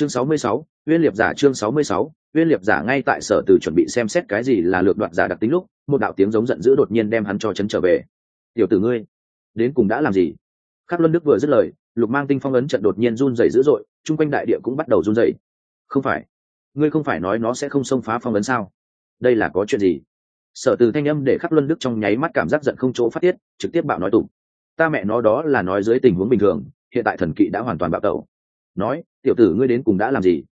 chương 66, uyên liệp giả chương 66, uyên liệp giả ngay tại sở từ chuẩn bị xem xét cái gì là lược đoạt giả đặc tính lúc một đạo tiếng giống giận dữ đột nhiên đem hắn cho chấn trở về. Tiểu tử ngươi đến cùng đã làm gì? Khắc luân đức vừa dứt lời lục mang tinh phong ấn trận đột nhiên run rẩy dữ dội chung quanh đại địa cũng bắt đầu run rẩy. Không phải ngươi không phải nói nó sẽ không xông phá phong ấn sao? Đây là có chuyện gì? Sở từ thanh âm để khắc luân đức trong nháy mắt cảm giác giận không chỗ phát tiết trực tiếp bạo nói tụng ta mẹ nó đó là nói dưới tình huống bình thường hiện tại thần kỵ đã hoàn toàn bạo tẩu nói, tiểu tử ngươi đến cùng đã làm gì?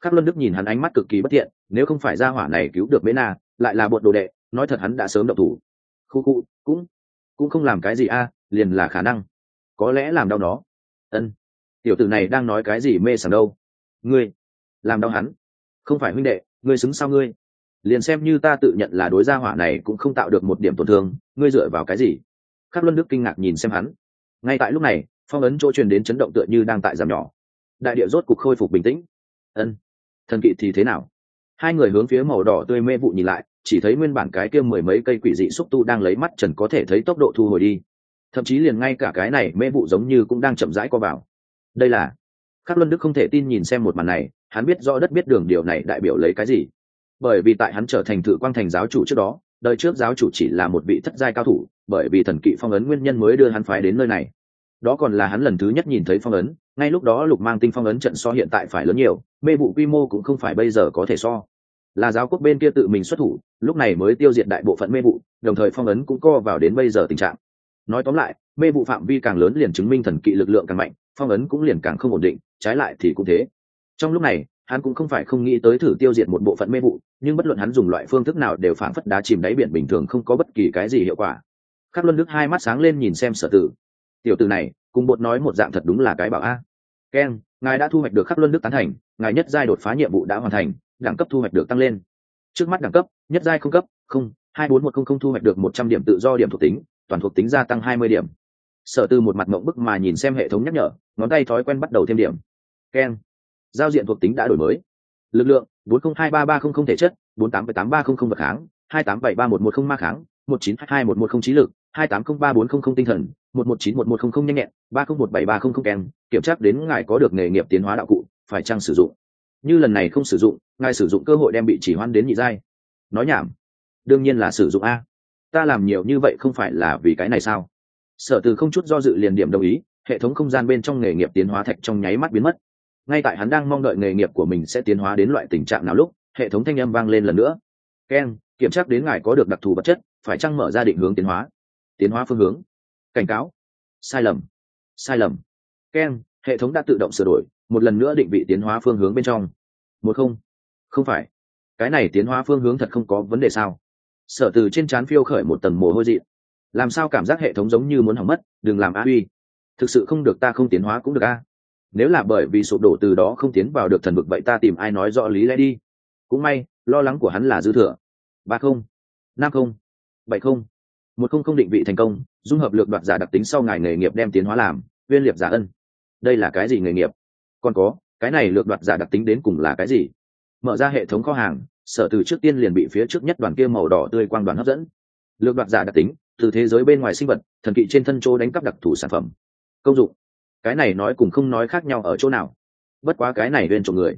Khắc luân đức nhìn hắn ánh mắt cực kỳ bất thiện, nếu không phải ra hỏa này cứu được mễ na, lại là bột đồ đệ, nói thật hắn đã sớm động thủ. Khu khu, cũng cũng không làm cái gì a, liền là khả năng. Có lẽ làm đau nó. Ân. Tiểu tử này đang nói cái gì mê sảng đâu? Ngươi, làm đau hắn. Không phải huynh đệ, ngươi xứng sao ngươi. Liền xem như ta tự nhận là đối gia hỏa này cũng không tạo được một điểm tổn thương, ngươi dựa vào cái gì? Khắc luân đức kinh ngạc nhìn xem hắn. Ngay tại lúc này, phong ấn chỗ truyền đến chấn động tựa như đang tại giảm nhỏ đại địa rốt cục khôi phục bình tĩnh. Ân, thần kỵ thì thế nào? Hai người hướng phía màu đỏ tươi mê vụ nhìn lại, chỉ thấy nguyên bản cái kia mười mấy cây quỷ dị xúc tu đang lấy mắt trần có thể thấy tốc độ thu hồi đi. Thậm chí liền ngay cả cái này mê vụ giống như cũng đang chậm rãi co vào. Đây là, khắc luân đức không thể tin nhìn xem một màn này, hắn biết rõ đất biết đường điều này đại biểu lấy cái gì. Bởi vì tại hắn trở thành thử quang thành giáo chủ trước đó, đời trước giáo chủ chỉ là một vị thất giai cao thủ, bởi vì thần kỵ phong ấn nguyên nhân mới đưa hắn phái đến nơi này. Đó còn là hắn lần thứ nhất nhìn thấy phong ấn ngay lúc đó lục mang tinh phong ấn trận so hiện tại phải lớn nhiều, mê vụ quy mô cũng không phải bây giờ có thể so. Là giáo quốc bên kia tự mình xuất thủ, lúc này mới tiêu diệt đại bộ phận mê vụ, đồng thời phong ấn cũng co vào đến bây giờ tình trạng. Nói tóm lại, mê vụ phạm vi càng lớn liền chứng minh thần kỵ lực lượng càng mạnh, phong ấn cũng liền càng không ổn định, trái lại thì cũng thế. Trong lúc này, hắn cũng không phải không nghĩ tới thử tiêu diệt một bộ phận mê vụ, nhưng bất luận hắn dùng loại phương thức nào đều phản phất đá chìm đáy biển bình thường không có bất kỳ cái gì hiệu quả. Khắc luân đức hai mắt sáng lên nhìn xem sở tử. Tiểu tử này cùng bột nói một dạng thật đúng là cái bảo a. Ken, ngài đã thu hoạch được khắc luân đức tán thành, ngài nhất giai đột phá nhiệm vụ đã hoàn thành, đẳng cấp thu hoạch được tăng lên. Trước mắt đẳng cấp, nhất giai không cấp, không, hai bốn một không không thu hoạch được một trăm điểm tự do điểm thuộc tính, toàn thuộc tính gia tăng hai mươi điểm. Sở tư một mặt mộng bức mà nhìn xem hệ thống nhắc nhở, ngón tay thói quen bắt đầu thêm điểm. Ken, giao diện thuộc tính đã đổi mới. Lực lượng, bốn không hai ba ba không không thể chất, bốn tám tám ba không không vật kháng, hai tám bảy ba một một không ma kháng, một chín hai một một không trí lực hai tám không ba bốn không không tinh thần, một một chín một một không không nhanh nhẹn, ba không một bảy ba không không kèm, kiểm tra đến ngài có được nghề nghiệp tiến hóa đạo cụ, phải chăng sử dụng. Như lần này không sử dụng, ngài sử dụng cơ hội đem bị chỉ hoan đến nhị giai. Nói nhảm. Đương nhiên là sử dụng a. Ta làm nhiều như vậy không phải là vì cái này sao? Sở từ không chút do dự liền điểm đồng ý, hệ thống không gian bên trong nghề nghiệp tiến hóa thạch trong nháy mắt biến mất. Ngay tại hắn đang mong đợi nghề nghiệp của mình sẽ tiến hóa đến loại tình trạng nào lúc, hệ thống thanh âm vang lên lần nữa. Ken, kiểm tra đến ngài có được đặc thù vật chất, phải chăng mở ra định hướng tiến hóa? Tiến hóa phương hướng. Cảnh cáo. Sai lầm. Sai lầm. Ken, hệ thống đã tự động sửa đổi, một lần nữa định vị tiến hóa phương hướng bên trong. Một không. Không phải. Cái này tiến hóa phương hướng thật không có vấn đề sao? Sở từ trên trán phiêu khởi một tầng mồ hôi dị. Làm sao cảm giác hệ thống giống như muốn hỏng mất, đừng làm a uy. Thực sự không được ta không tiến hóa cũng được a. Nếu là bởi vì sụp đổ từ đó không tiến vào được thần vực vậy ta tìm ai nói rõ lý lẽ đi. Cũng may, lo lắng của hắn là dư thừa. Ba không. Năm không. Bảy không một không không định vị thành công, dung hợp lược đoạt giả đặc tính sau ngài nghề nghiệp đem tiến hóa làm, viên liệp giả ân. Đây là cái gì nghề nghiệp? Còn có, cái này lược đoạt giả đặc tính đến cùng là cái gì? Mở ra hệ thống kho hàng, sở từ trước tiên liền bị phía trước nhất đoàn kia màu đỏ tươi quang đoàn hấp dẫn. Lược đoạt giả đặc tính, từ thế giới bên ngoài sinh vật, thần kỵ trên thân chỗ đánh cắp đặc thù sản phẩm. Công dụng. Cái này nói cùng không nói khác nhau ở chỗ nào? Bất quá cái này bên trộm người.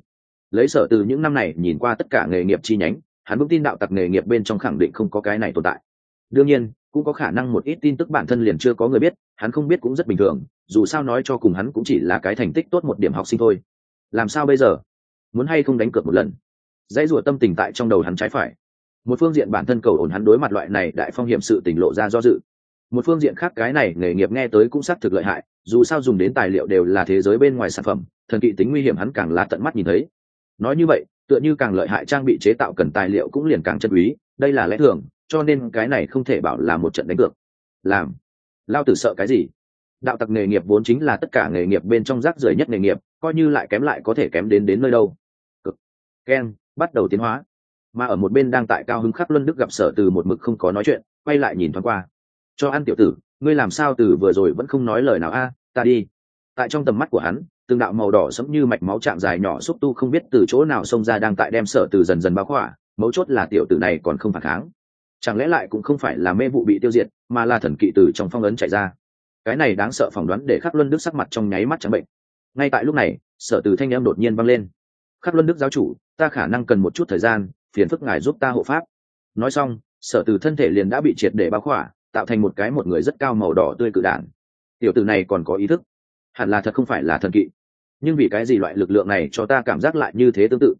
Lấy sở từ những năm này nhìn qua tất cả nghề nghiệp chi nhánh, hắn vững tin đạo tặc nghề nghiệp bên trong khẳng định không có cái này tồn tại. Đương nhiên cũng có khả năng một ít tin tức bản thân liền chưa có người biết, hắn không biết cũng rất bình thường, dù sao nói cho cùng hắn cũng chỉ là cái thành tích tốt một điểm học sinh thôi. Làm sao bây giờ? Muốn hay không đánh cược một lần? Dãy rủa tâm tình tại trong đầu hắn trái phải. Một phương diện bản thân cầu ổn hắn đối mặt loại này đại phong hiểm sự tỉnh lộ ra do dự. Một phương diện khác cái này nghề nghiệp nghe tới cũng xác thực lợi hại, dù sao dùng đến tài liệu đều là thế giới bên ngoài sản phẩm, thần kỵ tính nguy hiểm hắn càng là tận mắt nhìn thấy. Nói như vậy, tựa như càng lợi hại trang bị chế tạo cần tài liệu cũng liền càng chân quý, đây là lẽ thường cho nên cái này không thể bảo là một trận đánh cược. Làm. Lao tử sợ cái gì? Đạo tặc nghề nghiệp vốn chính là tất cả nghề nghiệp bên trong rác rưởi nhất nghề nghiệp, coi như lại kém lại có thể kém đến đến nơi đâu. Cực. Ken, bắt đầu tiến hóa. Mà ở một bên đang tại cao hứng khắc luân đức gặp sở từ một mực không có nói chuyện, quay lại nhìn thoáng qua. Cho ăn tiểu tử, ngươi làm sao từ vừa rồi vẫn không nói lời nào a? Ta đi. Tại trong tầm mắt của hắn, từng đạo màu đỏ sẫm như mạch máu chạm dài nhỏ xúc tu không biết từ chỗ nào xông ra đang tại đem sở từ dần dần báo khỏa, mấu chốt là tiểu tử này còn không phản kháng chẳng lẽ lại cũng không phải là mê vụ bị tiêu diệt, mà là thần kỵ từ trong phong ấn chạy ra? Cái này đáng sợ phỏng đoán để khắc luân đức sắc mặt trong nháy mắt trắng bệnh. Ngay tại lúc này, sở từ thanh em đột nhiên vang lên. Khắc luân đức giáo chủ, ta khả năng cần một chút thời gian, phiền phức ngài giúp ta hộ pháp. Nói xong, sở từ thân thể liền đã bị triệt để bao khỏa, tạo thành một cái một người rất cao màu đỏ tươi cự đản. Tiểu tử này còn có ý thức. Hẳn là thật không phải là thần kỵ. Nhưng vì cái gì loại lực lượng này cho ta cảm giác lại như thế tương tự?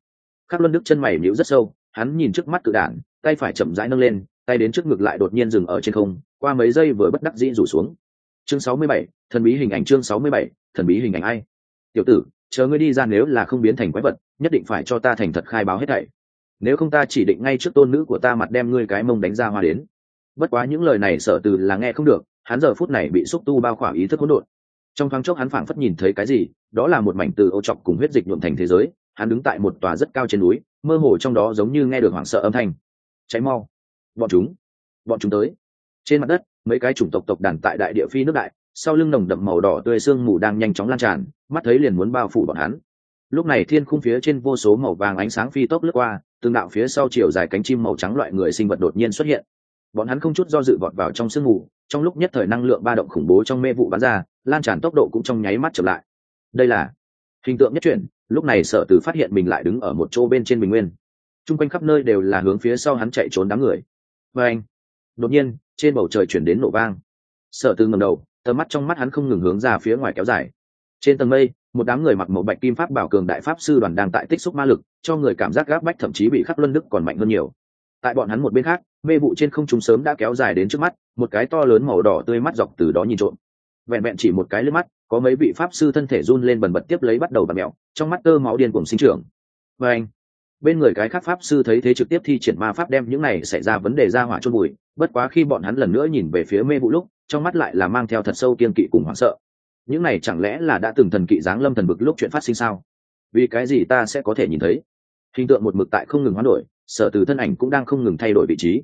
Khắc luân đức chân mày nhíu rất sâu, hắn nhìn trước mắt cự đản, tay phải chậm rãi nâng lên tay đến trước ngực lại đột nhiên dừng ở trên không, qua mấy giây vừa bất đắc dĩ rủ xuống. Chương sáu mươi bảy, thần bí hình ảnh chương sáu mươi bảy, thần bí hình ảnh ai? Tiểu tử, chờ ngươi đi ra nếu là không biến thành quái vật, nhất định phải cho ta thành thật khai báo hết thảy. Nếu không ta chỉ định ngay trước tôn nữ của ta mặt đem ngươi cái mông đánh ra hoa đến. Bất quá những lời này sợ từ là nghe không được, hắn giờ phút này bị xúc tu bao khỏa ý thức hỗn độn. Trong thoáng chốc hắn phảng phất nhìn thấy cái gì, đó là một mảnh từ ô trọc cùng huyết dịch nhuộm thành thế giới, hắn đứng tại một tòa rất cao trên núi, mơ hồ trong đó giống như nghe được hoảng sợ âm thanh. Cháy mau bọn chúng bọn chúng tới. Trên mặt đất, mấy cái chủng tộc tộc đàn tại đại địa phi nước đại, sau lưng nồng đậm màu đỏ tươi sương mù đang nhanh chóng lan tràn, mắt thấy liền muốn bao phủ bọn hắn. Lúc này thiên khung phía trên vô số màu vàng ánh sáng phi tốc lướt qua, tương đạo phía sau chiều dài cánh chim màu trắng loại người sinh vật đột nhiên xuất hiện. Bọn hắn không chút do dự vọt vào trong sương mù, trong lúc nhất thời năng lượng ba động khủng bố trong mê vụ bắn ra, lan tràn tốc độ cũng trong nháy mắt trở lại. Đây là hình tượng nhất chuyển, lúc này sở từ phát hiện mình lại đứng ở một chỗ bên trên bình nguyên. T r u n g quanh khắp nơi đều là hướng phía sau hắn chạy trốn đám người và anh. Đột nhiên, trên bầu trời chuyển đến nổ vang. Sở từ ngầm đầu, tầm mắt trong mắt hắn không ngừng hướng ra phía ngoài kéo dài. Trên tầng mây, một đám người mặc màu bạch kim pháp bảo cường đại pháp sư đoàn đang tại tích xúc ma lực, cho người cảm giác gáp bách thậm chí bị khắc luân đức còn mạnh hơn nhiều. Tại bọn hắn một bên khác, mê vụ trên không trung sớm đã kéo dài đến trước mắt, một cái to lớn màu đỏ tươi mắt dọc từ đó nhìn trộm. Vẹn vẹn chỉ một cái lướt mắt, có mấy vị pháp sư thân thể run lên bần bật tiếp lấy bắt đầu bật mẹo, trong mắt tơ máu điên cùng sinh trưởng. Và anh bên người cái khác pháp sư thấy thế trực tiếp thi triển ma pháp đem những này xảy ra vấn đề ra hỏa chôn bụi bất quá khi bọn hắn lần nữa nhìn về phía mê vụ lúc, trong mắt lại là mang theo thật sâu kiên kỵ cùng hoảng sợ. Những này chẳng lẽ là đã từng thần kỵ giáng lâm thần bực lúc chuyện phát sinh sao? Vì cái gì ta sẽ có thể nhìn thấy? Hình tượng một mực tại không ngừng hoán đổi, sở từ thân ảnh cũng đang không ngừng thay đổi vị trí.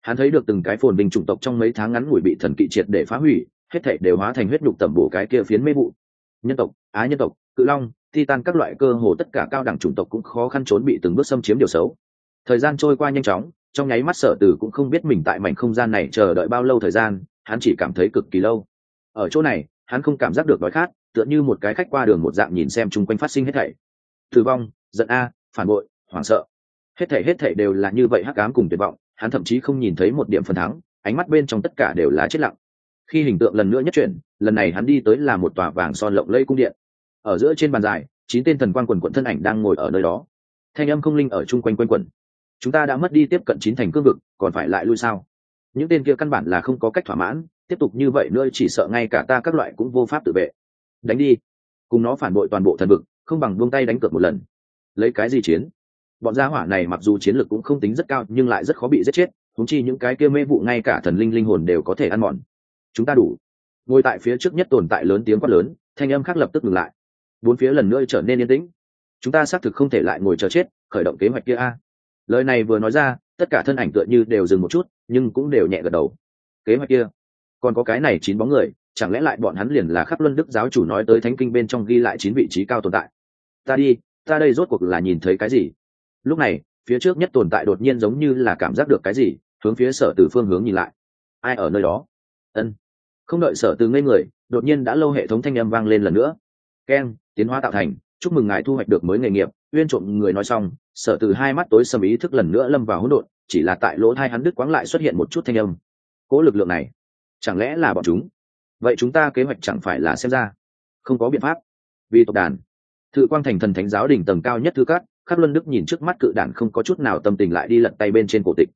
Hắn thấy được từng cái phồn bình chủng tộc trong mấy tháng ngắn ngủi bị thần kỵ triệt để phá hủy, hết thể đều hóa thành huyết nhục tẩm bổ cái kia phiến mê vụ. Nhân tộc, á nhân tộc cự long, titan các loại cơ hồ tất cả cao đẳng chủng tộc cũng khó khăn trốn bị từng bước xâm chiếm điều xấu. Thời gian trôi qua nhanh chóng, trong nháy mắt sở tử cũng không biết mình tại mảnh không gian này chờ đợi bao lâu thời gian, hắn chỉ cảm thấy cực kỳ lâu. Ở chỗ này, hắn không cảm giác được đói khát, tựa như một cái khách qua đường một dạng nhìn xem chung quanh phát sinh hết thảy. Tử vong, giận a, phản bội, hoảng sợ. Hết thảy hết thảy đều là như vậy hắc ám cùng tuyệt vọng, hắn thậm chí không nhìn thấy một điểm phần thắng, ánh mắt bên trong tất cả đều là chết lặng. Khi hình tượng lần nữa nhất chuyển, lần này hắn đi tới là một tòa vàng son lộng lẫy cung điện ở giữa trên bàn dài, chín tên thần quan quần quận thân ảnh đang ngồi ở nơi đó. Thanh âm không linh ở chung quanh quanh quẩn chúng ta đã mất đi tiếp cận chín thành cương vực, còn phải lại lui sao? Những tên kia căn bản là không có cách thỏa mãn, tiếp tục như vậy nữa chỉ sợ ngay cả ta các loại cũng vô pháp tự vệ. Đánh đi. Cùng nó phản bội toàn bộ thần vực, không bằng buông tay đánh cược một lần. Lấy cái gì chiến? Bọn gia hỏa này mặc dù chiến lược cũng không tính rất cao, nhưng lại rất khó bị giết chết thúng chi những cái kia mê vụ ngay cả thần linh linh hồn đều có thể ăn mòn. Chúng ta đủ. Ngồi tại phía trước nhất tồn tại lớn tiếng quát lớn, thanh âm khác lập tức ngừng lại bốn phía lần nữa trở nên yên tĩnh. Chúng ta xác thực không thể lại ngồi chờ chết, khởi động kế hoạch kia a. Lời này vừa nói ra, tất cả thân ảnh tựa như đều dừng một chút, nhưng cũng đều nhẹ gật đầu. Kế hoạch kia? Còn có cái này chín bóng người, chẳng lẽ lại bọn hắn liền là khắp luân đức giáo chủ nói tới thánh kinh bên trong ghi lại chín vị trí cao tồn tại? Ta đi, ta đây rốt cuộc là nhìn thấy cái gì? Lúc này, phía trước nhất tồn tại đột nhiên giống như là cảm giác được cái gì, hướng phía sở từ phương hướng nhìn lại. Ai ở nơi đó? Ân. Không đợi sở từ ngây người, đột nhiên đã lâu hệ thống thanh âm vang lên lần nữa. Keng tiến hóa tạo thành, chúc mừng ngài thu hoạch được mới nghề nghiệp. Uyên trộm người nói xong sở từ hai mắt tối sầm ý thức lần nữa lâm vào hỗn độn, chỉ là tại lỗ thai hắn đứt quáng lại xuất hiện một chút thanh âm. Cố lực lượng này, chẳng lẽ là bọn chúng? Vậy chúng ta kế hoạch chẳng phải là xem ra? Không có biện pháp. Vì tộc đàn. Thự quang thành thần thánh giáo đỉnh tầng cao nhất thư cát khắc luân đức nhìn trước mắt cự đản không có chút nào tâm tình lại đi lật tay bên trên cổ tịch.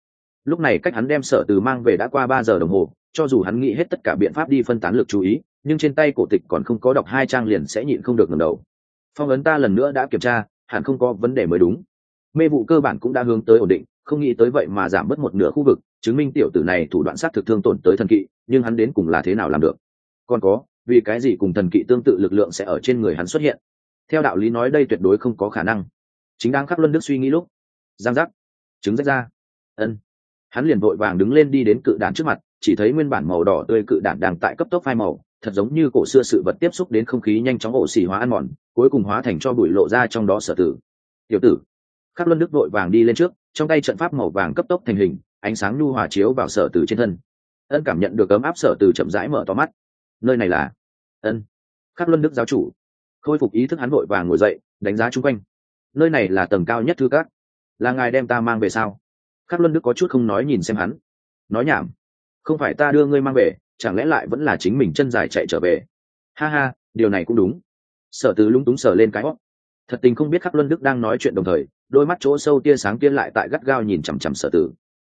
Lúc này cách hắn đem sở từ mang về đã qua ba giờ đồng hồ, cho dù hắn nghĩ hết tất cả biện pháp đi phân tán lực chú ý nhưng trên tay cổ tịch còn không có đọc hai trang liền sẽ nhịn không được ngầm đầu. Phong ấn ta lần nữa đã kiểm tra, hẳn không có vấn đề mới đúng. Mê vụ cơ bản cũng đã hướng tới ổn định, không nghĩ tới vậy mà giảm bớt một nửa khu vực, chứng minh tiểu tử này thủ đoạn sát thực thương tổn tới thần kỵ, nhưng hắn đến cùng là thế nào làm được? Còn có, vì cái gì cùng thần kỵ tương tự lực lượng sẽ ở trên người hắn xuất hiện? Theo đạo lý nói đây tuyệt đối không có khả năng. Chính đang khắc luân đức suy nghĩ lúc, giang giác, trứng rách ra. Ân. Hắn liền vội vàng đứng lên đi đến cự đạn trước mặt, chỉ thấy nguyên bản màu đỏ tươi cự đạn đang tại cấp tốc phai màu thật giống như cổ xưa sự vật tiếp xúc đến không khí nhanh chóng ổ xỉ hóa ăn mòn, cuối cùng hóa thành cho bụi lộ ra trong đó sở tử. Tiểu tử, khắc luân đức vội vàng đi lên trước, trong tay trận pháp màu vàng cấp tốc thành hình, ánh sáng nhu hòa chiếu vào sở tử trên thân. Ân cảm nhận được ấm áp sở tử chậm rãi mở to mắt. Nơi này là? Ân. Khắc luân đức giáo chủ. Khôi phục ý thức hắn vội vàng ngồi dậy, đánh giá chung quanh. Nơi này là tầng cao nhất thư các. Là ngài đem ta mang về sao? Khắc luân đức có chút không nói nhìn xem hắn. Nói nhảm. Không phải ta đưa ngươi mang về chẳng lẽ lại vẫn là chính mình chân dài chạy trở về? Ha ha, điều này cũng đúng. Sở từ lúng túng sở lên cái hót. Thật tình không biết khắc luân đức đang nói chuyện đồng thời, đôi mắt chỗ sâu tia sáng kia lại tại gắt gao nhìn chằm chằm sở tử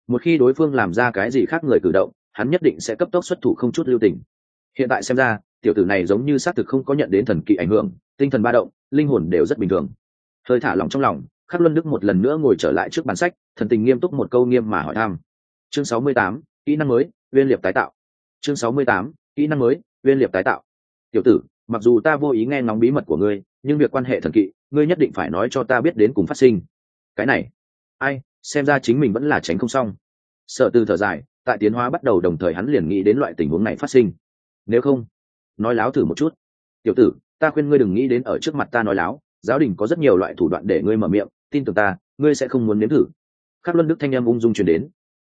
một khi đối phương làm ra cái gì khác người cử động, hắn nhất định sẽ cấp tốc xuất thủ không chút lưu tình. Hiện tại xem ra, tiểu tử này giống như xác thực không có nhận đến thần kỵ ảnh hưởng, tinh thần ba động, linh hồn đều rất bình thường. Hơi thả lỏng trong lòng, khắc luân đức một lần nữa ngồi trở lại trước bản sách, thần tình nghiêm túc một câu nghiêm mà hỏi thăm. Chương sáu mươi tám, kỹ năng mới, uyên liệp tái tạo chương sáu mươi tám, kỹ năng mới, uyên liệp tái tạo. Tiểu tử, mặc dù ta vô ý nghe ngóng bí mật của ngươi, nhưng việc quan hệ thần kỵ, ngươi nhất định phải nói cho ta biết đến cùng phát sinh. Cái này, ai, xem ra chính mình vẫn là tránh không xong. Sợ từ thở dài, tại tiến hóa bắt đầu đồng thời hắn liền nghĩ đến loại tình huống này phát sinh. Nếu không, nói láo thử một chút. Tiểu tử, ta khuyên ngươi đừng nghĩ đến ở trước mặt ta nói láo, giáo đình có rất nhiều loại thủ đoạn để ngươi mở miệng, tin tưởng ta, ngươi sẽ không muốn nếm thử. Khắc luân đức thanh em ung dung chuyển đến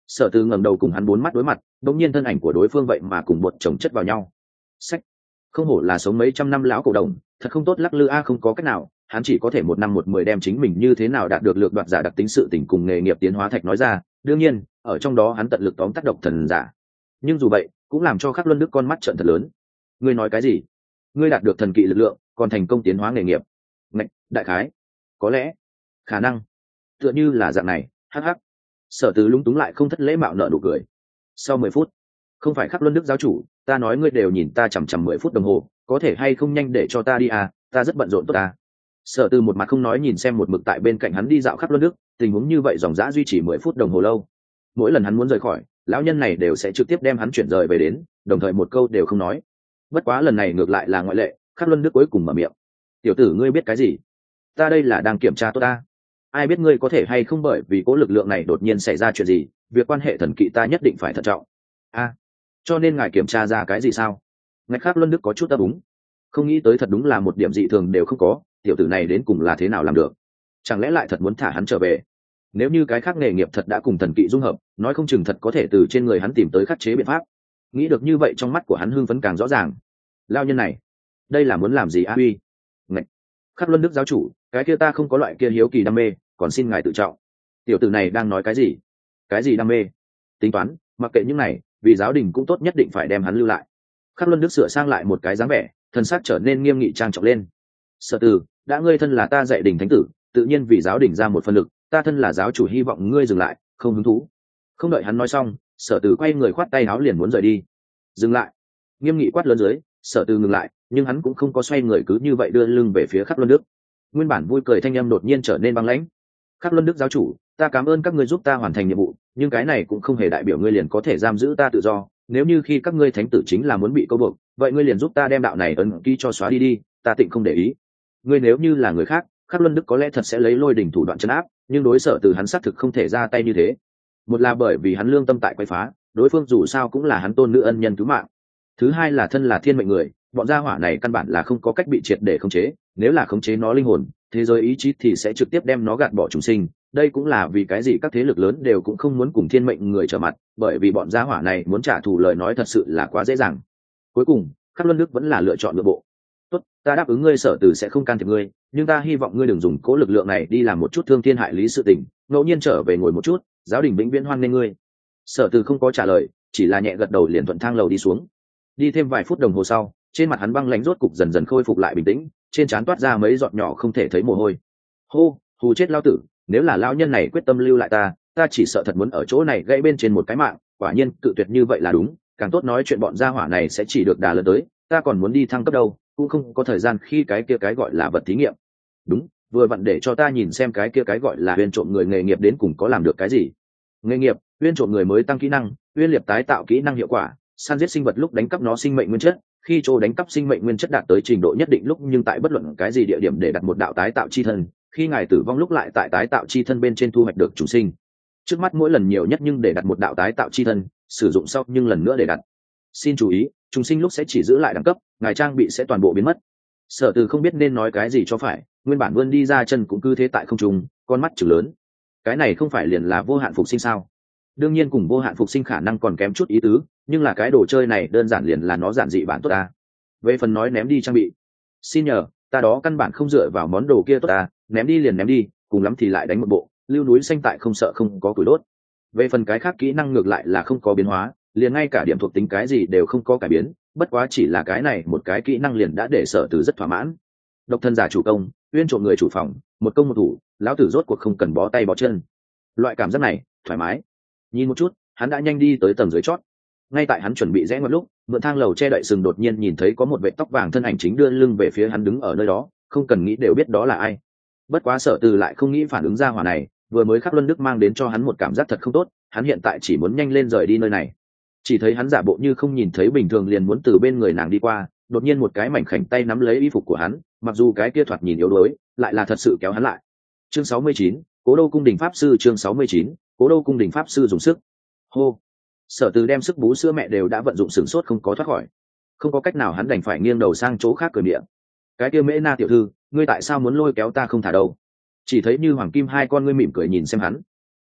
sở từ ngẩng đầu cùng hắn bốn mắt đối mặt đống nhiên thân ảnh của đối phương vậy mà cùng bột chồng chất vào nhau. Sách. Không hổ là sống mấy trăm năm lão cổ đồng thật không tốt lắc lư a không có cách nào hắn chỉ có thể một năm một mười đem chính mình như thế nào đạt được lược đoạt giả đặc tính sự tỉnh cùng nghề nghiệp tiến hóa thạch nói ra đương nhiên ở trong đó hắn tận lực tóm tác độc thần giả. Nhưng dù vậy cũng làm cho khắc luân đức con mắt trận thật lớn. Ngươi nói cái gì? Ngươi đạt được thần kỵ lực lượng còn thành công tiến hóa nghề nghiệp. Ngạch, đại khái. Có lẽ. Khả năng. Tựa như là dạng này. Hh sở từ lúng túng lại không thất lễ mạo nợ nụ cười. Sau mười phút, không phải khắc luân đức giáo chủ, ta nói ngươi đều nhìn ta chằm chằm mười phút đồng hồ, có thể hay không nhanh để cho ta đi à ta rất bận rộn tốt ta sở từ một mặt không nói nhìn xem một mực tại bên cạnh hắn đi dạo khắp luân đức, tình huống như vậy dòng dã duy trì mười phút đồng hồ lâu. Mỗi lần hắn muốn rời khỏi, lão nhân này đều sẽ trực tiếp đem hắn chuyển rời về đến, đồng thời một câu đều không nói. Bất quá lần này ngược lại là ngoại lệ, khắc luân đức cuối cùng mở miệng. Tiểu tử ngươi biết cái gì? Ta đây là đang kiểm tra tốt ta ai biết ngươi có thể hay không bởi vì cố lực lượng này đột nhiên xảy ra chuyện gì việc quan hệ thần kỵ ta nhất định phải thận trọng. A cho nên ngài kiểm tra ra cái gì sao? Ngạch khác luân đức có chút đáp ứng, không nghĩ tới thật đúng là một điểm dị thường đều không có tiểu tử này đến cùng là thế nào làm được? Chẳng lẽ lại thật muốn thả hắn trở về? Nếu như cái khác nghề nghiệp thật đã cùng thần kỵ dung hợp nói không chừng thật có thể từ trên người hắn tìm tới khắc chế biện pháp. Nghĩ được như vậy trong mắt của hắn hưng phấn càng rõ ràng. Lao nhân này đây là muốn làm gì a uy Ngạch. khắc luân đức giáo chủ cái kia ta không có loại kia hiếu kỳ đam mê còn xin ngài tự trọng. Tiểu tử này đang nói cái gì? Cái gì đam mê? Tính toán, mặc kệ những này, vì giáo đình cũng tốt nhất định phải đem hắn lưu lại. Khắc luân đức sửa sang lại một cái dáng vẻ thân xác trở nên nghiêm nghị trang trọng lên. Sở từ đã ngươi thân là ta dạy đình thánh tử, tự nhiên vì giáo đình ra một phân lực, ta thân là giáo chủ hy vọng ngươi dừng lại, không hứng thú. Không đợi hắn nói xong, sở từ quay người khoát tay áo liền muốn rời đi. Dừng lại. Nghiêm nghị quát lớn dưới, sở từ ngừng lại, nhưng hắn cũng không có xoay người cứ như vậy đưa lưng về phía khắc luân đức. Nguyên bản vui cười thanh em đột nhiên trở nên băng lãnh khắc luân đức giáo chủ, ta cảm ơn các ngươi giúp ta hoàn thành nhiệm vụ, nhưng cái này cũng không hề đại biểu ngươi liền có thể giam giữ ta tự do. Nếu như khi các ngươi thánh tử chính là muốn bị câu buộc, vậy ngươi liền giúp ta đem đạo này ấn ký cho xóa đi đi, ta tịnh không để ý. Ngươi nếu như là người khác, khắc luân đức có lẽ thật sẽ lấy lôi đỉnh thủ đoạn chấn áp, nhưng đối sở từ hắn xác thực không thể ra tay như thế. Một là bởi vì hắn lương tâm tại quay phá, đối phương dù sao cũng là hắn tôn nữ ân nhân cứu mạng. Thứ hai là thân là thiên mệnh người, bọn gia hỏa này căn bản là không có cách bị triệt để khống chế, nếu là khống chế nó linh hồn thế giới ý chí thì sẽ trực tiếp đem nó gạt bỏ chúng sinh. Đây cũng là vì cái gì các thế lực lớn đều cũng không muốn cùng thiên mệnh người trở mặt, bởi vì bọn gia hỏa này muốn trả thù lời nói thật sự là quá dễ dàng. Cuối cùng, khắc luân đức vẫn là lựa chọn nội bộ. Tốt, ta đáp ứng ngươi sở từ sẽ không can thiệp ngươi, nhưng ta hy vọng ngươi đừng dùng cố lực lượng này đi làm một chút thương thiên hại lý sự tình, ngẫu nhiên trở về ngồi một chút, giáo đình vĩnh viễn hoan nghênh ngươi. Sở từ không có trả lời, chỉ là nhẹ gật đầu liền thuận thang lầu đi xuống. Đi thêm vài phút đồng hồ sau, trên mặt hắn băng lãnh rốt cục dần dần khôi phục lại bình tĩnh trên trán toát ra mấy giọt nhỏ không thể thấy mồ hôi. Hô, hù chết lao tử, nếu là lao nhân này quyết tâm lưu lại ta ta chỉ sợ thật muốn ở chỗ này gãy bên trên một cái mạng, quả nhiên cự tuyệt như vậy là đúng, càng tốt nói chuyện bọn gia hỏa này sẽ chỉ được đà lớn tới, ta còn muốn đi thăng cấp đâu, cũng không có thời gian khi cái kia cái gọi là vật thí nghiệm. Đúng, vừa vặn để cho ta nhìn xem cái kia cái gọi là uyên trộm người nghề nghiệp đến cùng có làm được cái gì. Nghề nghiệp uyên trộm người mới tăng kỹ năng uyên liệp tái tạo kỹ năng hiệu quả san giết sinh vật lúc đánh cắp nó sinh mệnh nguyên chất khi chỗ đánh cắp sinh mệnh nguyên chất đạt tới trình độ nhất định lúc nhưng tại bất luận cái gì địa điểm để đặt một đạo tái tạo chi thân, khi ngài tử vong lúc lại tại tái tạo chi thân bên trên thu hoạch được chủ sinh. Trước mắt mỗi lần nhiều nhất nhưng để đặt một đạo tái tạo chi thân, sử dụng sau nhưng lần nữa để đặt. Xin chú ý, chúng sinh lúc sẽ chỉ giữ lại đẳng cấp, ngài trang bị sẽ toàn bộ biến mất. Sở từ không biết nên nói cái gì cho phải, nguyên bản vươn đi ra chân cũng cứ thế tại không trung, con mắt chừng lớn. Cái này không phải liền là vô hạn phục sinh sao? Đương nhiên cùng vô hạn phục sinh khả năng còn kém chút ý tứ, nhưng là cái đồ chơi này đơn giản liền là nó giản dị bản tốt ta. Về phần nói ném đi trang bị. Xin nhờ, ta đó căn bản không dựa vào món đồ kia tốt ta, ném đi liền ném đi, cùng lắm thì lại đánh một bộ, lưu núi xanh tại không sợ không có củi đốt. Về phần cái khác kỹ năng ngược lại là không có biến hóa, liền ngay cả điểm thuộc tính cái gì đều không có cải biến, bất quá chỉ là cái này một cái kỹ năng liền đã để sở từ rất thỏa mãn. Độc thân giả chủ công, uyên trộm người chủ phòng, một công một thủ, lão tử rốt cuộc không cần bó tay bó chân. Loại cảm giác này, thoải mái nhìn một chút hắn đã nhanh đi tới tầng dưới chót. Ngay tại hắn chuẩn bị rẽ ngoặt lúc mượn thang lầu che đậy sừng đột nhiên nhìn thấy có một vệ tóc vàng thân ảnh chính đưa lưng về phía hắn đứng ở nơi đó không cần nghĩ đều biết đó là ai. Bất quá sở từ lại không nghĩ phản ứng ra hỏa này vừa mới khắc luân đức mang đến cho hắn một cảm giác thật không tốt hắn hiện tại chỉ muốn nhanh lên rời đi nơi này. Chỉ thấy hắn giả bộ như không nhìn thấy bình thường liền muốn từ bên người nàng đi qua đột nhiên một cái mảnh khảnh tay nắm lấy y phục của hắn mặc dù cái kia thoạt nhìn yếu đuối lại là thật sự kéo hắn lại. Chương 69, cố đô cung đình pháp sư chương 69, cố đô cung đình pháp sư dùng sức. Hô. Sở từ đem sức bú sữa mẹ đều đã vận dụng sửng sốt không có thoát khỏi. Không có cách nào hắn đành phải nghiêng đầu sang chỗ khác cười miệng. Cái kia mễ na tiểu thư, ngươi tại sao muốn lôi kéo ta không thả đâu? Chỉ thấy như hoàng kim hai con ngươi mỉm cười nhìn xem hắn.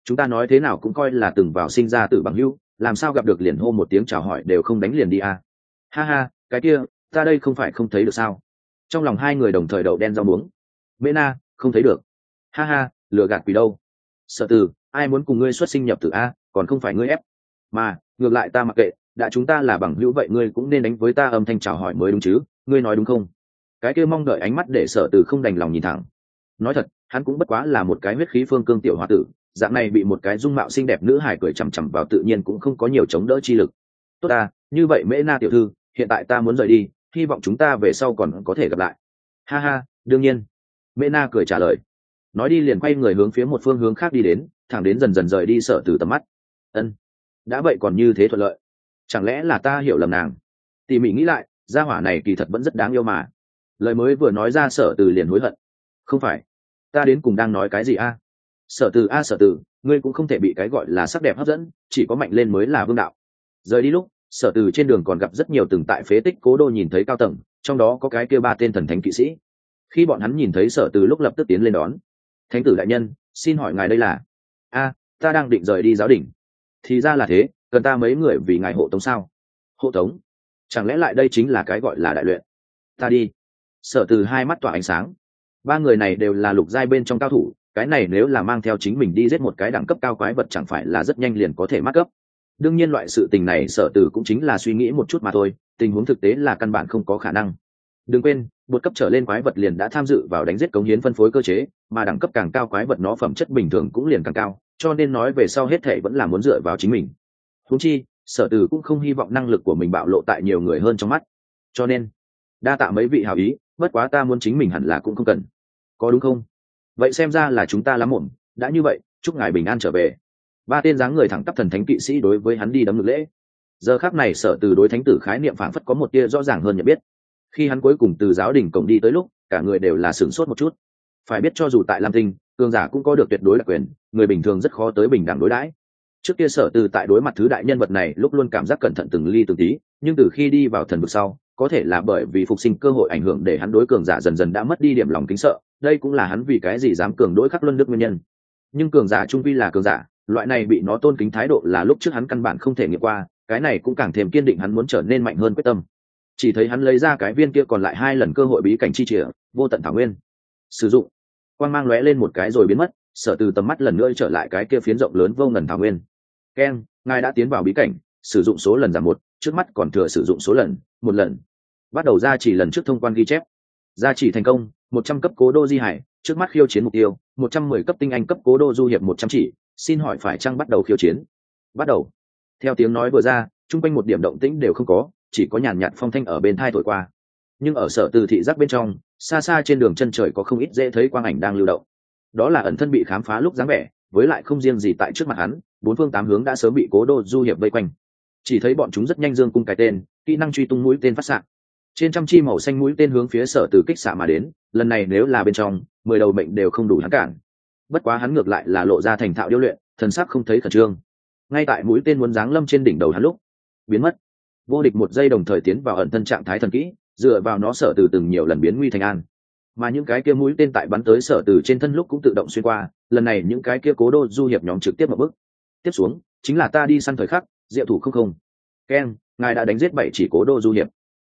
Chúng ta nói thế nào cũng coi là từng vào sinh ra từ bằng hưu làm sao gặp được liền hô một tiếng chào hỏi đều không đánh liền đi à. ha ha, cái kia, ta đây không phải không thấy được sao? Trong lòng hai người đồng thời đậu đen rau muống. Mễ na, không thấy được. Ha ha, lừa gạt quỷ đâu? Sợ từ ai muốn cùng ngươi xuất sinh nhập tử a, còn không phải ngươi ép. Mà, ngược lại ta mặc kệ, đã chúng ta là bằng hữu vậy ngươi cũng nên đánh với ta âm thanh chào hỏi mới đúng chứ, ngươi nói đúng không? Cái kia mong đợi ánh mắt để sở từ không đành lòng nhìn thẳng. Nói thật, hắn cũng bất quá là một cái huyết khí phương cương tiểu hoa tử, dạng này bị một cái dung mạo xinh đẹp nữ hải cười chằm chằm vào tự nhiên cũng không có nhiều chống đỡ chi lực. Tốt ta, như vậy mễ na tiểu thư, hiện tại ta muốn rời đi, hy vọng chúng ta về sau còn có thể gặp lại. Ha ha, đương nhiên. Mễ na cười trả lời nói đi liền quay người hướng phía một phương hướng khác đi đến, thẳng đến dần dần rời đi Sở từ tầm mắt. Ân, đã vậy còn như thế thuận lợi. Chẳng lẽ là ta hiểu lầm nàng? Tỉ mỉ nghĩ lại, gia hỏa này kỳ thật vẫn rất đáng yêu mà. Lời mới vừa nói ra sở từ liền hối hận. Không phải, ta đến cùng đang nói cái gì a? Sở từ a sở từ, ngươi cũng không thể bị cái gọi là sắc đẹp hấp dẫn, chỉ có mạnh lên mới là vương đạo. Rời đi lúc sở từ trên đường còn gặp rất nhiều từng tại phế tích cố đô nhìn thấy cao tầng, trong đó có cái kêu ba tên thần thánh kỵ sĩ. Khi bọn hắn nhìn thấy sở từ lúc lập tức tiến lên đón thánh tử đại nhân, xin hỏi ngài đây là? A, ta đang định rời đi giáo đình. Thì ra là thế, cần ta mấy người vì ngài hộ tống sao? Hộ tống? Chẳng lẽ lại đây chính là cái gọi là đại luyện? Ta đi. Sở từ hai mắt tỏa ánh sáng. Ba người này đều là lục giai bên trong cao thủ, cái này nếu là mang theo chính mình đi giết một cái đẳng cấp cao quái vật chẳng phải là rất nhanh liền có thể mắc cấp đương nhiên loại sự tình này sở từ cũng chính là suy nghĩ một chút mà thôi, tình huống thực tế là căn bản không có khả năng. Đừng quên bột cấp trở lên quái vật liền đã tham dự vào đánh giết cống hiến phân phối cơ chế, mà đẳng cấp càng cao quái vật nó phẩm chất bình thường cũng liền càng cao, cho nên nói về sau hết thể vẫn là muốn dựa vào chính mình. Thú chi, sở từ cũng không hy vọng năng lực của mình bạo lộ tại nhiều người hơn trong mắt. Cho nên, đa tạ mấy vị hào ý, bất quá ta muốn chính mình hẳn là cũng không cần. Có đúng không? Vậy xem ra là chúng ta lắm muộn, đã như vậy, chúc ngài bình an trở về. Ba tên dáng người thẳng tắp thần thánh kỵ sĩ đối với hắn đi đấm ngực lễ. Giờ khác này sở từ đối thánh tử khái niệm phảng phất có một tia rõ ràng hơn nhận biết khi hắn cuối cùng từ giáo đình cổng đi tới lúc, cả người đều là sửng sốt một chút. Phải biết cho dù tại lam tinh, cường giả cũng có được tuyệt đối đặc quyền, người bình thường rất khó tới bình đẳng đối đãi. Trước kia sở từ tại đối mặt thứ đại nhân vật này lúc luôn cảm giác cẩn thận từng ly từng tí, nhưng từ khi đi vào thần vực sau, có thể là bởi vì phục sinh cơ hội ảnh hưởng để hắn đối cường giả dần dần đã mất đi điểm lòng kính sợ, đây cũng là hắn vì cái gì dám cường đối khắc luân đức nguyên nhân. Nhưng cường giả trung vi là cường giả, loại này bị nó tôn kính thái độ là lúc trước hắn căn bản không thể nghiệm qua, cái này cũng càng thêm kiên định hắn muốn trở nên mạnh hơn quyết tâm chỉ thấy hắn lấy ra cái viên kia còn lại hai lần cơ hội bí cảnh chi chìa, vô tận thảo nguyên. Sử dụng. Quang mang lóe lên một cái rồi biến mất, sở từ tầm mắt lần nữa trở lại cái kia phiến rộng lớn vô ngần thảo nguyên. Keng ngài đã tiến vào bí cảnh, sử dụng số lần giảm một, trước mắt còn thừa sử dụng số lần, một lần. Bắt đầu ra chỉ lần trước thông quan ghi chép. Gia chỉ thành công, một trăm cấp cố đô di hải, trước mắt khiêu chiến mục tiêu, một trăm mười cấp tinh anh cấp cố đô du hiệp một trăm chỉ, xin hỏi phải chăng bắt đầu khiêu chiến? Bắt đầu. Theo tiếng nói vừa ra, chung quanh một điểm động tĩnh đều không có chỉ có nhàn nhạt phong thanh ở bên thai thổi qua. Nhưng ở sở từ thị giác bên trong, xa xa trên đường chân trời có không ít dễ thấy quang ảnh đang lưu động. Đó là ẩn thân bị khám phá lúc dáng vẻ, với lại không riêng gì tại trước mặt hắn, bốn phương tám hướng đã sớm bị cố đô du hiệp vây quanh. Chỉ thấy bọn chúng rất nhanh dương cung cái tên, kỹ năng truy tung mũi tên phát s trên trăm chi màu xanh mũi tên hướng phía sở từ kích xạ mà đến, lần này nếu là bên trong, mười đầu mệnh đều không đủ hắn cản. Bất quá hắn ngược lại là lộ ra thành thạo điêu luyện, thần sắc không thấy khẩn trương. Ngay tại mũi tên muốn giáng lâm trên đỉnh đầu hắn lúc, biến mất vô địch một giây đồng thời tiến vào ẩn thân trạng thái thần kỹ dựa vào nó sở từ từng nhiều lần biến nguy thành an. Mà những cái kia mũi tên tại bắn tới sở từ trên thân lúc cũng tự động xuyên qua lần này những cái kia cố đô du hiệp nhóm trực tiếp một bước. Tiếp xuống chính là ta đi săn thời khắc diệu thủ không không. Ken, ngài đã đánh giết bảy chỉ cố đô du hiệp.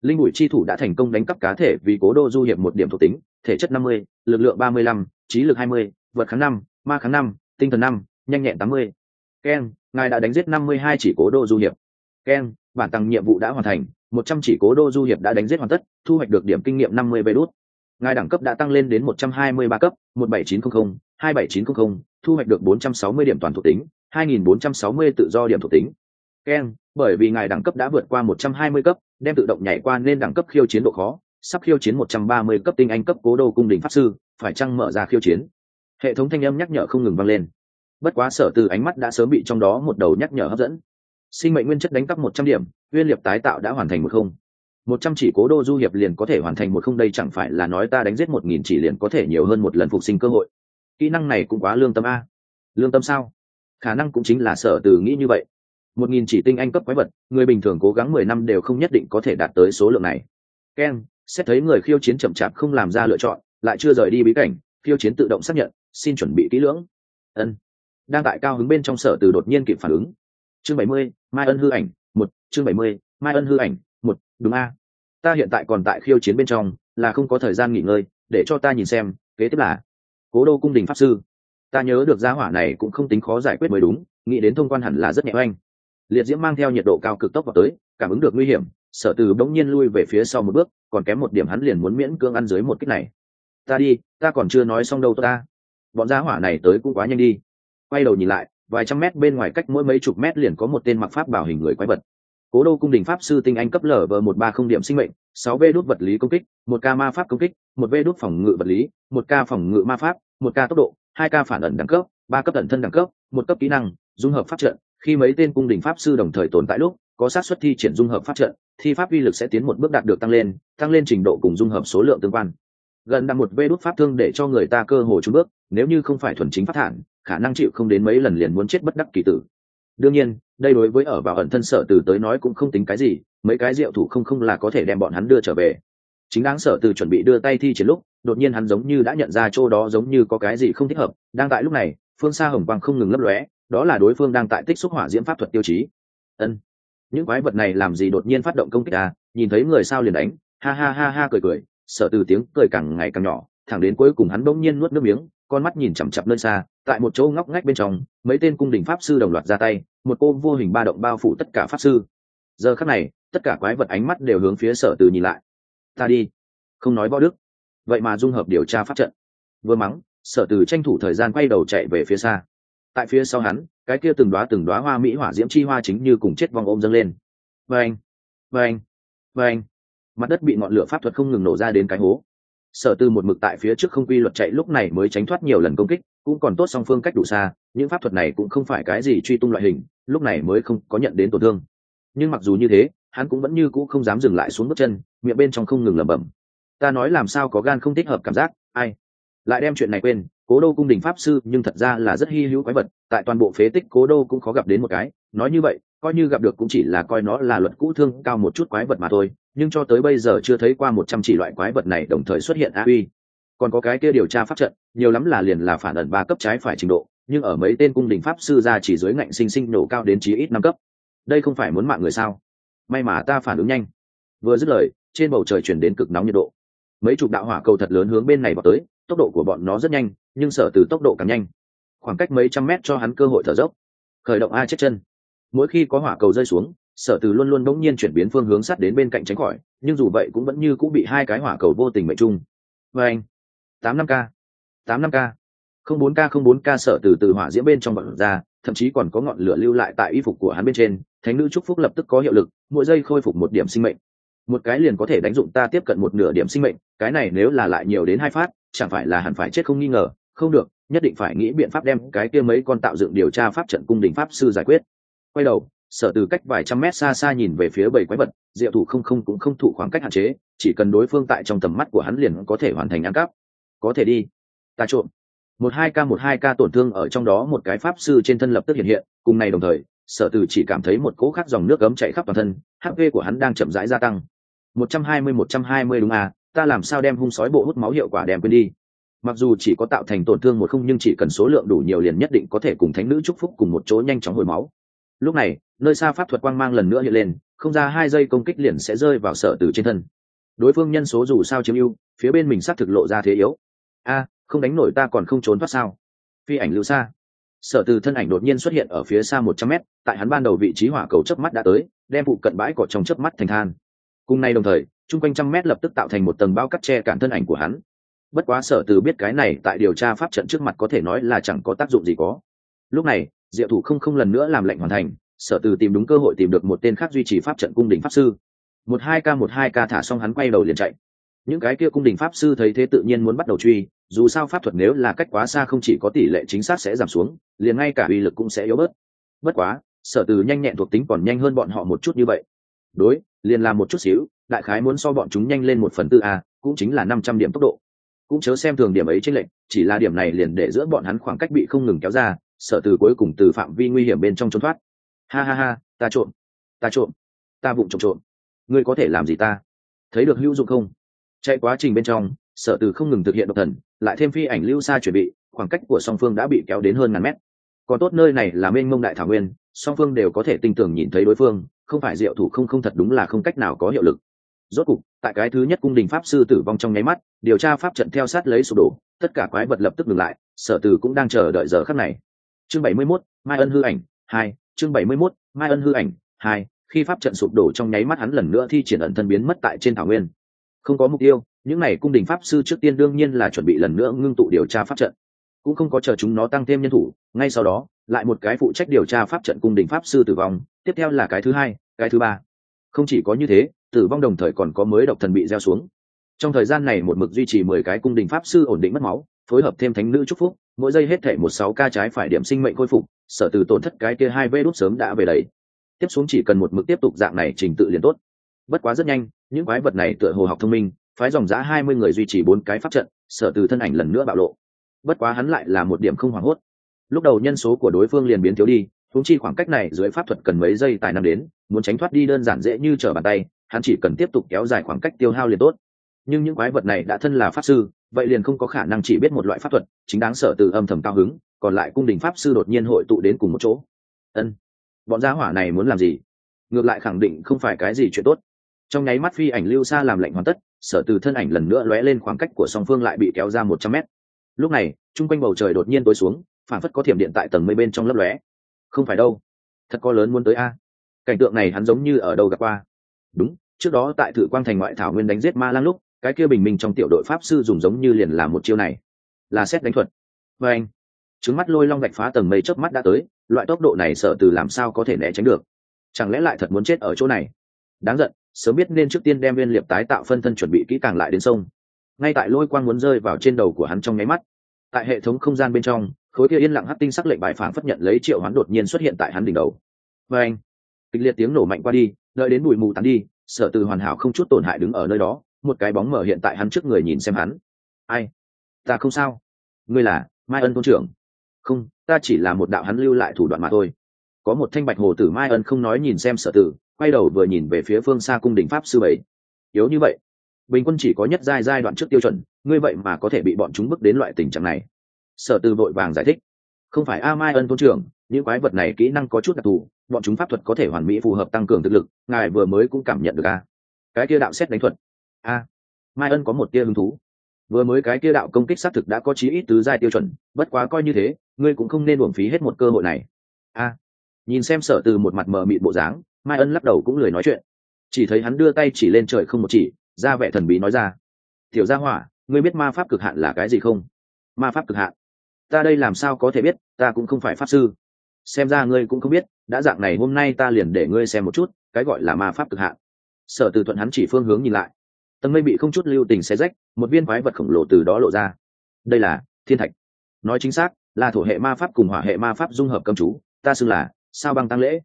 Linh bụi chi thủ đã thành công đánh cắp cá thể vì cố đô du hiệp một điểm thuộc tính thể chất năm mươi lực lượng ba mươi lăm trí lực hai mươi vật kháng năm ma kháng năm tinh thần năm nhanh nhẹn tám mươi. Ken, ngài đã đánh giết năm mươi hai chỉ cố đô du hiệp. Ken bản tăng nhiệm vụ đã hoàn thành, một trăm chỉ cố đô du hiệp đã đánh giết hoàn tất, thu hoạch được điểm kinh nghiệm năm mươi vé đốt ngài đẳng cấp đã tăng lên đến một trăm hai mươi ba cấp, một bảy chín trăm linh hai bảy chín trăm linh thu hoạch được bốn trăm sáu mươi điểm toàn thuộc tính, hai nghìn bốn trăm sáu mươi tự do điểm thuộc tính. Keng bởi vì ngài đẳng cấp đã vượt qua một trăm hai mươi cấp, đem tự động nhảy qua nên đẳng cấp khiêu chiến độ khó, sắp khiêu chiến một trăm ba mươi cấp tinh anh cấp cố đô cung đình pháp sư, phải chăng mở ra khiêu chiến? Hệ thống thanh âm nhắc nhở không ngừng vang lên. Bất quá sở từ ánh mắt đã sớm bị trong đó một đầu nhắc nhở hấp dẫn sinh mệnh nguyên chất đánh cắp một trăm điểm nguyên liệp tái tạo đã hoàn thành một không. Một trăm chỉ cố đô du hiệp liền có thể hoàn thành một không, đây chẳng phải là nói ta đánh giết một nghìn chỉ liền có thể nhiều hơn một lần phục sinh cơ hội. Kỹ năng này cũng quá lương tâm a. Lương tâm sao? Khả năng cũng chính là sở từ nghĩ như vậy. Một nghìn chỉ tinh anh cấp quái vật, người bình thường cố gắng mười năm đều không nhất định có thể đạt tới số lượng này. Keng xét thấy người khiêu chiến chậm chạp không làm ra lựa chọn, lại chưa rời đi bí cảnh, khiêu chiến tự động xác nhận, xin chuẩn bị kỹ lưỡng. Ân. Đang tại cao hứng bên trong sở từ đột nhiên kịp phản ứng chương bảy mươi, mai ân hư ảnh, một, chương bảy mươi, mai ân hư ảnh, một, đúng a. Ta hiện tại còn tại khiêu chiến bên trong, là không có thời gian nghỉ ngơi, để cho ta nhìn xem, kế tiếp là cố đô cung đình pháp sư. Ta nhớ được gia hỏa này cũng không tính khó giải quyết mới đúng, nghĩ đến thông quan hẳn là rất nhẹ oanh. Liệt diễm mang theo nhiệt độ cao cực tốc vào tới, cảm ứng được nguy hiểm, sở từ bỗng nhiên lui về phía sau một bước, còn kém một điểm hắn liền muốn miễn cương ăn dưới một kích này. Ta đi, ta còn chưa nói xong đâu ta. Bọn gia hỏa này tới cũng quá nhanh đi. Quay đầu nhìn lại vài trăm mét bên ngoài cách mỗi mấy chục mét liền có một tên mặc pháp bảo hình người quái vật. Cố đô cung đình pháp sư tinh anh cấp lở vờ một ba không điểm sinh mệnh, sáu v đút vật lý công kích, một k ma pháp công kích, một v đút phòng ngự vật lý, một k phòng ngự ma pháp, một k tốc độ, hai k phản ẩn đẳng cấp, ba cấp tận thân đẳng cấp, một cấp kỹ năng, dung hợp pháp trận. Khi mấy tên cung đình pháp sư đồng thời tồn tại lúc, có xác suất thi triển dung hợp pháp trận, thi pháp uy lực sẽ tiến một bước đạt được tăng lên tăng lên trình độ cùng dung hợp số lượng tương quan. Gần đặt một vê đốt pháp thương để cho người ta cơ hồ trúng bước, nếu như không phải thuần chính phát thản khả năng chịu không đến mấy lần liền muốn chết bất đắc kỳ tử. Đương nhiên, đây đối với ở vào ẩn thân sở từ tới nói cũng không tính cái gì, mấy cái rượu thủ không không là có thể đem bọn hắn đưa trở về. Chính đáng sở từ chuẩn bị đưa tay thi chiến lúc, đột nhiên hắn giống như đã nhận ra chỗ đó giống như có cái gì không thích hợp, đang tại lúc này, phương xa hồng quang không ngừng lấp lóe, đó là đối phương đang tại tích xúc hỏa diễm pháp thuật tiêu chí. Ân. Những quái vật này làm gì đột nhiên phát động công kích à? Nhìn thấy người sao liền đánh, ha ha ha ha cười cười, sở từ tiếng cười càng ngày càng nhỏ, thẳng đến cuối cùng hắn bỗng nhiên nuốt nước miếng con mắt nhìn chằm chặp nơi xa, tại một chỗ ngóc ngách bên trong, mấy tên cung đình pháp sư đồng loạt ra tay, một cô vô hình ba động bao phủ tất cả pháp sư. Giờ khắc này, tất cả quái vật ánh mắt đều hướng phía sở từ nhìn lại. Ta đi. Không nói võ đức. Vậy mà dung hợp điều tra pháp trận. Vừa mắng, sở từ tranh thủ thời gian quay đầu chạy về phía xa. Tại phía sau hắn, cái kia từng đoá từng đoá hoa mỹ hỏa diễm chi hoa chính như cùng chết vòng ôm dâng lên. Vâng vâng vâng. Mặt đất bị ngọn lửa pháp thuật không ngừng nổ ra đến cái hố sở tư một mực tại phía trước không quy luật chạy, lúc này mới tránh thoát nhiều lần công kích, cũng còn tốt song phương cách đủ xa, những pháp thuật này cũng không phải cái gì truy tung loại hình, lúc này mới không có nhận đến tổn thương. Nhưng mặc dù như thế, hắn cũng vẫn như cũ không dám dừng lại xuống bước chân, miệng bên trong không ngừng lẩm bẩm. Ta nói làm sao có gan không thích hợp cảm giác, ai? Lại đem chuyện này quên, cố đô cung đình pháp sư nhưng thật ra là rất hy hữu quái vật, tại toàn bộ phế tích cố đô cũng khó gặp đến một cái, nói như vậy coi như gặp được cũng chỉ là coi nó là luật cũ thương cao một chút quái vật mà thôi, nhưng cho tới bây giờ chưa thấy qua một trăm chỉ loại quái vật này đồng thời xuất hiện a uy còn có cái kia điều tra pháp trận, nhiều lắm là liền là phản ẩn ba cấp trái phải trình độ, nhưng ở mấy tên cung đình pháp sư ra chỉ dưới ngạnh sinh sinh nổ cao đến chí ít năm cấp. Đây không phải muốn mạng người sao? May mà ta phản ứng nhanh. Vừa dứt lời, trên bầu trời chuyển đến cực nóng nhiệt độ. Mấy chục đạo hỏa cầu thật lớn hướng bên này vào tới, tốc độ của bọn nó rất nhanh, nhưng sở từ tốc độ càng nhanh. Khoảng cách mấy trăm mét cho hắn cơ hội thở dốc. Khởi động a chết chân mỗi khi có hỏa cầu rơi xuống, sở từ luôn luôn bỗng nhiên chuyển biến phương hướng sát đến bên cạnh tránh khỏi, nhưng dù vậy cũng vẫn như cũng bị hai cái hỏa cầu vô tình mệnh chung và anh, tám năm k tám năm k không bốn k không bốn k sở từ từ hỏa diễm bên trong bật ra, thậm chí còn có ngọn lửa lưu lại tại y phục của hắn bên trên, thánh nữ trúc phúc lập tức có hiệu lực, mỗi giây khôi phục một điểm sinh mệnh. Một cái liền có thể đánh dụng ta tiếp cận một nửa điểm sinh mệnh, cái này nếu là lại nhiều đến hai phát, chẳng phải là hẳn phải chết không nghi ngờ. Không được, nhất định phải nghĩ biện pháp đem cái kia mấy con tạo dựng điều tra pháp trận cung đình pháp sư giải quyết quay đầu, sở từ cách vài trăm mét xa xa nhìn về phía bảy quái vật, diệu thủ không không cũng không thụ khoảng cách hạn chế, chỉ cần đối phương tại trong tầm mắt của hắn liền có thể hoàn thành ăn cắp. Có thể đi. Ta trộm. Một hai k một hai k tổn thương ở trong đó một cái pháp sư trên thân lập tức hiện hiện, cùng ngày đồng thời, sở từ chỉ cảm thấy một cỗ khác dòng nước ấm chạy khắp toàn thân hp của hắn đang chậm rãi gia tăng. Một trăm hai mươi, một trăm hai mươi đúng à ta làm sao đem hung sói bộ hút máu hiệu quả đem quên đi? Mặc dù chỉ có tạo thành tổn thương một không nhưng chỉ cần số lượng đủ nhiều liền nhất định có thể cùng thánh nữ chúc phúc cùng một chỗ nhanh chóng hồi máu lúc này, nơi xa pháp thuật quang mang lần nữa hiện lên, không ra hai giây công kích liền sẽ rơi vào sở tử trên thân. Đối phương nhân số dù sao chiếm ưu, phía bên mình xác thực lộ ra thế yếu. A, không đánh nổi ta còn không trốn thoát sao? Phi ảnh lưu xa. Sở từ thân ảnh đột nhiên xuất hiện ở phía xa một trăm mét, tại hắn ban đầu vị trí hỏa cầu chớp mắt đã tới, đem vụ cận bãi cỏ trong chớp mắt thành than. Cùng nay đồng thời, chung quanh trăm mét lập tức tạo thành một tầng bao cắt che cản thân ảnh của hắn. Bất quá sở từ biết cái này tại điều tra pháp trận trước mặt có thể nói là chẳng có tác dụng gì có. Lúc này diệu thủ không không lần nữa làm lệnh hoàn thành, sở từ tìm đúng cơ hội tìm được một tên khác duy trì pháp trận cung đình pháp sư. Một hai k một hai k thả xong hắn quay đầu liền chạy. Những cái kia cung đình pháp sư thấy thế tự nhiên muốn bắt đầu truy, dù sao pháp thuật nếu là cách quá xa không chỉ có tỷ lệ chính xác sẽ giảm xuống, liền ngay cả uy lực cũng sẽ yếu bớt. Bất quá, sở từ nhanh nhẹn thuộc tính còn nhanh hơn bọn họ một chút như vậy. Đối, liền làm một chút xíu, đại khái muốn so bọn chúng nhanh lên một phần tư a, cũng chính là năm trăm điểm tốc độ. Cũng chớ xem thường điểm ấy trên lệnh, chỉ là điểm này liền để giữa bọn hắn khoảng cách bị không ngừng kéo ra sở từ cuối cùng từ phạm vi nguy hiểm bên trong trốn thoát. Ha ha ha, ta trộm ta trộm, ta vụng trộm trộm. Ngươi có thể làm gì ta? Thấy được hữu dụng không? Chạy quá trình bên trong, sở từ không ngừng thực hiện độc thần, lại thêm phi ảnh lưu xa chuẩn bị, khoảng cách của song phương đã bị kéo đến hơn ngàn mét. Còn tốt nơi này là mênh mông đại thảo nguyên, song phương đều có thể tinh tường nhìn thấy đối phương, không phải diệu thủ không không thật đúng là không cách nào có hiệu lực. Rốt cục, tại cái thứ nhất cung đình pháp sư tử vong trong nháy mắt, điều tra pháp trận theo sát lấy sụp đổ, tất cả quái vật lập tức ngừng lại, sở từ cũng đang chờ đợi giờ khắc này chương bảy mươi 71, mai ân hư ảnh hai chương bảy mươi 71, mai ân hư ảnh hai khi pháp trận sụp đổ trong nháy mắt hắn lần nữa thi triển ẩn thân biến mất tại trên thảo nguyên. Không có mục tiêu những n à y cung đình pháp sư trước tiên đương nhiên là chuẩn bị lần nữa ngưng tụ điều tra pháp trận. Cũng không có chờ chúng nó tăng thêm nhân thủ ngay sau đó lại một cái phụ trách điều tra pháp trận cung đình pháp sư tử vong tiếp theo là cái thứ hai cái thứ ba. Không chỉ có như thế tử vong đồng thời còn có mới độc thần bị gieo xuống. Trong thời gian này một mực duy trì mười cái cung đình pháp sư ổn định mất máu phối hợp thêm thánh nữ c phúc mỗi giây hết thể một sáu ca trái phải điểm sinh mệnh khôi phục, sở từ tổn thất cái kia hai vê đốt sớm đã về đấy tiếp xuống chỉ cần một mực tiếp tục dạng này trình tự liền tốt. Bất quá rất nhanh, những quái vật này tựa hồ học thông minh, phái dòng giã hai mươi người duy trì bốn cái pháp trận, sở từ thân ảnh lần nữa bạo lộ. Bất quá hắn lại là một điểm không hoảng hốt. Lúc đầu nhân số của đối phương liền biến thiếu đi thúng chi khoảng cách này dưới pháp thuật cần mấy giây tài năm đến, muốn tránh thoát đi đơn giản dễ như trở bàn tay, hắn chỉ cần tiếp tục kéo dài khoảng cách tiêu hao liền tốt nhưng những quái vật này đã thân là pháp sư, vậy liền không có khả năng chỉ biết một loại pháp thuật, chính đáng sở từ âm thầm cao hứng, còn lại cung đình pháp sư đột nhiên hội tụ đến cùng một chỗ. Ân, bọn gia hỏa này muốn làm gì? Ngược lại khẳng định không phải cái gì chuyện tốt. Trong nháy mắt phi ảnh lưu xa làm lệnh hoàn tất, sở từ thân ảnh lần nữa lóe lên khoảng cách của song phương lại bị kéo ra một trăm mét. Lúc này, chung quanh bầu trời đột nhiên tối xuống, phản phất có thiểm điện tại tầng mây bên trong lấp lóe. Không phải đâu, thật có lớn muốn tới a. Cảnh tượng này hắn giống như ở đâu gặp qua. Đúng, trước đó tại thử quang thành ngoại thảo nguyên đánh giết ma lang lúc cái kia bình minh trong tiểu đội pháp sư dùng giống như liền là một chiêu này. Là xét đánh thuật. Và anh, trứng mắt lôi long gạch phá tầng mây chớp mắt đã tới, loại tốc độ này sợ từ làm sao có thể né tránh được? Chẳng lẽ lại thật muốn chết ở chỗ này? Đáng giận, sớm biết nên trước tiên đem viên liệp tái tạo phân thân chuẩn bị kỹ càng lại đến sông. Ngay tại lôi quang muốn rơi vào trên đầu của hắn trong nháy mắt, tại hệ thống không gian bên trong, khối kia yên lặng hắt tinh sắc lệnh bài phản phất nhận lấy triệu hắn đột nhiên xuất hiện tại hắn đỉnh đầu. Và anh, kịch liệt tiếng nổ mạnh qua đi, đợi đến bụi mù tắn đi sở từ hoàn hảo không chút tổn hại đứng ở nơi đó một cái bóng mở hiện tại hắn trước người nhìn xem hắn. Ai? Ta không sao. Ngươi là mai ân tôn trưởng. Không, ta chỉ là một đạo hắn lưu lại thủ đoạn mà thôi. Có một thanh bạch hồ tử mai ân không nói nhìn xem sở tử, quay đầu vừa nhìn về phía phương xa cung đình pháp sư bảy. Yếu như vậy, bình quân chỉ có nhất giai giai đoạn trước tiêu chuẩn, ngươi vậy mà có thể bị bọn chúng bước đến loại tình trạng này. Sở tử vội vàng giải thích. Không phải a mai ân tôn trưởng, những quái vật này kỹ năng có chút đặc thù, bọn chúng pháp thuật có thể hoàn mỹ phù hợp tăng cường thực lực, ngài vừa mới cũng cảm nhận được a. Cái kia đạo xét đánh thuật a mai ân có một tia hứng thú. Vừa mới cái tia đạo công kích xác thực đã có chí ít tứ giai tiêu chuẩn, bất quá coi như thế, ngươi cũng không nên uổng phí hết một cơ hội này. A nhìn xem sở từ một mặt mờ mịt bộ dáng, mai ân lắc đầu cũng lười nói chuyện. Chỉ thấy hắn đưa tay chỉ lên trời không một chỉ, ra vẻ thần bí nói ra, tiểu gia hỏa, ngươi biết ma pháp cực hạn là cái gì không? Ma pháp cực hạn? Ta đây làm sao có thể biết, ta cũng không phải pháp sư. Xem ra ngươi cũng không biết, đã dạng này hôm nay ta liền để ngươi xem một chút, cái gọi là ma pháp cực hạn. Sở từ thuận hắn chỉ phương hướng nhìn lại tầng mây bị không chút lưu tình xé rách, một viên quái vật khổng lồ từ đó lộ ra. Đây là thiên thạch. Nói chính xác, là thổ hệ ma pháp cùng hỏa hệ ma pháp dung hợp cầm chú, ta xưng là sao băng tăng lễ.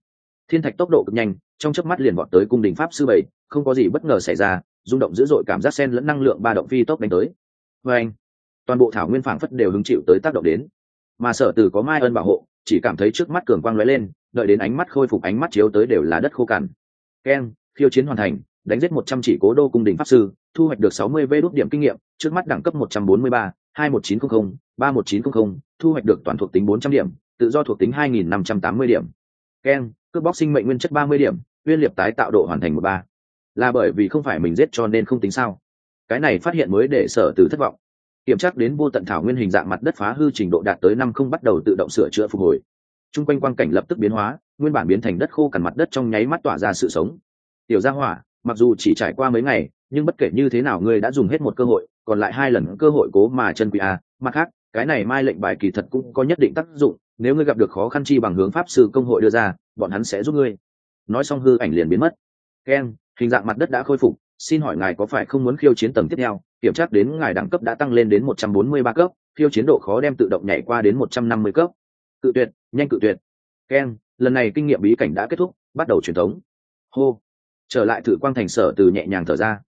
Thiên thạch tốc độ cực nhanh, trong chớp mắt liền bọn tới cung đình pháp sư bảy, không có gì bất ngờ xảy ra, rung động dữ dội cảm giác sen lẫn năng lượng ba động phi tốc đánh tới. Và anh, toàn bộ thảo nguyên phảng phất đều hứng chịu tới tác động đến. Mà sở từ có mai ơn bảo hộ, chỉ cảm thấy trước mắt cường quang lóe lên, đợi đến ánh mắt khôi phục ánh mắt chiếu tới đều là đất khô cằn. Keng, khiêu chiến hoàn thành đánh giết một trăm chỉ cố đô cung đình pháp sư, thu hoạch được sáu mươi vê đốt điểm kinh nghiệm, trước mắt đẳng cấp một trăm bốn mươi ba, hai một chín trăm linh ba một chín trăm linh thu hoạch được toàn thuộc tính bốn trăm điểm, tự do thuộc tính hai nghìn năm trăm tám mươi điểm. Ken, cướp bóc sinh mệnh nguyên chất ba mươi điểm, uyên liệp tái tạo độ hoàn thành một ba. Là bởi vì không phải mình giết cho nên không tính sao? Cái này phát hiện mới để sở từ thất vọng. Kiểm tra đến vô tận thảo nguyên hình dạng mặt đất phá hư trình độ đạt tới năm không bắt đầu tự động sửa chữa phục hồi. T r u n g quanh quang cảnh lập tức biến hóa, nguyên bản biến thành đất khô cằn mặt đất trong nháy mắt tỏa ra sự sống. Tiểu gia hỏa mặc dù chỉ trải qua mấy ngày, nhưng bất kể như thế nào ngươi đã dùng hết một cơ hội, còn lại hai lần cơ hội cố mà chân quý a mặt khác, cái này mai lệnh bài kỳ thật cũng có nhất định tác dụng, nếu ngươi gặp được khó khăn chi bằng hướng pháp sư công hội đưa ra, bọn hắn sẽ giúp ngươi. Nói xong hư ảnh liền biến mất. Keng hình dạng mặt đất đã khôi phục, xin hỏi ngài có phải không muốn khiêu chiến tầng tiếp theo? Kiểm tra đến ngài đẳng cấp đã tăng lên đến một trăm bốn mươi ba cấp, khiêu chiến độ khó đem tự động nhảy qua đến một trăm năm mươi cấp. Cự tuyệt, nhanh cự tuyệt. Keng lần này kinh nghiệm bí cảnh đã kết thúc, bắt đầu truyền thống. Hô trở lại thử quang thành sở từ nhẹ nhàng thở ra.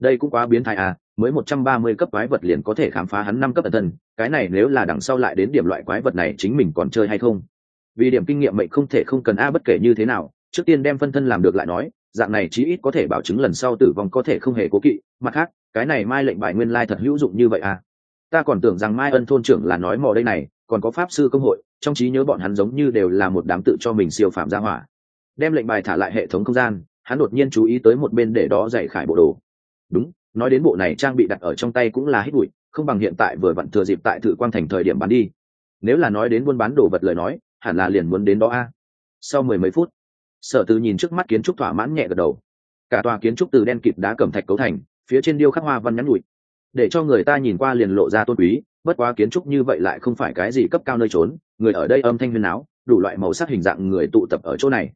Đây cũng quá biến thái à mới một trăm ba mươi cấp quái vật liền có thể khám phá hắn năm cấp ẩn thân, cái này nếu là đằng sau lại đến điểm loại quái vật này chính mình còn chơi hay không? Vì điểm kinh nghiệm mệnh không thể không cần a bất kể như thế nào, trước tiên đem phân thân làm được lại nói, dạng này chí ít có thể bảo chứng lần sau tử vong có thể không hề cố kỵ, mặt khác, cái này mai lệnh bài nguyên lai thật hữu dụng như vậy à. Ta còn tưởng rằng mai ân thôn trưởng là nói mò đây này, còn có pháp sư công hội, trong trí nhớ bọn hắn giống như đều là một đám tự cho mình siêu phạm gia hỏa. Đem lệnh bài thả lại hệ thống không gian hắn đột nhiên chú ý tới một bên để đó dạy khải bộ đồ. Đúng nói đến bộ này trang bị đặt ở trong tay cũng là hít bụi không bằng hiện tại vừa vặn thừa dịp tại thử quang thành thời điểm bán đi. Nếu là nói đến buôn bán đồ vật lời nói hẳn là liền muốn đến đó a. Sau mười mấy phút sở từ nhìn trước mắt kiến trúc thỏa mãn nhẹ gật đầu. Cả tòa kiến trúc từ đen kịt đá cẩm thạch cấu thành phía trên điêu khắc hoa văn nhắn nhụi. Để cho người ta nhìn qua liền lộ ra tôn quý bất quá kiến trúc như vậy lại không phải cái gì cấp cao nơi trốn người ở đây âm thanh huyền áo đủ loại màu sắc hình dạng người tụ tập ở chỗ này.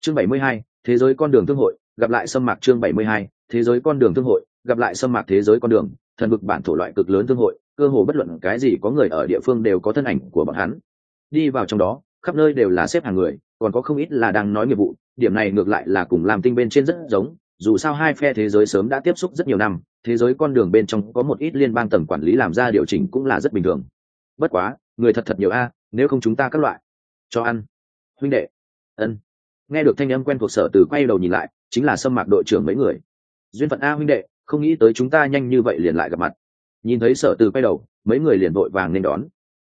Chương 72, thế giới con đường thương hội gặp lại sâm mạc chương 72, thế giới con đường thương hội gặp lại sâm mạc thế giới con đường thần vực bản thổ loại cực lớn thương hội cơ hồ bất luận cái gì có người ở địa phương đều có thân ảnh của bọn hắn. Đi vào trong đó khắp nơi đều là xếp hàng người còn có không ít là đang nói nghiệp vụ điểm này ngược lại là cùng làm tinh bên trên rất giống dù sao hai phe thế giới sớm đã tiếp xúc rất nhiều năm thế giới con đường bên trong có một ít liên bang tầng quản lý làm ra điều chỉnh cũng là rất bình thường. Bất quá người thật thật nhiều a nếu không chúng ta các loại. Cho ăn. Huynh đệ. Ân nghe được thanh âm quen thuộc sở từ quay đầu nhìn lại, chính là sâm mạc đội trưởng mấy người. Duyên phận a huynh đệ, không nghĩ tới chúng ta nhanh như vậy liền lại gặp mặt. Nhìn thấy sở từ quay đầu, mấy người liền vội vàng nên đón.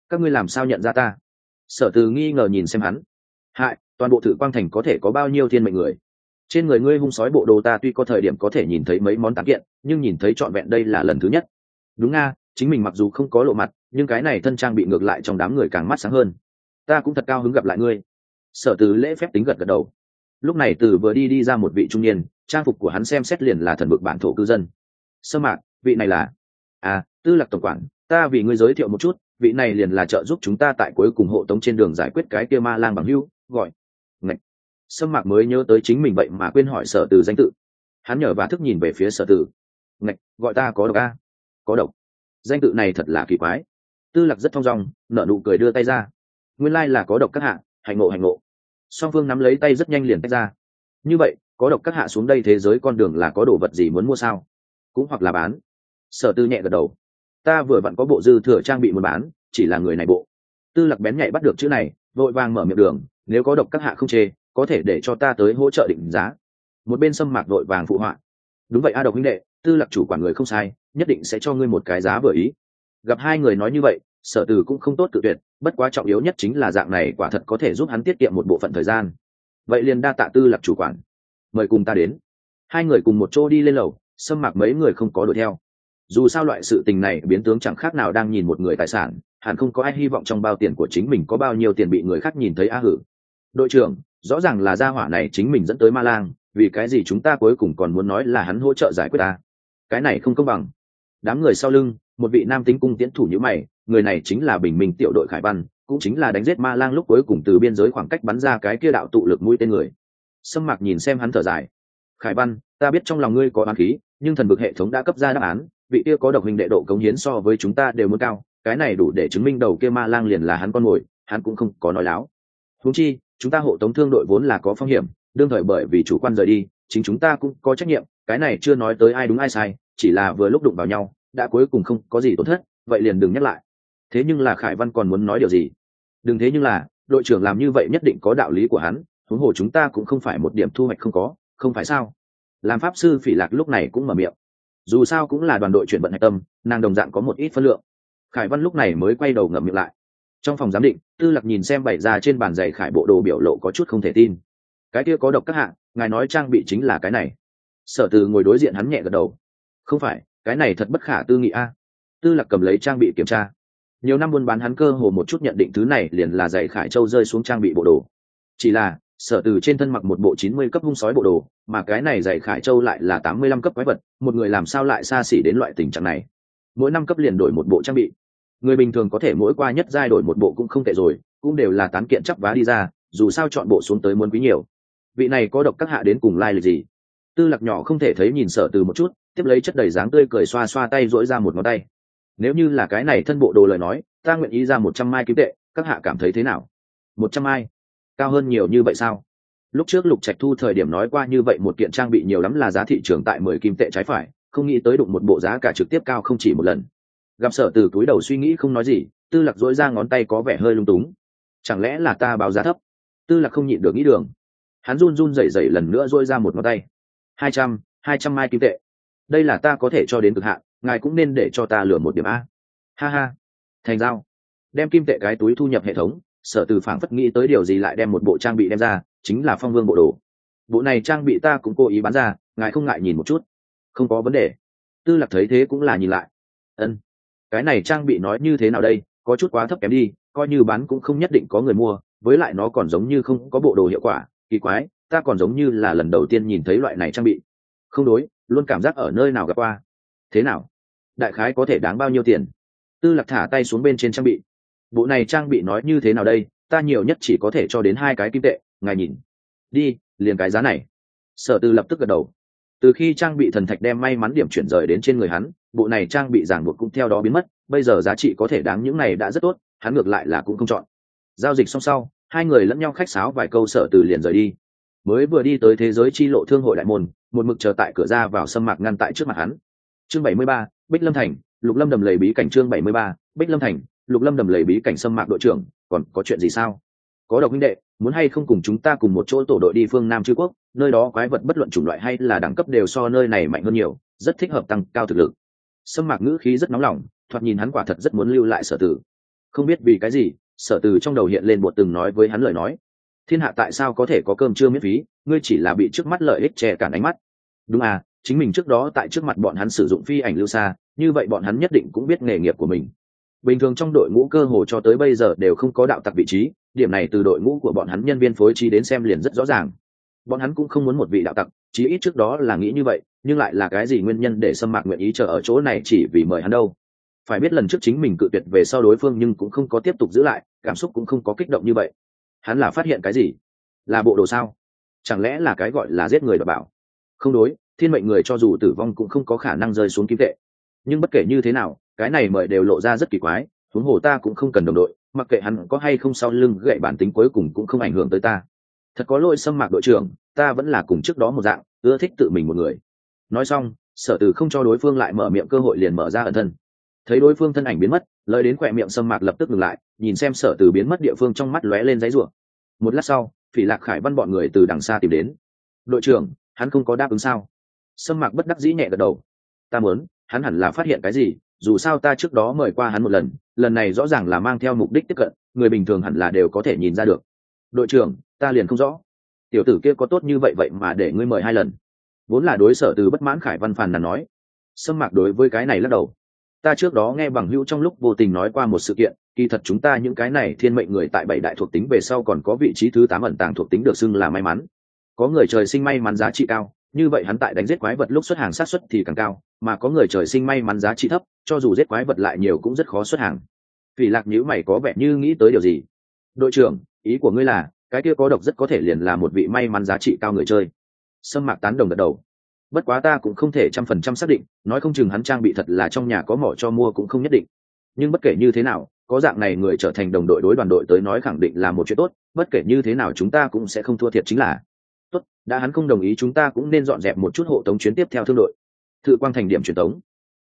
Các ngươi làm sao nhận ra ta? Sở từ nghi ngờ nhìn xem hắn. Hại, toàn bộ thử quang thành có thể có bao nhiêu thiên mệnh người? Trên người ngươi hung sói bộ đồ ta tuy có thời điểm có thể nhìn thấy mấy món tán kiện, nhưng nhìn thấy trọn vẹn đây là lần thứ nhất. Đúng nga chính mình mặc dù không có lộ mặt, nhưng cái này thân trang bị ngược lại trong đám người càng mắt sáng hơn. Ta cũng thật cao hứng gặp lại ngươi sở từ lễ phép tính gật gật đầu. Lúc này từ vừa đi đi ra một vị trung niên, trang phục của hắn xem xét liền là thần vực bản thổ cư dân. Sơ mạc, vị này là? À tư lạc tổng quản, ta vì ngươi giới thiệu một chút, vị này liền là trợ giúp chúng ta tại cuối cùng hộ tống trên đường giải quyết cái kia ma lang bằng hưu gọi. Ngạch. Sâm mạc mới nhớ tới chính mình vậy mà quên hỏi sở từ danh tự. Hắn nhờ và thức nhìn về phía sở từ. Ngạch, gọi ta có độc a. Có độc. Danh tự này thật là kỳ quái. Tư lạc rất thong dong, nở nụ cười đưa tay ra. Nguyên lai là có độc các hạ hành ngộ hành ngộ. Song phương nắm lấy tay rất nhanh liền tách ra. Như vậy, có độc các hạ xuống đây thế giới con đường là có đồ vật gì muốn mua sao? Cũng hoặc là bán? Sở tư nhẹ gật đầu. Ta vừa vặn có bộ dư thừa trang bị muốn bán, chỉ là người này bộ. Tư lạc bén nhạy bắt được chữ này, vội vàng mở miệng đường, nếu có độc các hạ không chê, có thể để cho ta tới hỗ trợ định giá. Một bên sâm mạc vội vàng phụ họa. Đúng vậy a độc huynh đệ, tư lạc chủ quản người không sai, nhất định sẽ cho ngươi một cái giá vừa ý. Gặp hai người nói như vậy, sở từ cũng không tốt tự tuyệt bất quá trọng yếu nhất chính là dạng này quả thật có thể giúp hắn tiết kiệm một bộ phận thời gian. Vậy liền đa tạ tư lạc chủ quản. Mời cùng ta đến. Hai người cùng một chỗ đi lên lầu, sâm mạc mấy người không có đuổi theo. Dù sao loại sự tình này, biến tướng chẳng khác nào đang nhìn một người tài sản, hẳn không có ai hy vọng trong bao tiền của chính mình có bao nhiêu tiền bị người khác nhìn thấy a hử. Đội trưởng, rõ ràng là gia hỏa này chính mình dẫn tới ma lang, vì cái gì chúng ta cuối cùng còn muốn nói là hắn hỗ trợ giải quyết ta? Cái này không công bằng. Đám người sau lưng, một vị nam tính cung tiễn thủ như mày người này chính là bình minh tiểu đội khải văn, cũng chính là đánh giết ma lang lúc cuối cùng từ biên giới khoảng cách bắn ra cái kia đạo tụ lực mũi tên người. Sâm mạc nhìn xem hắn thở dài. Khải văn, ta biết trong lòng ngươi có oán khí, nhưng thần vực hệ thống đã cấp ra đáp án, vị kia có độc hình đệ độ cống hiến so với chúng ta đều muốn cao, cái này đủ để chứng minh đầu kia ma lang liền là hắn con mồi, hắn cũng không có nói láo. Húng chi, chúng ta hộ tống thương đội vốn là có phong hiểm, đương thời bởi vì chủ quan rời đi, chính chúng ta cũng có trách nhiệm, cái này chưa nói tới ai đúng ai sai, chỉ là vừa lúc đụng vào nhau, đã cuối cùng không có gì tổn thất, vậy liền đừng nhắc lại thế nhưng là khải văn còn muốn nói điều gì? Đừng thế nhưng là đội trưởng làm như vậy nhất định có đạo lý của hắn huống hồ chúng ta cũng không phải một điểm thu hoạch không có không phải sao? Làm pháp sư phỉ lạc lúc này cũng mở miệng. Dù sao cũng là đoàn đội chuyển vận hạch tâm nàng đồng dạng có một ít phân lượng. Khải văn lúc này mới quay đầu ngậm miệng lại. Trong phòng giám định tư lạc nhìn xem bày ra trên bàn giày khải bộ đồ biểu lộ có chút không thể tin. Cái kia có độc các hạng, ngài nói trang bị chính là cái này. Sở từ ngồi đối diện hắn nhẹ gật đầu. Không phải cái này thật bất khả tư nghị a. Tư lạc cầm lấy trang bị kiểm tra nhiều năm buôn bán hắn cơ hồ một chút nhận định thứ này liền là dạy khải châu rơi xuống trang bị bộ đồ. Chỉ là, sở từ trên thân mặc một bộ chín mươi cấp hung sói bộ đồ, mà cái này dạy khải châu lại là tám mươi lăm cấp quái vật, một người làm sao lại xa xỉ đến loại tình trạng này? Mỗi năm cấp liền đổi một bộ trang bị. Người bình thường có thể mỗi qua nhất giai đổi một bộ cũng không tệ rồi, cũng đều là tán kiện chắp vá đi ra, dù sao chọn bộ xuống tới muốn quý nhiều. Vị này có độc các hạ đến cùng lai、like、lịch gì? Tư lạc nhỏ không thể thấy nhìn sở từ một chút, tiếp lấy chất đầy dáng tươi cười xoa xoa tay dỗi ra một ngón tay nếu như là cái này thân bộ đồ lời nói, ta nguyện ý ra một trăm mai kim tệ, các hạ cảm thấy thế nào? Một trăm mai? Cao hơn nhiều như vậy sao? Lúc trước lục trạch thu thời điểm nói qua như vậy, một kiện trang bị nhiều lắm là giá thị trường tại mười kim tệ trái phải, không nghĩ tới đụng một bộ giá cả trực tiếp cao không chỉ một lần. Gặp sở từ túi đầu suy nghĩ không nói gì, tư lạc dỗi ra ngón tay có vẻ hơi lung túng. Chẳng lẽ là ta báo giá thấp? Tư lạc không nhịn được nghĩ đường. Hắn run run rẩy rẩy lần nữa dỗi ra một ngón tay. Hai trăm hai trăm mai kim tệ. Đây là ta có thể cho đến cực hạn ngài cũng nên để cho ta lừa một điểm a. Ha ha. Thành giao. Đem kim tệ cái túi thu nhập hệ thống, sở từ phảng phất nghĩ tới điều gì lại đem một bộ trang bị đem ra, chính là phong vương bộ đồ. Bộ này trang bị ta cũng cố ý bán ra, ngài không ngại nhìn một chút. Không có vấn đề. Tư lạc thấy thế cũng là nhìn lại. Ân. Cái này trang bị nói như thế nào đây? Có chút quá thấp kém đi, coi như bán cũng không nhất định có người mua, với lại nó còn giống như không có bộ đồ hiệu quả, kỳ quái, ta còn giống như là lần đầu tiên nhìn thấy loại này trang bị. Không đối, luôn cảm giác ở nơi nào gặp qua thế nào? Đại khái có thể đáng bao nhiêu tiền? Tư lạc thả tay xuống bên trên trang bị. Bộ này trang bị nói như thế nào đây? Ta nhiều nhất chỉ có thể cho đến hai cái kim tệ, ngài nhìn. Đi, liền cái giá này. Sở tư lập tức gật đầu. Từ khi trang bị thần thạch đem may mắn điểm chuyển rời đến trên người hắn, bộ này trang bị giảng buộc cũng theo đó biến mất, bây giờ giá trị có thể đáng những này đã rất tốt, hắn ngược lại là cũng không chọn. Giao dịch xong sau, hai người lẫn nhau khách sáo vài câu sở từ liền rời đi. Mới vừa đi tới thế giới chi lộ thương hội đại môn, một mực chờ tại cửa ra vào sâm mạc ngăn tại trước mặt hắn chương bảy mươi ba, bích lâm thành, lục lâm đầm lầy bí cảnh chương bảy mươi ba, bích lâm thành, lục lâm đầm lầy bí cảnh sâm mạc đội trưởng, còn có chuyện gì sao? Có độc huynh đệ, muốn hay không cùng chúng ta cùng một chỗ tổ đội đi phương nam chư quốc, nơi đó quái vật bất luận chủng loại hay là đẳng cấp đều so nơi này mạnh hơn nhiều, rất thích hợp tăng cao thực lực. Sâm mạc ngữ khí rất nóng lòng, thoạt nhìn hắn quả thật rất muốn lưu lại sở tử. Không biết vì cái gì, sở tử trong đầu hiện lên một từng nói với hắn lời nói. Thiên hạ tại sao có thể có cơm chưa miễn phí, ngươi chỉ là bị trước mắt lợi ích che cản ánh mắt. Đúng à chính mình trước đó tại trước mặt bọn hắn sử dụng phi ảnh lưu xa, như vậy bọn hắn nhất định cũng biết nghề nghiệp của mình. Bình thường trong đội ngũ cơ hồ cho tới bây giờ đều không có đạo tặc vị trí, điểm này từ đội ngũ của bọn hắn nhân viên phối trí đến xem liền rất rõ ràng. Bọn hắn cũng không muốn một vị đạo tặc, chí ít trước đó là nghĩ như vậy, nhưng lại là cái gì nguyên nhân để sâm mạc nguyện ý chờ ở chỗ này chỉ vì mời hắn đâu? Phải biết lần trước chính mình cự tuyệt về sau đối phương nhưng cũng không có tiếp tục giữ lại, cảm xúc cũng không có kích động như vậy. Hắn là phát hiện cái gì? Là bộ đồ sao? Chẳng lẽ là cái gọi là giết người đ bảo không đối thiên mệnh người cho dù tử vong cũng không có khả năng rơi xuống kim tệ. Nhưng bất kể như thế nào, cái này mời đều lộ ra rất kỳ quái, huống hồ ta cũng không cần đồng đội, mặc kệ hắn có hay không sau lưng gậy bản tính cuối cùng cũng không ảnh hưởng tới ta. Thật có lỗi xâm mạc đội trưởng, ta vẫn là cùng trước đó một dạng, ưa thích tự mình một người. Nói xong, sở từ không cho đối phương lại mở miệng cơ hội liền mở ra ẩn thân. Thấy đối phương thân ảnh biến mất, lời đến khỏe miệng xâm mạc lập tức ngừng lại, nhìn xem sở từ biến mất địa phương trong mắt lóe lên giấy rủa. Một lát sau, phỉ lạc khải văn bọn người từ đằng xa tìm đến. Đội trưởng, hắn không có đáp ứng sao? Sâm mạc bất đắc dĩ nhẹ gật đầu. Ta muốn, hắn hẳn là phát hiện cái gì, dù sao ta trước đó mời qua hắn một lần lần này rõ ràng là mang theo mục đích tiếp cận, người bình thường hẳn là đều có thể nhìn ra được. Đội trưởng, ta liền không rõ. Tiểu tử kia có tốt như vậy vậy mà để ngươi mời hai lần. Vốn là đối sở từ bất mãn khải văn phàn là nói. Sâm mạc đối với cái này lắc đầu. Ta trước đó nghe bằng hữu trong lúc vô tình nói qua một sự kiện, kỳ thật chúng ta những cái này thiên mệnh người tại bảy đại thuộc tính về sau còn có vị trí thứ tám ẩn tàng thuộc tính được xưng là may mắn. Có người trời sinh may mắn giá trị cao như vậy hắn tại đánh giết quái vật lúc xuất hàng sát xuất thì càng cao, mà có người trời sinh may mắn giá trị thấp, cho dù giết quái vật lại nhiều cũng rất khó xuất hàng. Vì lạc nhữ mày có vẻ như nghĩ tới điều gì. Đội trưởng, ý của ngươi là, cái kia có độc rất có thể liền là một vị may mắn giá trị cao người chơi. Sâm mạc tán đồng gật đầu. Bất quá ta cũng không thể trăm phần trăm xác định, nói không chừng hắn trang bị thật là trong nhà có mỏ cho mua cũng không nhất định. Nhưng bất kể như thế nào, có dạng này người trở thành đồng đội đối đoàn đội tới nói khẳng định là một chuyện tốt, bất kể như thế nào chúng ta cũng sẽ không thua thiệt chính là đã hắn không đồng ý chúng ta cũng nên dọn dẹp một chút hộ tống chuyến tiếp theo thương đội. Thự quang thành điểm truyền tống.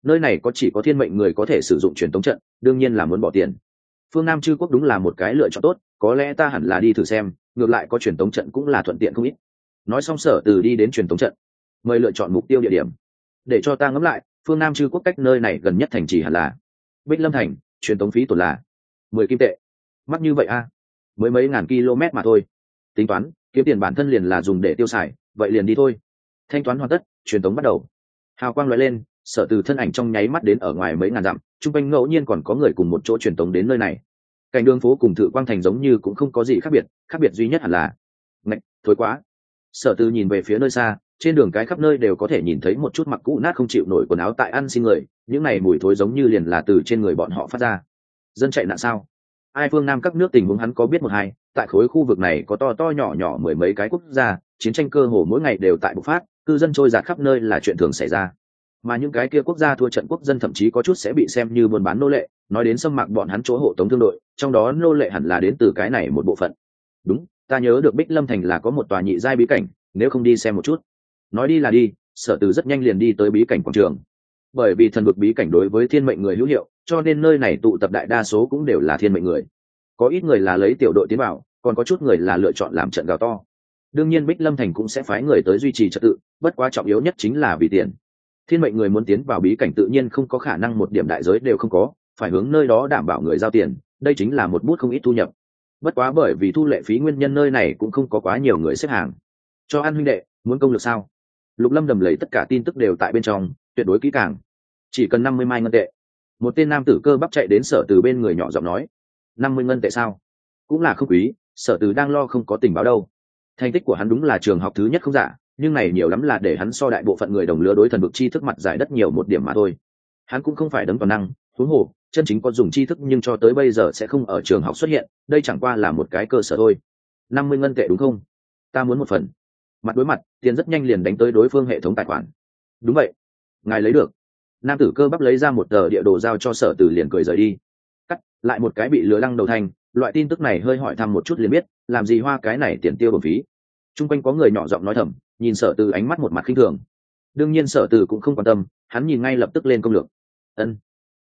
Nơi này có chỉ có thiên mệnh người có thể sử dụng truyền tống trận, đương nhiên là muốn bỏ tiền. Phương nam chư quốc đúng là một cái lựa chọn tốt, có lẽ ta hẳn là đi thử xem, ngược lại có truyền tống trận cũng là thuận tiện không ít. Nói xong sở từ đi đến truyền tống trận, mời lựa chọn mục tiêu địa điểm. Để cho ta ngẫm lại, phương nam chư quốc cách nơi này gần nhất thành trì hẳn là bích lâm thành, truyền tống phí tổn là mười kim tệ. Mắc như vậy a? Mới mấy ngàn km mà thôi. Tính toán kiếm tiền bản thân liền là dùng để tiêu xài, vậy liền đi thôi. Thanh toán hoàn tất, truyền tống bắt đầu. Hào quang loại lên, sở từ thân ảnh trong nháy mắt đến ở ngoài mấy ngàn dặm chung quanh ngẫu nhiên còn có người cùng một chỗ truyền tống đến nơi này. Cảnh đường phố cùng thự quang thành giống như cũng không có gì khác biệt khác biệt duy nhất hẳn là ngạch, thối quá. Sở từ nhìn về phía nơi xa, trên đường cái khắp nơi đều có thể nhìn thấy một chút mặc cũ nát không chịu nổi quần áo tại ăn xin người, những này mùi thối giống như liền là từ trên người bọn họ phát ra. Dân chạy nạn sao? Ai phương nam các nước tình huống hắn có biết một hai tại khối khu vực này có to to nhỏ nhỏ mười mấy cái quốc gia, chiến tranh cơ hồ mỗi ngày đều tại bộc phát, cư dân trôi giạt khắp nơi là chuyện thường xảy ra. Mà những cái kia quốc gia thua trận quốc dân thậm chí có chút sẽ bị xem như buôn bán nô lệ, nói đến xâm mạc bọn hắn chỗ hộ tống thương đội, trong đó nô lệ hẳn là đến từ cái này một bộ phận. Đúng, ta nhớ được bích lâm thành là có một tòa nhị giai bí cảnh, nếu không đi xem một chút. Nói đi là đi, sở từ rất nhanh liền đi tới bí cảnh quảng trường. Bởi vì thần vực bí cảnh đối với thiên mệnh người hữu hiệu, cho nên nơi này tụ tập đại đa số cũng đều là thiên mệnh người có ít người là lấy tiểu đội tiến vào, còn có chút người là lựa chọn làm trận gào to. Đương nhiên bích lâm thành cũng sẽ phái người tới duy trì trật tự, bất quá trọng yếu nhất chính là vì tiền. Thiên mệnh người muốn tiến vào bí cảnh tự nhiên không có khả năng một điểm đại giới đều không có, phải hướng nơi đó đảm bảo người giao tiền, đây chính là một bút không ít thu nhập. Bất quá bởi vì thu lệ phí nguyên nhân nơi này cũng không có quá nhiều người xếp hàng. Cho an huynh đệ, muốn công lực sao? Lục lâm đầm lấy tất cả tin tức đều tại bên trong, tuyệt đối kỹ càng. Chỉ cần năm mươi mai ngân tệ. Một tên nam tử cơ bắp chạy đến sở từ bên người nhỏ giọng nói năm mươi ngân tệ sao? Cũng là không quý, sở từ đang lo không có tình báo đâu. Thành tích của hắn đúng là trường học thứ nhất không giả, nhưng này nhiều lắm là để hắn so đại bộ phận người đồng lứa đối thần vực chi thức mặt giải đất nhiều một điểm mà thôi. Hắn cũng không phải đấng toàn năng, huống hồ, chân chính có dùng chi thức nhưng cho tới bây giờ sẽ không ở trường học xuất hiện, đây chẳng qua là một cái cơ sở thôi. Năm mươi ngân tệ đúng không? Ta muốn một phần. Mặt đối mặt, tiền rất nhanh liền đánh tới đối phương hệ thống tài khoản. Đúng vậy. Ngài lấy được. Nam tử cơ bắp lấy ra một tờ địa đồ giao cho sở tử liền cười rời đi lại một cái bị lừa lăng đầu thành loại tin tức này hơi hỏi thăm một chút liền biết làm gì hoa cái này tiền tiêu bổng phí. Trung quanh có người nhỏ giọng nói thầm nhìn sở từ ánh mắt một mặt khinh thường. Đương nhiên sở từ cũng không quan tâm hắn nhìn ngay lập tức lên công lược. Ân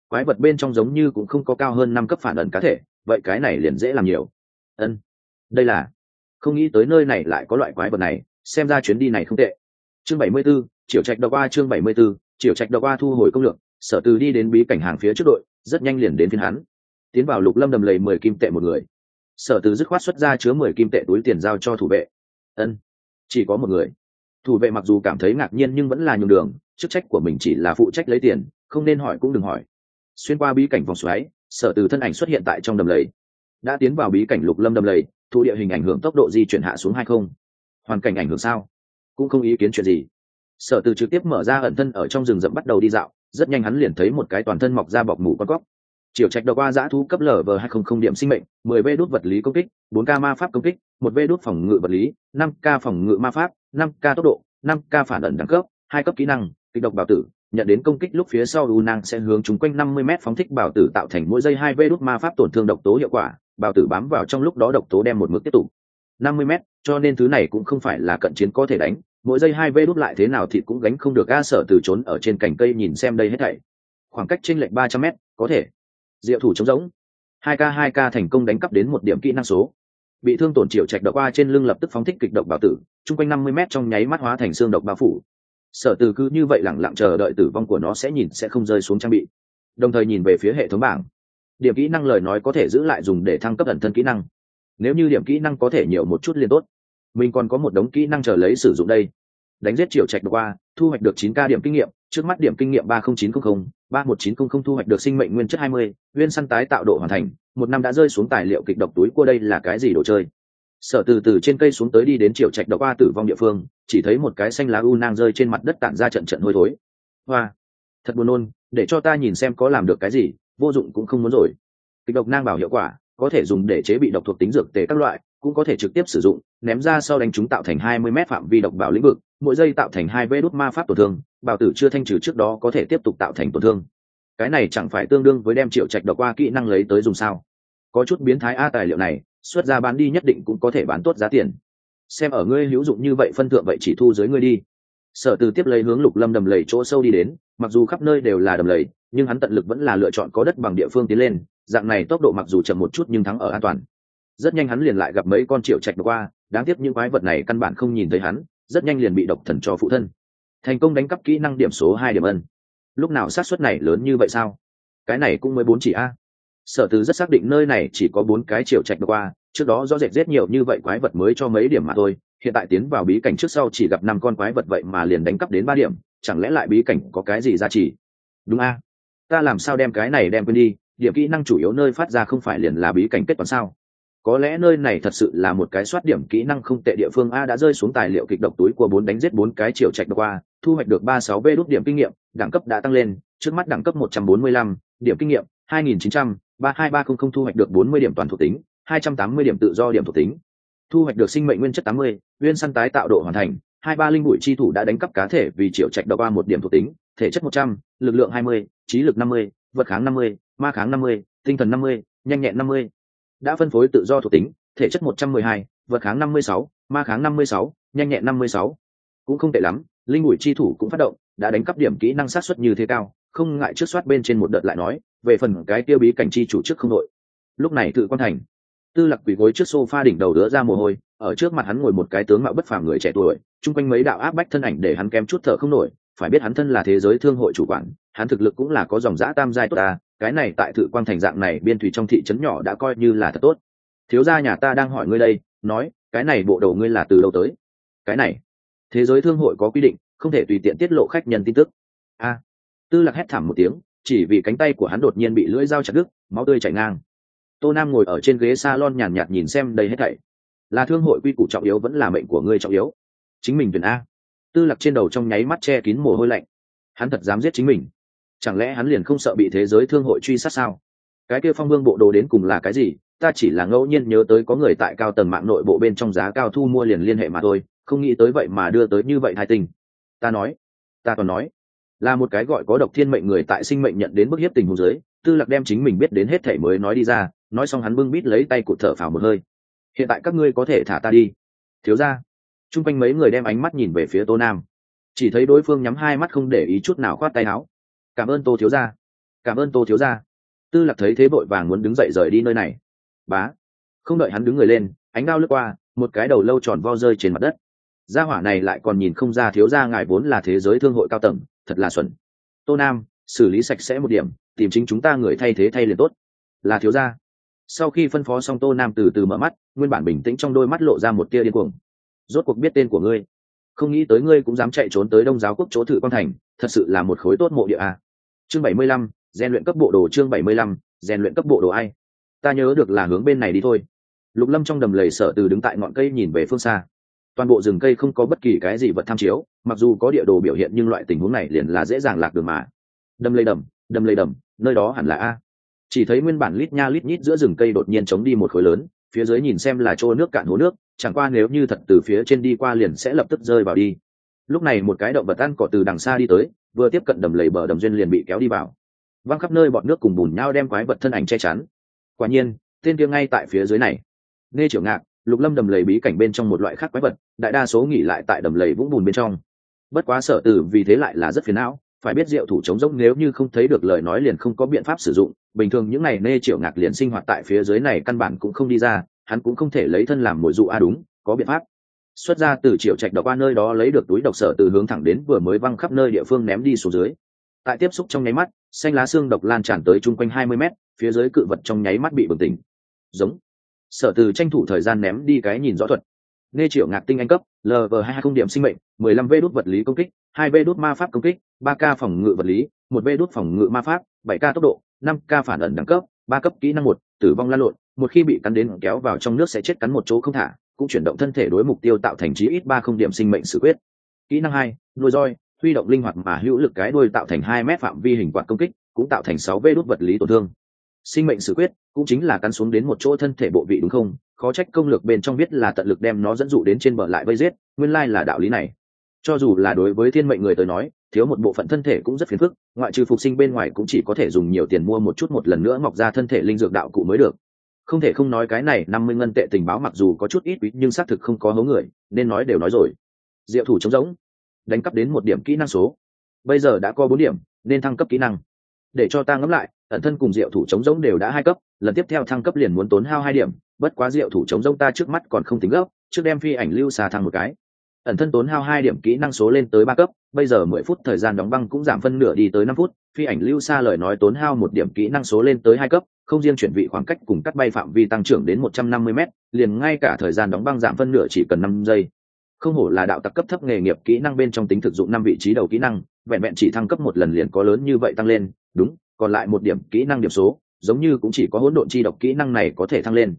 quái vật bên trong giống như cũng không có cao hơn năm cấp phản ẩn cá thể vậy cái này liền dễ làm nhiều. Ân đây là không nghĩ tới nơi này lại có loại quái vật này xem ra chuyến đi này không tệ. Chương bảy mươi 74, triệu trạch độc a chương bảy mươi 74, triệu trạch độc a thu hồi công lược sở từ đi đến bí cảnh hàng phía trước đội rất nhanh liền đến phiên hắn tiến vào lục lâm đầm lầy mười kim tệ một người. Sở từ dứt khoát xuất ra chứa mười kim tệ túi tiền giao cho thủ vệ. Ân, chỉ có một người. Thủ vệ mặc dù cảm thấy ngạc nhiên nhưng vẫn là nhường đường, chức trách của mình chỉ là phụ trách lấy tiền, không nên hỏi cũng đừng hỏi. Xuyên qua bí cảnh vòng xoáy, sở từ thân ảnh xuất hiện tại trong đầm lầy. Đã tiến vào bí cảnh lục lâm đầm lầy, thu địa hình ảnh hưởng tốc độ di chuyển hạ xuống hay không. Hoàn cảnh ảnh hưởng sao? Cũng không ý kiến chuyện gì. Sở từ trực tiếp mở ra ẩn thân ở trong rừng rậm bắt đầu đi dạo, rất nhanh hắn liền thấy một cái toàn thân mọc ra bọc mủ con cóc chiều trạch đầu qua giã thu cấp lở vờ hai không không điểm sinh mệnh, mười v đốt vật lý công kích, bốn k ma pháp công kích, một v đốt phòng ngự vật lý, năm k phòng ngự ma pháp, năm k tốc độ, năm k phản ẩn đẳng cấp, hai cấp kỹ năng kịch độc bảo tử. Nhận đến công kích lúc phía sau u năng sẽ hướng chúng quanh năm mươi m phóng thích bảo tử tạo thành mỗi giây hai v đốt ma pháp tổn thương độc tố hiệu quả, bảo tử bám vào trong lúc đó độc tố đem một mức tiếp tục. năm mươi m cho nên thứ này cũng không phải là cận chiến có thể đánh, mỗi giây hai v đốt lại thế nào thì cũng gánh không được a sở từ trốn ở trên cành cây nhìn xem đây hết thảy. Khoảng cách chênh lệch ba trăm m có thể diệu thủ chống giống hai k hai k thành công đánh cắp đến một điểm kỹ năng số. Bị thương tổn triệu trạch độc qua trên lưng lập tức phóng thích kịch độc bảo tử, chung quanh năm mươi m trong nháy mắt hóa thành xương độc bao phủ. Sở từ cứ như vậy lẳng lặng chờ đợi tử vong của nó sẽ nhìn sẽ không rơi xuống trang bị. Đồng thời nhìn về phía hệ thống bảng. Điểm kỹ năng lời nói có thể giữ lại dùng để thăng cấp ẩn thân kỹ năng. Nếu như điểm kỹ năng có thể nhiều một chút liên tốt. Mình còn có một đống kỹ năng chờ lấy sử dụng đây. Đánh giết triệu trạch độc qua thu hoạch được 9 ca điểm kinh nghiệm, trước mắt điểm kinh nghiệm ba không chín không không, ba một chín không không thu hoạch được sinh mệnh nguyên chất hai mươi nguyên săn tái tạo độ hoàn thành, một năm đã rơi xuống tài liệu kịch độc túi cua đây là cái gì đồ chơi? Sở từ từ trên cây xuống tới đi đến triệu trạch độc qua tử vong địa phương, chỉ thấy một cái xanh lá u nang rơi trên mặt đất tản ra trận trận hôi thối. Hoa! Thật buồn nôn, để cho ta nhìn xem có làm được cái gì, vô dụng cũng không muốn rồi. Kịch độc nang bảo hiệu quả, có thể dùng để chế bị độc thuộc tính dược tề các loại, cũng có thể trực tiếp sử dụng, ném ra sau đánh chúng tạo thành 20 mét phạm vi độc bảo lĩnh vực mỗi giây tạo thành hai vê đốt ma pháp tổn thương, bảo tử chưa thanh trừ trước đó có thể tiếp tục tạo thành tổn thương. Cái này chẳng phải tương đương với đem triệu trạch độc qua kỹ năng lấy tới dùng sao? Có chút biến thái a tài liệu này, xuất ra bán đi nhất định cũng có thể bán tốt giá tiền. Xem ở ngươi hữu dụng như vậy phân thượng vậy chỉ thu dưới ngươi đi. Sở từ tiếp lấy hướng lục lâm đầm lầy chỗ sâu đi đến, mặc dù khắp nơi đều là đầm lầy, nhưng hắn tận lực vẫn là lựa chọn có đất bằng địa phương tiến lên, dạng này tốc độ mặc dù chậm một chút nhưng thắng ở an toàn. Rất nhanh hắn liền lại gặp mấy con triệu trạch qua, đáng tiếc những quái vật này căn bản không nhìn thấy hắn rất nhanh liền bị độc thần cho phụ thân. Thành công đánh cắp kỹ năng điểm số hai điểm ân. Lúc nào xác suất này lớn như vậy sao? Cái này cũng mới bốn chỉ a. Sở từ rất xác định nơi này chỉ có bốn cái triệu trạch qua, trước đó do dệt rất nhiều như vậy quái vật mới cho mấy điểm mà thôi, hiện tại tiến vào bí cảnh trước sau chỉ gặp năm con quái vật vậy mà liền đánh cắp đến ba điểm, chẳng lẽ lại bí cảnh có cái gì giá trị? Đúng a. Ta làm sao đem cái này đem quên đi, điểm kỹ năng chủ yếu nơi phát ra không phải liền là bí cảnh kết toán sao? Có lẽ nơi này thật sự là một cái soát điểm kỹ năng không tệ địa phương. A đã rơi xuống tài liệu kịch độc túi của bốn đánh giết bốn cái chiều trạch qua, thu hoạch được ba sáu v đốt điểm kinh nghiệm, đẳng cấp đã tăng lên, trước mắt đẳng cấp một trăm bốn mươi lăm, điểm kinh nghiệm hai nghìn chín trăm, ba hai ba không không thu hoạch được bốn mươi điểm toàn thuộc tính, hai trăm tám mươi điểm tự do điểm thuộc tính. Thu hoạch được sinh mệnh nguyên chất tám mươi nguyên săn tái tạo độ hoàn thành, hai ba linh bụi chi thủ đã đánh cắp cá thể vì triệu trạch độc ba một điểm thuộc tính, thể chất một trăm, lực lượng hai mươi, trí lực năm mươi, vật kháng năm mươi, ma kháng năm mươi, tinh thần năm mươi, nhanh nhẹn năm mươi đã phân phối tự do thuộc tính, thể chất một trăm mười hai, vật kháng năm mươi sáu, ma kháng năm mươi sáu, nhanh nhẹn năm mươi sáu. Cũng không tệ lắm, linh bụi chi thủ cũng phát động, đã đánh cắp điểm kỹ năng sát xuất như thế cao, không ngại trước soát bên trên một đợt lại nói, về phần cái tiêu bí cảnh chi chủ trước không đội. Lúc này tự quan thành. Tư lạc quỳ gối trước sofa đỉnh đầu đứa ra mồ hôi, ở trước mặt hắn ngồi một cái tướng mạo bất phàm người trẻ tuổi, chung quanh mấy đạo áp bách thân ảnh để hắn kém chút thở không nổi, phải biết hắn thân là thế giới thương hội chủ quản, hắn thực lực cũng là có dòng giã tam giai tốt ta cái này tại thự quang thành dạng này biên thủy trong thị trấn nhỏ đã coi như là thật tốt. Thiếu gia nhà ta đang hỏi ngươi đây, nói, cái này bộ đầu ngươi là từ đâu tới? Cái này, thế giới thương hội có quy định, không thể tùy tiện tiết lộ khách nhân tin tức. A, tư lạc hét thảm một tiếng, chỉ vì cánh tay của hắn đột nhiên bị lưỡi dao chặt đứt, máu tươi chảy ngang. Tô nam ngồi ở trên ghế s a lon nhàn nhạt nhìn xem đây hết thảy. Là thương hội quy củ trọng yếu vẫn là mệnh của ngươi trọng yếu? Chính mình tuyển a. Tư lạc trên đầu trong nháy mắt che kín mồ hôi lạnh. Hắn thật dám giết chính mình chẳng lẽ hắn liền không sợ bị thế giới thương hội truy sát sao? Cái kia phong vương bộ đồ đến cùng là cái gì? Ta chỉ là ngẫu nhiên nhớ tới có người tại cao tầng mạng nội bộ bên trong giá cao thu mua liền liên hệ mà thôi, không nghĩ tới vậy mà đưa tới như vậy hai tình. Ta nói, ta còn nói, là một cái gọi có độc thiên mệnh người tại sinh mệnh nhận đến bức hiếp tình huống giới tư lạc đem chính mình biết đến hết thể mới nói đi ra, nói xong hắn bưng bít lấy tay cụt thở phào một hơi. Hiện tại các ngươi có thể thả ta đi. Thiếu ra t r u n g quanh mấy người đem ánh mắt nhìn về phía tô nam. Chỉ thấy đối phương nhắm hai mắt không để ý chút nào khoát tay áo cảm ơn tô thiếu gia, cảm ơn tô thiếu gia, tư lạc thấy thế vội vàng muốn đứng dậy rời đi nơi này. Bá. Không đợi hắn đứng người lên ánh đao lướt qua một cái đầu lâu tròn vo rơi trên mặt đất. Gia hỏa này lại còn nhìn không ra thiếu gia ngài vốn là thế giới thương hội cao tầng thật là xuẩn. Tô nam xử lý sạch sẽ một điểm tìm chính chúng ta người thay thế thay liền tốt. Là thiếu gia. Sau khi phân phó xong tô nam từ từ mở mắt nguyên bản bình tĩnh trong đôi mắt lộ ra một tia điên cuồng. Rốt cuộc biết tên của ngươi. Không nghĩ tới ngươi cũng dám chạy trốn tới đông giáo quốc chỗ thử quan thành thật sự là một khối tốt mộ địa à chương bảy mươi lăm, rèn luyện cấp bộ đồ chương bảy mươi lăm, rèn luyện cấp bộ đồ ai? Ta nhớ được là hướng bên này đi thôi. Lục lâm trong đầm lầy sở từ đứng tại ngọn cây nhìn về phương xa. Toàn bộ rừng cây không có bất kỳ cái gì vật tham chiếu, mặc dù có địa đồ biểu hiện nhưng loại tình huống này liền là dễ dàng lạc đường mà. Đâm lây đầm đâm lây đầm, nơi đó hẳn là a. Chỉ thấy nguyên bản lít nha lít nhít giữa rừng cây đột nhiên chống đi một khối lớn, phía dưới nhìn xem là chỗ nước cạn hố nước, chẳng qua nếu như thật từ phía trên đi qua liền sẽ lập tức rơi vào đi. Lúc này một cái động vật ăn cỏ từ đằng xa đi tới vừa tiếp cận đầm lầy bờ đầm duyên liền bị kéo đi vào. Văng khắp nơi bọn nước cùng bùn nhau đem quái vật thân ảnh che chắn. Quả nhiên, tên kia ngay tại phía dưới này. Nghe triệu ngạc, lục lâm đầm lầy bí cảnh bên trong một loại khác quái vật, đại đa số nghỉ lại tại đầm lầy vũng bùn bên trong. Bất quá sở tử vì thế lại là rất phiền não, phải biết diệu thủ chống rỗng nếu như không thấy được lời nói liền không có biện pháp sử dụng. Bình thường những ngày nê triệu ngạc liền sinh hoạt tại phía dưới này căn bản cũng không đi ra, hắn cũng không thể lấy thân làm mồi dụ a, đúng, có biện pháp xuất ra từ triệu trạch độc qua nơi đó lấy được túi độc sở từ hướng thẳng đến vừa mới văng khắp nơi địa phương ném đi xuống dưới. Tại tiếp xúc trong nháy mắt, xanh lá xương độc lan tràn tới chung quanh hai mươi mét, phía dưới cự vật trong nháy mắt bị bừng tỉnh. Giống. Sở từ tranh thủ thời gian ném đi cái nhìn rõ thuật. Nghe triệu ngạc tinh anh cấp lv hai không điểm sinh mệnh, mười lăm v đốt vật lý công kích, hai v đốt ma pháp công kích, ba k phòng ngự vật lý, một v đốt phòng ngự ma pháp, bảy k tốc độ, năm k phản ẩn đẳng cấp, ba cấp kỹ năng một, tử vong lan lộn, một khi bị cắn đến kéo vào trong nước sẽ chết cắn một chỗ không thả cũng chuyển động thân thể đối mục tiêu tạo thành chí ít ba không điểm sinh mệnh sự quyết. Kỹ năng hai, nuôi roi, huy động linh hoạt mà hữu lực cái đuôi tạo thành hai mét phạm vi hình quạt công kích, cũng tạo thành sáu vết đốt vật lý tổn thương. Sinh mệnh sự quyết cũng chính là cắn xuống đến một chỗ thân thể bộ vị đúng không? Khó trách công lược bên trong biết là tận lực đem nó dẫn dụ đến trên bờ lại vây giết, nguyên lai là đạo lý này. Cho dù là đối với thiên mệnh người tới nói, thiếu một bộ phận thân thể cũng rất phiền phức, ngoại trừ phục sinh bên ngoài cũng chỉ có thể dùng nhiều tiền mua một chút một lần nữa mọc ra thân thể linh dược đạo cụ mới được không thể không nói cái này năm mươi ngân tệ tình báo mặc dù có chút ít quý, nhưng xác thực không có hố người, nên nói đều nói rồi. Diệu thủ trống rỗng, đánh cắp đến một điểm kỹ năng số. Bây giờ đã có bốn điểm, nên thăng cấp kỹ năng. Để cho ta ngẫm lại, ẩn thân cùng diệu thủ chống rỗng đều đã hai cấp, lần tiếp theo thăng cấp liền muốn tốn hao hai điểm, bất quá diệu thủ chống rỗng ta trước mắt còn không tính gấp, trước đem phi ảnh lưu xà thăng một cái ẩn thân tốn hao hai điểm kỹ năng số lên tới ba cấp, bây giờ mười phút thời gian đóng băng cũng giảm phân nửa đi tới năm phút, phi ảnh lưu xa lời nói tốn hao một điểm kỹ năng số lên tới hai cấp, không riêng chuyển vị khoảng cách cùng cắt bay phạm vi tăng trưởng đến một trăm năm mươi m liền ngay cả thời gian đóng băng giảm phân nửa chỉ cần năm giây. Không hổ là đạo tặc cấp thấp nghề nghiệp kỹ năng bên trong tính thực dụng năm vị trí đầu kỹ năng, vẹn vẹn chỉ thăng cấp một lần liền có lớn như vậy tăng lên, đúng, còn lại một điểm kỹ năng điểm số, giống như cũng chỉ có hỗn độn chi độc kỹ năng này có thể thăng lên.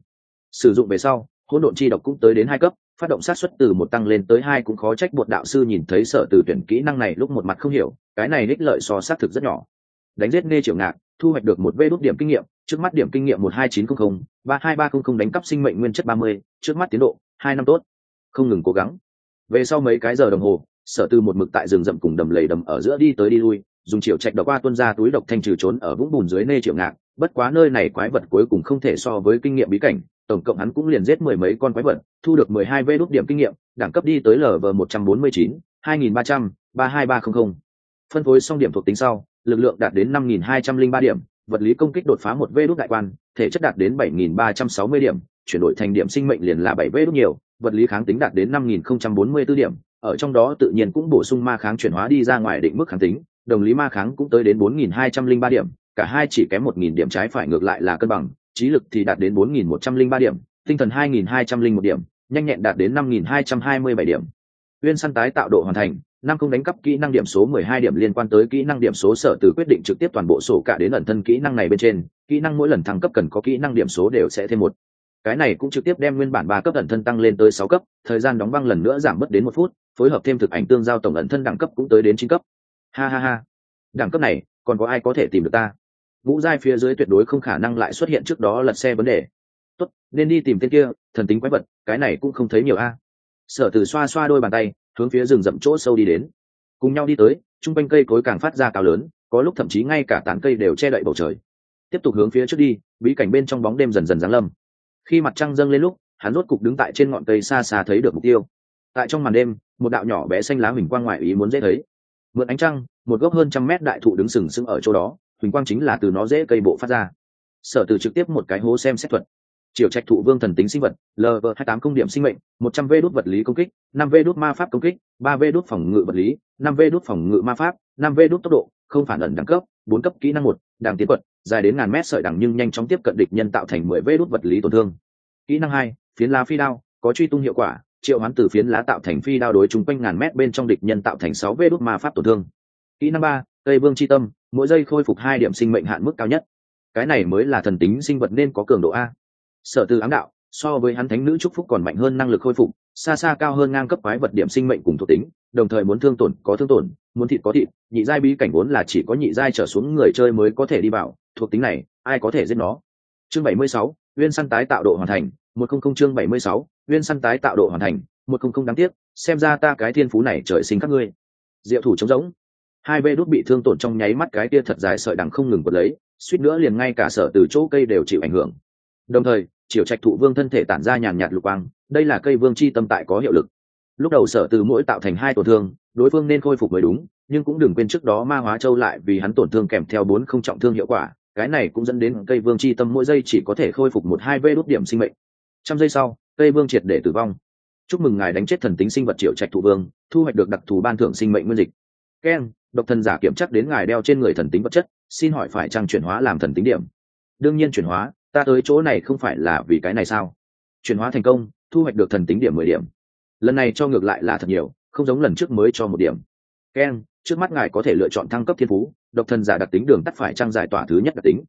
Sử dụng về sau, hỗn độn chi độc cũng tới đến hai cấp phát động sát xuất từ một tăng lên tới hai cũng khó trách bột đạo sư nhìn thấy sợ từ tuyển kỹ năng này lúc một mặt không hiểu, cái này đích lợi so xác thực rất nhỏ. Đánh giết nghe triệu ngạc, thu hoạch được một vê đốt điểm kinh nghiệm, trước mắt điểm kinh nghiệm một hai chín trăm linh ba hai ba trăm linh đánh cắp sinh mệnh nguyên chất ba mươi, trước mắt tiến độ, hai năm tốt. Không ngừng cố gắng. Về sau mấy cái giờ đồng hồ, sở tư một mực tại rừng rậm cùng đầm lầy đầm ở giữa đi tới đi lui, dùng triệu trạch độc qua tuân ra túi độc thanh trừ trốn ở vũng bùn dưới nê triệu ngạc, bất quá nơi này quái vật cuối cùng không thể so với kinh nghiệm bí cảnh tổng cộng hắn cũng liền giết mười mấy con quái vật, thu được mười hai vê đốt điểm kinh nghiệm, đẳng cấp đi tới lv một trăm bốn mươi chín, hai nghìn ba trăm, ba hai ba trăm linh phân phối xong điểm thuộc tính sau, lực lượng đạt đến năm nghìn hai trăm linh ba điểm, vật lý công kích đột phá một vê đốt đại quan, thể chất đạt đến bảy nghìn ba trăm sáu mươi điểm, chuyển đổi thành điểm sinh mệnh liền là bảy vê đốt nhiều, vật lý kháng tính đạt đến năm nghìn không trăm bốn mươi b điểm, ở trong đó tự nhiên cũng bổ sung ma kháng chuyển hóa đi ra ngoài định mức kháng tính, đồng lý ma kháng cũng tới đến bốn nghìn hai trăm linh ba điểm, cả hai chỉ kém một nghìn điểm trái phải ngược lại là cân bằng trí lực thì đạt đến bốn nghìn một trăm linh ba điểm, tinh thần hai nghìn hai trăm linh một điểm, nhanh nhẹn đạt đến năm nghìn hai trăm hai mươi bảy điểm. Uyên săn tái tạo độ hoàn thành, năm không đánh cắp kỹ năng điểm số mười hai điểm liên quan tới kỹ năng điểm số sở từ quyết định trực tiếp toàn bộ sổ cả đến ẩn thân kỹ năng này bên trên, kỹ năng mỗi lần thăng cấp cần có kỹ năng điểm số đều sẽ thêm một. Cái này cũng trực tiếp đem nguyên bản ba cấp ẩn thân tăng lên tới sáu cấp, thời gian đóng băng lần nữa giảm mất đến một phút, phối hợp thêm thực ảnh tương giao tổng ẩn thân đẳng cấp cũng tới đến chín cấp. Ha ha ha. Đẳng cấp này, còn có ai có thể tìm được ta? Vũ giai phía dưới tuyệt đối không khả năng lại xuất hiện trước đó lật xe vấn đề. Tốt, nên đi tìm tên kia, thần tính quái vật, cái này cũng không thấy nhiều a. Sở từ xoa xoa đôi bàn tay, hướng phía rừng rậm chỗ sâu đi đến. Cùng nhau đi tới chung quanh cây cối càng phát ra cao lớn, có lúc thậm chí ngay cả tán cây đều che đậy bầu trời. Tiếp tục hướng phía trước đi, bí cảnh bên trong bóng đêm dần dần giáng lâm. Khi mặt trăng dâng lên lúc, hắn rốt cục đứng tại trên ngọn cây xa xa thấy được mục tiêu. Tại trong màn đêm, một đạo nhỏ bé xanh lá huỳnh quang ngoại ý muốn dễ thấy. Mượn ánh trăng, một gốc hơn trăm mét đại thụ đứng sừng sững ở chỗ đó huỳnh quang chính là từ nó dễ cây bộ phát ra. Sở từ trực tiếp một cái hố xem xét thuật. Triều trạch thụ vương thần tính sinh vật lv hai tám công điểm sinh mệnh, một trăm v đốt vật lý công kích, năm v đốt ma pháp công kích, ba v đốt phòng ngự vật lý, năm v đốt phòng ngự ma pháp, năm v đốt tốc độ, không phản ẩn đẳng cấp, bốn cấp kỹ năng một đàng tiến quật dài đến ngàn mét sợi đẳng nhưng nhanh chóng tiếp cận địch nhân tạo thành mười v đốt vật lý tổn thương. Kỹ năng hai, phiến lá phi đao, có truy tung hiệu quả, triệu hoán từ phiến lá tạo thành phi đao đối chung quanh ngàn mét bên trong địch nhân tạo thành sáu v đốt ma pháp tổn thương. Kỹ năng ba cây vương c h i tâm mỗi giây khôi phục hai điểm sinh mệnh hạn mức cao nhất. Cái này mới là thần tính sinh vật nên có cường độ a. Sở từ ám đạo so với hắn thánh nữ trúc phúc còn mạnh hơn năng lực khôi phục xa xa cao hơn ngang cấp quái vật điểm sinh mệnh cùng thuộc tính đồng thời muốn thương tổn có thương tổn muốn thịt có thịt nhị giai bí cảnh vốn là chỉ có nhị giai trở xuống người chơi mới có thể đi vào thuộc tính này ai có thể giết nó? Chương 76, uyên săn tái tạo độ hoàn thành một không không chương 76, uyên săn tái tạo độ hoàn thành một không không đáng tiếc xem ra ta cái thiên phú này trời sinh các ngươi. Diệu thủ trống rỗng hai vê đốt bị thương tổn trong nháy mắt cái tia thật dài sợi đằng không ngừng quật lấy, suýt nữa liền ngay cả sở từ chỗ cây đều chịu ảnh hưởng. Đồng thời chiều trạch thụ vương thân thể tản ra nhàn nhạt lục quang, đây là cây vương chi tâm tại có hiệu lực. Lúc đầu sở từ mỗi tạo thành hai tổn thương, đối phương nên khôi phục mới đúng, nhưng cũng đừng quên trước đó ma hóa châu lại vì hắn tổn thương kèm theo bốn không trọng thương hiệu quả, cái này cũng dẫn đến cây vương chi tâm mỗi giây chỉ có thể khôi phục một hai vê đốt điểm sinh mệnh. Trăm giây sau, cây vương triệt để tử vong. Chúc mừng ngài đánh chết thần tính sinh vật triệu trạch thụ vương, thu hoạch được đặc thù ban thưởng sinh mệnh nguyên dịch. Keng độc thần giả kiểm chắc đến ngài đeo trên người thần tính vật chất, xin hỏi phải trang chuyển hóa làm thần tính điểm? Đương nhiên chuyển hóa, ta tới chỗ này không phải là vì cái này sao? Chuyển hóa thành công, thu hoạch được thần tính điểm mười điểm. Lần này cho ngược lại là thật nhiều, không giống lần trước mới cho một điểm. Ken, trước mắt ngài có thể lựa chọn thăng cấp thiên phú, độc thần giả đặc tính đường tắt phải trang giải tỏa thứ nhất đặc tính?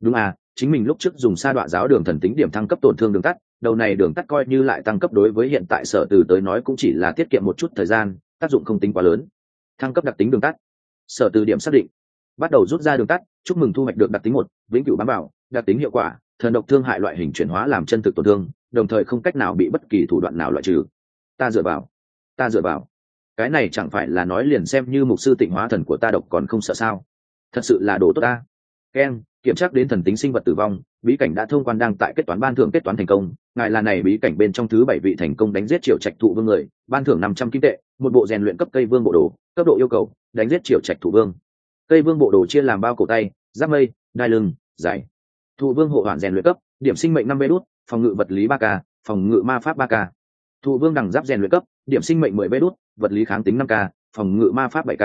Đúng à chính mình lúc trước dùng sa đoạn giáo đường thần tính điểm thăng cấp tổn thương đường tắt, đầu này đường tắt coi như lại tăng cấp đối với hiện tại sở từ tới nói cũng chỉ là tiết kiệm một chút thời gian, tác dụng không tính quá lớn. Thăng cấp đặc tính đường tắt sở từ điểm xác định. Bắt đầu rút ra đường tắt, chúc mừng thu hoạch được đặc tính một, vĩnh cửu bám bảo đặc tính hiệu quả, thần độc thương hại loại hình chuyển hóa làm chân thực tổn thương, đồng thời không cách nào bị bất kỳ thủ đoạn nào loại trừ. Ta dựa vào, ta dựa vào. Cái này chẳng phải là nói liền xem như mục sư tịnh hóa thần của ta độc còn không sợ sao? Thật sự là đồ tốt ta keng kiểm tra đến thần tính sinh vật tử vong, bí cảnh đã thông quan đang tại kết toán ban thưởng kết toán thành công. Ngài là này bí cảnh bên trong thứ bảy vị thành công đánh giết triệu trạch thụ vương người, ban thưởng năm trăm kim tệ, một bộ rèn luyện cấp cây vương bộ đồ, cấp độ yêu cầu, đánh giết triệu trạch thụ vương. Cây vương bộ đồ chia làm bao cổ tay, giáp mây, đai lưng giải. thụ vương hộ hoàn rèn luyện cấp, điểm sinh mệnh năm bê đút, phòng ngự vật lý ba k, phòng ngự ma pháp ba k. Thụ vương đẳng giáp rèn luyện cấp, điểm sinh mệnh mười bê đút, vật lý kháng tính năm k, phòng ngự ma pháp bảy k.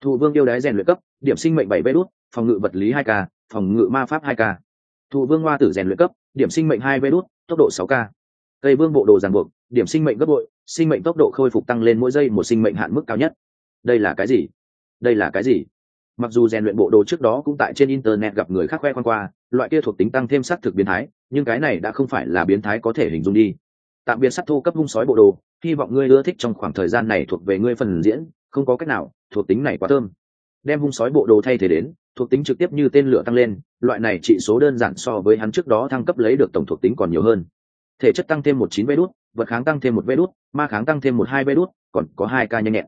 Thụ vương yêu đái rèn luyện cấp điểm sinh mệnh bảy vé đút, phòng ngự vật lý hai k, phòng ngự ma pháp hai k. Thụ vương hoa tử rèn luyện cấp, điểm sinh mệnh hai vé đút, tốc độ sáu k. Cây vương bộ đồ ràng buộc, điểm sinh mệnh gấp bội, sinh mệnh tốc độ khôi phục tăng lên mỗi giây một sinh mệnh hạn mức cao nhất. Đây là cái gì? Đây là cái gì? Mặc dù rèn luyện bộ đồ trước đó cũng tại trên internet gặp người khác khoe khoang qua, loại kia thuộc tính tăng thêm sắc thực biến thái, nhưng cái này đã không phải là biến thái có thể hình dung đi. Tạm biệt sắc thô cấp hung sói bộ đồ, hy vọng ngươi ưa thích trong khoảng thời gian này thuộc về ngươi phần diễn, không có cách nào, thuộc tính này quá thơm đem hung sói bộ đồ thay thế đến, thuộc tính trực tiếp như tên lửa tăng lên, loại này trị số đơn giản so với hắn trước đó thăng cấp lấy được tổng thuộc tính còn nhiều hơn. Thể chất tăng thêm một chín vê đốt vật kháng tăng thêm một vê đốt ma kháng tăng thêm một hai vê đốt còn có hai ca nhanh nhẹn.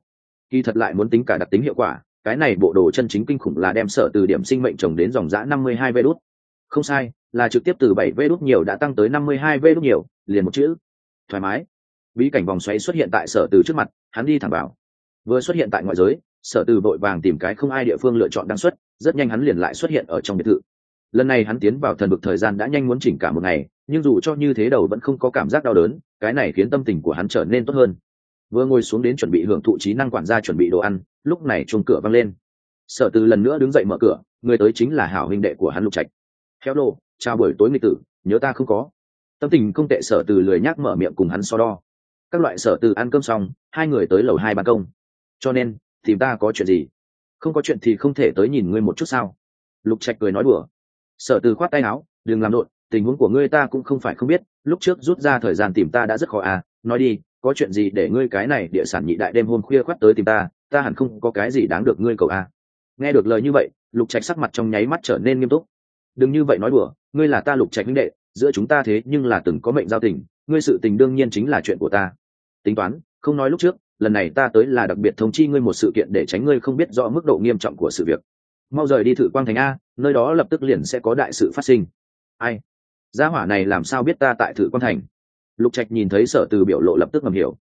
Kỳ thật lại muốn tính cả đặc tính hiệu quả, cái này bộ đồ chân chính kinh khủng là đem sở từ điểm sinh mệnh trồng đến dòng giã năm mươi hai vê đốt không sai, là trực tiếp từ bảy vê đốt nhiều đã tăng tới năm mươi hai vê đốt nhiều, liền một chữ. Thoải mái. Bí cảnh vòng xoáy xuất hiện tại sở từ trước mặt, hắn đi thẳng vào. Vừa xuất hiện tại ngoại giới sở từ vội vàng tìm cái không ai địa phương lựa chọn đăng xuất, rất nhanh hắn liền lại xuất hiện ở trong biệt thự. Lần này hắn tiến vào thần vực thời gian đã nhanh muốn chỉnh cả một ngày, nhưng dù cho như thế đầu vẫn không có cảm giác đau đớn, cái này khiến tâm tình của hắn trở nên tốt hơn. Vừa ngồi xuống đến chuẩn bị hưởng thụ trí năng quản gia chuẩn bị đồ ăn, lúc này chuông cửa văng lên. Sở từ lần nữa đứng dậy mở cửa, người tới chính là hảo huynh đệ của hắn lục trạch. Theo lô, chào buổi tối nghịch tử, nhớ ta không có. Tâm tình không tệ, sở từ lười nhác mở miệng cùng hắn so đo. Các loại sở từ ăn cơm xong, hai người tới lầu hai ban công. Cho nên tìm ta có chuyện gì? Không có chuyện thì không thể tới nhìn ngươi một chút sao? Lục trạch cười nói đùa. Sở từ khoát tay áo, đừng làm lộn tình huống của ngươi ta cũng không phải không biết, lúc trước rút ra thời gian tìm ta đã rất khó à nói đi, có chuyện gì để ngươi cái này địa sản nhị đại đêm hôm khuya khoắt tới tìm ta ta hẳn không có cái gì đáng được ngươi cầu à. Nghe được lời như vậy, lục trạch sắc mặt trong nháy mắt trở nên nghiêm túc. Đừng như vậy nói đùa, ngươi là ta lục trạch huynh đệ, giữa chúng ta thế nhưng là từng có mệnh giao tình, ngươi sự tình đương nhiên chính là chuyện của ta. Tính toán, không nói lúc trước lần này ta tới là đặc biệt thông chi ngươi một sự kiện để tránh ngươi không biết rõ mức độ nghiêm trọng của sự việc. Mau rời đi thử quang thành a, nơi đó lập tức liền sẽ có đại sự phát sinh. Ai? Gia hỏa này làm sao biết ta tại thử quang thành? Lục trạch nhìn thấy sở từ biểu lộ lập tức ngầm hiểu.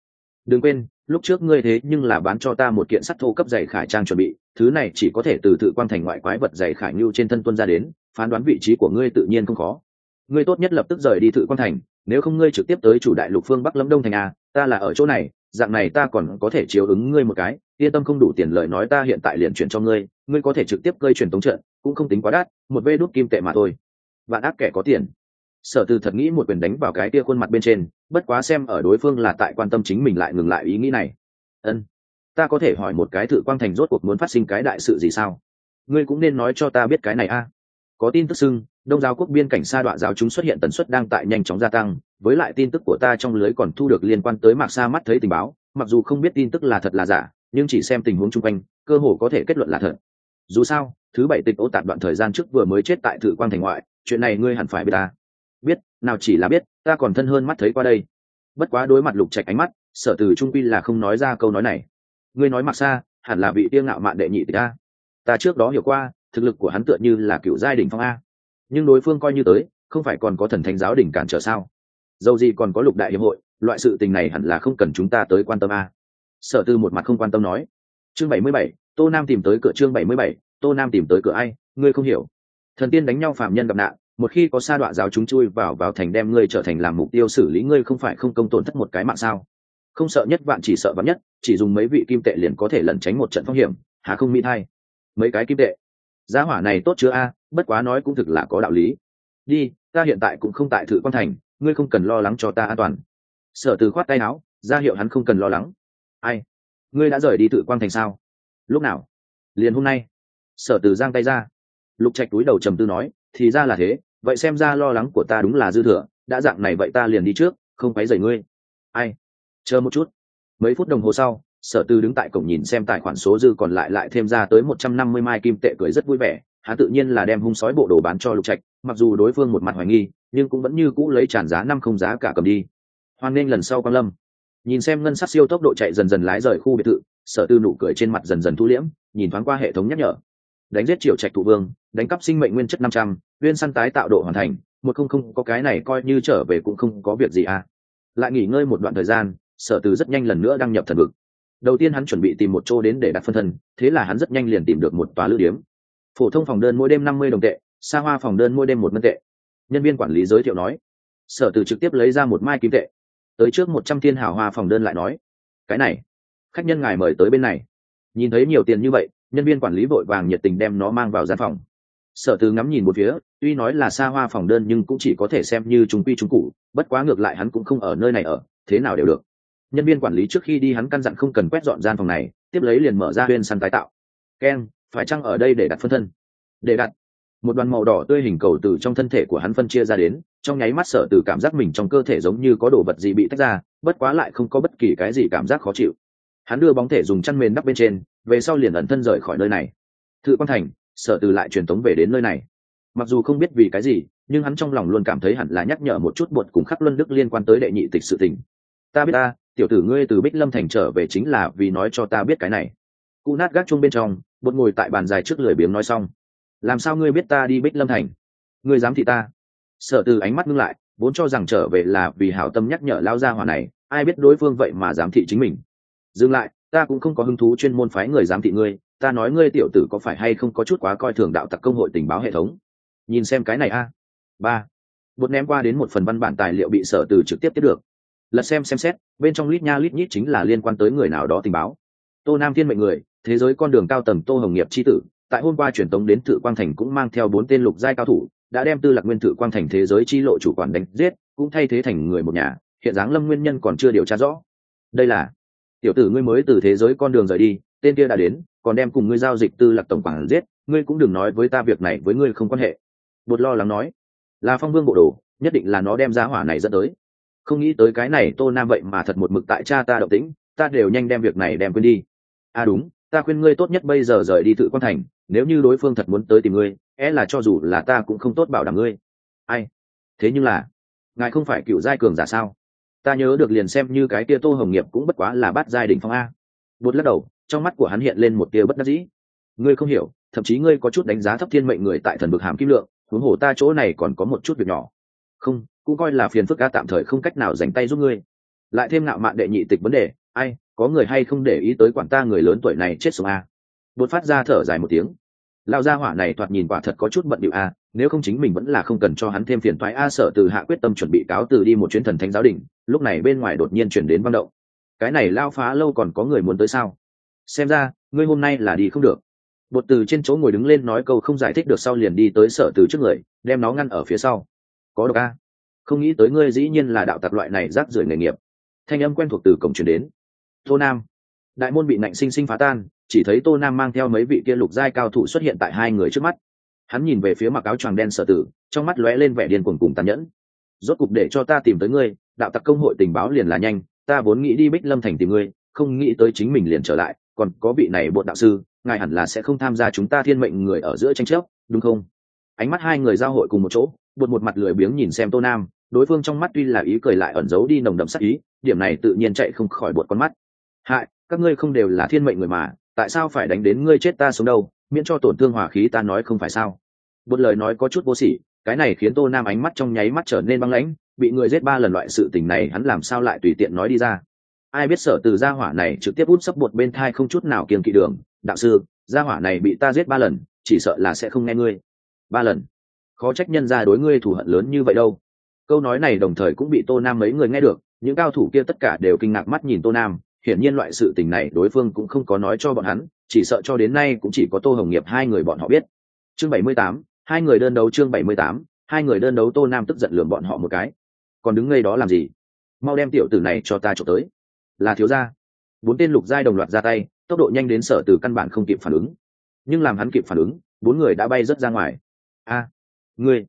Đừng quên, lúc trước ngươi thế nhưng là bán cho ta một kiện sắt thô cấp dày khải trang chuẩn bị, thứ này chỉ có thể từ thử quang thành ngoại quái vật dày khải ngưu trên thân tuân ra đến, phán đoán vị trí của ngươi tự nhiên không khó. Ngươi tốt nhất lập tức rời đi thử quang thành, nếu không ngươi trực tiếp tới chủ đại lục phương bắc lâm đông thành a, ta là ở chỗ này dạng này ta còn có thể chiếu ứng ngươi một cái, yên tâm không đủ tiền lời nói ta hiện tại liền chuyển cho ngươi ngươi có thể trực tiếp gây truyền tống trận, cũng không tính quá đắt, một vê đút kim tệ mà thôi. Bạn ác kẻ có tiền. Sở từ thật nghĩ một quyền đánh vào cái kia khuôn mặt bên trên, bất quá xem ở đối phương là tại quan tâm chính mình lại ngừng lại ý nghĩ này. Ân, ta có thể hỏi một cái thự quang thành rốt cuộc muốn phát sinh cái đại sự gì sao? Ngươi cũng nên nói cho ta biết cái này a. Có tin tức xưng, đông giáo quốc biên cảnh sa đoạn giáo chúng xuất hiện tần suất đang tại nhanh chóng gia tăng với lại tin tức của ta trong lưới còn thu được liên quan tới mạc sa mắt thấy tình báo, mặc dù không biết tin tức là thật là giả, nhưng chỉ xem tình huống chung quanh, cơ hồ có thể kết luận là thật. Dù sao, thứ bảy tịch ô tạt đoạn thời gian trước vừa mới chết tại thự quang thành ngoại, chuyện này ngươi hẳn phải biết ta. Biết, nào chỉ là biết, ta còn thân hơn mắt thấy qua đây. Bất quá đối mặt lục trạch ánh mắt, sở từ trung pi là không nói ra câu nói này. Ngươi nói mặc xa hẳn là vị tiêu ngạo mạn đệ nhị ta ta trước đó hiểu qua, thực lực của hắn tựa như là cựu giai đình phong a. Nhưng đối phương coi như tới, không phải còn có thần thánh giáo đỉnh cản trở sao? Dầu gì còn có lục đại hiệp hội, loại sự tình này hẳn là không cần chúng ta tới quan tâm a. Sở tư một mặt không quan tâm nói. Chương bảy mươi bảy, tô nam tìm tới cửa chương bảy mươi bảy, tô nam tìm tới cửa ai, ngươi không hiểu. Thần tiên đánh nhau phạm nhân gặp nạn, một khi có sa đọa giáo chúng chui vào vào thành đem ngươi trở thành làm mục tiêu xử lý ngươi không phải không công tổn thất một cái mạng sao? Không sợ nhất bạn chỉ sợ vắn nhất, chỉ dùng mấy vị kim tệ liền có thể lẩn tránh một trận phong hiểm hà không mỹ thay. Mấy cái kim tệ. Giá hỏa này tốt chưa a, bất quá nói cũng thực là có đạo lý. Đi, ta hiện tại cũng không tại thự quan thành ngươi không cần lo lắng cho ta an toàn. Sở từ khoát tay áo, ra hiệu hắn không cần lo lắng. Ai? Ngươi đã rời đi tự quang thành sao? Lúc nào? Liền hôm nay. Sở từ giang tay ra. Lục trạch túi đầu trầm tư nói, thì ra là thế, vậy xem ra lo lắng của ta đúng là dư thừa, đã dạng này vậy ta liền đi trước, không phải rời ngươi. Ai? Chờ một chút. Mấy phút đồng hồ sau, sở tư đứng tại cổng nhìn xem tài khoản số dư còn lại lại thêm ra tới một trăm năm mươi mai kim tệ cười rất vui vẻ hắn tự nhiên là đem hung sói bộ đồ bán cho lục trạch, mặc dù đối phương một mặt hoài nghi, nhưng cũng vẫn như cũ lấy tràn giá năm không giá cả cầm đi. Hoan nghênh lần sau quan lâm. Nhìn xem ngân sắc siêu tốc độ chạy dần dần lái rời khu biệt thự, sở tư nụ cười trên mặt dần dần thu liễm, nhìn thoáng qua hệ thống nhắc nhở. Đánh giết triệu trạch thụ vương, đánh cắp sinh mệnh nguyên chất năm trăm, viên săn tái tạo độ hoàn thành, một không không có cái này coi như trở về cũng không có việc gì à. Lại nghỉ ngơi một đoạn thời gian, sở từ rất nhanh lần nữa đăng nhập thần vực. Đầu tiên hắn chuẩn bị tìm một chỗ đến để đặt phân thân, thế là hắn rất nhanh liền tìm được một tòa lữ điếm phổ thông phòng đơn mỗi đêm năm mươi đồng tệ, xa hoa phòng đơn mỗi đêm một ngân tệ. Nhân viên quản lý giới thiệu nói, sở từ trực tiếp lấy ra một mai kim tệ. Tới trước một trăm thiên hào hoa phòng đơn lại nói, cái này, khách nhân ngài mời tới bên này. Nhìn thấy nhiều tiền như vậy, nhân viên quản lý vội vàng nhiệt tình đem nó mang vào gian phòng. Sở từ ngắm nhìn một phía, tuy nói là xa hoa phòng đơn nhưng cũng chỉ có thể xem như chúng quy chúng cụ bất quá ngược lại hắn cũng không ở nơi này ở, thế nào đều được. Nhân viên quản lý trước khi đi hắn căn dặn không cần quét dọn gian phòng này, tiếp lấy liền mở ra huyên săn tái tạo. Keng phải chăng ở đây để đặt phân thân? Để đặt. Một đoàn màu đỏ tươi hình cầu từ trong thân thể của hắn phân chia ra đến, trong nháy mắt sở từ cảm giác mình trong cơ thể giống như có đồ vật gì bị tách ra, bất quá lại không có bất kỳ cái gì cảm giác khó chịu. Hắn đưa bóng thể dùng chăn mền đắp bên trên, về sau liền ẩn thân rời khỏi nơi này. Thự quan thành sở từ lại truyền tống về đến nơi này. Mặc dù không biết vì cái gì, nhưng hắn trong lòng luôn cảm thấy hẳn là nhắc nhở một chút bột cùng khắc luân đức liên quan tới đệ nhị tịch sự tình. Ta biết ta, tiểu tử ngươi từ bích lâm thành trở về chính là vì nói cho ta biết cái này cụ nát gác chung bên trong, bột ngồi tại bàn dài trước lười biếng nói xong. Làm sao ngươi biết ta đi bích lâm thành? Ngươi dám thị ta? Sở từ ánh mắt ngưng lại, vốn cho rằng trở về là vì hảo tâm nhắc nhở lao ra hỏa này, ai biết đối phương vậy mà dám thị chính mình. Dừng lại, ta cũng không có hứng thú chuyên môn phái người dám thị ngươi, ta nói ngươi tiểu tử có phải hay không có chút quá coi thường đạo tặc công hội tình báo hệ thống? Nhìn xem cái này a. Ba. Bột ném qua đến một phần văn bản tài liệu bị sở từ trực tiếp tiếp được. Lật xem xem xét, bên trong lít nha lít nhít chính là liên quan tới người nào đó tình báo. Tô nam thiên mệnh người thế giới con đường cao tầng tô hồng nghiệp c h i tử, tại hôm qua truyền tống đến thự quang thành cũng mang theo bốn tên lục giai cao thủ, đã đem tư lạc nguyên thự quang thành thế giới chi lộ chủ quản đánh giết, cũng thay thế thành người một nhà, hiện dáng lâm nguyên nhân còn chưa điều tra rõ. Đây là, tiểu tử ngươi mới từ thế giới con đường rời đi, tên kia đã đến, còn đem cùng ngươi giao dịch tư lạc tổng quản giết, ngươi cũng đừng nói với ta việc này với ngươi không quan hệ. Bột lo lắng nói, là phong vương bộ đồ, nhất định là nó đem ra hỏa này dẫn tới. Không nghĩ tới cái này tô nam vậy mà thật một mực tại cha ta động tĩnh, ta đều nhanh đem việc này đem quên đi. À đúng ta khuyên ngươi tốt nhất bây giờ rời đi tự quan thành, nếu như đối phương thật muốn tới tìm ngươi é e là cho dù là ta cũng không tốt bảo đảm ngươi. Ai? Thế nhưng là, ngài không phải cựu giai cường giả sao? Ta nhớ được liền xem như cái tia tô hồng nghiệp cũng bất quá là bắt giai đình phong a. Bột lắc đầu, trong mắt của hắn hiện lên một tia bất đắc dĩ. Ngươi không hiểu, thậm chí ngươi có chút đánh giá thấp thiên mệnh người tại thần vực hàm kim lượng, huống hồ ta chỗ này còn có một chút việc nhỏ. Không, cũng coi là phiền phức ca tạm thời không cách nào dành tay giúp ngươi. Lại thêm ngạo mạn đệ nhị tịch vấn đề, ai có người hay không để ý tới quản ta người lớn tuổi này chết sống a bột phát ra thở dài một tiếng. Lao gia hỏa này thoạt nhìn quả thật có chút bận điệu a nếu không chính mình vẫn là không cần cho hắn thêm phiền thoái a, sợ từ hạ quyết tâm chuẩn bị cáo từ đi một chuyến thần thánh giáo đình, lúc này bên ngoài đột nhiên chuyển đến văn động. Cái này lao phá lâu còn có người muốn tới sao? Xem ra, ngươi hôm nay là đi không được. Bột từ trên chỗ ngồi đứng lên nói câu không giải thích được sau liền đi tới sợ từ trước người, đem nó ngăn ở phía sau. Có độc a. Không nghĩ tới ngươi dĩ nhiên là đạo tặc loại này rác rưởi nghề nghiệp. Thanh âm quen thuộc từ cổng truyền đến tô nam. Đại môn bị nạnh sinh sinh phá tan, chỉ thấy tô nam mang theo mấy vị kia lục giai cao thủ xuất hiện tại hai người trước mắt. Hắn nhìn về phía mặc áo choàng đen sở tử, trong mắt lóe lên vẻ điên cuồng cùng tàn nhẫn. Rốt cục để cho ta tìm tới ngươi, đạo tặc công hội tình báo liền là nhanh, ta vốn nghĩ đi bích lâm thành tìm ngươi, không nghĩ tới chính mình liền trở lại, còn có vị này bột đạo sư, ngài hẳn là sẽ không tham gia chúng ta thiên mệnh người ở giữa tranh chấp, đúng không? Ánh mắt hai người giao hội cùng một chỗ, bột một mặt lười biếng nhìn xem tô nam, đối phương trong mắt tuy là ý cười lại ẩn giấu đi nồng đậm sắc ý, điểm này tự nhiên chạy không khỏi bột con mắt hại, các ngươi không đều là thiên mệnh người mà, tại sao phải đánh đến ngươi chết ta sống đâu, miễn cho tổn thương hỏa khí ta nói không phải sao? Một lời nói có chút vô sỉ, cái này khiến tô nam ánh mắt trong nháy mắt trở nên băng lãnh, bị người giết ba lần loại sự tình này hắn làm sao lại tùy tiện nói đi ra? Ai biết sở từ gia hỏa này trực tiếp hút sấp bột bên thai không chút nào kiềm kỵ đường, đạo sư, gia hỏa này bị ta giết ba lần, chỉ sợ là sẽ không nghe ngươi. Ba lần? Khó trách nhân ra đối ngươi thù hận lớn như vậy đâu. Câu nói này đồng thời cũng bị tô nam mấy người nghe được, những cao thủ kia tất cả đều kinh ngạc mắt nhìn tô nam hiển nhiên loại sự tình này đối phương cũng không có nói cho bọn hắn chỉ sợ cho đến nay cũng chỉ có tô hồng nghiệp hai người bọn họ biết. Chương bảy mươi tám hai người đơn đấu chương bảy mươi tám hai người đơn đấu tô nam tức giận lường bọn họ một cái. Còn đứng ngay đó làm gì? Mau đem tiểu tử này cho ta trộm tới. Là thiếu gia. Bốn tên lục giai đồng loạt ra tay tốc độ nhanh đến sở từ căn bản không kịp phản ứng. Nhưng làm hắn kịp phản ứng bốn người đã bay rớt ra ngoài. A à, ngươi.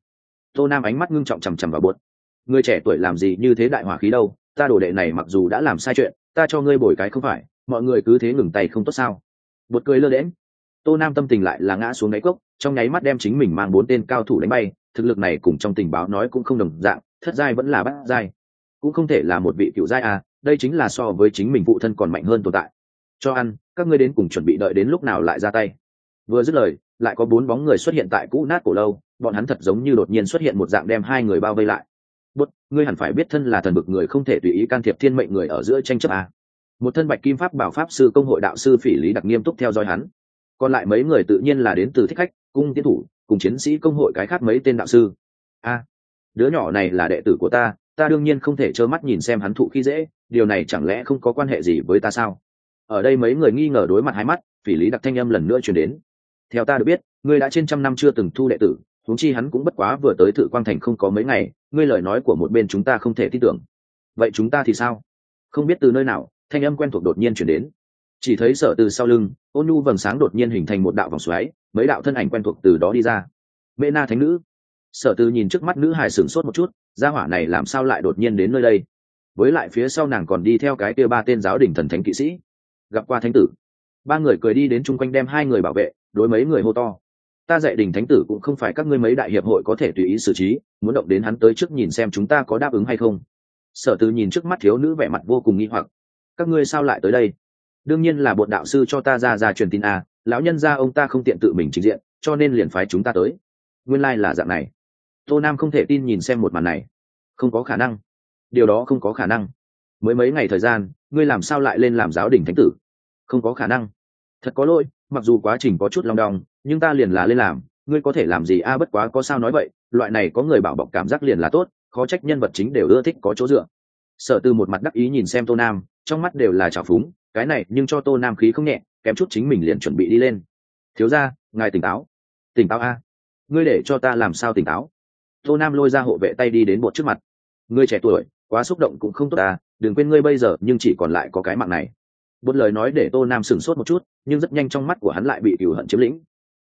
Tô nam ánh mắt ngưng trọng chằm chằm vào bột. Người trẻ tuổi làm gì như thế đại hỏa khí đâu? Ta đồ đệ này mặc dù đã làm sai chuyện, ta cho ngươi bồi cái không phải, mọi người cứ thế ngừng tay không tốt sao? Bột cười lơ đễm tô nam tâm tình lại là ngã xuống đáy cốc, trong nháy mắt đem chính mình mang bốn tên cao thủ đánh bay, thực lực này cùng trong tình báo nói cũng không đồng dạng, thất giai vẫn là bát giai. Cũng không thể là một vị cựu giai à đây chính là so với chính mình phụ thân còn mạnh hơn tồn tại. Cho ăn, các ngươi đến cùng chuẩn bị đợi đến lúc nào lại ra tay? Vừa dứt lời, lại có bốn bóng người xuất hiện tại cũ nát cổ lâu, bọn hắn thật giống như đột nhiên xuất hiện một dạng đem hai người bao vây lại bút ngươi hẳn phải biết thân là thần bực người không thể tùy ý can thiệp thiên mệnh người ở giữa tranh chấp à. một thân bạch kim pháp bảo pháp sư công hội đạo sư phỉ lý đặc nghiêm túc theo dõi hắn. Còn lại mấy người tự nhiên là đến từ thích khách, cung tiến thủ, cùng chiến sĩ công hội cái khác mấy tên đạo sư. A đứa nhỏ này là đệ tử của ta ta đương nhiên không thể trơ mắt nhìn xem hắn thụ khi dễ, điều này chẳng lẽ không có quan hệ gì với ta sao? Ở đây mấy người nghi ngờ đối mặt hai mắt, phỉ lý đặc thanh âm lần nữa chuyển đến. Theo ta được biết, ngươi đã trên trăm năm chưa từng thu đệ tử huống chi hắn cũng bất quá vừa tới thự quang thành không có mấy ngày, ngươi lời nói của một bên chúng ta không thể tin tưởng. Vậy chúng ta thì sao? Không biết từ nơi nào, thanh âm quen thuộc đột nhiên chuyển đến. Chỉ thấy sở từ sau lưng, ôn nhu vầng sáng đột nhiên hình thành một đạo vòng xoáy, mấy đạo thân ảnh quen thuộc từ đó đi ra. Mê na thánh nữ. Sở từ nhìn trước mắt nữ hài sửng sốt một chút, gia hỏa này làm sao lại đột nhiên đến nơi đây? Với lại phía sau nàng còn đi theo cái kia ba tên giáo đình thần thánh kỵ sĩ. Gặp qua thánh tử. Ba người cười đi đến chung quanh đem hai người bảo vệ, đối mấy người hô to ta dạy đình thánh tử cũng không phải các ngươi mấy đại hiệp hội có thể tùy ý xử trí, muốn động đến hắn tới trước nhìn xem chúng ta có đáp ứng hay không. Sở từ nhìn trước mắt thiếu nữ vẻ mặt vô cùng nghi hoặc. Các ngươi sao lại tới đây? Đương nhiên là bột đạo sư cho ta ra ra truyền tin à? lão nhân ra ông ta không tiện tự mình trình diện, cho nên liền phái chúng ta tới. Nguyên lai、like、là dạng này. Tô nam không thể tin nhìn xem một màn này. Không có khả năng. Điều đó không có khả năng. Mới mấy ngày thời gian, ngươi làm sao lại lên làm giáo đình thánh tử? Không có khả năng. Thật có lỗi, mặc dù quá trình có chút long đong nhưng ta liền là lên làm, ngươi có thể làm gì? A, bất quá có sao nói vậy, loại này có người bảo bọc cảm giác liền là tốt, khó trách nhân vật chính đều ưa thích có chỗ dựa. Sở từ một mặt đắc ý nhìn xem tô nam, trong mắt đều là trào phúng, cái này nhưng cho tô nam khí không nhẹ, kém chút chính mình liền chuẩn bị đi lên. Thiếu ra ngài tỉnh táo. Tỉnh táo a. Ngươi để cho ta làm sao tỉnh táo? Tô nam lôi ra hộ vệ tay đi đến bột trước mặt. Ngươi trẻ tuổi, quá xúc động cũng không tốt ta đừng quên ngươi bây giờ, nhưng chỉ còn lại có cái mạng này. Bột lời nói để tô nam sửng sốt một chút, nhưng rất nhanh trong mắt của hắn lại bị cửu hận chiếm lĩnh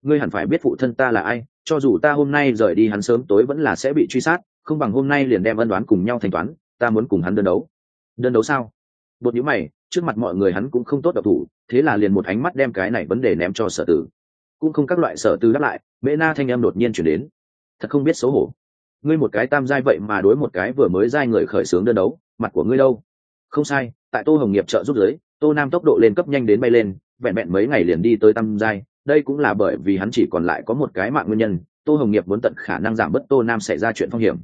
ngươi hẳn phải biết phụ thân ta là ai, cho dù ta hôm nay rời đi hắn sớm tối vẫn là sẽ bị truy sát, không bằng hôm nay liền đem ân đoán cùng nhau thanh toán, ta muốn cùng hắn đơn đấu. Đơn đấu sao? Bột nhữ mày, trước mặt mọi người hắn cũng không tốt độc thủ, thế là liền một ánh mắt đem cái này vấn đề ném cho sở tử. Cũng không các loại sở tư đáp lại, mễ na thanh em đột nhiên chuyển đến. Thật không biết xấu hổ. Ngươi một cái tam giai vậy mà đối một cái vừa mới giai người khởi xướng đơn đấu, mặt của ngươi đâu? Không sai, tại tô hồng nghiệp trợ giúp giới, tô nam tốc độ lên cấp nhanh đến bay lên, vẹn vẹn mấy ngày liền đi tới tam giai đây cũng là bởi vì hắn chỉ còn lại có một cái mạng nguyên nhân, tô hồng nghiệp muốn tận khả năng giảm bớt tô nam xảy ra chuyện phong hiểm.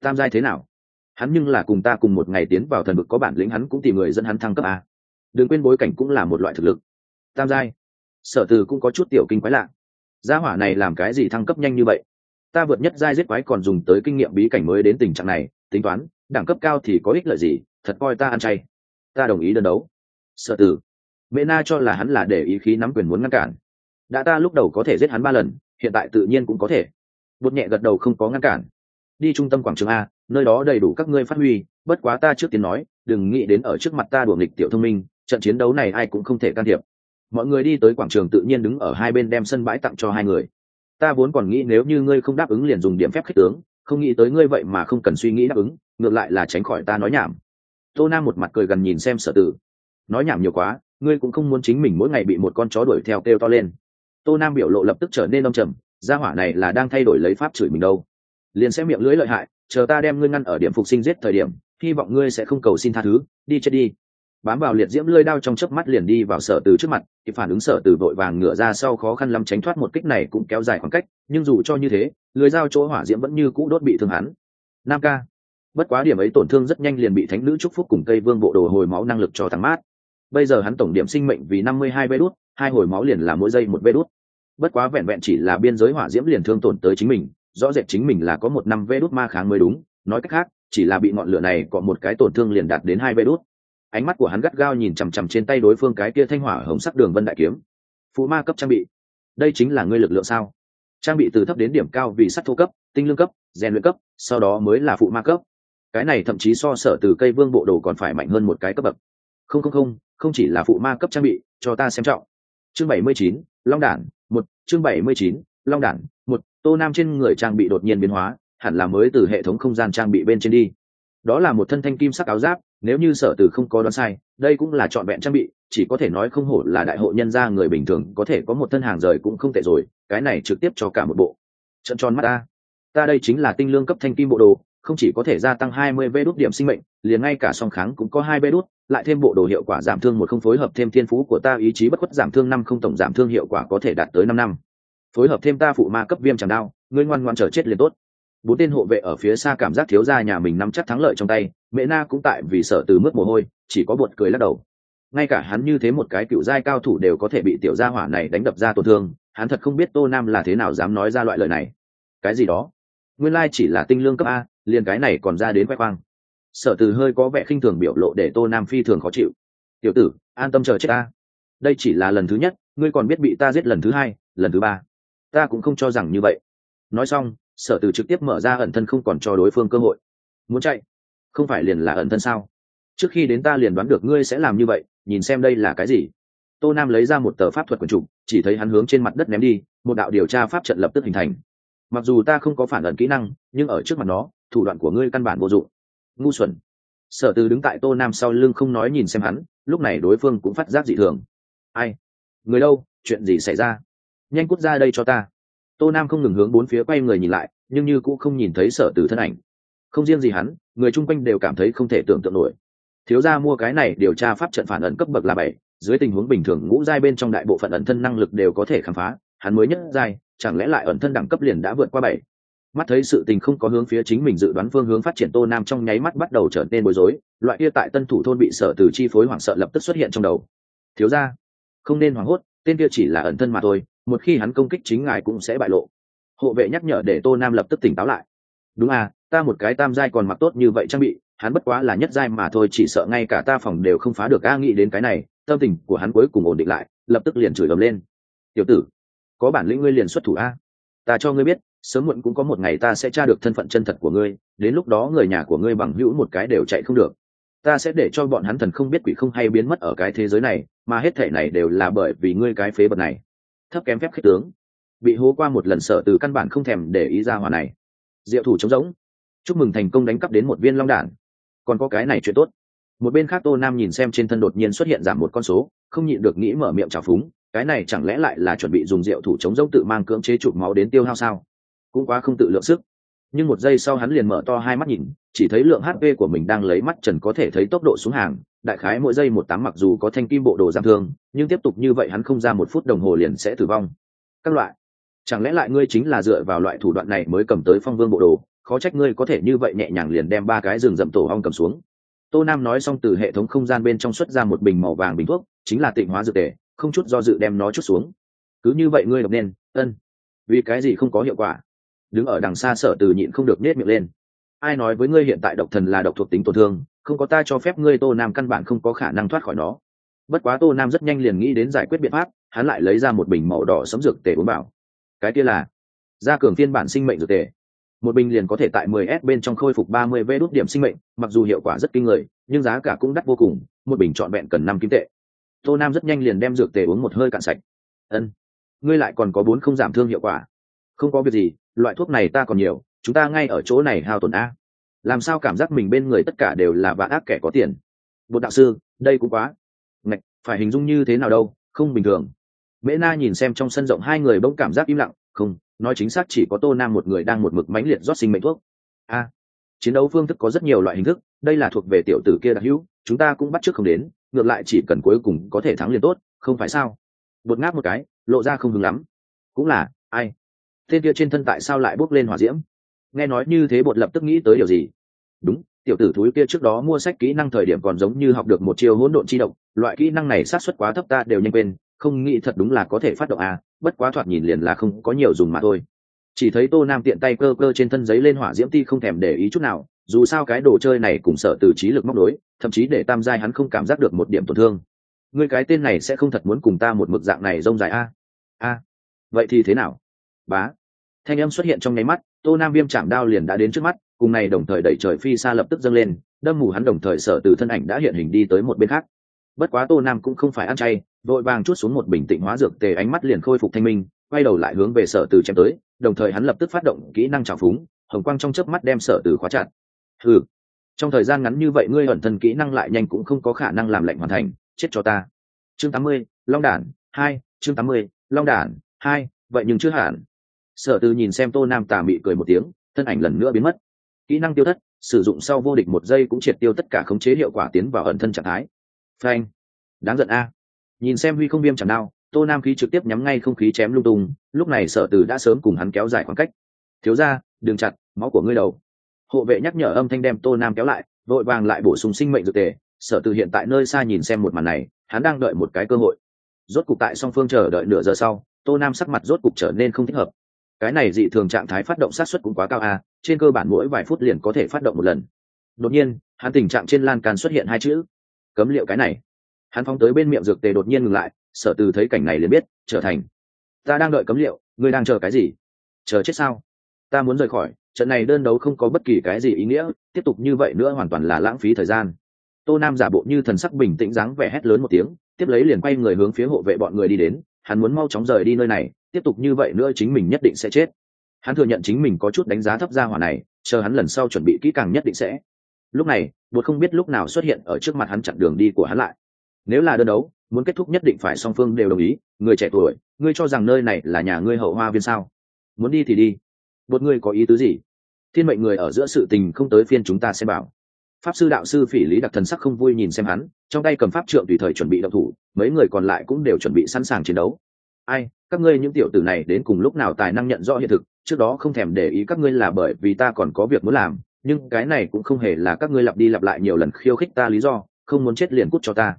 Tam giai thế nào? Hắn nhưng là cùng ta cùng một ngày tiến vào thần vực có bản lĩnh, hắn cũng tìm người dẫn hắn thăng cấp a. Đừng quên bối cảnh cũng là một loại thực lực. Tam giai. Sở từ cũng có chút tiểu kinh quái lạ. Gia hỏa này làm cái gì thăng cấp nhanh như vậy? Ta vượt nhất giai giết quái còn dùng tới kinh nghiệm bí cảnh mới đến tình trạng này, tính toán, đẳng cấp cao thì có ích lợi gì, thật coi ta ăn chay. Ta đồng ý đơn đấu. Sở từ. Mẹ na cho là hắn là để ý khí nắm quyền muốn ngăn cản đã ta lúc đầu có thể giết hắn ba lần, hiện tại tự nhiên cũng có thể. Bột nhẹ gật đầu không có ngăn cản. Đi trung tâm quảng trường a, nơi đó đầy đủ các ngươi phát huy, bất quá ta trước tiên nói, đừng nghĩ đến ở trước mặt ta đùa nghịch tiểu thông minh, trận chiến đấu này ai cũng không thể can thiệp. Mọi người đi tới quảng trường tự nhiên đứng ở hai bên đem sân bãi tặng cho hai người. Ta vốn còn nghĩ nếu như ngươi không đáp ứng liền dùng điểm phép khích tướng, không nghĩ tới ngươi vậy mà không cần suy nghĩ đáp ứng, ngược lại là tránh khỏi ta nói nhảm. Tô nam một mặt cười gần nhìn xem sở tử. Nói nhảm nhiều quá, ngươi cũng không muốn chính mình mỗi ngày bị một con chó đuổi theo kêu to lên tô nam biểu lộ lập tức trở nên đông trầm, gia hỏa này là đang thay đổi lấy pháp chửi mình đâu. Liền sẽ miệng lưỡi lợi hại, chờ ta đem ngươi ngăn ở điểm phục sinh giết thời điểm, hy vọng ngươi sẽ không cầu xin tha thứ, đi chết đi. Bám vào liệt diễm lưỡi đao trong chớp mắt liền đi vào sở từ trước mặt thì phản ứng sở từ vội vàng ngửa ra sau khó khăn lắm tránh thoát một kích này cũng kéo dài khoảng cách, nhưng dù cho như thế lưới dao chỗ hỏa diễm vẫn như cũ đốt bị thương hắn. Nam ca, bất quá điểm ấy tổn thương rất nhanh liền bị thánh nữ trúc phúc cùng cây vương bộ đồ hồi máu năng lực cho thắng mát. Bây giờ hắn tổng điểm sinh mệnh vì năm mươi hai vê đốt hai hồi máu liền là mỗi giây một vê đốt bất quá vẹn vẹn chỉ là biên giới hỏa diễm liền thương tổn tới chính mình, rõ rệt chính mình là có một năm vê đốt ma kháng mới đúng. Nói cách khác, chỉ là bị ngọn lửa này có một cái tổn thương liền đạt đến hai vê đốt ánh mắt của hắn gắt gao nhìn chằm chằm trên tay đối phương cái kia thanh hỏa hồng sắc đường vân đại kiếm. Phụ ma cấp trang bị. Đây chính là ngươi lực lượng sao? Trang bị từ thấp đến điểm cao vì sắt thô cấp, tinh lương cấp, rèn luyện cấp, sau đó mới là phụ ma cấp. Cái này thậm chí so sở từ cây vương bộ đồ còn phải mạnh hơn một cái cấp bậc. Không không không không chỉ là phụ ma cấp trang bị, cho ta xem trọng chương bảy mươi chín, long đản, một, chương bảy mươi chín, long đản, một, tô nam trên người trang bị đột nhiên biến hóa, hẳn là mới từ hệ thống không gian trang bị bên trên đi. Đó là một thân thanh kim sắc áo giáp, nếu như sở từ không có đoán sai, đây cũng là trọn vẹn trang bị, chỉ có thể nói không hổ là đại hội nhân gia người bình thường, có thể có một thân hàng rời cũng không tệ rồi, cái này trực tiếp cho cả một bộ. Trận tròn mắt ta. Ta đây chính là tinh lương cấp thanh kim bộ đồ, không chỉ có thể gia tăng 20 vê đốt điểm sinh mệnh, liền ngay cả song kháng cũng có hai vê đốt lại thêm bộ đồ hiệu quả giảm thương một không phối hợp thêm thiên phú của ta, ý chí bất khuất giảm thương năm không tổng giảm thương hiệu quả có thể đạt tới năm năm. Phối hợp thêm ta phụ ma cấp viêm chẳng đao ngươi ngoan ngoan chờ chết liền tốt. Bốn tên hộ vệ ở phía xa cảm giác thiếu gia nhà mình nắm chắc thắng lợi trong tay mẹ na cũng tại vì sợ từ mức mồ hôi, chỉ có buột cười lắc đầu. Ngay cả hắn như thế một cái cựu giai cao thủ đều có thể bị tiểu gia hỏa này đánh đập ra tổn thương, hắn thật không biết tô nam là thế nào dám nói ra loại lời này. Cái gì đó? Nguyên lai chỉ là tinh lương cấp a, liền cái này còn ra đến khoe khoang sở từ hơi có vẻ khinh thường biểu lộ để tô nam phi thường khó chịu. Tiểu tử, an tâm chờ chết ta. Đây chỉ là lần thứ nhất, ngươi còn biết bị ta giết lần thứ hai, lần thứ ba. Ta cũng không cho rằng như vậy. Nói xong, sở từ trực tiếp mở ra ẩn thân không còn cho đối phương cơ hội. Muốn chạy? Không phải liền là ẩn thân sao? Trước khi đến ta liền đoán được ngươi sẽ làm như vậy, nhìn xem đây là cái gì. Tô nam lấy ra một tờ pháp thuật quần trục, chỉ thấy hắn hướng trên mặt đất ném đi, một đạo điều tra pháp trận lập tức hình thành. Mặc dù ta không có phản ẩn kỹ năng, nhưng ở trước mặt nó, thủ đoạn của ngươi căn bản vô dụng ngu xuẩn. Sở từ đứng tại tô nam sau lưng không nói nhìn xem hắn, lúc này đối phương cũng phát giác dị thường. Ai? Người đâu? Chuyện gì xảy ra? Nhanh cút ra đây cho ta. Tô nam không ngừng hướng bốn phía quay người nhìn lại, nhưng như cũng không nhìn thấy sở từ thân ảnh. Không riêng gì hắn, người chung quanh đều cảm thấy không thể tưởng tượng nổi. Thiếu gia mua cái này điều tra pháp trận phản ẩn cấp bậc là bảy, dưới tình huống bình thường ngũ giai bên trong đại bộ phận ẩn thân năng lực đều có thể khám phá, hắn mới nhất giai, chẳng lẽ lại ẩn thân đẳng cấp liền đã vượt qua bảy? Mắt thấy sự tình không có hướng phía chính mình dự đoán phương hướng phát triển tô nam trong nháy mắt bắt đầu trở nên bối rối, loại kia tại tân thủ thôn bị sở từ chi phối hoảng sợ lập tức xuất hiện trong đầu. Thiếu ra không nên hoảng hốt, tên kia chỉ là ẩn thân mà thôi, một khi hắn công kích chính ngài cũng sẽ bại lộ. Hộ vệ nhắc nhở để tô nam lập tức tỉnh táo lại. Đúng à ta một cái tam giai còn mặc tốt như vậy trang bị, hắn bất quá là nhất giai mà thôi, chỉ sợ ngay cả ta phòng đều không phá được. A nghĩ đến cái này, tâm tình của hắn cuối cùng ổn định lại, lập tức liền chửi ầm lên. Tiểu tử, có bản lĩnh ngươi liền xuất thủ a. Ta cho ngươi biết sớm muộn cũng có một ngày ta sẽ tra được thân phận chân thật của ngươi, đến lúc đó người nhà của ngươi bằng hữu một cái đều chạy không được. Ta sẽ để cho bọn hắn thần không biết quỷ không hay biến mất ở cái thế giới này, mà hết thể này đều là bởi vì ngươi cái phế vật này. Thấp kém phép khích tướng. Bị hố qua một lần sợ từ căn bản không thèm để ý ra hòa này. Diệu thủ trống rỗng. Chúc mừng thành công đánh cắp đến một viên long đản. Còn có cái này chuyện tốt. Một bên khác tô nam nhìn xem trên thân đột nhiên xuất hiện giảm một con số, không nhịn được nghĩ mở miệng trào phúng, cái này chẳng lẽ lại là chuẩn bị dùng rượu thủ chống rỗng tự mang cưỡng chế chụp máu đến tiêu hao sao? Cũng quá không tự lượng sức. Nhưng một giây sau hắn liền mở to hai mắt nhìn, chỉ thấy lượng hp của mình đang lấy mắt trần có thể thấy tốc độ xuống hàng, đại khái mỗi giây một tám mặc dù có thanh kim bộ đồ giảm thương, nhưng tiếp tục như vậy hắn không ra một phút đồng hồ liền sẽ tử vong. Các loại, chẳng lẽ lại ngươi chính là dựa vào loại thủ đoạn này mới cầm tới phong vương bộ đồ? Khó trách ngươi có thể như vậy nhẹ nhàng liền đem ba cái rừng rậm tổ ong cầm xuống. Tô nam nói xong từ hệ thống không gian bên trong xuất ra một bình màu vàng bình thuốc, chính là tịnh hóa dược tề, không chút do dự đem nó chút xuống. Cứ như vậy ngươi đọc nên, ân. Vì cái gì không có hiệu quả? Đứng ở đằng xa sở từ nhịn không được nết miệng lên. Ai nói với ngươi hiện tại độc thần là độc thuộc tính tổn thương, không có ta cho phép ngươi tô nam căn bản không có khả năng thoát khỏi nó. Bất quá tô nam rất nhanh liền nghĩ đến giải quyết biện pháp, hắn lại lấy ra một bình màu đỏ sấm dược tề uống bảo cái kia là gia cường phiên bản sinh mệnh dược tề. Một bình liền có thể tại 10 s bên trong khôi phục 30 v đốt điểm sinh mệnh, mặc dù hiệu quả rất kinh người, nhưng giá cả cũng đắt vô cùng, một bình trọn vẹn cần năm kim tệ. Tô nam rất nhanh liền đem dược tề uống một hơi cạn sạch. Ân, ngươi lại còn có bốn không giảm thương hiệu quả. Không có việc gì loại thuốc này ta còn nhiều, chúng ta ngay ở chỗ này hao tổn a. Làm sao cảm giác mình bên người tất cả đều là vạn ác kẻ có tiền? Bột đạo sư, đây cũng quá. Ngạch, phải hình dung như thế nào đâu, không bình thường. Mễ na nhìn xem trong sân rộng hai người bỗng cảm giác im lặng, không, nói chính xác chỉ có tô nam một người đang một mực mãnh liệt rót sinh mệnh thuốc. A, chiến đấu phương thức có rất nhiều loại hình thức, đây là thuộc về tiểu tử kia đặc hữu, chúng ta cũng bắt trước không đến, ngược lại chỉ cần cuối cùng có thể thắng liền tốt, không phải sao? Bột ngáp một cái, lộ ra không hứng lắm. Cũng là, ai? Tên kia trên thân tại sao lại bốc lên hỏa diễm? Nghe nói như thế bột lập tức nghĩ tới điều gì? Đúng, tiểu tử thúi kia trước đó mua sách kỹ năng thời điểm còn giống như học được một chiêu hỗn độn chi động, loại kỹ năng này sát xuất quá thấp ta đều nhanh quên, không nghĩ thật đúng là có thể phát động à bất quá thoạt nhìn liền là không có nhiều dùng mà thôi. Chỉ thấy tô nam tiện tay cơ cơ trên thân giấy lên hỏa diễm ti không thèm để ý chút nào, dù sao cái đồ chơi này cũng sợ từ trí lực móc đối, thậm chí để tam giai hắn không cảm giác được một điểm tổn thương. Người cái tên này sẽ không thật muốn cùng ta một mực dạng này rông dài a? A. Vậy thì thế nào? Bá thanh âm xuất hiện trong nháy mắt, tô nam viêm chạm đao liền đã đến trước mắt, cùng này đồng thời đẩy trời phi xa lập tức dâng lên, đâm mù hắn đồng thời sở từ thân ảnh đã hiện hình đi tới một bên khác. Bất quá tô nam cũng không phải ăn chay, vội vàng chút xuống một bình tĩnh hóa dược tề ánh mắt liền khôi phục thanh minh, quay đầu lại hướng về sở từ chém tới, đồng thời hắn lập tức phát động kỹ năng trào phúng, hồng quang trong chớp mắt đem sở từ khóa chặt. Ừ trong thời gian ngắn như vậy ngươi ẩn thân kỹ năng lại nhanh cũng không có khả năng làm lệnh hoàn thành, chết cho ta. Chương tám mươi, long đản, hai, chương tám mươi, long đản, hai, vậy nhưng chưa hẳn sở từ nhìn xem tô nam tà mị cười một tiếng, thân ảnh lần nữa biến mất. Kỹ năng tiêu thất, sử dụng sau vô địch một giây cũng triệt tiêu tất cả khống chế hiệu quả tiến vào ẩn thân trạng thái. Phanh. Đáng giận a. Nhìn xem huy không viêm chẳng đao, tô nam khí trực tiếp nhắm ngay không khí chém lung tung, lúc này sở từ đã sớm cùng hắn kéo dài khoảng cách. Thiếu ra đừng chặt máu của ngươi đầu. Hộ vệ nhắc nhở âm thanh đem tô nam kéo lại, vội vàng lại bổ sung sinh mệnh dược tề. Sở từ hiện tại nơi xa nhìn xem một màn này, hắn đang đợi một cái cơ hội. Rốt cục tại song phương chờ đợi nửa giờ sau, tô nam sắc mặt rốt cục trở nên không thích hợp cái này dị thường trạng thái phát động sát xuất cũng quá cao a, trên cơ bản mỗi vài phút liền có thể phát động một lần. Đột nhiên, hắn tình trạng trên lan can xuất hiện hai chữ. Cấm liệu cái này. Hắn phóng tới bên miệng dược tề đột nhiên ngừng lại, sở từ thấy cảnh này liền biết, trở thành. Ta đang đợi cấm liệu, ngươi đang chờ cái gì? Chờ chết sao? Ta muốn rời khỏi, trận này đơn đấu không có bất kỳ cái gì ý nghĩa, tiếp tục như vậy nữa hoàn toàn là lãng phí thời gian. Tô nam giả bộ như thần sắc bình tĩnh dáng vẻ hét lớn một tiếng, tiếp lấy liền quay người hướng phía hộ vệ bọn người đi đến, hắn muốn mau chóng rời đi nơi này tiếp tục như vậy nữa chính mình nhất định sẽ chết. Hắn thừa nhận chính mình có chút đánh giá thấp ra hỏa này, chờ hắn lần sau chuẩn bị kỹ càng nhất định sẽ. Lúc này, bột không biết lúc nào xuất hiện ở trước mặt hắn chặn đường đi của hắn lại. Nếu là đơn đấu, muốn kết thúc nhất định phải song phương đều đồng ý, người trẻ tuổi, ngươi cho rằng nơi này là nhà ngươi hậu hoa viên sao? Muốn đi thì đi. Bột ngươi có ý tứ gì? Thiên mệnh người ở giữa sự tình không tới phiên chúng ta xem bảo. Pháp sư đạo sư phỉ lý đặc thần sắc không vui nhìn xem hắn, trong tay cầm pháp trượng tùy thời chuẩn bị động thủ, mấy người còn lại cũng đều chuẩn bị sẵn sàng chiến đấu ai, các ngươi những tiểu tử này đến cùng lúc nào tài năng nhận rõ hiện thực, trước đó không thèm để ý các ngươi là bởi vì ta còn có việc muốn làm, nhưng cái này cũng không hề là các ngươi lặp đi lặp lại nhiều lần khiêu khích ta lý do, không muốn chết liền cút cho ta.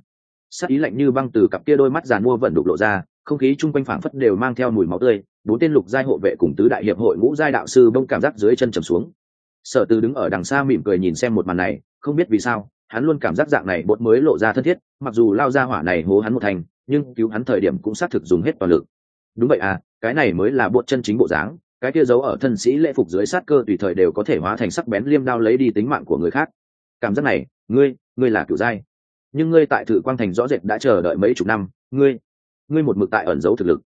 Sắc ý lạnh như băng từ cặp kia đôi mắt giàn mua vận đục lộ ra, không khí chung quanh phảng phất đều mang theo mùi máu tươi, bốn tên lục giai hộ vệ cùng tứ đại hiệp hội ngũ giai đạo sư bông cảm giác dưới chân trầm xuống. Sở từ đứng ở đằng xa mỉm cười nhìn xem một màn này, không biết vì sao, hắn luôn cảm giác dạng này bột mới lộ ra thân thiết, mặc dù lao ra hỏa này hố hắn một thành nhưng cứu hắn thời điểm cũng xác thực dùng hết toàn lực. Đúng vậy à cái này mới là bộ chân chính bộ dáng, cái kia giấu ở thân sĩ lễ phục dưới sát cơ tùy thời đều có thể hóa thành sắc bén liêm đao lấy đi tính mạng của người khác. Cảm giác này, ngươi ngươi là kiểu giai nhưng ngươi tại thử quang thành rõ rệt đã chờ đợi mấy chục năm, ngươi ngươi một mực tại ẩn giấu thực lực.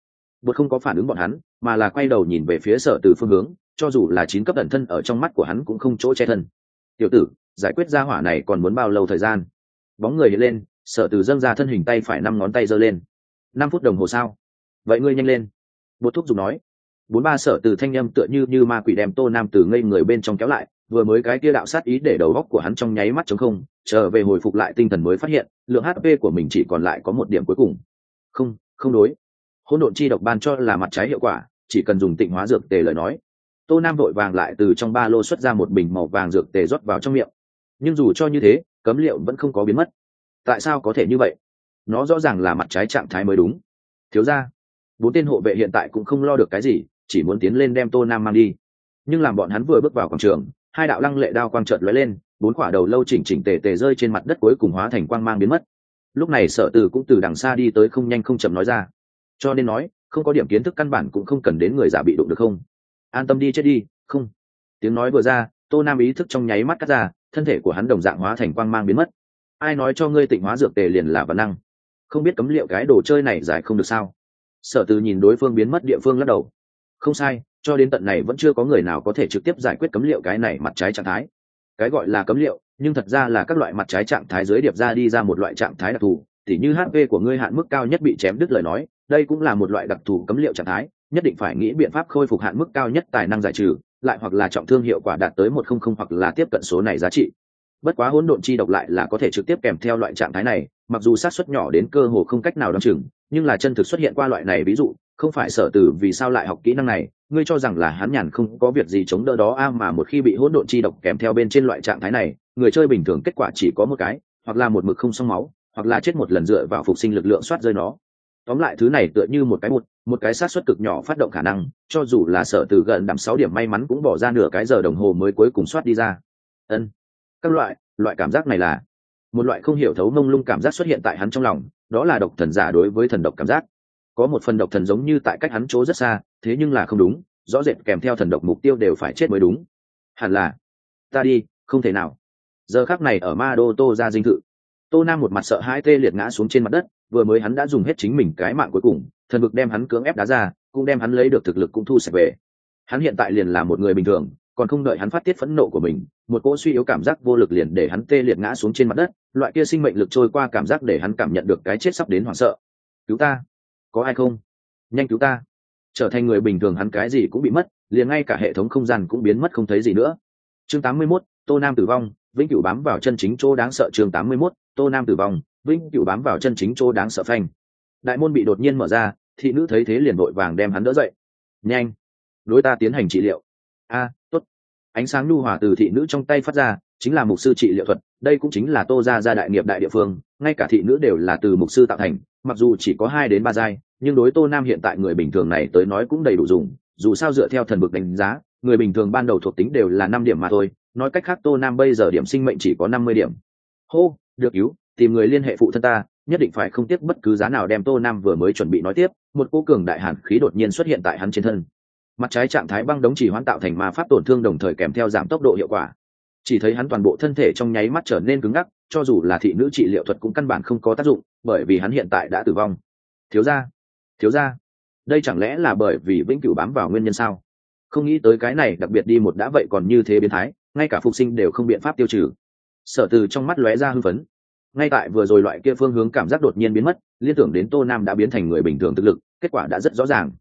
Bột không có phản ứng bọn hắn, mà là quay đầu nhìn về phía sở từ phương hướng, cho dù là chín cấp ẩn thân ở trong mắt của hắn cũng không chỗ che thân. Tiểu tử, giải quyết ra hỏa này còn muốn bao lâu thời gian? Bóng người hiện lên sở từ dâng ra thân hình tay phải năm ngón tay giơ lên. Năm phút đồng hồ sao vậy ngươi nhanh lên. Bột thuốc dùng nói. Bốn ba sở từ thanh â m tựa như như ma quỷ đem tô nam từ ngây người bên trong kéo lại, vừa mới cái kia đạo sát ý để đầu góc của hắn trong nháy mắt chống không trở về hồi phục lại tinh thần mới phát hiện, lượng hp của mình chỉ còn lại có một điểm cuối cùng. Không không đối. Hỗn độn chi độc ban cho là mặt trái hiệu quả, chỉ cần dùng tịnh hóa dược tề lời nói. Tô nam vội vàng lại từ trong ba lô xuất ra một bình màu vàng dược tề rót vào trong miệng. Nhưng dù cho như thế, cấm liệu vẫn không có biến mất tại sao có thể như vậy? Nó rõ ràng là mặt trái trạng thái mới đúng. Thiếu ra bốn tên hộ vệ hiện tại cũng không lo được cái gì, chỉ muốn tiến lên đem tô nam mang đi. Nhưng làm bọn hắn vừa bước vào quảng trường, hai đạo lăng lệ đao quang trợt lóe lên, bốn quả đầu lâu chỉnh chỉnh tề tề rơi trên mặt đất cuối cùng hóa thành quang mang biến mất. Lúc này sở từ cũng từ đằng xa đi tới không nhanh không chậm nói ra. Cho nên nói, không có điểm kiến thức căn bản cũng không cần đến người giả bị đụng được không? An tâm đi, chết đi, không. Tiếng nói vừa ra, tô nam ý thức trong nháy mắt cắt ra, thân thể của hắn đồng dạng hóa thành quang mang biến mất ai nói cho ngươi tịnh hóa dược tề liền là văn năng? Không biết cấm liệu cái đồ chơi này giải không được sao? Sở từ nhìn đối phương biến mất địa phương lắc đầu. Không sai, cho đến tận này vẫn chưa có người nào có thể trực tiếp giải quyết cấm liệu cái này mặt trái trạng thái. Cái gọi là cấm liệu, nhưng thật ra là các loại mặt trái trạng thái dưới điệp ra đi ra một loại trạng thái đặc thù, tỉ như hp của ngươi hạn mức cao nhất bị chém đứt lời nói, đây cũng là một loại đặc thù cấm liệu trạng thái, nhất định phải nghĩ biện pháp khôi phục hạn mức cao nhất tài năng giải trừ, lại hoặc là trọng thương hiệu quả đạt tới một không không hoặc là tiếp cận số này giá trị bất quá hỗn độn chi độc lại là có thể trực tiếp kèm theo loại trạng thái này, mặc dù sát xuất nhỏ đến cơ hồ không cách nào đ o chừng, nhưng là chân thực xuất hiện qua loại này ví dụ, không phải sở từ vì sao lại học kỹ năng này, ngươi cho rằng là hắn nhàn không có việc gì chống đỡ đó a, mà một khi bị hỗn độn chi độc kèm theo bên trên loại trạng thái này, người chơi bình thường kết quả chỉ có một cái, hoặc là một mực không xong máu, hoặc là chết một lần dựa vào phục sinh lực lượng soát rơi nó. Tóm lại thứ này tựa như một cái một một cái sát xuất cực nhỏ phát động khả năng, cho dù là sở từ gần đắm sáu điểm may mắn cũng bỏ ra nửa cái giờ đồng hồ mới cuối cùng soát đi ra. Ân các loại loại cảm giác này là một loại không hiểu thấu mông lung cảm giác xuất hiện tại hắn trong lòng, đó là độc thần giả đối với thần độc cảm giác. Có một phần độc thần giống như tại cách hắn chỗ rất xa, thế nhưng là không đúng, rõ rệt kèm theo thần độc mục tiêu đều phải chết mới đúng. Hẳn là, ta đi, không thể nào. Giờ khác này ở ma đô tô ra dinh thự, tô nam một mặt sợ hai tê liệt ngã xuống trên mặt đất, vừa mới hắn đã dùng hết chính mình cái mạng cuối cùng, thần vực đem hắn cưỡng ép đá ra, cũng đem hắn lấy được thực lực cũng thu sạch về. Hắn hiện tại liền là một người bình thường, còn không đợi hắn phát tiết phẫn nộ của mình một cỗ suy yếu cảm giác vô lực liền để hắn tê liệt ngã xuống trên mặt đất loại kia sinh mệnh lực trôi qua cảm giác để hắn cảm nhận được cái chết sắp đến hoảng sợ. Cứu ta có ai không? Nhanh cứu ta. Trở thành người bình thường hắn cái gì cũng bị mất liền ngay cả hệ thống không gian cũng biến mất không thấy gì nữa. Chương 81, tô nam tử vong vĩnh cửu bám vào chân chính chỗ đáng sợ. Chương 81, tô nam tử vong vĩnh cửu bám vào chân chính chỗ đáng sợ phanh. Đại môn bị đột nhiên mở ra thị nữ thấy thế liền vội vàng đem hắn đỡ dậy. Nhanh đối ta tiến hành trị liệu. A ánh sáng nhu hòa từ thị nữ trong tay phát ra, chính là mục sư trị liệu thuật, đây cũng chính là tô ra gia đại nghiệp đại địa phương, ngay cả thị nữ đều là từ mục sư tạo thành, mặc dù chỉ có hai đến ba giai, nhưng đối tô nam hiện tại người bình thường này tới nói cũng đầy đủ dùng, dù sao dựa theo thần vực đánh giá, người bình thường ban đầu thuộc tính đều là năm điểm mà thôi, nói cách khác tô nam bây giờ điểm sinh mệnh chỉ có năm mươi điểm. Hô, được cứu, tìm người liên hệ phụ thân ta, nhất định phải không tiếc bất cứ giá nào đem tô nam vừa mới chuẩn bị nói tiếp, một cô cường đại hàn khí đột nhiên xuất hiện tại hắn trên thân mặt trái trạng thái băng đống chỉ hoãn tạo thành ma pháp tổn thương đồng thời kèm theo giảm tốc độ hiệu quả. Chỉ thấy hắn toàn bộ thân thể trong nháy mắt trở nên cứng ngắc, cho dù là thị nữ trị liệu thuật cũng căn bản không có tác dụng, bởi vì hắn hiện tại đã tử vong. Thiếu ra thiếu ra đây chẳng lẽ là bởi vì vĩnh cửu bám vào nguyên nhân sao? Không nghĩ tới cái này, đặc biệt đi một đã vậy còn như thế biến thái, ngay cả phục sinh đều không biện pháp tiêu trừ. Sở từ trong mắt lóe ra hưng phấn. Ngay tại vừa rồi loại kia phương hướng cảm giác đột nhiên biến mất, liên tưởng đến tô nam đã biến thành người bình thường thực lực, kết quả đã rất rõ ràng.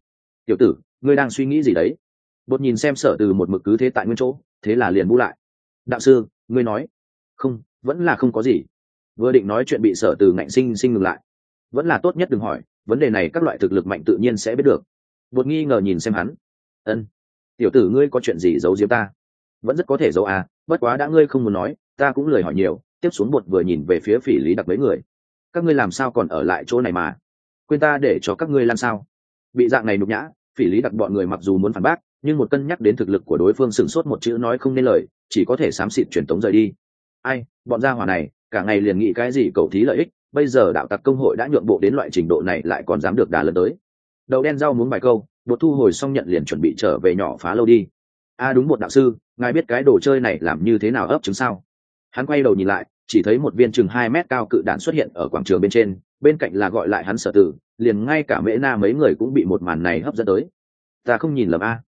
Tiểu tử ngươi đang suy nghĩ gì đấy? Bột nhìn xem sở từ một mực cứ thế tại nguyên chỗ, thế là liền bu lại. Đạo sư, ngươi nói. Không, vẫn là không có gì. Vừa định nói chuyện bị sở từ ngạnh sinh sinh ngừng lại. Vẫn là tốt nhất đừng hỏi, vấn đề này các loại thực lực mạnh tự nhiên sẽ biết được. Bột nghi ngờ nhìn xem hắn. Ân. Tiểu tử ngươi có chuyện gì giấu diếm ta? Vẫn rất có thể giấu à bất quá đã ngươi không muốn nói, ta cũng lười hỏi nhiều, tiếp xuống bột vừa nhìn về phía phỉ lý đặc mấy người. Các ngươi làm sao còn ở lại chỗ này mà? Quên ta để cho các ngươi làm sao? Bị dạng này nhục nhã phỉ lý đặc bọn người mặc dù muốn phản bác, nhưng một cân nhắc đến thực lực của đối phương sửng sốt một chữ nói không nên lời, chỉ có thể xám xịt truyền tống rời đi. Ai, bọn gia hỏa này, cả ngày liền nghĩ cái gì cầu thí lợi ích, bây giờ đạo tặc công hội đã nhượng bộ đến loại trình độ này lại còn dám được đà lần tới. Đậu đen rau muốn bài câu bột thu hồi xong nhận liền chuẩn bị trở về nhỏ phá lâu đi. A đúng một đạo sư, ngài biết cái đồ chơi này làm như thế nào ấp trứng sao? Hắn quay đầu nhìn lại, chỉ thấy một viên chừng hai mét cao cự đạn xuất hiện ở quảng trường bên trên bên cạnh là gọi lại hắn sở tử liền ngay cả mễ na mấy người cũng bị một màn này hấp dẫn tới. Ta không nhìn lầm a.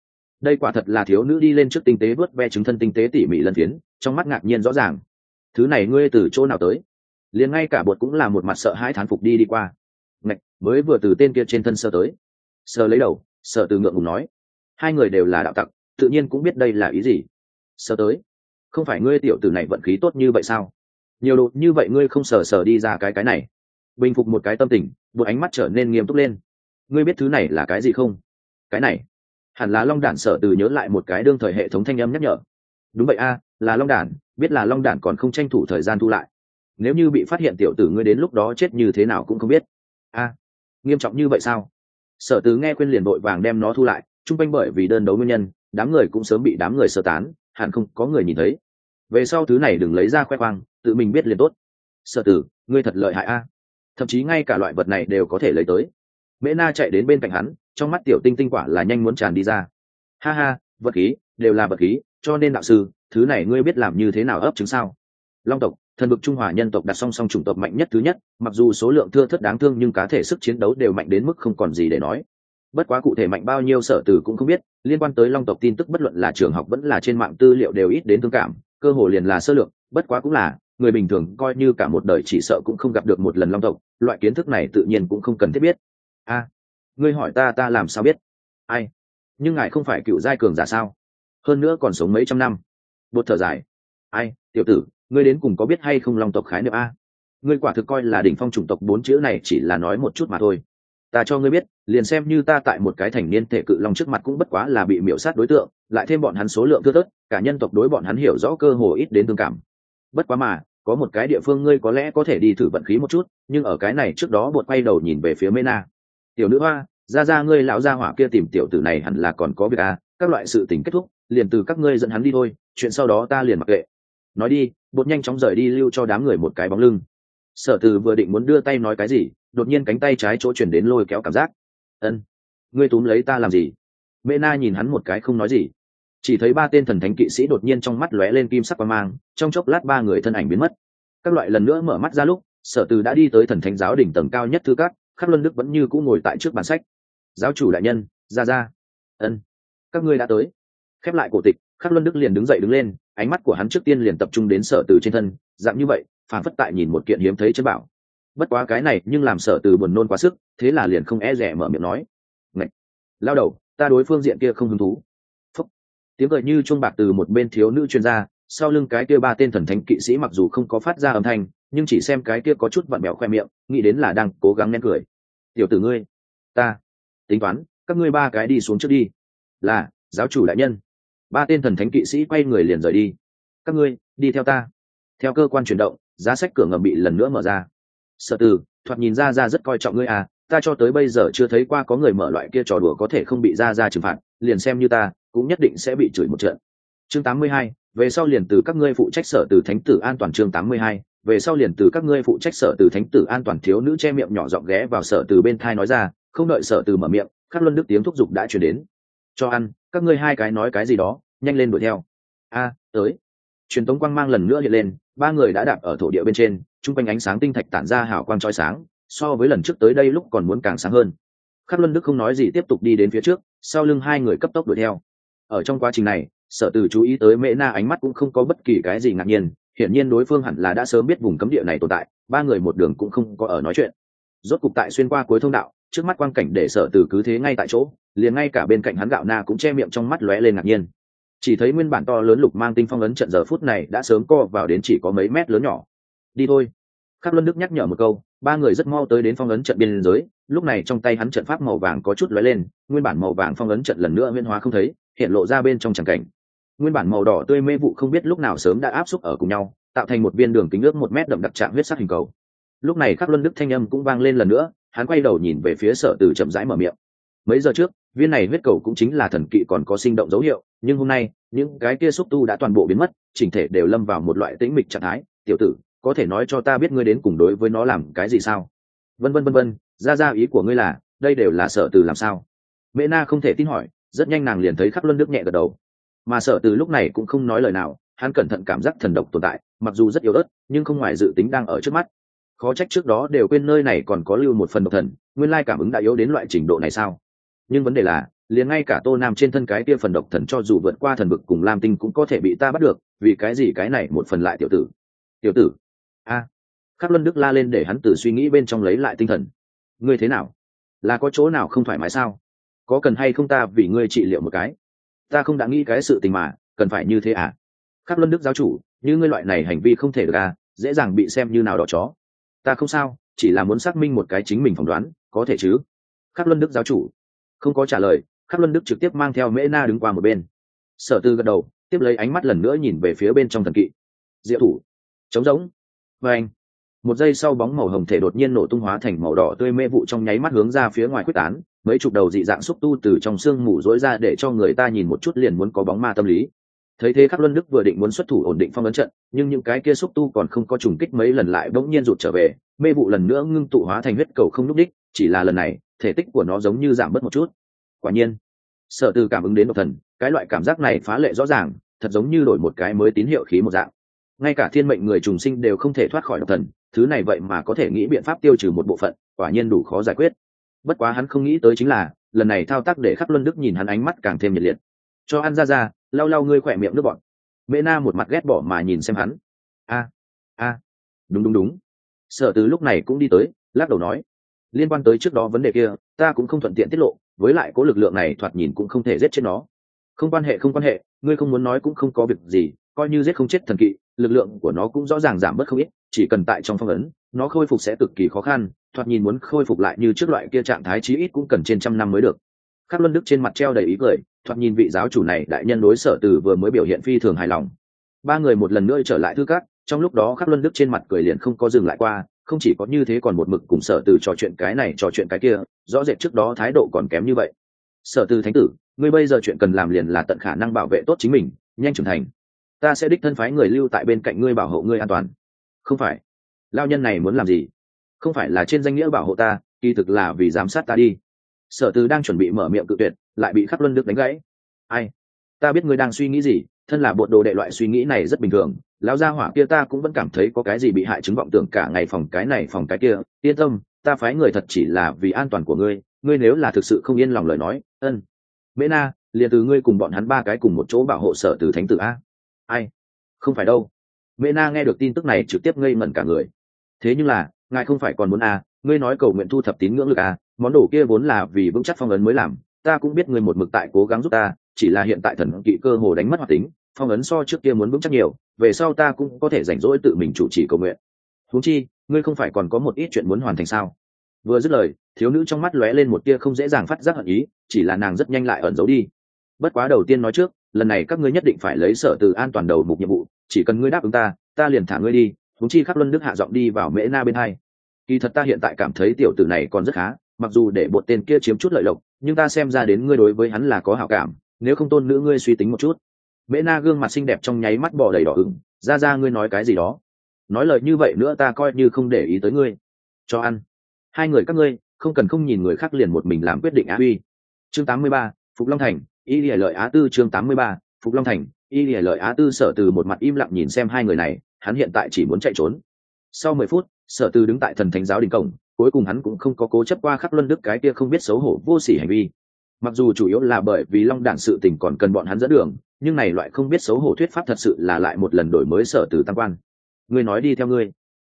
Đây quả thật là thiếu nữ đi lên trước tinh tế vớt ve chứng thân tinh tế tỉ mỉ lân phiến trong mắt ngạc nhiên rõ ràng. Thứ này ngươi từ chỗ nào tới? Liền ngay cả bột cũng là một mặt sợ hãi thán phục đi đi qua. Ngạch, mới vừa từ tên kia trên thân sơ tới. Sơ lấy đầu sợ từ ngượng ngùng nói. Hai người đều là đạo tặc tự nhiên cũng biết đây là ý gì. Sơ tới. Không phải ngươi tiểu tử này vận khí tốt như vậy sao? Nhiều đồ như vậy ngươi không sờ sờ đi ra cái cái này bình phục một cái tâm tình, một ánh mắt trở nên nghiêm túc lên. Ngươi biết thứ này là cái gì không? Cái này. Hẳn là long đản sở từ nhớ lại một cái đương thời hệ thống thanh âm nhắc nhở. Đúng vậy a, là long đản, biết là long đản còn không tranh thủ thời gian thu lại. Nếu như bị phát hiện tiểu tử ngươi đến lúc đó chết như thế nào cũng không biết. A, nghiêm trọng như vậy sao? Sở tứ nghe quên liền đội vàng đem nó thu lại, chung quanh bởi vì đơn đấu nguyên nhân, đám người cũng sớm bị đám người sơ tán, hẳn không có người nhìn thấy. Về sau thứ này đừng lấy ra khoe khoang, tự mình biết liền tốt. Sở tử ngươi thật lợi hại a thậm chí ngay cả loại vật này đều có thể lấy tới. Mễ na chạy đến bên cạnh hắn, trong mắt tiểu tinh tinh quả là nhanh muốn tràn đi ra. Ha ha, vật khí, đều là vật khí, cho nên đạo sư, thứ này ngươi biết làm như thế nào ấp chứng sao? Long tộc, thần vực trung hòa nhân tộc đặt song song chủng tộc mạnh nhất thứ nhất, mặc dù số lượng thưa thất đáng thương nhưng cá thể sức chiến đấu đều mạnh đến mức không còn gì để nói. Bất quá cụ thể mạnh bao nhiêu sở tử cũng không biết, liên quan tới long tộc tin tức bất luận là trường học vẫn là trên mạng tư liệu đều ít đến thương cảm, cơ hồ liền là sơ lược. bất quá cũng là người bình thường coi như cả một đời chỉ sợ cũng không gặp được một lần long tộc, loại kiến thức này tự nhiên cũng không cần thiết biết. A, ngươi hỏi ta ta làm sao biết? Ai? Nhưng ngài không phải cựu giai cường giả sao? Hơn nữa còn sống mấy trăm năm. Bột thở dài. Ai, tiểu tử, ngươi đến cùng có biết hay không long tộc khái niệm a? Ngươi quả thực coi là đỉnh phong chủng tộc bốn chữ này chỉ là nói một chút mà thôi. Ta cho ngươi biết, liền xem như ta tại một cái thành niên thể cự long trước mặt cũng bất quá là bị miễu sát đối tượng, lại thêm bọn hắn số lượng thưa thớt, cả nhân tộc đối bọn hắn hiểu rõ cơ hồ ít đến thương cảm. Bất quá mà có một cái địa phương ngươi có lẽ có thể đi thử vận khí một chút, nhưng ở cái này trước đó bột quay đầu nhìn về phía mê na tiểu nữ hoa, ra ra ngươi lão gia hỏa kia tìm tiểu tử này hẳn là còn có việc à các loại sự tình kết thúc, liền từ các ngươi dẫn hắn đi thôi, chuyện sau đó ta liền mặc kệ. Nói đi bột nhanh chóng rời đi lưu cho đám người một cái bóng lưng. Sở từ vừa định muốn đưa tay nói cái gì, đột nhiên cánh tay trái chỗ chuyển đến lôi kéo cảm giác. Ân, ngươi túm lấy ta làm gì? Mê na nhìn hắn một cái không nói gì chỉ thấy ba tên thần thánh kỵ sĩ đột nhiên trong mắt lóe lên kim sắc qua mang, trong chốc lát ba người thân ảnh biến mất. Các loại lần nữa mở mắt ra lúc, sở từ đã đi tới thần thánh giáo đỉnh tầng cao nhất thư cát khắc luân đức vẫn như cũ ngồi tại trước bàn sách. Giáo chủ đại nhân, ra ra. Ân, các ngươi đã tới. Khép lại cổ tịch, khắc luân đức liền đứng dậy đứng lên, ánh mắt của hắn trước tiên liền tập trung đến sở từ trên thân, dạng như vậy phản phất tại nhìn một kiện hiếm thấy chân bảo. Bất quá cái này nhưng làm sở từ buồn nôn quá sức, thế là liền không e rẻ mở miệng nói. Ngậy! lao đầu, ta đối phương diện kia không hứng thú tiếng cười như chuông bạc từ một bên thiếu nữ chuyên gia, sau lưng cái kia ba tên thần thánh kỵ sĩ mặc dù không có phát ra âm thanh, nhưng chỉ xem cái kia có chút vặn bẹo khoe miệng, nghĩ đến là đang cố gắng nén cười. Tiểu tử ngươi, ta tính toán, các ngươi ba cái đi xuống trước đi. Là, giáo chủ đại nhân. Ba tên thần thánh kỵ sĩ quay người liền rời đi. Các ngươi, đi theo ta. Theo cơ quan chuyển động, giá sách cửa ngầm bị lần nữa mở ra. Sợ từ thoạt nhìn ra ra rất coi trọng ngươi à ta cho tới bây giờ chưa thấy qua có người mở loại kia trò đùa có thể không bị ra ra trừng phạt, liền xem như ta cũng nhất định sẽ bị chửi một trận. Chương 82, về sau liền từ các ngươi phụ trách sở từ thánh tử an toàn chương tám mươi hai về sau liền từ các ngươi phụ trách sở từ thánh tử an toàn thiếu nữ che miệng nhỏ giọng ghé vào sở từ bên thai nói ra không đợi sở từ mở miệng khắc luân đức tiếng thúc giục đã chuyển đến. Cho ăn các ngươi hai cái nói cái gì đó nhanh lên đuổi theo. A tới. Truyền tống quang mang lần nữa hiện lên ba người đã đạp ở thổ địa bên trên chung quanh ánh sáng tinh thạch tản ra hào quang trói sáng so với lần trước tới đây lúc còn muốn càng sáng hơn. Khắc luân đức không nói gì tiếp tục đi đến phía trước sau lưng hai người cấp tốc đuổi theo ở trong quá trình này, sở từ chú ý tới mễ na ánh mắt cũng không có bất kỳ cái gì ngạc nhiên, hiển nhiên đối phương hẳn là đã sớm biết vùng cấm địa này tồn tại, ba người một đường cũng không có ở nói chuyện. Rốt cục tại xuyên qua cuối thông đạo, trước mắt quang cảnh để sở từ cứ thế ngay tại chỗ, liền ngay cả bên cạnh hắn gạo na cũng che miệng trong mắt lóe lên ngạc nhiên. Chỉ thấy nguyên bản to lớn lục mang tinh phong ấn trận giờ phút này đã sớm co vào đến chỉ có mấy mét lớn nhỏ. Đi thôi. Khắc luân đức nhắc nhở một câu, ba người rất mau tới đến phong ấn trận biên giới, lúc này trong tay hắn trận pháp màu vàng có chút lóe lên, nguyên bản màu vàng phong ấn trận lần nữa nguyên hóa không thấy hiện lộ ra bên trong tràng cảnh. Nguyên bản màu đỏ tươi mê vụ không biết lúc nào sớm đã áp xúc ở cùng nhau, tạo thành một viên đường kính ước một mét đậm đặc trạng huyết sắc hình cầu. Lúc này khắc luân đức thanh âm cũng vang lên lần nữa, hắn quay đầu nhìn về phía sở từ chậm rãi mở miệng. Mấy giờ trước, viên này huyết cầu cũng chính là thần kỵ còn có sinh động dấu hiệu, nhưng hôm nay, những cái kia xúc tu đã toàn bộ biến mất, chỉnh thể đều lâm vào một loại tĩnh mịch trạng thái. Tiểu tử, có thể nói cho ta biết ngươi đến cùng đối với nó làm cái gì sao? Vân vân vân vân, ra ra ý của ngươi là, đây đều là sở từ làm sao? Mễ na không thể tin hỏi rất nhanh nàng liền thấy khắc luân đức nhẹ gật đầu. Mà sở từ lúc này cũng không nói lời nào, hắn cẩn thận cảm giác thần độc tồn tại, mặc dù rất yếu ớt, nhưng không ngoài dự tính đang ở trước mắt. Khó trách trước đó đều quên nơi này còn có lưu một phần độc thần, nguyên lai cảm ứng đã yếu đến loại trình độ này sao? Nhưng vấn đề là, liền ngay cả tô nam trên thân cái kia phần độc thần cho dù vượt qua thần bực cùng lam tinh cũng có thể bị ta bắt được, vì cái gì cái này một phần lại tiểu tử? Tiểu tử? A! Khắc luân đức la lên để hắn từ suy nghĩ bên trong lấy lại tinh thần. Ngươi thế nào? Là có chỗ nào không thoải mái sao? Có cần hay không ta vì ngươi trị liệu một cái? Ta không đã nghĩ cái sự tình mà, cần phải như thế à? Khắc luân đức giáo chủ, như ngươi loại này hành vi không thể được à dễ dàng bị xem như nào đỏ chó. Ta không sao, chỉ là muốn xác minh một cái chính mình phỏng đoán, có thể chứ? Khắc luân đức giáo chủ. Không có trả lời, khắc luân đức trực tiếp mang theo mễ na đứng qua một bên. Sở tư gật đầu, tiếp lấy ánh mắt lần nữa nhìn về phía bên trong thần kỵ. Diệu thủ. Trống rỗng. và anh. Một giây sau bóng màu hồng thể đột nhiên nổ tung hóa thành màu đỏ tươi mê vụ trong nháy mắt hướng ra phía ngoài quyết tán mấy chục đầu dị dạng xúc tu từ trong xương mù rối ra để cho người ta nhìn một chút liền muốn có bóng ma tâm lý. Thấy thế khắc luân đức vừa định muốn xuất thủ ổn định phong ấn trận, nhưng những cái kia xúc tu còn không có trùng kích mấy lần lại bỗng nhiên rụt trở về, mê vụ lần nữa ngưng tụ hóa thành huyết cầu không n ú c đích, chỉ là lần này, thể tích của nó giống như giảm bớt một chút. Quả nhiên sở từ cảm ứng đến độc thần, cái loại cảm giác này phá lệ rõ ràng, thật giống như đổi một cái mới tín hiệu khí một dạng. Ngay cả thiên mệnh người trùng sinh đều không thể thoát khỏi độc thần, thứ này vậy mà có thể nghĩ biện pháp tiêu trừ một bộ phận, quả nhiên đủ khó giải quyết bất quá hắn không nghĩ tới chính là, lần này thao tác để khắc luân đức nhìn hắn ánh mắt càng thêm nhiệt liệt. Cho ăn ra ra, lau lau ngươi khỏe miệng nước bọn mễ na một mặt ghét bỏ mà nhìn xem hắn. A a, đúng đúng đúng. Sở từ lúc này cũng đi tới, lắc đầu nói, liên quan tới trước đó vấn đề kia, ta cũng không thuận tiện tiết lộ, với lại có lực lượng này thoạt nhìn cũng không thể giết chết nó. Không quan hệ, không quan hệ, ngươi không muốn nói cũng không có việc gì, coi như giết không chết thần kỵ, lực lượng của nó cũng rõ ràng giảm bớt không ít, chỉ cần tại trong phong ấn, nó khôi phục sẽ cực kỳ khó khăn thoạt nhìn muốn khôi phục lại như trước loại kia trạng thái chí ít cũng cần trên trăm năm mới được. Khắc luân đức trên mặt treo đầy ý cười, thoạt nhìn vị giáo chủ này đại nhân đối sở từ vừa mới biểu hiện phi thường hài lòng. Ba người một lần nữa trở lại thư cát trong lúc đó khắc luân đức trên mặt cười liền không có dừng lại qua, không chỉ có như thế còn một mực cùng sở từ trò chuyện cái này, trò chuyện cái kia, rõ rệt trước đó thái độ còn kém như vậy. Sở từ thánh tử, ngươi bây giờ chuyện cần làm liền là tận khả năng bảo vệ tốt chính mình, nhanh trưởng thành. Ta sẽ đích thân phái người lưu tại bên cạnh ngươi bảo hộ ngươi an toàn. Không phải. Lao nhân này muốn làm gì? Không phải là trên danh nghĩa bảo hộ ta, kỳ thực là vì giám sát ta đi. Sở từ đang chuẩn bị mở miệng cự tuyệt, lại bị khắc luân đức đánh gãy. Ai? Ta biết ngươi đang suy nghĩ gì, thân là bộ đồ đệ loại suy nghĩ này rất bình thường. Lão gia hỏa kia ta cũng vẫn cảm thấy có cái gì bị hại chứng vọng tưởng cả ngày phòng cái này phòng cái kia. Yên tâm, ta phái người thật chỉ là vì an toàn của ngươi. Ngươi nếu là thực sự không yên lòng lời nói, ân. Mễ na, liền từ ngươi cùng bọn hắn ba cái cùng một chỗ bảo hộ sở từ thánh tử a. Ai? Không phải đâu. Mễ na nghe được tin tức này trực tiếp ngây mẩn cả người. Thế nhưng là ngài không phải còn muốn à? ngươi nói cầu nguyện thu thập tín ngưỡng lực à? món đồ kia vốn là vì vững chắc phong ấn mới làm, ta cũng biết ngươi một mực tại cố gắng giúp ta, chỉ là hiện tại thần kỵ cơ hồ đánh mất hoạt tính, phong ấn so trước kia muốn vững chắc nhiều, về sau ta cũng có thể rảnh rỗi tự mình chủ trì cầu nguyện huống chi, ngươi không phải còn có một ít chuyện muốn hoàn thành sao vừa dứt lời, thiếu nữ trong mắt lóe lên một tia không dễ dàng phát giác hận ý, chỉ là nàng rất nhanh lại ẩn giấu đi bất quá đầu tiên nói trước, lần này các ngươi nhất định phải lấy sở từ an toàn đầu mục nhiệm vụ, chỉ cần ngươi đáp ứng ta ta liền thả ngươi đi huống chi khắc luân đức hạ giọng đi vào mễ na bên hai. Kỳ thật ta hiện tại cảm thấy tiểu tử này còn rất khá mặc dù để bột tên kia chiếm chút lợi lộc nhưng ta xem ra đến ngươi đối với hắn là có hảo cảm nếu không tôn nữ ngươi suy tính một chút. Mễ na gương mặt xinh đẹp trong nháy mắt bỏ đầy đỏ ửng ra ra ngươi nói cái gì đó? Nói lời như vậy nữa ta coi như không để ý tới ngươi. Cho ăn. Hai người các ngươi không cần không nhìn người khác liền một mình làm quyết định á uy chương 83, phục long thành y lìa lợi á tư chương 83, phục long thành y lìa lợi á tư sở từ một mặt im lặng nhìn xem hai người này hắn hiện tại chỉ muốn chạy trốn sau mười phút, sở từ đứng tại thần thánh giáo đình cổng, cuối cùng hắn cũng không có cố chấp qua khắc luân đức cái kia không biết xấu hổ vô sỉ hành vi mặc dù chủ yếu là bởi vì long đản sự tình còn cần bọn hắn dẫn đường, nhưng này loại không biết xấu hổ thuyết pháp thật sự là lại một lần đổi mới sở từ tăng quan ngươi nói đi theo ngươi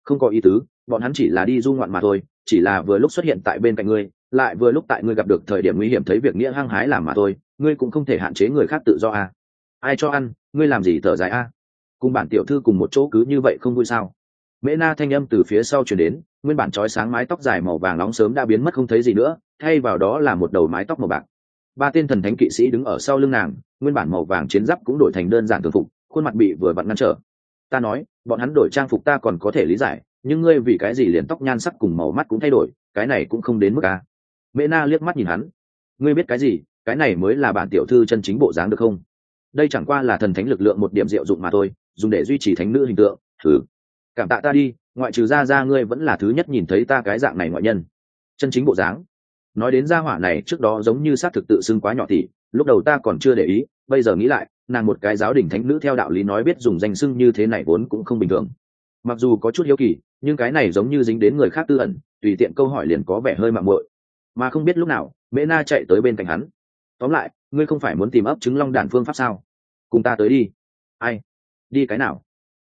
không có ý tứ, bọn hắn chỉ là đi du ngoạn mà thôi, chỉ là vừa lúc xuất hiện tại bên cạnh ngươi, lại vừa lúc tại ngươi gặp được thời điểm nguy hiểm thấy việc nghĩa hăng hái làm mà thôi, ngươi cũng không thể hạn chế người khác tự do à. ai cho ăn, ngươi làm gì thở dài a à? Cùng bản tiểu thư cùng một chỗ cứ như vậy không vui sao? Mễ na thanh âm từ phía sau chuyển đến, nguyên bản trói sáng mái tóc dài màu vàng nóng sớm đã biến mất không thấy gì nữa, thay vào đó là một đầu mái tóc màu bạc. Ba tên thần thánh kỵ sĩ đứng ở sau lưng nàng, nguyên bản màu vàng chiến giáp cũng đổi thành đơn giản thường phục, khuôn mặt bị vừa vặn ngăn trở. Ta nói, bọn hắn đổi trang phục ta còn có thể lý giải, nhưng ngươi vì cái gì liền tóc nhan sắc cùng màu mắt cũng thay đổi, cái này cũng không đến mức à. mễ na liếc mắt nhìn hắn. Ngươi biết cái gì, cái này mới là bản tiểu thư chân chính bộ dáng được không? Đây chẳng qua là thần thánh lực lượng một điểm diệu dụng mà thôi dùng để duy trì thánh nữ hình tượng, thử. Cảm tạ ta đi, ngoại trừ ra ra ngươi vẫn là thứ nhất nhìn thấy ta cái dạng này ngoại nhân. Chân chính bộ dáng. Nói đến gia hỏa này trước đó giống như xác thực tự xưng quá nhỏ tỉ lúc đầu ta còn chưa để ý, bây giờ nghĩ lại, nàng một cái giáo đình thánh nữ theo đạo lý nói biết dùng danh xưng như thế này vốn cũng không bình thường. Mặc dù có chút hiếu kỳ, nhưng cái này giống như dính đến người khác tư ẩn, tùy tiện câu hỏi liền có vẻ hơi mạng muội. Mà không biết lúc nào, mễ na chạy tới bên cạnh hắn. Tóm lại, ngươi không phải muốn tìm ấp trứng long đàn phương pháp sao? Cùng ta tới đi. Ai đi cái nào?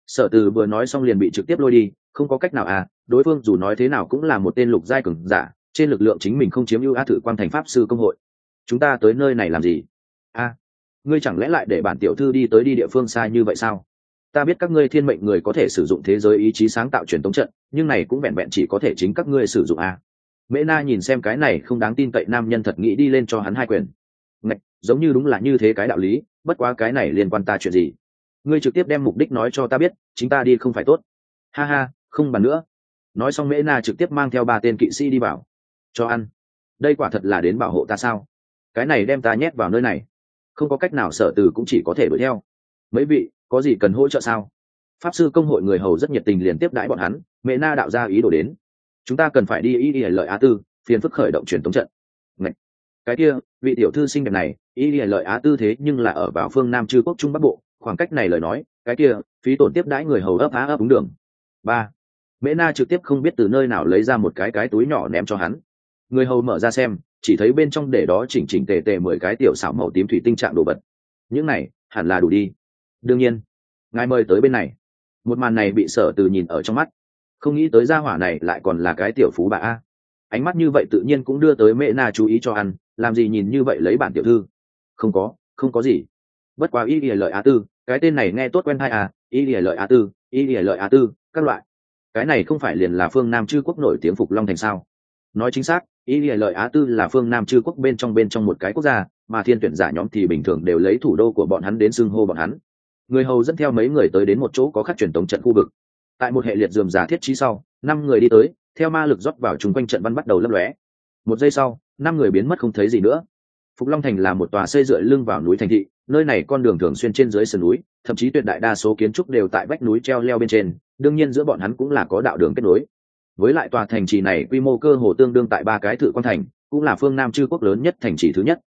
Sở từ vừa nói xong liền bị trực tiếp lôi đi, không có cách nào à đối phương dù nói thế nào cũng là một tên lục giai cường giả, trên lực lượng chính mình không chiếm ưu á thử quan thành pháp sư công hội. Chúng ta tới nơi này làm gì? A ngươi chẳng lẽ lại để bản tiểu thư đi tới đi địa phương xa như vậy sao? Ta biết các ngươi thiên mệnh người có thể sử dụng thế giới ý chí sáng tạo truyền tống trận, nhưng này cũng vẹn vẹn chỉ có thể chính các ngươi sử dụng a mễ na nhìn xem cái này không đáng tin cậy nam nhân thật nghĩ đi lên cho hắn hai quyền. Ngạch, giống như đúng là như thế cái đạo lý, bất quá cái này liên quan ta chuyện gì? Ngươi trực tiếp đem mục đích nói cho ta biết, chính ta đi không phải tốt. Ha ha, không bàn nữa. Nói xong mễ na trực tiếp mang theo ba tên kỵ sĩ đi vào. Cho ăn. Đây quả thật là đến bảo hộ ta sao? Cái này đem ta nhét vào nơi này. Không có cách nào sở từ cũng chỉ có thể đuổi theo. Mấy vị, có gì cần hỗ trợ sao? Pháp sư công hội người hầu rất nhiệt tình liền tiếp đãi bọn hắn mẹ na đạo ra ý đồ đến. Chúng ta cần phải đi ý đi lợi á tư, phiền phức khởi động truyền tống trận. Ngậy! cái kia, vị tiểu thư sinh đẹp này ý đi lợi á tư thế nhưng là ở vào phương nam chư quốc trung bắc bộ khoảng cách này lời nói, cái kia, phí tổn tiếp đãi người hầu ấp á ấp đúng đường. Ba, mễ na trực tiếp không biết từ nơi nào lấy ra một cái cái túi nhỏ ném cho hắn. Người hầu mở ra xem, chỉ thấy bên trong để đó chỉnh chỉnh tề tề mười cái tiểu xảo màu tím thủy tinh trạng đồ vật. Những này, hẳn là đủ đi. Đương nhiên, ngài mời tới bên này. Một màn này bị sở từ nhìn ở trong mắt. Không nghĩ tới gia hỏa này lại còn là cái tiểu phú bà a. Ánh mắt như vậy tự nhiên cũng đưa tới mẹ na chú ý cho ăn, làm gì nhìn như vậy lấy bản tiểu thư. Không có không có gì bất quá y lìa lợi á tư, cái tên này nghe tốt quen hai à y lìa lợi á tư, y lìa lợi á tư, các loại. Cái này không phải liền là phương nam chư quốc nổi tiếng phục long thành sao? Nói chính xác ý lìa lợi á tư là phương nam chư quốc bên trong bên trong một cái quốc gia, mà thiên tuyển giả nhóm thì bình thường đều lấy thủ đô của bọn hắn đến xưng hô bọn hắn. Người hầu dẫn theo mấy người tới đến một chỗ có khắc truyền tống trận khu vực. Tại một hệ liệt dườm giả thiết trí sau, năm người đi tới, theo ma lực rót vào chung quanh trận văn bắt đầu lấp lóe. Một giây sau, năm người biến mất không thấy gì nữa. Phục long thành là một tòa xây dựa lưng vào núi thành thị nơi này con đường thường xuyên trên dưới sườn núi, thậm chí tuyệt đại đa số kiến trúc đều tại vách núi treo leo bên trên, đương nhiên giữa bọn hắn cũng là có đạo đường kết nối. Với lại tòa thành trì này quy mô cơ hồ tương đương tại ba cái thự quan thành, cũng là phương nam chư quốc lớn nhất thành trì thứ nhất.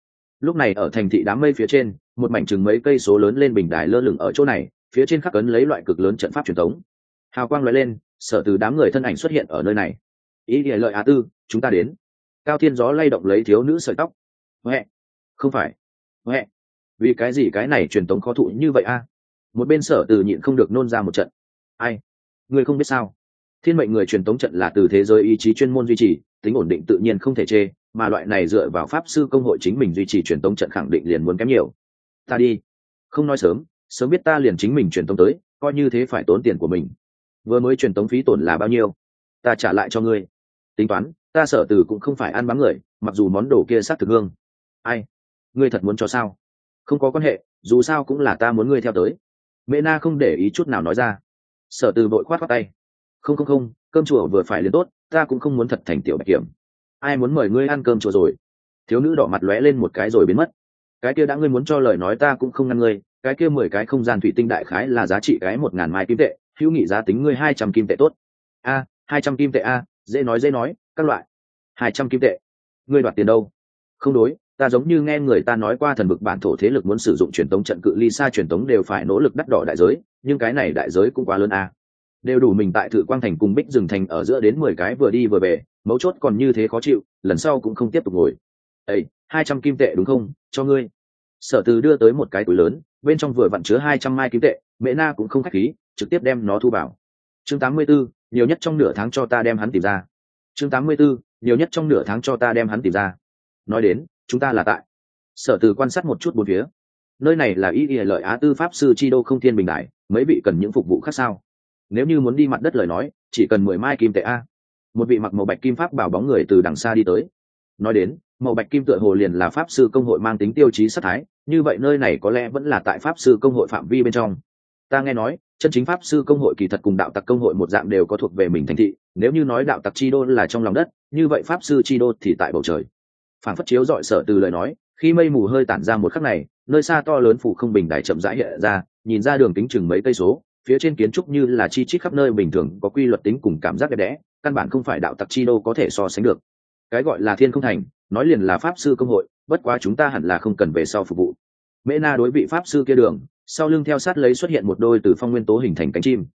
Lúc này ở thành thị đám mây phía trên, một mảnh chừng mấy cây số lớn lên bình đài lơ lửng ở chỗ này, phía trên khắc ấn lấy loại cực lớn trận pháp truyền thống. Hào quang loại lên, sở từ đám người thân ảnh xuất hiện ở nơi này. Ý địa lợi á tư, chúng ta đến. Cao thiên gió lay động lấy thiếu nữ sợi tóc. Huệ. Không phải. Huệ vì cái gì cái này truyền tống khó thụ như vậy a? Một bên sở từ nhịn không được nôn ra một trận. Ai? Người không biết sao? Thiên mệnh người truyền tống trận là từ thế giới ý chí chuyên môn duy trì, tính ổn định tự nhiên không thể chê, mà loại này dựa vào pháp sư công hội chính mình duy trì truyền tống trận khẳng định liền muốn kém nhiều. Ta đi. Không nói sớm sớm biết ta liền chính mình truyền tống tới, coi như thế phải tốn tiền của mình. Vừa mới truyền tống phí tổn là bao nhiêu? Ta trả lại cho ngươi. Tính toán, ta sở từ cũng không phải ăn bám người, mặc dù món đồ kia sát thực hương. Ai? Ngươi thật muốn cho sao? Không có quan hệ, dù sao cũng là ta muốn ngươi theo tới. Mẹ na không để ý chút nào nói ra. Sở từ vội khoát khoát tay. Không không không, cơm chùa vừa phải liền tốt, ta cũng không muốn thật thành tiểu bạch kiểm. Ai muốn mời ngươi ăn cơm chùa rồi? Thiếu nữ đỏ mặt lóe lên một cái rồi biến mất. Cái kia đã ngươi muốn cho lời nói ta cũng không ngăn ngươi, cái kia mười cái không gian thủy tinh đại khái là giá trị cái một ngàn mai kim tệ, hữu nghị giá tính ngươi hai trăm kim tệ tốt. A, hai trăm kim tệ a, dễ nói dễ nói, các loại. Hai trăm kim tệ. Ngươi đoạt tiền đâu? Không đối ta giống như nghe người ta nói qua thần vực bản thổ thế lực muốn sử dụng truyền tống trận cự ly xa truyền tống đều phải nỗ lực đắt đỏ đại giới, nhưng cái này đại giới cũng quá lớn a đều đủ mình tại thự quang thành cùng bích rừng thành ở giữa đến mười cái vừa đi vừa về, mấu chốt còn như thế khó chịu, lần sau cũng không tiếp tục ngồi. Ây hai trăm kim tệ đúng không? Cho ngươi. Sở từ đưa tới một cái túi lớn, bên trong vừa vặn chứa hai trăm mai kim tệ mẹ na cũng không k h á c h khí, trực tiếp đem nó thu vào. Chương tám mươi b ố nhiều nhất trong nửa tháng cho ta đem hắn tìm ra. Chương tám mươi b ố nhiều nhất trong nửa tháng cho ta đem hắn tìm ra. Nói đến chúng ta là tại. Sở từ quan sát một chút bốn phía. Nơi này là ý ỉa lợi á tư pháp sư chi đô không thiên bình đại, mấy vị cần những phục vụ khác sao? Nếu như muốn đi mặt đất lời nói, chỉ cần mười mai kim tệ a. Một vị mặc màu bạch kim pháp bảo bóng người từ đằng xa đi tới. Nói đến, màu bạch kim tựa hồ liền là pháp sư công hội mang tính tiêu chí sát thái, như vậy nơi này có lẽ vẫn là tại pháp sư công hội phạm vi bên trong. Ta nghe nói, chân chính pháp sư công hội kỳ thật cùng đạo tặc công hội một dạng đều có thuộc về mình thành thị, nếu như nói đạo tặc chi đô là trong lòng đất, như vậy pháp sư chi đô thì tại bầu trời phản phất chiếu dọi sở từ lời nói, khi mây mù hơi tản ra một khắc này, nơi xa to lớn phủ không bình đài chậm rãi hiện ra, nhìn ra đường kính chừng mấy cây số, phía trên kiến trúc như là chi chít khắp nơi bình thường, có quy luật tính cùng cảm giác đẹp đẽ, căn bản không phải đạo tặc chi đô có thể so sánh được. Cái gọi là thiên không thành, nói liền là pháp sư công hội, bất quá chúng ta hẳn là không cần về sau phục vụ. Mễ na đối vị pháp sư kia đường, sau lưng theo sát lấy xuất hiện một đôi từ phong nguyên tố hình thành cánh chim.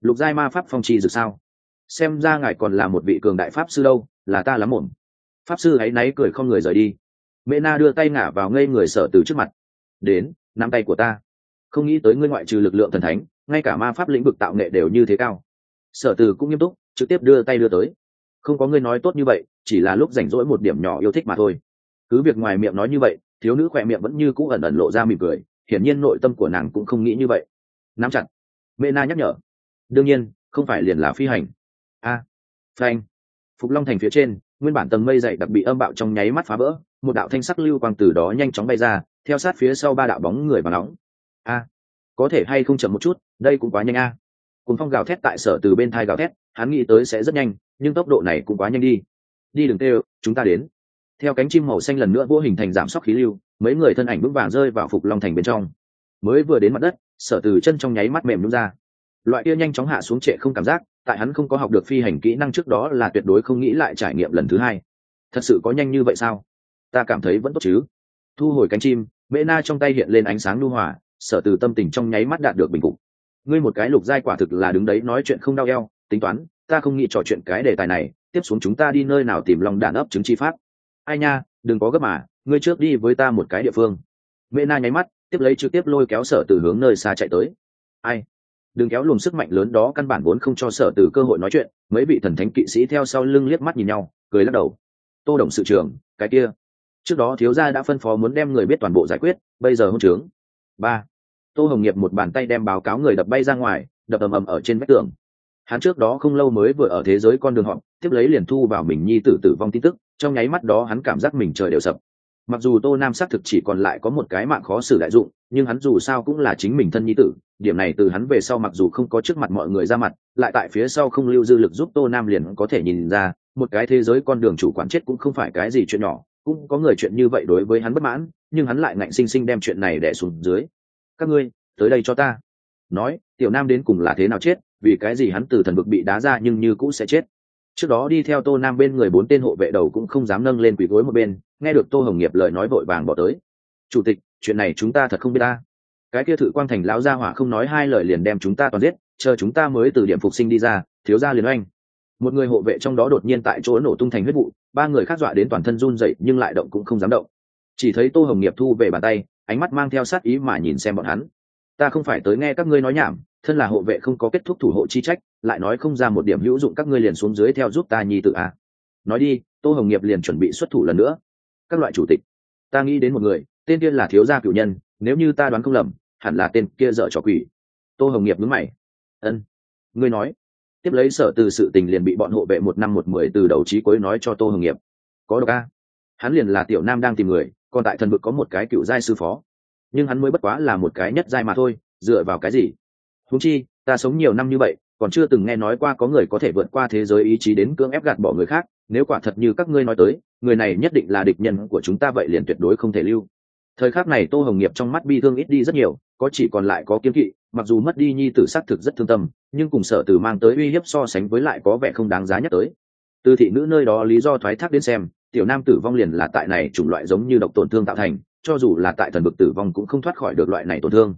Lục giai ma pháp phong chi dược sao? Xem ra ngài còn là một vị cường đại pháp sư đâu, là ta lắm ổn pháp sư hãy náy cười không người rời đi. Mẹ na đưa tay ngả vào ngây người sở từ trước mặt. Đến nắm tay của ta. Không nghĩ tới ngươi ngoại trừ lực lượng thần thánh ngay cả ma pháp lĩnh vực tạo nghệ đều như thế cao. Sở từ cũng nghiêm túc trực tiếp đưa tay đưa tới. Không có ngươi nói tốt như vậy chỉ là lúc rảnh rỗi một điểm nhỏ yêu thích mà thôi. Cứ việc ngoài miệng nói như vậy thiếu nữ khỏe miệng vẫn như cũ ẩn ẩn lộ ra mỉm cười hiển nhiên nội tâm của nàng cũng không nghĩ như vậy. Nắm chặt. Mê na nhắc nhở. Đương nhiên không phải liền là phi hành. A à, phanh. Phục long thành phía trên nguyên bản tầng mây dày đặc bị âm bạo trong nháy mắt phá vỡ, một đạo thanh sắc lưu quang từ đó nhanh chóng bay ra, theo sát phía sau ba đạo bóng người và nóng. A, có thể hay không chậm một chút, đây cũng quá nhanh a. Cùng phong gào thét tại sở từ bên thai gào thét, hắn nghĩ tới sẽ rất nhanh, nhưng tốc độ này cũng quá nhanh đi. Đi đừng tê chúng ta đến. Theo cánh chim màu xanh lần nữa vô hình thành giảm sóc khí lưu, mấy người thân ảnh bước vàng rơi vào phục long thành bên trong. Mới vừa đến mặt đất, sở từ chân trong nháy mắt mềm nhún ra loại kia nhanh chóng hạ xuống trệ không cảm giác, tại hắn không có học được phi hành kỹ năng trước đó là tuyệt đối không nghĩ lại trải nghiệm lần thứ hai. Thật sự có nhanh như vậy sao? Ta cảm thấy vẫn tốt chứ. Thu hồi cánh chim, mễ na trong tay hiện lên ánh sáng lưu hòa, sở từ tâm tình trong nháy mắt đạt được bình phục. Ngươi một cái lục giai quả thực là đứng đấy nói chuyện không đau eo, tính toán, ta không nghĩ trò chuyện cái đề tài này, tiếp xuống chúng ta đi nơi nào tìm lòng đàn ấp chứng chi pháp. Ai nha, đừng có gấp mà, ngươi trước đi với ta một cái địa phương. Mễ na nháy mắt, tiếp lấy trực tiếp lôi kéo sở từ hướng nơi xa chạy tới. Ai? Đừng kéo luồng sức mạnh lớn đó căn bản vốn không cho sở từ cơ hội nói chuyện, mấy vị thần thánh kỵ sĩ theo sau lưng liếc mắt nhìn nhau, cười lắc đầu. Tô đồng sự trưởng, cái kia. Trước đó thiếu gia đã phân phó muốn đem người biết toàn bộ giải quyết, bây giờ hôn trướng. Ba. Tô hồng nghiệp một bàn tay đem báo cáo người đập bay ra ngoài, đập ầm ầm ở trên vách tường. Hắn trước đó không lâu mới vừa ở thế giới con đường họ, tiếp lấy liền thu vào mình nhi tử tử vong tin tức, trong nháy mắt đó hắn cảm giác mình trời đều sập mặc dù tô nam xác thực chỉ còn lại có một cái mạng khó xử đại dụng, nhưng hắn dù sao cũng là chính mình thân nhi tử, điểm này từ hắn về sau mặc dù không có trước mặt mọi người ra mặt, lại tại phía sau không lưu dư lực giúp tô nam liền có thể nhìn ra, một cái thế giới con đường chủ quản chết cũng không phải cái gì chuyện nhỏ, cũng có người chuyện như vậy đối với hắn bất mãn, nhưng hắn lại ngạnh sinh sinh đem chuyện này đẻ xuống dưới. Các ngươi, tới đây cho ta. Nói, tiểu nam đến cùng là thế nào chết, vì cái gì hắn từ thần vực bị đá ra nhưng như cũ sẽ chết trước đó đi theo tô nam bên người bốn tên hộ vệ đầu cũng không dám nâng lên quỳ gối một bên, nghe được tô hồng nghiệp lời nói vội vàng bỏ tới. Chủ tịch, chuyện này chúng ta thật không biết ta. Cái kia thự quang thành lão gia hỏa không nói hai lời liền đem chúng ta toàn giết, chờ chúng ta mới từ điểm phục sinh đi ra, thiếu gia liền oanh. Một người hộ vệ trong đó đột nhiên tại chỗ nổ tung thành huyết vụ, ba người khác dọa đến toàn thân run dậy nhưng lại động cũng không dám động. Chỉ thấy tô hồng nghiệp thu về bàn tay, ánh mắt mang theo sát ý mà nhìn xem bọn hắn. Ta không phải tới nghe các ngươi nói nhảm thân là hộ vệ không có kết thúc thủ hộ chi trách, lại nói không ra một điểm hữu dụng các ngươi liền xuống dưới theo giúp ta nhi tự à? nói đi, tô hồng nghiệp liền chuẩn bị xuất thủ lần nữa. Các loại chủ tịch. Ta nghĩ đến một người, tên kia là thiếu gia cựu nhân, nếu như ta đoán không lầm, hẳn là tên kia dợ trò quỷ. Tô hồng nghiệp ngứng mày. Ân. Ngươi nói. Tiếp lấy sở từ sự tình liền bị bọn hộ vệ một năm một mười từ đầu trí cuối nói cho tô hồng nghiệp. Có độc a. Hắn liền là tiểu nam đang tìm người, còn tại thần vực có một cái cựu giai sư phó. Nhưng hắn mới bất quá là một cái nhất giai mà thôi, dựa vào cái gì? Húng chi, ta sống nhiều năm như vậy, còn chưa từng nghe nói qua có người có thể vượt qua thế giới ý chí đến cưỡng ép gạt bỏ người khác, nếu quả thật như các ngươi nói tới, người này nhất định là địch nhân của chúng ta vậy liền tuyệt đối không thể lưu. Thời khắc này tô hồng nghiệp trong mắt bi thương ít đi rất nhiều, có chỉ còn lại có kiếm kỵ, mặc dù mất đi nhi tử sát thực rất thương tâm, nhưng cùng sở từ mang tới uy hiếp so sánh với lại có vẻ không đáng giá nhắc tới. Từ thị nữ nơi đó lý do thoái thác đến xem, tiểu nam tử vong liền là tại này chủng loại giống như độc tổn thương tạo thành, cho dù là tại thần vực tử vong cũng không thoát khỏi được loại này tổn thương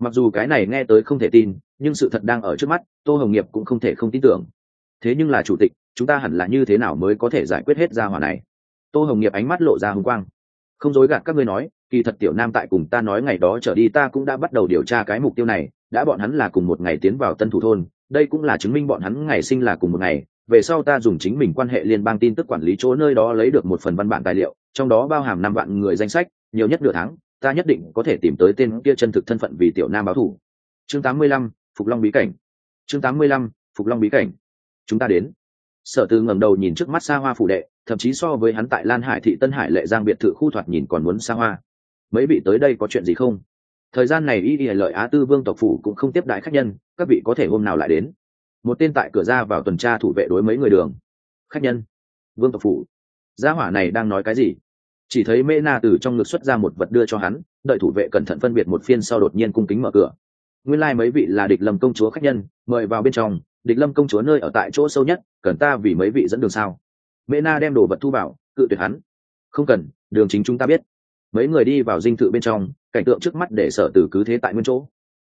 mặc dù cái này nghe tới không thể tin, nhưng sự thật đang ở trước mắt, tô hồng nghiệp cũng không thể không tin tưởng. Thế nhưng là chủ tịch, chúng ta hẳn là như thế nào mới có thể giải quyết hết ra hỏa này? Tô hồng nghiệp ánh mắt lộ ra hồng quang. Không dối gạt các ngươi nói, kỳ thật tiểu nam tại cùng ta nói ngày đó trở đi ta cũng đã bắt đầu điều tra cái mục tiêu này, đã bọn hắn là cùng một ngày tiến vào tân thủ thôn, đây cũng là chứng minh bọn hắn ngày sinh là cùng một ngày, về sau ta dùng chính mình quan hệ liên bang tin tức quản lý chỗ nơi đó lấy được một phần văn bản tài liệu, trong đó bao hàm năm vạn người danh sách, nhiều nhất nửa tháng ta nhất định có thể tìm tới tên kia chân thực thân phận vì tiểu nam báo thủ chương 85, phục long bí cảnh. Chương 85, phục long bí cảnh. Chúng ta đến. Sở tư ngẩng đầu nhìn trước mắt xa hoa phủ đệ thậm chí so với hắn tại lan hải thị tân hải lệ giang biệt thự khu thoạt nhìn còn muốn xa hoa. Mấy vị tới đây có chuyện gì không? Thời gian này y y lợi á tư vương tộc phủ cũng không tiếp đãi khách nhân các vị có thể hôm nào lại đến? Một tên tại cửa ra vào tuần tra thủ vệ đối mấy người đường. Khách nhân. Vương tộc phủ. Gia hỏa này đang nói cái gì? Chỉ thấy mễ na từ trong ngực xuất ra một vật đưa cho hắn, đợi thủ vệ cẩn thận phân biệt một phiên sau đột nhiên cung kính mở cửa. Nguyên lai、like、mấy vị là địch lâm công chúa khách nhân, mời vào bên trong, địch lâm công chúa nơi ở tại chỗ sâu nhất, cần ta vì mấy vị dẫn đường sao? Mễ na đem đồ vật thu vào, cự tuyệt hắn. Không cần, đường chính chúng ta biết. Mấy người đi vào dinh thự bên trong, cảnh tượng trước mắt để sở tử cứ thế tại nguyên chỗ.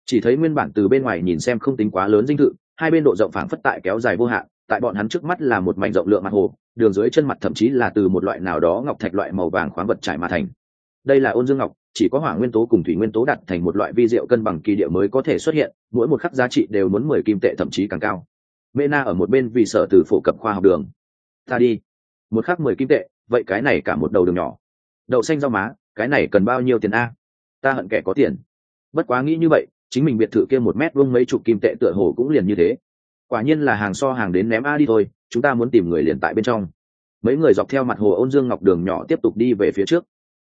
Chỉ thấy nguyên bản từ bên ngoài nhìn xem không tính quá lớn dinh thự, hai bên độ rộng phảng phất tại kéo dài vô hạn, tại bọn hắn trước mắt là một mảnh rộng lượng mặt hồ đường dưới chân mặt thậm chí là từ một loại nào đó ngọc thạch loại màu vàng khoáng vật trải mà thành. Đây là ôn dương ngọc, chỉ có hỏa nguyên tố cùng thủy nguyên tố đặt thành một loại vi diệu cân bằng kỳ địa mới có thể xuất hiện, mỗi một khắc giá trị đều muốn mười kim tệ thậm chí càng cao. Mê na ở một bên vì sở từ phổ cập khoa học đường. Ta đi. Một khắc mười kim tệ, vậy cái này cả một đầu đường nhỏ. Đậu xanh rau má, cái này cần bao nhiêu tiền a? Ta hận kẻ có tiền. Bất quá nghĩ như vậy, chính mình biệt thự kia một mét vuông mấy chục kim tệ tựa hồ cũng liền như thế quả nhiên là hàng so hàng đến ném a đi thôi, chúng ta muốn tìm người liền tại bên trong. Mấy người dọc theo mặt hồ ôn dương ngọc đường nhỏ tiếp tục đi về phía trước.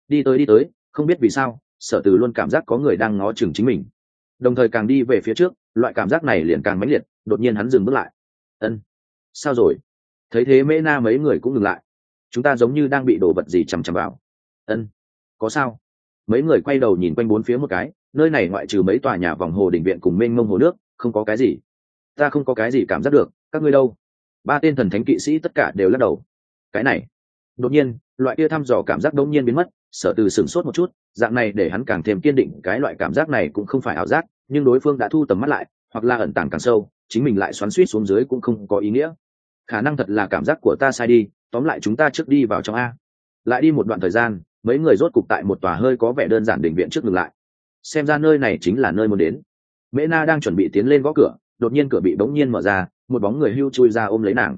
Đi tới đi tới, không biết vì sao, sở từ luôn cảm giác có người đang ngó chừng chính mình. Đồng thời càng đi về phía trước, loại cảm giác này liền càng mãnh liệt, đột nhiên hắn dừng bước lại. Ân, sao rồi? Thấy thế mễ na mấy người cũng ngừng lại. Chúng ta giống như đang bị đổ vật gì chằm chằm vào. Ân, có sao? Mấy người quay đầu nhìn quanh bốn phía một cái, nơi này ngoại trừ mấy tòa nhà vòng hồ đình viện cùng mênh mông hồ nước, không có cái gì ta không có cái gì cảm giác được, các ngươi đâu? Ba tên thần thánh kỵ sĩ tất cả đều lắc đầu. Cái này, đột nhiên, loại kia thăm dò cảm giác đống nhiên biến mất, sở từ sửng sốt một chút, dạng này để hắn càng thêm kiên định, cái loại cảm giác này cũng không phải ảo giác, nhưng đối phương đã thu tầm mắt lại, hoặc là ẩn tàng càng sâu, chính mình lại xoắn suýt xuống dưới cũng không có ý nghĩa. Khả năng thật là cảm giác của ta sai đi, tóm lại chúng ta trước đi vào trong a. Lại đi một đoạn thời gian, mấy người rốt cục tại một tòa hơi có vẻ đơn giản định viện trước ngừng lại. Xem ra nơi này chính là nơi muốn đến. Mễ na đang chuẩn bị tiến lên gõ cửa đột nhiên cửa bị bỗng nhiên mở ra, một bóng người hưu chui ra ôm lấy nàng.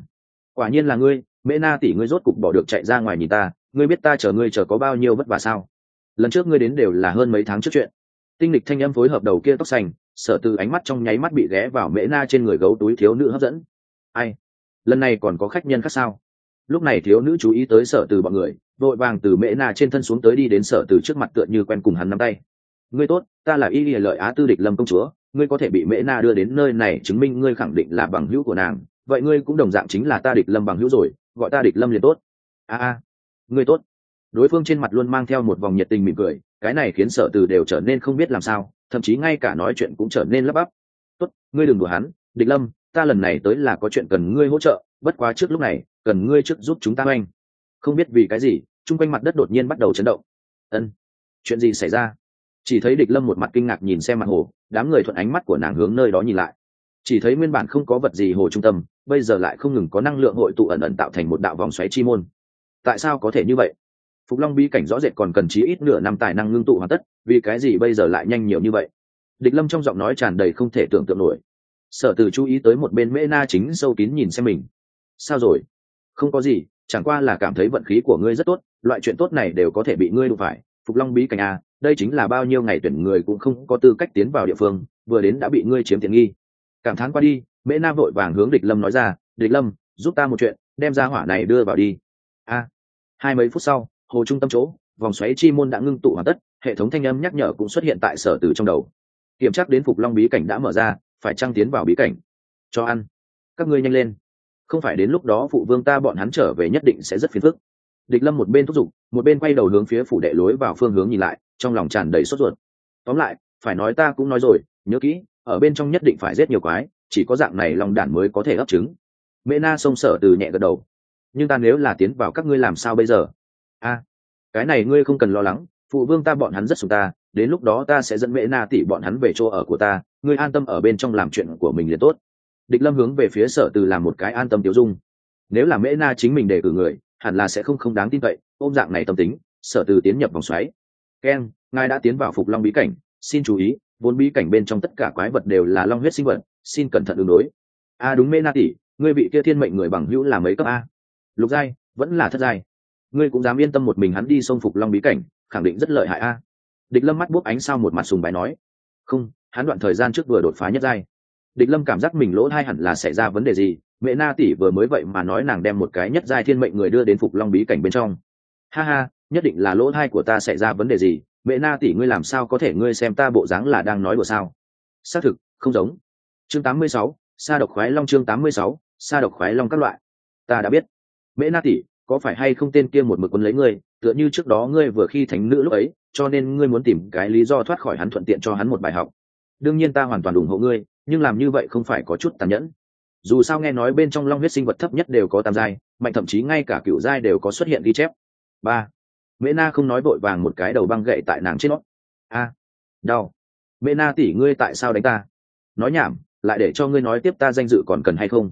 Quả nhiên là ngươi, mễ na tỷ ngươi rốt cục bỏ được chạy ra ngoài nhìn ta, ngươi biết ta chờ ngươi chờ có bao nhiêu vất vả sao? Lần trước ngươi đến đều là hơn mấy tháng trước chuyện. Tinh lịch thanh âm phối hợp đầu kia tóc xanh, sở từ ánh mắt trong nháy mắt bị ghé vào mễ na trên người gấu túi thiếu nữ hấp dẫn. Ai? Lần này còn có khách nhân khác sao? Lúc này thiếu nữ chú ý tới sở từ bọn người, vội vàng từ mễ na trên thân xuống tới đi đến sở từ trước mặt tựa như quen cùng hắn nắm tay. Ngươi tốt, ta là y lìa lợi á tư địch lâm công chúa ngươi có thể bị mễ na đưa đến nơi này chứng minh ngươi khẳng định là bằng hữu của nàng, vậy ngươi cũng đồng dạng chính là ta địch lâm bằng hữu rồi, gọi ta địch lâm liền tốt. A a, ngươi tốt. Đối phương trên mặt luôn mang theo một vòng nhiệt tình mỉm cười, cái này khiến sở từ đều trở nên không biết làm sao, thậm chí ngay cả nói chuyện cũng trở nên lấp bắp. Tốt, ngươi đừng đùa hắn, địch lâm, ta lần này tới là có chuyện cần ngươi hỗ trợ, bất quá trước lúc này, cần ngươi trước giúp chúng ta oanh không biết vì cái gì, chung quanh mặt đất đột nhiên bắt đầu chấn động. Ân, chuyện gì xảy ra? Chỉ thấy địch lâm một mặt kinh ngạc nhìn xem mặt hồ đám người thuận ánh mắt của nàng hướng nơi đó nhìn lại. Chỉ thấy nguyên bản không có vật gì hồ trung tâm, bây giờ lại không ngừng có năng lượng hội tụ ẩn ẩn tạo thành một đạo vòng xoáy chi môn. Tại sao có thể như vậy? Phục long bí cảnh rõ rệt còn cần chí ít nửa năm tài năng ngưng tụ hoàn tất, vì cái gì bây giờ lại nhanh nhiều như vậy? Địch lâm trong giọng nói tràn đầy không thể tưởng tượng nổi. Sở từ chú ý tới một bên mễ na chính sâu kín nhìn xem mình. Sao rồi? Không có gì, chẳng qua là cảm thấy vận khí của ngươi rất tốt, loại chuyện tốt này đều có thể bị ngươi đụng phải. Phục long bí cảnh a đây chính là bao nhiêu ngày tuyển người cũng không có tư cách tiến vào địa phương, vừa đến đã bị ngươi chiếm tiện nghi. Cảm thán qua đi, mễ Nam vội vàng hướng địch lâm nói ra, địch lâm, giúp ta một chuyện, đem ra hỏa này đưa vào đi. A. Hai mấy phút sau, hồ trung tâm chỗ, vòng xoáy chi môn đã ngưng tụ hoàn tất, hệ thống thanh âm nhắc nhở cũng xuất hiện tại sở từ trong đầu. Kiểm tra đến phục long bí cảnh đã mở ra, phải trăng tiến vào bí cảnh? Cho ăn. Các ngươi nhanh lên. Không phải đến lúc đó phụ vương ta bọn hắn trở về nhất định sẽ rất phiền phức địch lâm một bên thúc giục, một bên quay đầu hướng phía phủ đệ lối vào phương hướng nhìn lại, trong lòng tràn đầy sốt ruột. Tóm lại, phải nói ta cũng nói rồi, nhớ kỹ, ở bên trong nhất định phải giết nhiều quái, chỉ có dạng này lòng đản mới có thể ấp trứng. Mễ na xông sở từ nhẹ gật đầu. Nhưng ta nếu là tiến vào các ngươi làm sao bây giờ? A, cái này ngươi không cần lo lắng, phụ vương ta bọn hắn rất sùng ta, đến lúc đó ta sẽ dẫn mễ na tỷ bọn hắn về chỗ ở của ta, ngươi an tâm ở bên trong làm chuyện của mình liền tốt. Địch lâm hướng về phía sở từ làm một cái an tâm tiêu dung. Nếu là mễ na chính mình đề cử người hẳn là sẽ không không đáng tin cậy, ôm dạng này tâm tính, sở từ tiến nhập vòng xoáy. Ken, ngài đã tiến vào phục long bí cảnh, xin chú ý, vốn bí cảnh bên trong tất cả quái vật đều là long huyết sinh vật, xin cẩn thận đường đối. A đúng mê na tỷ, ngươi bị kia thiên mệnh người bằng hữu là mấy cấp a? Lục giai, vẫn là thất giai. Ngươi cũng dám yên tâm một mình hắn đi xông phục long bí cảnh, khẳng định rất lợi hại a. Địch lâm mắt bút ánh sao một mặt sùng bài nói. Không, hắn đoạn thời gian trước vừa đột phá nhất giai địch lâm cảm giác mình lỗ thai hẳn là xảy ra vấn đề gì mẹ na tỷ vừa mới vậy mà nói nàng đem một cái nhất giai thiên mệnh người đưa đến phục long bí cảnh bên trong. Ha ha nhất định là lỗ thai của ta xảy ra vấn đề gì mẹ na tỷ ngươi làm sao có thể ngươi xem ta bộ dáng là đang nói đùa sao? Xác thực không giống. Chương 86, sa độc khoái long chương 86, sa độc khoái long các loại. Ta đã biết. Mẹ na tỷ có phải hay không tên kia một mực quân lấy ngươi tựa như trước đó ngươi vừa khi thánh nữ lúc ấy cho nên ngươi muốn tìm cái lý do thoát khỏi hắn thuận tiện cho hắn một bài học. Đương nhiên ta hoàn toàn ủng hộ ngươi nhưng làm như vậy không phải có chút tàn nhẫn. Dù sao nghe nói bên trong long huyết sinh vật thấp nhất đều có tam giai, mạnh thậm chí ngay cả cựu giai đều có xuất hiện ghi chép. Ba, mễ na không nói vội vàng một cái đầu băng gậy tại nàng trên nó a, đau. Mễ na tỉ ngươi tại sao đánh ta? Nói nhảm, lại để cho ngươi nói tiếp ta danh dự còn cần hay không?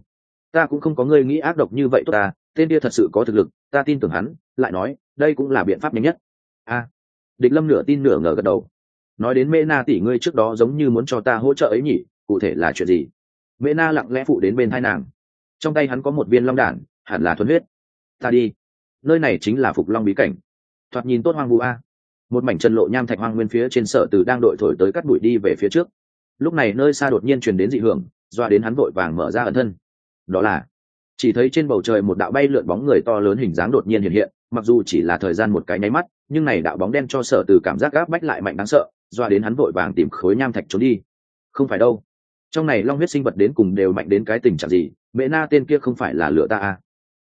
Ta cũng không có ngươi nghĩ ác độc như vậy tốt ta, tên kia thật sự có thực lực, ta tin tưởng hắn, lại nói, đây cũng là biện pháp nhanh nhất. A, địch lâm nửa tin nửa ngờ gật đầu. Nói đến mễ na tỷ ngươi trước đó giống như muốn cho ta hỗ trợ ấy nhỉ? Cụ thể là chuyện gì? Mễ na lặng lẽ phụ đến bên thai nàng. Trong tay hắn có một viên long đản, hẳn là thuần huyết. Ta đi. Nơi này chính là phục long bí cảnh. Thoạt nhìn tốt hoang vu a. Một mảnh chân lộ nham thạch hoang nguyên phía trên sở từ đang đội thổi tới cắt bụi đi về phía trước. Lúc này nơi xa đột nhiên truyền đến dị hưởng, doa đến hắn vội vàng mở ra ẩn thân. Đó là, chỉ thấy trên bầu trời một đạo bay lượn bóng người to lớn hình dáng đột nhiên hiện hiện, mặc dù chỉ là thời gian một cái nháy mắt, nhưng này đạo bóng đen cho sở từ cảm giác gáp bách lại mạnh đáng sợ, doa đến hắn vội vàng tìm khối nham thạch trốn đi. Không phải đâu trong này long huyết sinh vật đến cùng đều mạnh đến cái tình trạng gì, mẹ na tên kia không phải là lựa ta à.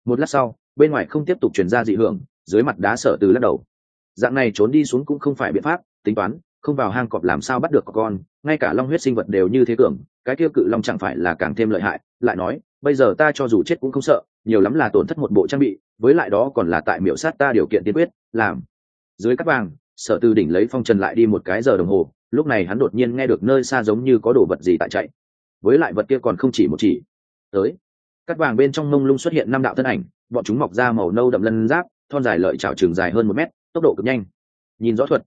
một lát sau, bên ngoài không tiếp tục truyền ra dị hưởng, dưới mặt đá sở từ lắc đầu dạng này trốn đi xuống cũng không phải biện pháp, tính toán, không vào hang cọp làm sao bắt được con, ngay cả long huyết sinh vật đều như thế cường cái kia cự long chẳng phải là càng thêm lợi hại, lại nói, bây giờ ta cho dù chết cũng không sợ, nhiều lắm là tổn thất một bộ trang bị, với lại đó còn là tại miểu sát ta điều kiện tiên quyết, làm dưới các vàng sở tư đỉnh lấy phong trần lại đi một cái giờ đồng hồ, lúc này hắn đột nhiên nghe được nơi xa giống như có đồ vật gì tại chạy. Với lại vật kia còn không chỉ một chỉ. Tới. Cắt vàng bên trong mông lung xuất hiện năm đạo thân ảnh, bọn chúng mọc ra màu nâu đậm lân giáp, thon dài lợi chảo trường dài hơn một mét, tốc độ cực nhanh. Nhìn rõ thuật.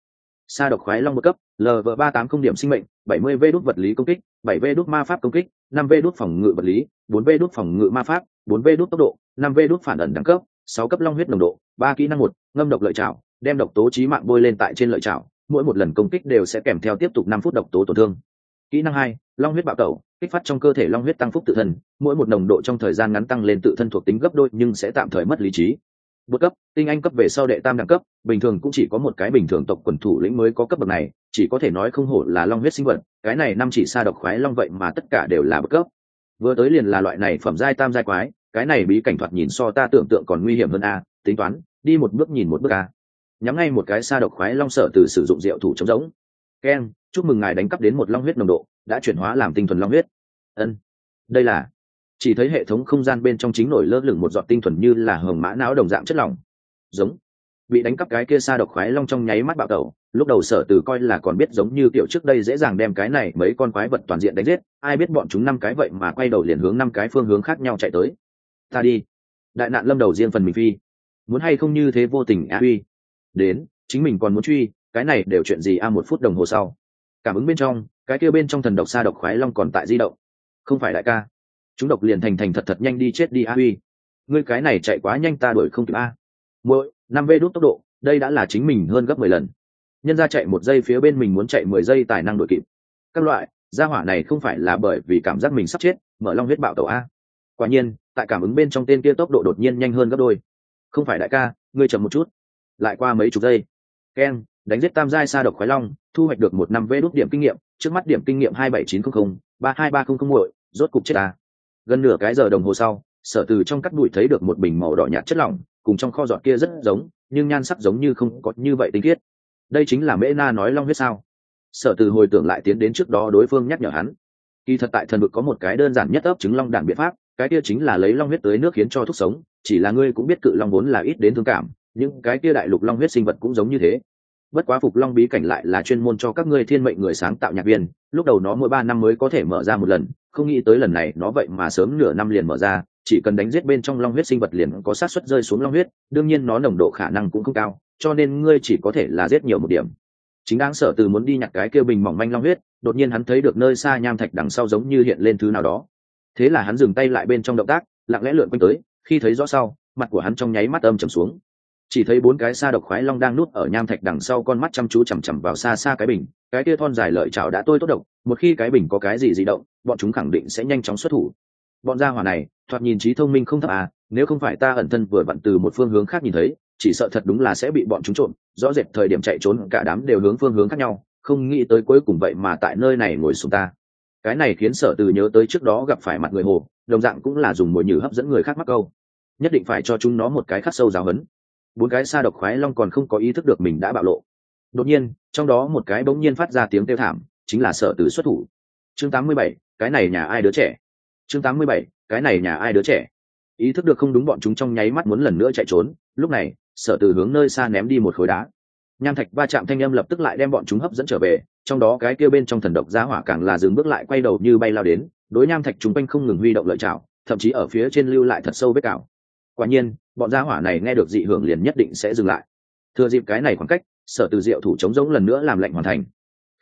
Sa độc khoái long một cấp lv ba tám không điểm sinh mệnh, bảy mươi v đốt vật lý công kích, bảy v đốt ma pháp công kích, năm v đốt phòng ngự vật lý, bốn v đốt phòng ngự ma pháp, bốn v đốt tốc độ, năm v đốt phản ẩn đẳng cấp, sáu cấp long huyết nồng độ, ba kỹ năng một, ngâm độc lợi chảo đem độc tố trí mạng bôi lên tại trên lợi chảo, mỗi một lần công kích đều sẽ kèm theo tiếp tục năm phút độc tố tổn thương. Kỹ năng hai, long huyết bạo tẩu, kích phát trong cơ thể long huyết tăng phúc tự thân, mỗi một nồng độ trong thời gian ngắn tăng lên tự thân thuộc tính gấp đôi nhưng sẽ tạm thời mất lý trí. Bậc cấp, tinh anh cấp về sau đệ tam đẳng cấp, bình thường cũng chỉ có một cái bình thường tộc quần thủ lĩnh mới có cấp bậc này, chỉ có thể nói không hổ là long huyết sinh vật, cái này năm chỉ xa độc khoái long vậy mà tất cả đều là bậc cấp. Vừa tới liền là loại này phẩm giai tam giai quái, cái này bí cảnh thoạt nhìn so ta tưởng tượng còn nguy hiểm hơn a, tính toán, đi một bước nhìn một bước a nhắm ngay một cái xa độc khoái long sở từ sử dụng rượu thủ chống giống. Keng chúc mừng ngài đánh cắp đến một long huyết nồng độ, đã chuyển hóa làm tinh thuần long huyết. Ân, đây là, chỉ thấy hệ thống không gian bên trong chính nổi lơ lửng một giọt tinh thuần như là hồng mã não đồng dạng chất lỏng. Giống, bị đánh cắp cái kia xa độc khoái long trong nháy mắt bạo tẩu, lúc đầu sở từ coi là còn biết giống như kiểu trước đây dễ dàng đem cái này mấy con quái vật toàn diện đánh giết, ai biết bọn chúng năm cái vậy mà quay đầu liền hướng năm cái phương hướng khác nhau chạy tới. Ta đi. Đại nạn lâm đầu riêng phần mình phi. Muốn hay không như thế vô tình, a uy đến, chính mình còn muốn truy, cái này đều chuyện gì a, một phút đồng hồ sau. Cảm ứng bên trong, cái kia bên trong thần độc xa độc khoái long còn tại di động. Không phải đại ca. Chúng độc liền thành thành thật thật nhanh đi chết đi a uy ngươi cái này chạy quá nhanh ta đuổi không kịp a. Mỗi năm v đốt tốc độ, đây đã là chính mình hơn gấp mười lần. Nhân ra chạy một giây phía bên mình muốn chạy mười giây tài năng đuổi kịp. Các loại, gia hỏa này không phải là bởi vì cảm giác mình sắp chết, mở long huyết bạo tàu a. Quả nhiên, tại cảm ứng bên trong tên kia tốc độ đột nhiên nhanh hơn gấp đôi. Không phải đại ca, ngươi chậm một chút lại qua mấy chục giây. Ken, đánh giết tam giai sa độc khoái long, thu hoạch được một năm vê đốt điểm kinh nghiệm, trước mắt điểm kinh nghiệm hai bảy chín trăm linh ba hai ba không không muội, rốt cục chết ta. Gần nửa cái giờ đồng hồ sau, sở từ trong cắt bụi thấy được một bình màu đỏ nhạt chất lỏng, cùng trong kho giọt kia rất giống, nhưng nhan sắc giống như không có như vậy tinh khiết. Đây chính là mễ na nói long huyết sao? Sở từ hồi tưởng lại tiến đến trước đó đối phương nhắc nhở hắn. Kỳ thật tại thần vực có một cái đơn giản nhất ấp chứng long đản biện pháp, cái kia chính là lấy long huyết tới nước khiến cho thuốc sống, chỉ là ngươi cũng biết cự long vốn là ít đến thương cảm những cái kia đại lục long huyết sinh vật cũng giống như thế. Bất quá phục long bí cảnh lại là chuyên môn cho các ngươi thiên mệnh người sáng tạo nhạc viên, lúc đầu nó mỗi ba năm mới có thể mở ra một lần, không nghĩ tới lần này nó vậy mà sớm nửa năm liền mở ra, chỉ cần đánh giết bên trong long huyết sinh vật liền có sát suất rơi xuống long huyết, đương nhiên nó nồng độ khả năng cũng không cao, cho nên ngươi chỉ có thể là giết nhiều một điểm. Chính đáng sở từ muốn đi nhặt cái kêu bình mỏng manh long huyết, đột nhiên hắn thấy được nơi xa nham thạch đằng sau giống như hiện lên thứ nào đó. Thế là hắn dừng tay lại bên trong động tác, lặng lẽ lượn quanh tới, khi thấy rõ sau, mặt của hắn trong nháy mắt âm trầm xuống chỉ thấy bốn cái sa độc khoái long đang nuốt ở nham thạch đằng sau con mắt chăm chú chằm chằm vào xa xa cái bình, cái kia thon dài lợi chảo đã tôi tốt độc, một khi cái bình có cái gì di động, bọn chúng khẳng định sẽ nhanh chóng xuất thủ. Bọn gia hỏa này, thoạt nhìn trí thông minh không thấp à nếu không phải ta ẩn thân vừa vặn từ một phương hướng khác nhìn thấy, chỉ sợ thật đúng là sẽ bị bọn chúng trộm, rõ rệt thời điểm chạy trốn cả đám đều hướng phương hướng khác nhau, không nghĩ tới cuối cùng vậy mà tại nơi này ngồi xuống ta. Cái này khiến sở từ nhớ tới trước đó gặp phải mặt người hồ, đồng dạng cũng là dùng mồi nhử hấp dẫn người khác mắc câu. Nhất định phải cho chúng nó một cái khắc sâu giáo hấn bốn cái sa độc khoái long còn không có ý thức được mình đã bạo lộ. Đột nhiên trong đó một cái bỗng nhiên phát ra tiếng kêu thảm chính là sở tử xuất thủ. Chương 87, cái này nhà ai đứa trẻ? Chương 87, cái này nhà ai đứa trẻ? Ý thức được không đúng bọn chúng trong nháy mắt muốn lần nữa chạy trốn lúc này sở tử hướng nơi xa ném đi một khối đá. Nham thạch va chạm thanh âm lập tức lại đem bọn chúng hấp dẫn trở về trong đó cái kia bên trong thần độc giá hỏa càng là dừng bước lại quay đầu như bay lao đến đối nham thạch chúng quanh không ngừng huy động lợi chảo thậm chí ở phía trên lưu lại thật sâu vết cào quả nhiên, bọn gia hỏa này nghe được dị hưởng liền nhất định sẽ dừng lại. Thừa dịp cái này khoảng cách, sở từ diệu thủ chống giống lần nữa làm lệnh hoàn thành.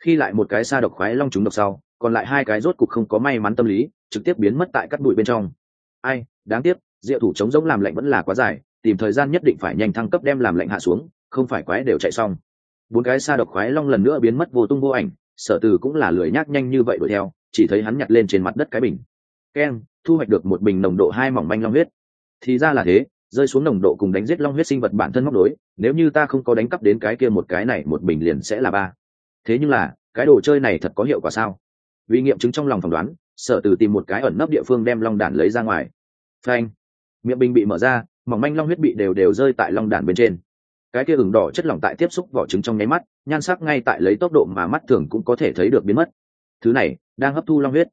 Khi lại một cái xa độc khoái long chúng độc sau, còn lại hai cái rốt cục không có may mắn tâm lý, trực tiếp biến mất tại các bụi bên trong. Ai, đáng tiếc, diệu thủ chống giống làm lệnh vẫn là quá dài, tìm thời gian nhất định phải nhanh thăng cấp đem làm lệnh hạ xuống, không phải quái đều chạy xong. Bốn cái xa độc khoái long lần nữa biến mất vô tung vô ảnh, sở từ cũng là lười nhác nhanh như vậy đuổi theo, chỉ thấy hắn nhặt lên trên mặt đất cái bình. Keng, thu hoạch được một bình nồng độ hai mỏng manh long huyết thì ra là thế, rơi xuống nồng độ cùng đánh giết long huyết sinh vật bản thân móc đối nếu như ta không có đánh cắp đến cái kia một cái này, một bình liền sẽ là ba. Thế nhưng là, cái đồ chơi này thật có hiệu quả sao? Vì nghiệm chứng trong lòng phỏng đoán sở từ tìm một cái ẩn nấp địa phương đem long đản lấy ra ngoài. Phanh. Miệng bình bị mở ra, mỏng manh long huyết bị đều đều rơi tại long đản bên trên. Cái kia ửng đỏ chất lỏng tại tiếp xúc vỏ trứng trong nháy mắt, nhan sắc ngay tại lấy tốc độ mà mắt thường cũng có thể thấy được biến mất. Thứ này, đang hấp thu long huyết.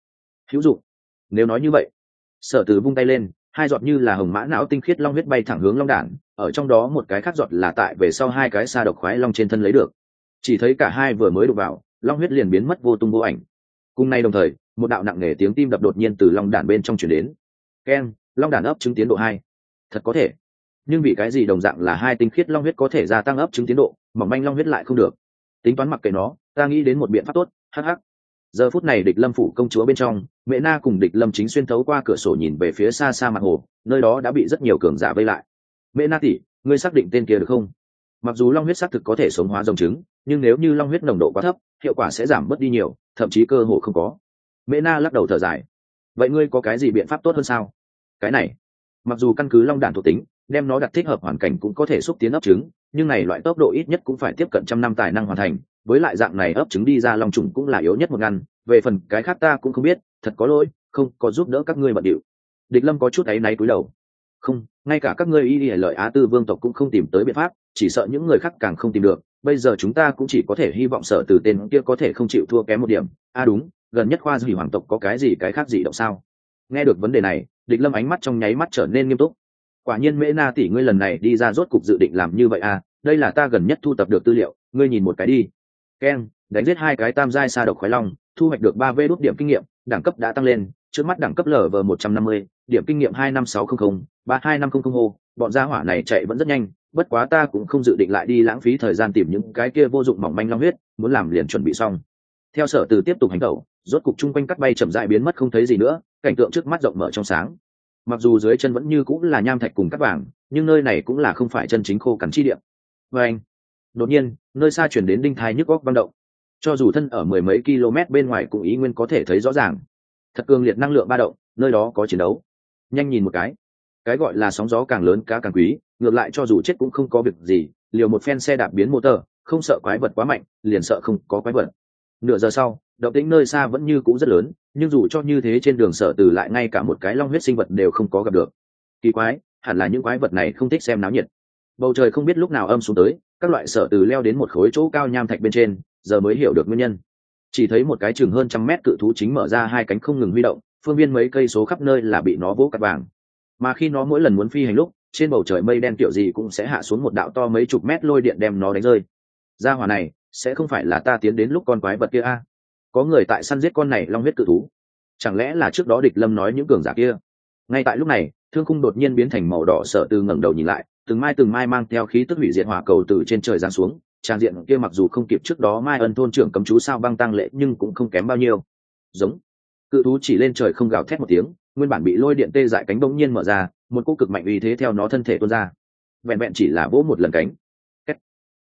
Hữu dụng. Nếu nói như vậy sở từ vung tay lên hai giọt như là hồng mã não tinh khiết long huyết bay thẳng hướng long đản, ở trong đó một cái khác giọt là tại về sau hai cái xa độc khoái long trên thân lấy được. Chỉ thấy cả hai vừa mới đục vào, long huyết liền biến mất vô tung vô ảnh. Cùng nay đồng thời, một đạo nặng nề tiếng tim đập đột nhiên từ long đản bên trong chuyển đến. Keng long đản ấp chứng tiến độ hai. Thật có thể. Nhưng vì cái gì đồng dạng là hai tinh khiết long huyết có thể gia tăng ấp chứng tiến độ, mỏng manh long huyết lại không được. Tính toán mặc kệ nó, ta nghĩ đến một biện pháp tốt hh giờ phút này địch lâm phủ công chúa bên trong, mẹ na cùng địch lâm chính xuyên thấu qua cửa sổ nhìn về phía xa xa mặt hồ, nơi đó đã bị rất nhiều cường giả vây lại. Mẹ na tỉ ngươi xác định tên kia được không? Mặc dù long huyết xác thực có thể sống hóa dòng trứng, nhưng nếu như long huyết nồng độ quá thấp, hiệu quả sẽ giảm mất đi nhiều, thậm chí cơ hồ không có. Mẹ na lắc đầu thở dài. Vậy ngươi có cái gì biện pháp tốt hơn sao? Cái này, mặc dù căn cứ long đản thuộc tính, đem nó đặt thích hợp hoàn cảnh cũng có thể xúc tiến ấp trứng, nhưng này loại tốc độ ít nhất cũng phải tiếp cận trăm năm tài năng hoàn thành với lại dạng này ấp trứng đi ra lòng trùng cũng là yếu nhất một ngăn, về phần cái khác ta cũng không biết, thật có lỗi, không, có giúp đỡ các ngươi bận điệu. Địch lâm có chút áy náy cúi đầu. Không, ngay cả các ngươi y y lợi á tư vương tộc cũng không tìm tới biện pháp, chỉ sợ những người khác càng không tìm được. Bây giờ chúng ta cũng chỉ có thể hy vọng sở từ tên kia có thể không chịu thua kém một điểm. A à đúng, gần nhất khoa dì hoàng tộc có cái gì, cái khác gì động sao? Nghe được vấn đề này, địch lâm ánh mắt trong nháy mắt trở nên nghiêm túc. Quả nhiên mễ na tỷ ngươi lần này đi ra rốt cục dự định làm như vậy à? Đây là ta gần nhất thu tập được tư liệu, ngươi nhìn một cái đi keng đánh giết hai cái tam giai sa độc khoái long, thu hoạch được ba vê đốt điểm kinh nghiệm, đẳng cấp đã tăng lên, trước mắt đẳng cấp lở vờ một trăm năm mươi, điểm kinh nghiệm hai năm sáu không không, ba hai năm không không ô bọn gia hỏa này chạy vẫn rất nhanh, bất quá ta cũng không dự định lại đi lãng phí thời gian tìm những cái kia vô dụng mỏng manh long huyết, muốn làm liền chuẩn bị xong. Theo sở từ tiếp tục hành tẩu, rốt cục chung quanh cắt bay chậm dại biến mất không thấy gì nữa, cảnh tượng trước mắt rộng mở trong sáng. Mặc dù dưới chân vẫn như cũng là nham thạch cùng cắt vàng, nhưng nơi này cũng là không phải chân chính khô cằn chi điểm vê anh đột nhiên, nơi xa chuyển đến đinh thai nhức góc băng động. Cho dù thân ở mười mấy km bên ngoài cũng ý nguyên có thể thấy rõ ràng. Thật cường liệt năng lượng ba động, nơi đó có chiến đấu. Nhanh nhìn một cái. Cái gọi là sóng gió càng lớn cá càng quý, ngược lại cho dù chết cũng không có việc gì, liều một phen xe đạp biến motor không sợ quái vật quá mạnh, liền sợ không có quái vật. Nửa giờ sau, động tĩnh nơi xa vẫn như cũ rất lớn, nhưng dù cho như thế trên đường sở từ lại ngay cả một cái long huyết sinh vật đều không có gặp được. Kỳ quái, hẳn là những quái vật này không thích xem náo nhiệt. Bầu trời không biết lúc nào âm xuống tới các loại sở từ leo đến một khối chỗ cao nham thạch bên trên, giờ mới hiểu được nguyên nhân. Chỉ thấy một cái chừng hơn trăm mét cự thú chính mở ra hai cánh không ngừng huy động, phương viên mấy cây số khắp nơi là bị nó vỗ cắt vàng. Mà khi nó mỗi lần muốn phi hành lúc, trên bầu trời mây đen kiểu gì cũng sẽ hạ xuống một đạo to mấy chục mét lôi điện đem nó đánh rơi. Ra hỏa này, sẽ không phải là ta tiến đến lúc con quái vật kia a? Có người tại săn giết con này long huyết cự thú. Chẳng lẽ là trước đó địch lâm nói những cường giả kia? Ngay tại lúc này, thương khung đột nhiên biến thành màu đỏ, sợ từ ngẩng đầu nhìn lại từng mai từng mai mang theo khí tức hủy diệt hỏa cầu từ trên trời giáng xuống, trang diện kia mặc dù không kịp trước đó mai ân thôn trưởng cấm chú sao băng tăng lệ nhưng cũng không kém bao nhiêu. Giống. Cự thú chỉ lên trời không gào thét một tiếng, nguyên bản bị lôi điện tê dại cánh bỗng nhiên mở ra, một cô cực mạnh uy thế theo nó thân thể tuôn ra. Vẹn vẹn chỉ là vỗ một lần cánh.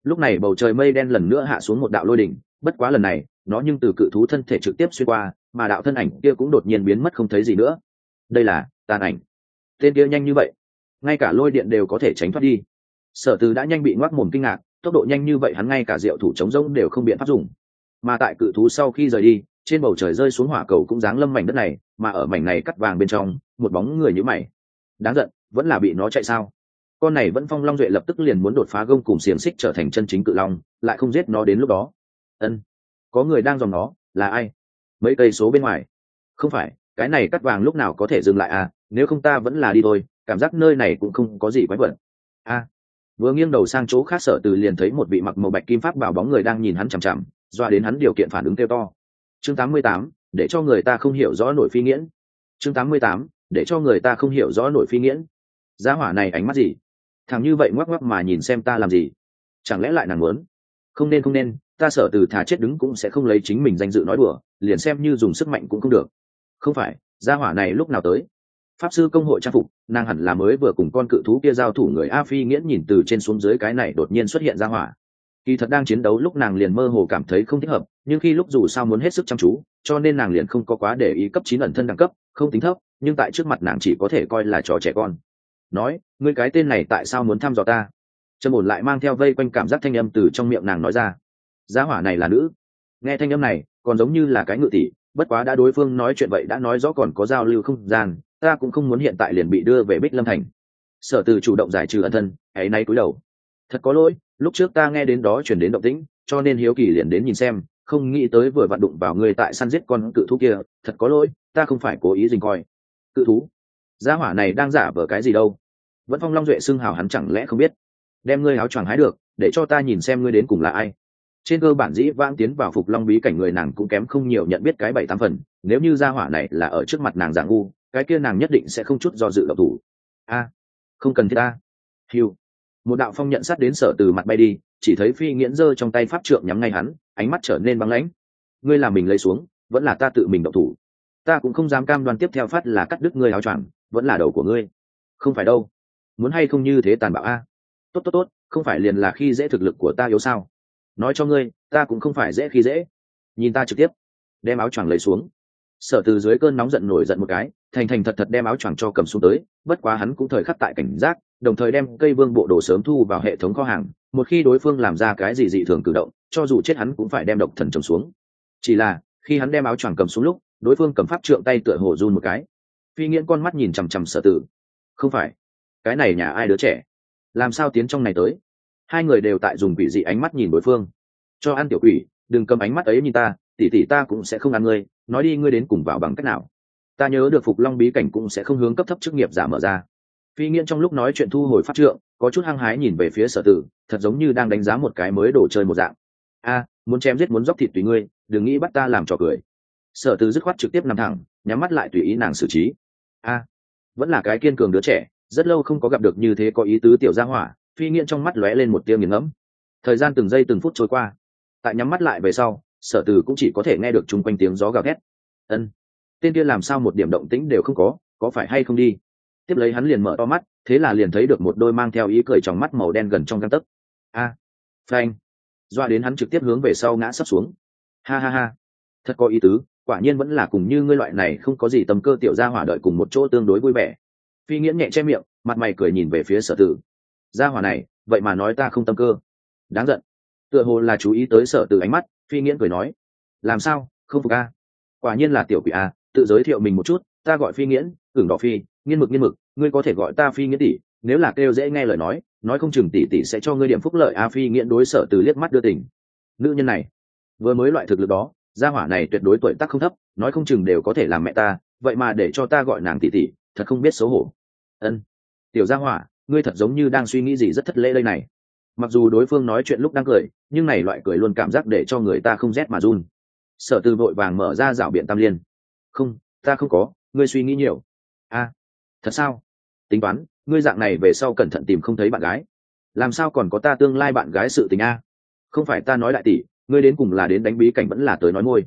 Lúc này bầu trời mây đen lần nữa hạ xuống một đạo lôi đỉnh, bất quá lần này, nó nhưng từ cự thú thân thể trực tiếp xuyên qua, mà đạo thân ảnh kia cũng đột nhiên biến mất không thấy gì nữa. Đây là tàn ảnh. Tên kia nhanh như vậy ngay cả lôi điện đều có thể tránh thoát đi. Sở từ đã nhanh bị ngoác mồm kinh ngạc, tốc độ nhanh như vậy hắn ngay cả rượu thủ chống rỗng đều không biện pháp dùng. Mà tại cự thú sau khi rời đi, trên bầu trời rơi xuống hỏa cầu cũng dáng lâm mảnh đất này, mà ở mảnh này cắt vàng bên trong, một bóng người như mày. Đáng giận, vẫn là bị nó chạy sao? Con này vẫn phong long duệ lập tức liền muốn đột phá gông cùng xiềng xích trở thành chân chính cự long, lại không giết nó đến lúc đó. Ân, có người đang dòng nó, là ai? Mấy cây số bên ngoài. Không phải, cái này cắt vàng lúc nào có thể dừng lại à? Nếu không ta vẫn là đi thôi cảm giác nơi này cũng không có gì quái vật. A vừa nghiêng đầu sang chỗ khác sở từ liền thấy một vị mặc màu bạch kim pháp bảo bóng người đang nhìn hắn chằm chằm doa đến hắn điều kiện phản ứng kêu to. Chương 88, để cho người ta không hiểu rõ nổi phi nghiễn. Chương 88, để cho người ta không hiểu rõ nổi phi nghiễn. Giá hỏa này ánh mắt gì? Thằng như vậy ngoắc ngoắc mà nhìn xem ta làm gì? Chẳng lẽ lại nàng muốn? Không nên không nên ta sợ từ thà chết đứng cũng sẽ không lấy chính mình danh dự nói đùa liền xem như dùng sức mạnh cũng không được. Không phải gia hỏa này lúc nào tới? Pháp sư công hội trang phục, nàng hẳn là mới vừa cùng con cự thú kia giao thủ người a phi nghiễn nhìn từ trên xuống dưới cái này đột nhiên xuất hiện ra hỏa. Kỳ thật đang chiến đấu lúc nàng liền mơ hồ cảm thấy không thích hợp, nhưng khi lúc dù sao muốn hết sức chăm chú, cho nên nàng liền không có quá để ý cấp chín ẩn thân đẳng cấp, không tính thấp, nhưng tại trước mặt nàng chỉ có thể coi là trò trẻ con. Nói, ngươi cái tên này tại sao muốn thăm dò ta? Trần ổn lại mang theo vây quanh cảm giác thanh âm từ trong miệng nàng nói ra. Giá hỏa này là nữ. Nghe thanh âm này, còn giống như là cái ngự tỷ, bất quá đã đối phương nói chuyện vậy đã nói rõ còn có giao lưu không gian ta cũng không muốn hiện tại liền bị đưa về bích lâm thành. Sở từ chủ động giải trừ ẩn thân hãy nay cúi đầu. Thật có lỗi, lúc trước ta nghe đến đó chuyển đến động tĩnh, cho nên hiếu kỳ liền đến nhìn xem, không nghĩ tới vừa vặn đụng vào người tại săn giết con cự thú kia, thật có lỗi, ta không phải cố ý dình coi. Cự thú? Gia hỏa này đang giả vờ cái gì đâu? Vẫn phong long duệ xưng hào hắn chẳng lẽ không biết? Đem ngươi áo choàng hái được, để cho ta nhìn xem ngươi đến cùng là ai. Trên cơ bản dĩ vãng tiến vào phục long bí cảnh người nàng cũng kém không nhiều nhận biết cái bảy tám phần, nếu như gia hỏa này là ở trước mặt nàng giả ngu cái kia nàng nhất định sẽ không chút do dự độc thủ. A, không cần thiết ta. Hiu một đạo phong nhận sát đến sở từ mặt bay đi, chỉ thấy phi nghiễn giơ trong tay pháp trượng nhắm ngay hắn, ánh mắt trở nên băng lãnh. Ngươi làm mình lấy xuống, vẫn là ta tự mình độc thủ. Ta cũng không dám cam đoan tiếp theo phát là cắt đứt ngươi áo choàng, vẫn là đầu của ngươi. Không phải đâu. Muốn hay không như thế tàn bạo a? Tốt tốt tốt, không phải liền là khi dễ thực lực của ta yếu sao? Nói cho ngươi, ta cũng không phải dễ khi dễ. Nhìn ta trực tiếp, đem áo choàng lấy xuống. Sở từ dưới cơn nóng giận nổi giận một cái thành thành thật thật đem áo choàng cho cầm xuống tới, bất quá hắn cũng thời khắc tại cảnh giác, đồng thời đem cây vương bộ đồ sớm thu vào hệ thống kho hàng, một khi đối phương làm ra cái gì dị thường cử động, cho dù chết hắn cũng phải đem độc thần trồng xuống. Chỉ là, khi hắn đem áo choàng cầm xuống lúc, đối phương cầm pháp trượng tay tựa hồ run một cái. Phi nghiễn con mắt nhìn chằm chằm sở tử. Không phải, cái này nhà ai đứa trẻ? Làm sao tiến trong này tới? Hai người đều tại dùng quỷ dị ánh mắt nhìn đối phương. Cho ăn tiểu quỷ, đừng cầm ánh mắt ấy nhìn ta tỉ tỉ ta cũng sẽ không ăn ngươi, nói đi ngươi đến cùng vào bằng cách nào? Ta nhớ được phục long bí cảnh cũng sẽ không hướng cấp thấp chức nghiệp giả mở ra. Phi nghiễn trong lúc nói chuyện thu hồi phát trượng, có chút hăng hái nhìn về phía sở tử, thật giống như đang đánh giá một cái mới đồ chơi một dạng. A, muốn chém giết muốn dóc thịt tùy ngươi, đừng nghĩ bắt ta làm trò cười. Sở tử dứt khoát trực tiếp nằm thẳng, nhắm mắt lại tùy ý nàng xử trí. A, vẫn là cái kiên cường đứa trẻ, rất lâu không có gặp được như thế có ý tứ tiểu gia hỏa. Phi nghiện trong mắt lóe lên một tia nghiền ngẫm. Thời gian từng giây từng phút trôi qua. Tại nhắm mắt lại về sau, sở từ cũng chỉ có thể nghe được chung quanh tiếng gió gào thét. Ân tên kia làm sao một điểm động tĩnh đều không có có phải hay không đi? Tiếp lấy hắn liền mở to mắt thế là liền thấy được một đôi mang theo ý cười trong mắt màu đen gần trong găng tấc. A à, phanh. Doa đến hắn trực tiếp hướng về sau ngã sắp xuống. Ha ha ha. Thật có ý tứ quả nhiên vẫn là cùng như ngươi loại này không có gì tầm cơ tiểu gia hỏa đợi cùng một chỗ tương đối vui vẻ. Phi nghiễn nhẹ che miệng mặt mày cười nhìn về phía sở tử. Gia hỏa này vậy mà nói ta không tâm cơ. Đáng giận. Tựa hồ là chú ý tới sở tử ánh mắt phi nghiễn cười nói. Làm sao? Không phục a. Quả nhiên là tiểu quỷ a tự giới thiệu mình một chút, ta gọi phi nghiễn, ửng đỏ phi, nghiên mực nghiên mực, ngươi có thể gọi ta phi nghiễn tỷ, nếu là kêu dễ nghe lời nói nói không chừng tỷ tỷ sẽ cho ngươi điểm phúc lợi. A phi nghiễn đối sở từ liếc mắt đưa tình. Nữ nhân này, vừa mới loại thực lực đó, gia hỏa này tuyệt đối tuổi tác không thấp, nói không chừng đều có thể làm mẹ ta, vậy mà để cho ta gọi nàng tỷ tỷ, thật không biết xấu hổ. Ân, tiểu gia hỏa, ngươi thật giống như đang suy nghĩ gì rất thất lễ đây này. Mặc dù đối phương nói chuyện lúc đang cười, nhưng này loại cười luôn cảm giác để cho người ta không rét mà run. Sở từ vội vàng mở ra rảo biện tam liên không, ta không có, ngươi suy nghĩ nhiều. A, thật sao? Tính toán, ngươi dạng này về sau cẩn thận tìm không thấy bạn gái. Làm sao còn có ta tương lai bạn gái sự tình a? Không phải ta nói đại tỷ, ngươi đến cùng là đến đánh bí cảnh vẫn là tới nói môi.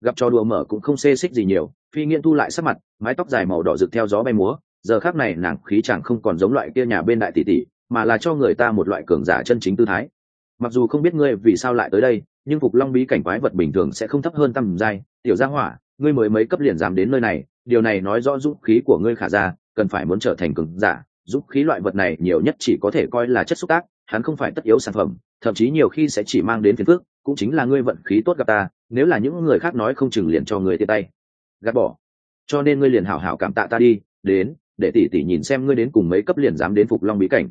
Gặp trò đùa mở cũng không xê xích gì nhiều, phi nghiễn thu lại sắc mặt, mái tóc dài màu đỏ rực theo gió bay múa. Giờ khác này nàng khí chẳng không còn giống loại kia nhà bên đại tỷ tỷ, mà là cho người ta một loại cường giả chân chính tư thái. Mặc dù không biết ngươi vì sao lại tới đây, nhưng phục long bí cảnh quái vật bình thường sẽ không thấp hơn tầm giai, tiểu gia hỏa ngươi mới mấy cấp liền dám đến nơi này, điều này nói rõ dũng khí của ngươi khả ra, cần phải muốn trở thành cường giả. Dũng khí loại vật này nhiều nhất chỉ có thể coi là chất xúc tác, hắn không phải tất yếu sản phẩm, thậm chí nhiều khi sẽ chỉ mang đến phiền phước cũng chính là ngươi vận khí tốt gặp ta, nếu là những người khác nói không chừng liền cho người tia tay. Gạt bỏ. Cho nên ngươi liền hảo hảo cảm tạ ta đi, đến, để tỷ tỷ nhìn xem ngươi đến cùng mấy cấp liền dám đến phục long bí cảnh.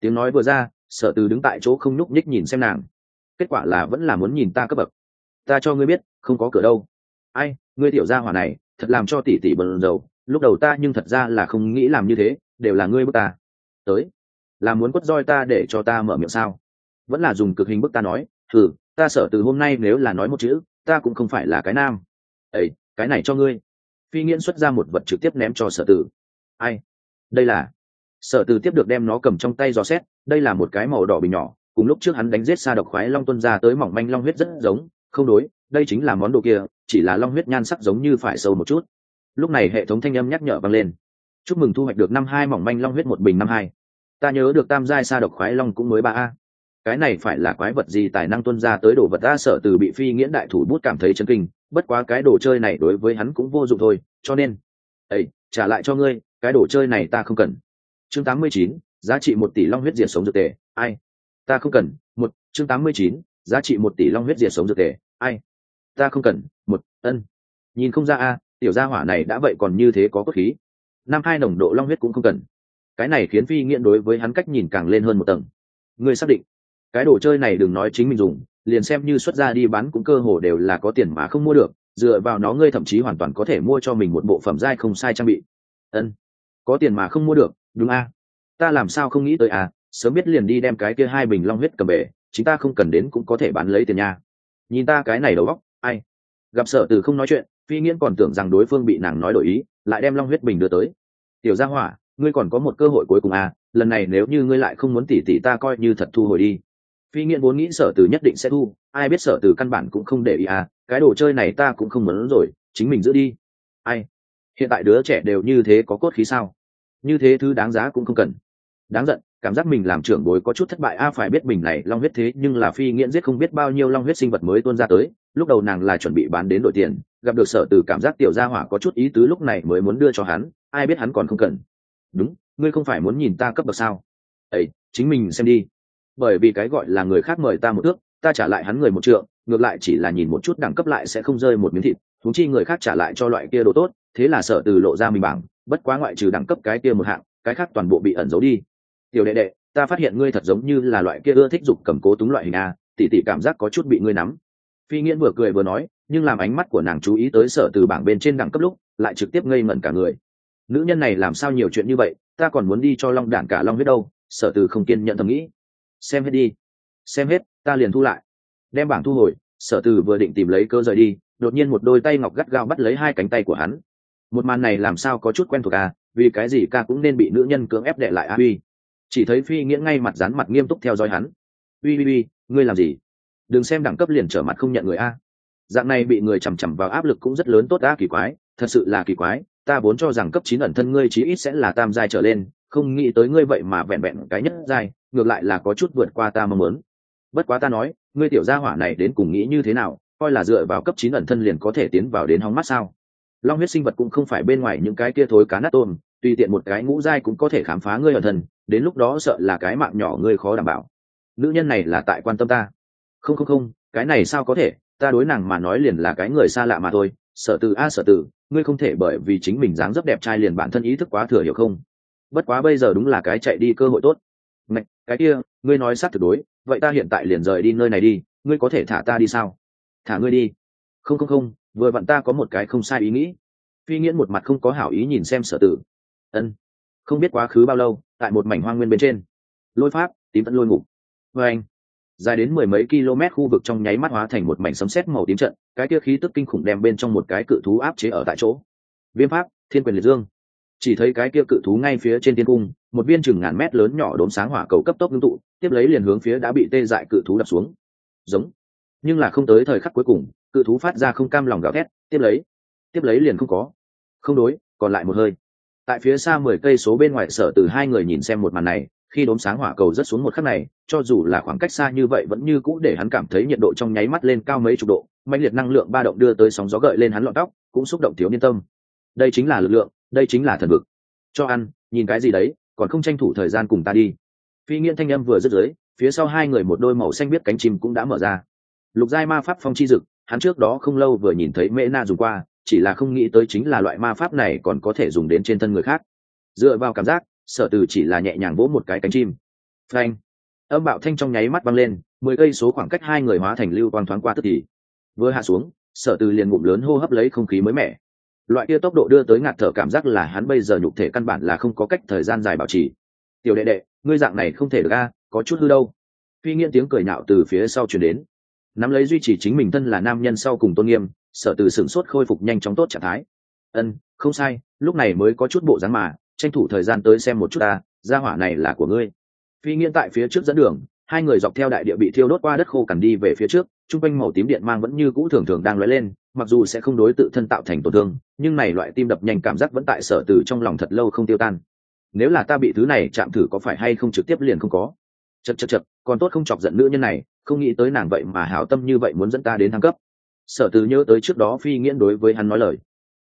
Tiếng nói vừa ra, sở từ đứng tại chỗ không nhúc nhích nhìn xem nàng. Kết quả là vẫn là muốn nhìn ta cấp bậc. Ta cho ngươi biết, không có cửa đâu ai, ngươi tiểu gia hỏa này, thật làm cho tỷ tỷ bần dầu lúc đầu ta nhưng thật ra là không nghĩ làm như thế, đều là ngươi bức ta. Tới, là muốn quất roi ta để cho ta mở miệng sao? Vẫn là dùng cực hình bức ta nói thử ta sợ từ hôm nay nếu là nói một chữ, ta cũng không phải là cái nam. Ấy cái này cho ngươi. Phi nghiễn xuất ra một vật trực tiếp ném cho sở tử. Ai, đây là sở tử tiếp được đem nó cầm trong tay dò xét, đây là một cái màu đỏ bình nhỏ, cùng lúc trước hắn đánh giết xa độc khoái long tuân ra tới mỏng manh long huyết rất giống, không đối đây chính là món đồ kia, chỉ là long huyết nhan sắc giống như phải sâu một chút. Lúc này hệ thống thanh âm nhắc nhở vang lên. Chúc mừng thu hoạch được năm hai mỏng manh long huyết một bình năm hai. Ta nhớ được tam giai sa độc khoái long cũng mới ba a. Cái này phải là quái vật gì tài năng tuân ra tới đồ vật ta sợ từ bị phi nghiễn đại thủ bút cảm thấy chân kinh, bất quá cái đồ chơi này đối với hắn cũng vô dụng thôi, cho nên ấy trả lại cho ngươi, cái đồ chơi này ta không cần. Chương tám mươi chín, giá trị một tỷ long huyết diệt sống dược tề, ai? Ta không cần, một, chương tám mươi chín, giá trị một tỷ long huyết diệt sống dược tề, ai? Ta không cần, một, ân. Nhìn không ra a, tiểu gia hỏa này đã vậy còn như thế có cốt khí. Năm hai nồng độ long huyết cũng không cần. Cái này khiến phi nghiện đối với hắn cách nhìn càng lên hơn một tầng. Ngươi xác định. Cái đồ chơi này đừng nói chính mình dùng, liền xem như xuất ra đi bán cũng cơ hồ đều là có tiền mà không mua được, dựa vào nó ngươi thậm chí hoàn toàn có thể mua cho mình một bộ phẩm giai không sai trang bị. Ân. Có tiền mà không mua được, đúng a. Ta làm sao không nghĩ tới a, sớm biết liền đi đem cái kia hai bình long huyết cầm về chính ta không cần đến cũng có thể bán lấy tiền nha. Nhìn ta cái này đầu óc ai? Gặp sở từ không nói chuyện, phi nghiễn còn tưởng rằng đối phương bị nàng nói đổi ý, lại đem long huyết bình đưa tới. Tiểu gia hỏa, ngươi còn có một cơ hội cuối cùng à lần này nếu như ngươi lại không muốn tỉ tỉ ta coi như thật thu hồi đi. Phi nghiễn vốn nghĩ sở từ nhất định sẽ thu, ai biết sở từ căn bản cũng không để ý à cái đồ chơi này ta cũng không muốn rồi, chính mình giữ đi. Ai? Hiện tại đứa trẻ đều như thế có cốt khí sao? Như thế thứ đáng giá cũng không cần. Đáng giận, cảm giác mình làm trưởng bối có chút thất bại a phải biết mình này long huyết thế nhưng là phi nghiễn giết không biết bao nhiêu long huyết sinh vật mới tuôn ra tới lúc đầu nàng là chuẩn bị bán đến đổi tiền, gặp được sở từ cảm giác tiểu gia hỏa có chút ý tứ lúc này mới muốn đưa cho hắn, ai biết hắn còn không cần. Đúng, ngươi không phải muốn nhìn ta cấp bậc sao? Ấy chính mình xem đi. Bởi vì cái gọi là người khác mời ta một ước ta trả lại hắn người một trượng, ngược lại chỉ là nhìn một chút đẳng cấp lại sẽ không rơi một miếng thịt thúng chi người khác trả lại cho loại kia đồ tốt, thế là sở từ lộ ra mình bảng, bất quá ngoại trừ đẳng cấp cái kia một hạng, cái khác toàn bộ bị ẩn giấu đi. Tiểu đệ đệ, ta phát hiện ngươi thật giống như là loại kia ưa thích dục cầm cố túng loại hình a, tỉ tỉ cảm giác có chút bị ngươi nắm phi nghiễn vừa cười vừa nói, nhưng làm ánh mắt của nàng chú ý tới sở từ bảng bên trên đẳng cấp lúc, lại trực tiếp ngây ngẩn cả người. Nữ nhân này làm sao nhiều chuyện như vậy, ta còn muốn đi cho long đản cả long huyết đâu, sở từ không kiên nhận thầm nghĩ. Xem hết đi. Xem hết, ta liền thu lại. Đem bảng thu hồi, sở từ vừa định tìm lấy cơ rời đi, đột nhiên một đôi tay ngọc gắt gao bắt lấy hai cánh tay của hắn. Một màn này làm sao có chút quen thuộc à vì cái gì ca cũng nên bị nữ nhân cưỡng ép đệ lại a uy. Chỉ thấy phi nghĩa ngay mặt dán mặt nghiêm túc theo dõi hắn. Uy uy uy, ngươi làm gì? Đừng xem đẳng cấp liền trở mặt không nhận người a. Dạng này bị người chằm chằm vào áp lực cũng rất lớn tốt đã kỳ quái, thật sự là kỳ quái, ta vốn cho rằng cấp chín ẩn thân ngươi chí ít sẽ là tam giai trở lên, không nghĩ tới ngươi vậy mà vẹn vẹn cái nhất giai, ngược lại là có chút vượt qua ta mong muốn. Bất quá ta nói, ngươi tiểu gia hỏa này đến cùng nghĩ như thế nào, coi là dựa vào cấp chín ẩn thân liền có thể tiến vào đến hóng mắt sao? Long huyết sinh vật cũng không phải bên ngoài những cái kia thối cá nát tôm, tùy tiện một cái ngũ giai cũng có thể khám phá ngươi ẩn thân, đến lúc đó sợ là cái mạng nhỏ ngươi khó đảm bảo. Nữ nhân này là tại quan tâm ta không không không cái này sao có thể? Ta đối nàng mà nói liền là cái người xa lạ mà thôi. Sở từ a sở từ ngươi không thể bởi vì chính mình dáng dấp đẹp trai liền bản thân ý thức quá thừa hiểu không? Bất quá bây giờ đúng là cái chạy đi cơ hội tốt. Ngạch, cái kia ngươi nói sát tuyệt đối vậy ta hiện tại liền rời đi nơi này đi ngươi có thể thả ta đi sao? Thả ngươi đi. Không không không vừa vặn ta có một cái không sai ý nghĩ. Phi nghiễn một mặt không có hảo ý nhìn xem sở tử. Ân không biết quá khứ bao lâu tại một mảnh hoang nguyên bên trên. Lôi pháp tím tận lôi ngục. Vê anh dài đến mười mấy km khu vực trong nháy mắt hóa thành một mảnh sấm sét màu tím trận, cái kia khí tức kinh khủng đem bên trong một cái cự thú áp chế ở tại chỗ. Viêm pháp, thiên quyền liệt dương. Chỉ thấy cái kia cự thú ngay phía trên thiên cung, một viên chừng ngàn mét lớn nhỏ đốm sáng hỏa cầu cấp tốc ngưng tụ, tiếp lấy liền hướng phía đã bị tê dại cự thú đập xuống. Giống. Nhưng là không tới thời khắc cuối cùng, cự thú phát ra không cam lòng gào thét, tiếp lấy tiếp lấy liền không có. Không đối, còn lại một hơi. Tại phía xa mười cây số bên ngoài sở từ hai người nhìn xem một màn này khi đốm sáng hỏa cầu rất xuống một khắc này, cho dù là khoảng cách xa như vậy vẫn như cũ để hắn cảm thấy nhiệt độ trong nháy mắt lên cao mấy chục độ mạnh liệt năng lượng ba động đưa tới sóng gió gợi lên hắn lọn tóc, cũng xúc động thiếu niên tâm. Đây chính là lực lượng, đây chính là thần vực. Cho ăn, nhìn cái gì đấy, còn không tranh thủ thời gian cùng ta đi. Phi nghiện thanh âm vừa dứt dưới, phía sau hai người một đôi màu xanh biết cánh chim cũng đã mở ra. Lục giai ma pháp phong chi dực, hắn trước đó không lâu vừa nhìn thấy mễ na dùng qua, chỉ là không nghĩ tới chính là loại ma pháp này còn có thể dùng đến trên thân người khác. Dựa vào cảm giác sở từ chỉ là nhẹ nhàng vỗ một cái cánh chim. Phanh. Âm bạo thanh trong nháy mắt văng lên, mười cây số khoảng cách hai người hóa thành lưu quang thoáng qua tức thì. Vừa hạ xuống, sở từ liền ngụm lớn hô hấp lấy không khí mới mẻ. Loại kia tốc độ đưa tới ngạt thở cảm giác là hắn bây giờ nhục thể căn bản là không có cách thời gian dài bảo trì. Tiểu đệ đệ, ngươi dạng này không thể được a, có chút hư đâu. Phi nghiện tiếng cười nhạo từ phía sau chuyển đến. Nắm lấy duy trì chính mình thân là nam nhân sau cùng tôn nghiêm, sở từ sửng sốt khôi phục nhanh chóng tốt trạng thái. Ân, không sai, lúc này mới có chút bộ dáng mà tranh thủ thời gian tới xem một chút ta, gia hỏa này là của ngươi. Phi nghiện tại phía trước dẫn đường, hai người dọc theo đại địa bị thiêu đốt qua đất khô cằn đi về phía trước chung quanh màu tím điện mang vẫn như cũ thường thường đang lóe lên, mặc dù sẽ không đối tự thân tạo thành tổn thương, nhưng này loại tim đập nhanh cảm giác vẫn tại sở từ trong lòng thật lâu không tiêu tan. Nếu là ta bị thứ này chạm thử có phải hay không trực tiếp liền không có? Chật chật chật, còn tốt không chọc giận nữ nhân này, không nghĩ tới nàng vậy mà hảo tâm như vậy muốn dẫn ta đến thăng cấp. Sở từ nhớ tới trước đó phi nghiễn đối với hắn nói lời.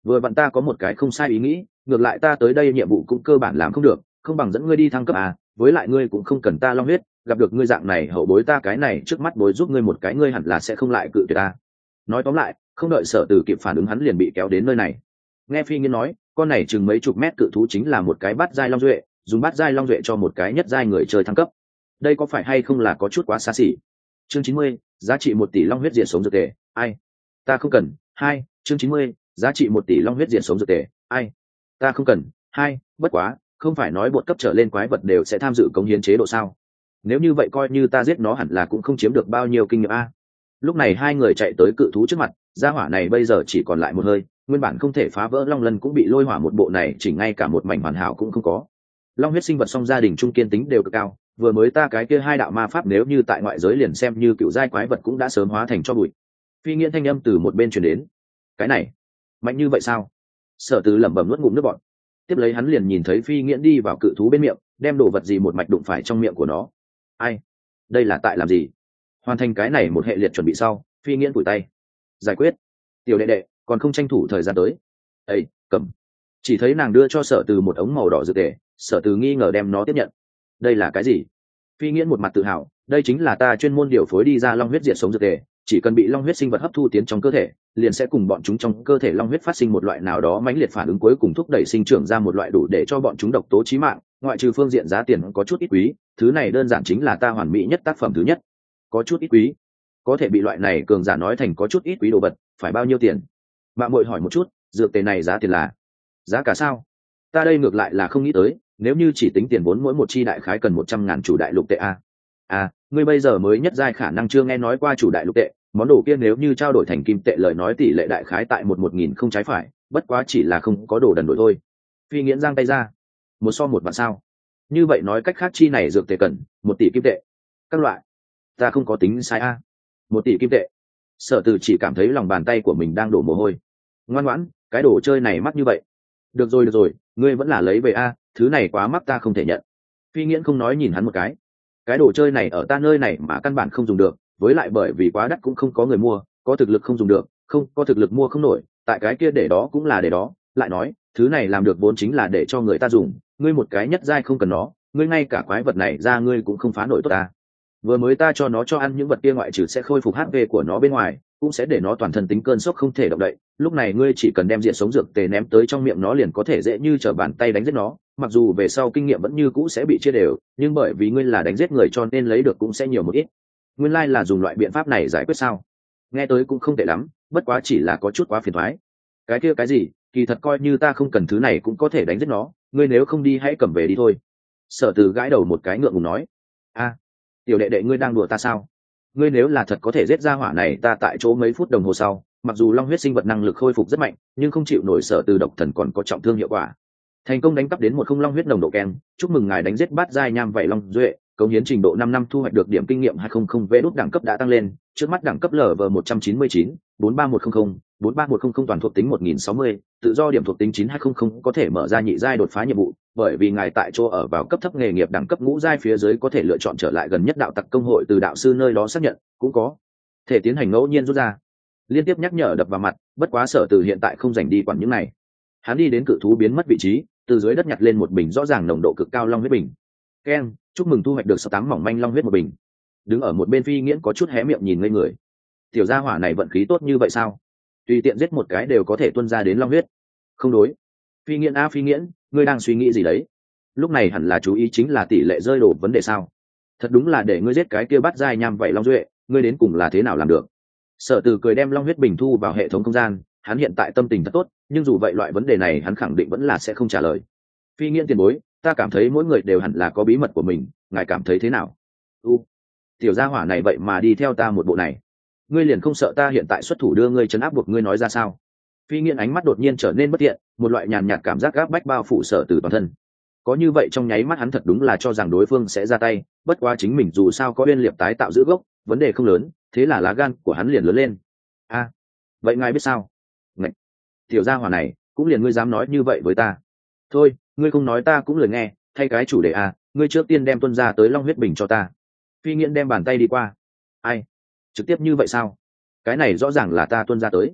Vừa vặn ta có một cái không sai ý nghĩ ngược lại ta tới đây nhiệm vụ cũng cơ bản làm không được, không bằng dẫn ngươi đi thăng cấp à với lại ngươi cũng không cần ta long huyết, gặp được ngươi dạng này hậu bối ta cái này trước mắt bối giúp ngươi một cái ngươi hẳn là sẽ không lại cự tuyệt ta. Nói tóm lại, không đợi sở từ kịp phản ứng hắn liền bị kéo đến nơi này. Nghe phi nghiên nói, con này chừng mấy chục mét cự thú chính là một cái bát giai long duệ, dùng bát giai long duệ cho một cái nhất giai người chơi thăng cấp. Đây có phải hay không là có chút quá xa xỉ? Chương chín mươi, giá trị một tỷ long huyết diện sống dược tề, ai? Ta không cần, hai, chương chín mươi, giá trị một tỷ long huyết diện sống dược tề, ai? Ta không cần, hai, bất quá, không phải nói bột cấp trở lên quái vật đều sẽ tham dự cống hiến chế độ sao? Nếu như vậy coi như ta giết nó hẳn là cũng không chiếm được bao nhiêu kinh nghiệm a. Lúc này hai người chạy tới cự thú trước mặt, gia hỏa này bây giờ chỉ còn lại một hơi, nguyên bản không thể phá vỡ long lân cũng bị lôi hỏa một bộ này, chỉ ngay cả một mảnh hoàn hảo cũng không có. Long huyết sinh vật song gia đình trung kiên tính đều cực cao, vừa mới ta cái kia hai đạo ma pháp nếu như tại ngoại giới liền xem như cựu giai quái vật cũng đã sớm hóa thành cho bụi. Phi nghĩa thanh âm từ một bên chuyển đến. Cái này, mạnh như vậy sao? Sở từ lẩm bẩm nuốt ngụm nước bọt, tiếp lấy hắn liền nhìn thấy phi nghiễn đi vào cự thú bên miệng đem đồ vật gì một mạch đụng phải trong miệng của nó. Ai? Đây là tại làm gì? Hoàn thành cái này một hệ liệt chuẩn bị sau phi nghiễn vùi tay. Giải quyết. Tiểu đệ đệ còn không tranh thủ thời gian tới. Ây cầm. Chỉ thấy nàng đưa cho sở từ một ống màu đỏ dược tề sở từ nghi ngờ đem nó tiếp nhận. Đây là cái gì? Phi nghiễn một mặt tự hào đây chính là ta chuyên môn điều phối đi ra long huyết diệt sống dược tề chỉ cần bị long huyết sinh vật hấp thu tiến trong cơ thể, liền sẽ cùng bọn chúng trong cơ thể long huyết phát sinh một loại nào đó mãnh liệt phản ứng cuối cùng thúc đẩy sinh trưởng ra một loại đủ để cho bọn chúng độc tố trí mạng, ngoại trừ phương diện giá tiền có chút ít quý, thứ này đơn giản chính là ta hoàn mỹ nhất tác phẩm thứ nhất. Có chút ít quý. Có thể bị loại này cường giả nói thành có chút ít quý đồ vật, phải bao nhiêu tiền? Bạn muội hỏi một chút, dược tề này giá tiền là? Giá cả sao? Ta đây ngược lại là không nghĩ tới, nếu như chỉ tính tiền vốn mỗi một chi đại khái cần một trăm ngàn chủ đại lục tệ a. À? à ngươi bây giờ mới nhất giai khả năng chưa nghe nói qua chủ đại lục tệ món đồ kia nếu như trao đổi thành kim tệ lời nói tỷ lệ đại khái tại một một nghìn không trái phải, bất quá chỉ là không có đồ đần đổi thôi. Phi nghiễn giang tay ra. Một so một vạn sao. Như vậy nói cách khác chi này dược tệ cần, một tỷ kim tệ. Các loại. Ta không có tính sai a. Một tỷ kim tệ. Sở từ chỉ cảm thấy lòng bàn tay của mình đang đổ mồ hôi. Ngoan ngoãn, cái đồ chơi này mắc như vậy. Được rồi được rồi, ngươi vẫn là lấy về a, thứ này quá mắc ta không thể nhận. Phi nghiễn không nói nhìn hắn một cái. Cái đồ chơi này ở ta nơi này mà căn bản không dùng được với lại bởi vì quá đắt cũng không có người mua, có thực lực không dùng được, không, có thực lực mua không nổi, tại cái kia để đó cũng là để đó, lại nói, thứ này làm được vốn chính là để cho người ta dùng, ngươi một cái nhất giai không cần nó, ngươi ngay cả quái vật này ra ngươi cũng không phá nổi tốt ta. Vừa mới ta cho nó cho ăn những vật kia ngoại trừ sẽ khôi phục hp của nó bên ngoài, cũng sẽ để nó toàn thân tính cơn sốc không thể động đậy, lúc này ngươi chỉ cần đem diện sống dược tề ném tới trong miệng nó liền có thể dễ như t r ở bàn tay đánh giết nó, mặc dù về sau kinh nghiệm vẫn như cũ sẽ bị chia đều, nhưng bởi vì ngươi là đánh giết người cho nên lấy được cũng sẽ nhiều một ít nguyên lai、like、là dùng loại biện pháp này giải quyết sao? Nghe tới cũng không tệ lắm, bất quá chỉ là có chút quá phiền thoái. Cái kia cái gì? Kỳ thật coi như ta không cần thứ này cũng có thể đánh giết nó, ngươi nếu không đi hãy cầm về đi thôi. Sở từ gãi đầu một cái ngượng ngùng nói. A, tiểu đệ đệ ngươi đang đùa ta sao? Ngươi nếu là thật có thể giết ra hỏa này, ta tại chỗ mấy phút đồng hồ sau, mặc dù long huyết sinh vật năng lực khôi phục rất mạnh, nhưng không chịu nổi sở từ độc thần còn có trọng thương hiệu quả. Thành công đánh cắp đến một không long huyết nồng độ keng, chúc mừng ngài đánh giết bát giai nham vậy long duệ cống hiến trình độ năm năm thu hoạch được điểm kinh nghiệm hai không không vé đốt đẳng cấp đã tăng lên, trước mắt đẳng cấp lv một trăm chín mươi chín, bốn ba một không không, bốn ba một không không toàn thuộc tính một nghìn sáu mươi, tự do điểm thuộc tính chín hai không không có thể mở ra nhị giai đột phá nhiệm vụ, bởi vì ngài tại chỗ ở vào cấp thấp nghề nghiệp đẳng cấp ngũ giai phía dưới có thể lựa chọn trở lại gần nhất đạo tặc công hội từ đạo sư nơi đó xác nhận, cũng có thể tiến hành ngẫu nhiên rút ra. Liên tiếp nhắc nhở đập vào mặt, bất quá sở từ hiện tại không dành đi quản những này. Hắn đi đến cự thú biến mất vị trí, từ dưới đất nhặt lên một bình rõ ràng nồng độ cực cao long huyết bình keng chúc mừng thu hoạch được sáu tám mỏng manh long huyết một bình. Đứng ở một bên phi nghiễn có chút hé miệng nhìn ngây người. Tiểu gia hỏa này vận khí tốt như vậy sao? Tùy tiện giết một cái đều có thể tuân ra đến long huyết. Không đối. Phi nghiễn a, phi nghiễn, ngươi đang suy nghĩ gì đấy? Lúc này hẳn là chú ý chính là tỷ lệ rơi đổ vấn đề sao? Thật đúng là để ngươi giết cái kia bắt dai nham vậy long duệ, ngươi đến cùng là thế nào làm được? Sở từ cười đem long huyết bình thu vào hệ thống không gian, hắn hiện tại tâm tình thật tốt, nhưng dù vậy loại vấn đề này hắn khẳng định vẫn là sẽ không trả lời. Phi nghiễn tiền bối ta cảm thấy mỗi người đều hẳn là có bí mật của mình ngài cảm thấy thế nào? U tiểu gia hỏa này vậy mà đi theo ta một bộ này. Ngươi liền không sợ ta hiện tại xuất thủ đưa ngươi chấn áp buộc ngươi nói ra sao? Phi nghiện ánh mắt đột nhiên trở nên bất thiện, một loại nhàn nhạt cảm giác gáp bách bao phủ sở từ toàn thân. Có như vậy trong nháy mắt hắn thật đúng là cho rằng đối phương sẽ ra tay bất quá chính mình dù sao có liên liệp tái tạo giữ gốc vấn đề không lớn thế là lá gan của hắn liền lớn lên. A vậy ngài biết sao? Ngậy! tiểu gia hỏa này cũng liền ngươi dám nói như vậy với ta. Thôi ngươi không nói ta cũng lời nghe, thay cái chủ đề à? ngươi trước tiên đem tuân ra tới long huyết bình cho ta. Phi nghiễn đem bàn tay đi qua. Ai? Trực tiếp như vậy sao? Cái này rõ ràng là ta tuân ra tới.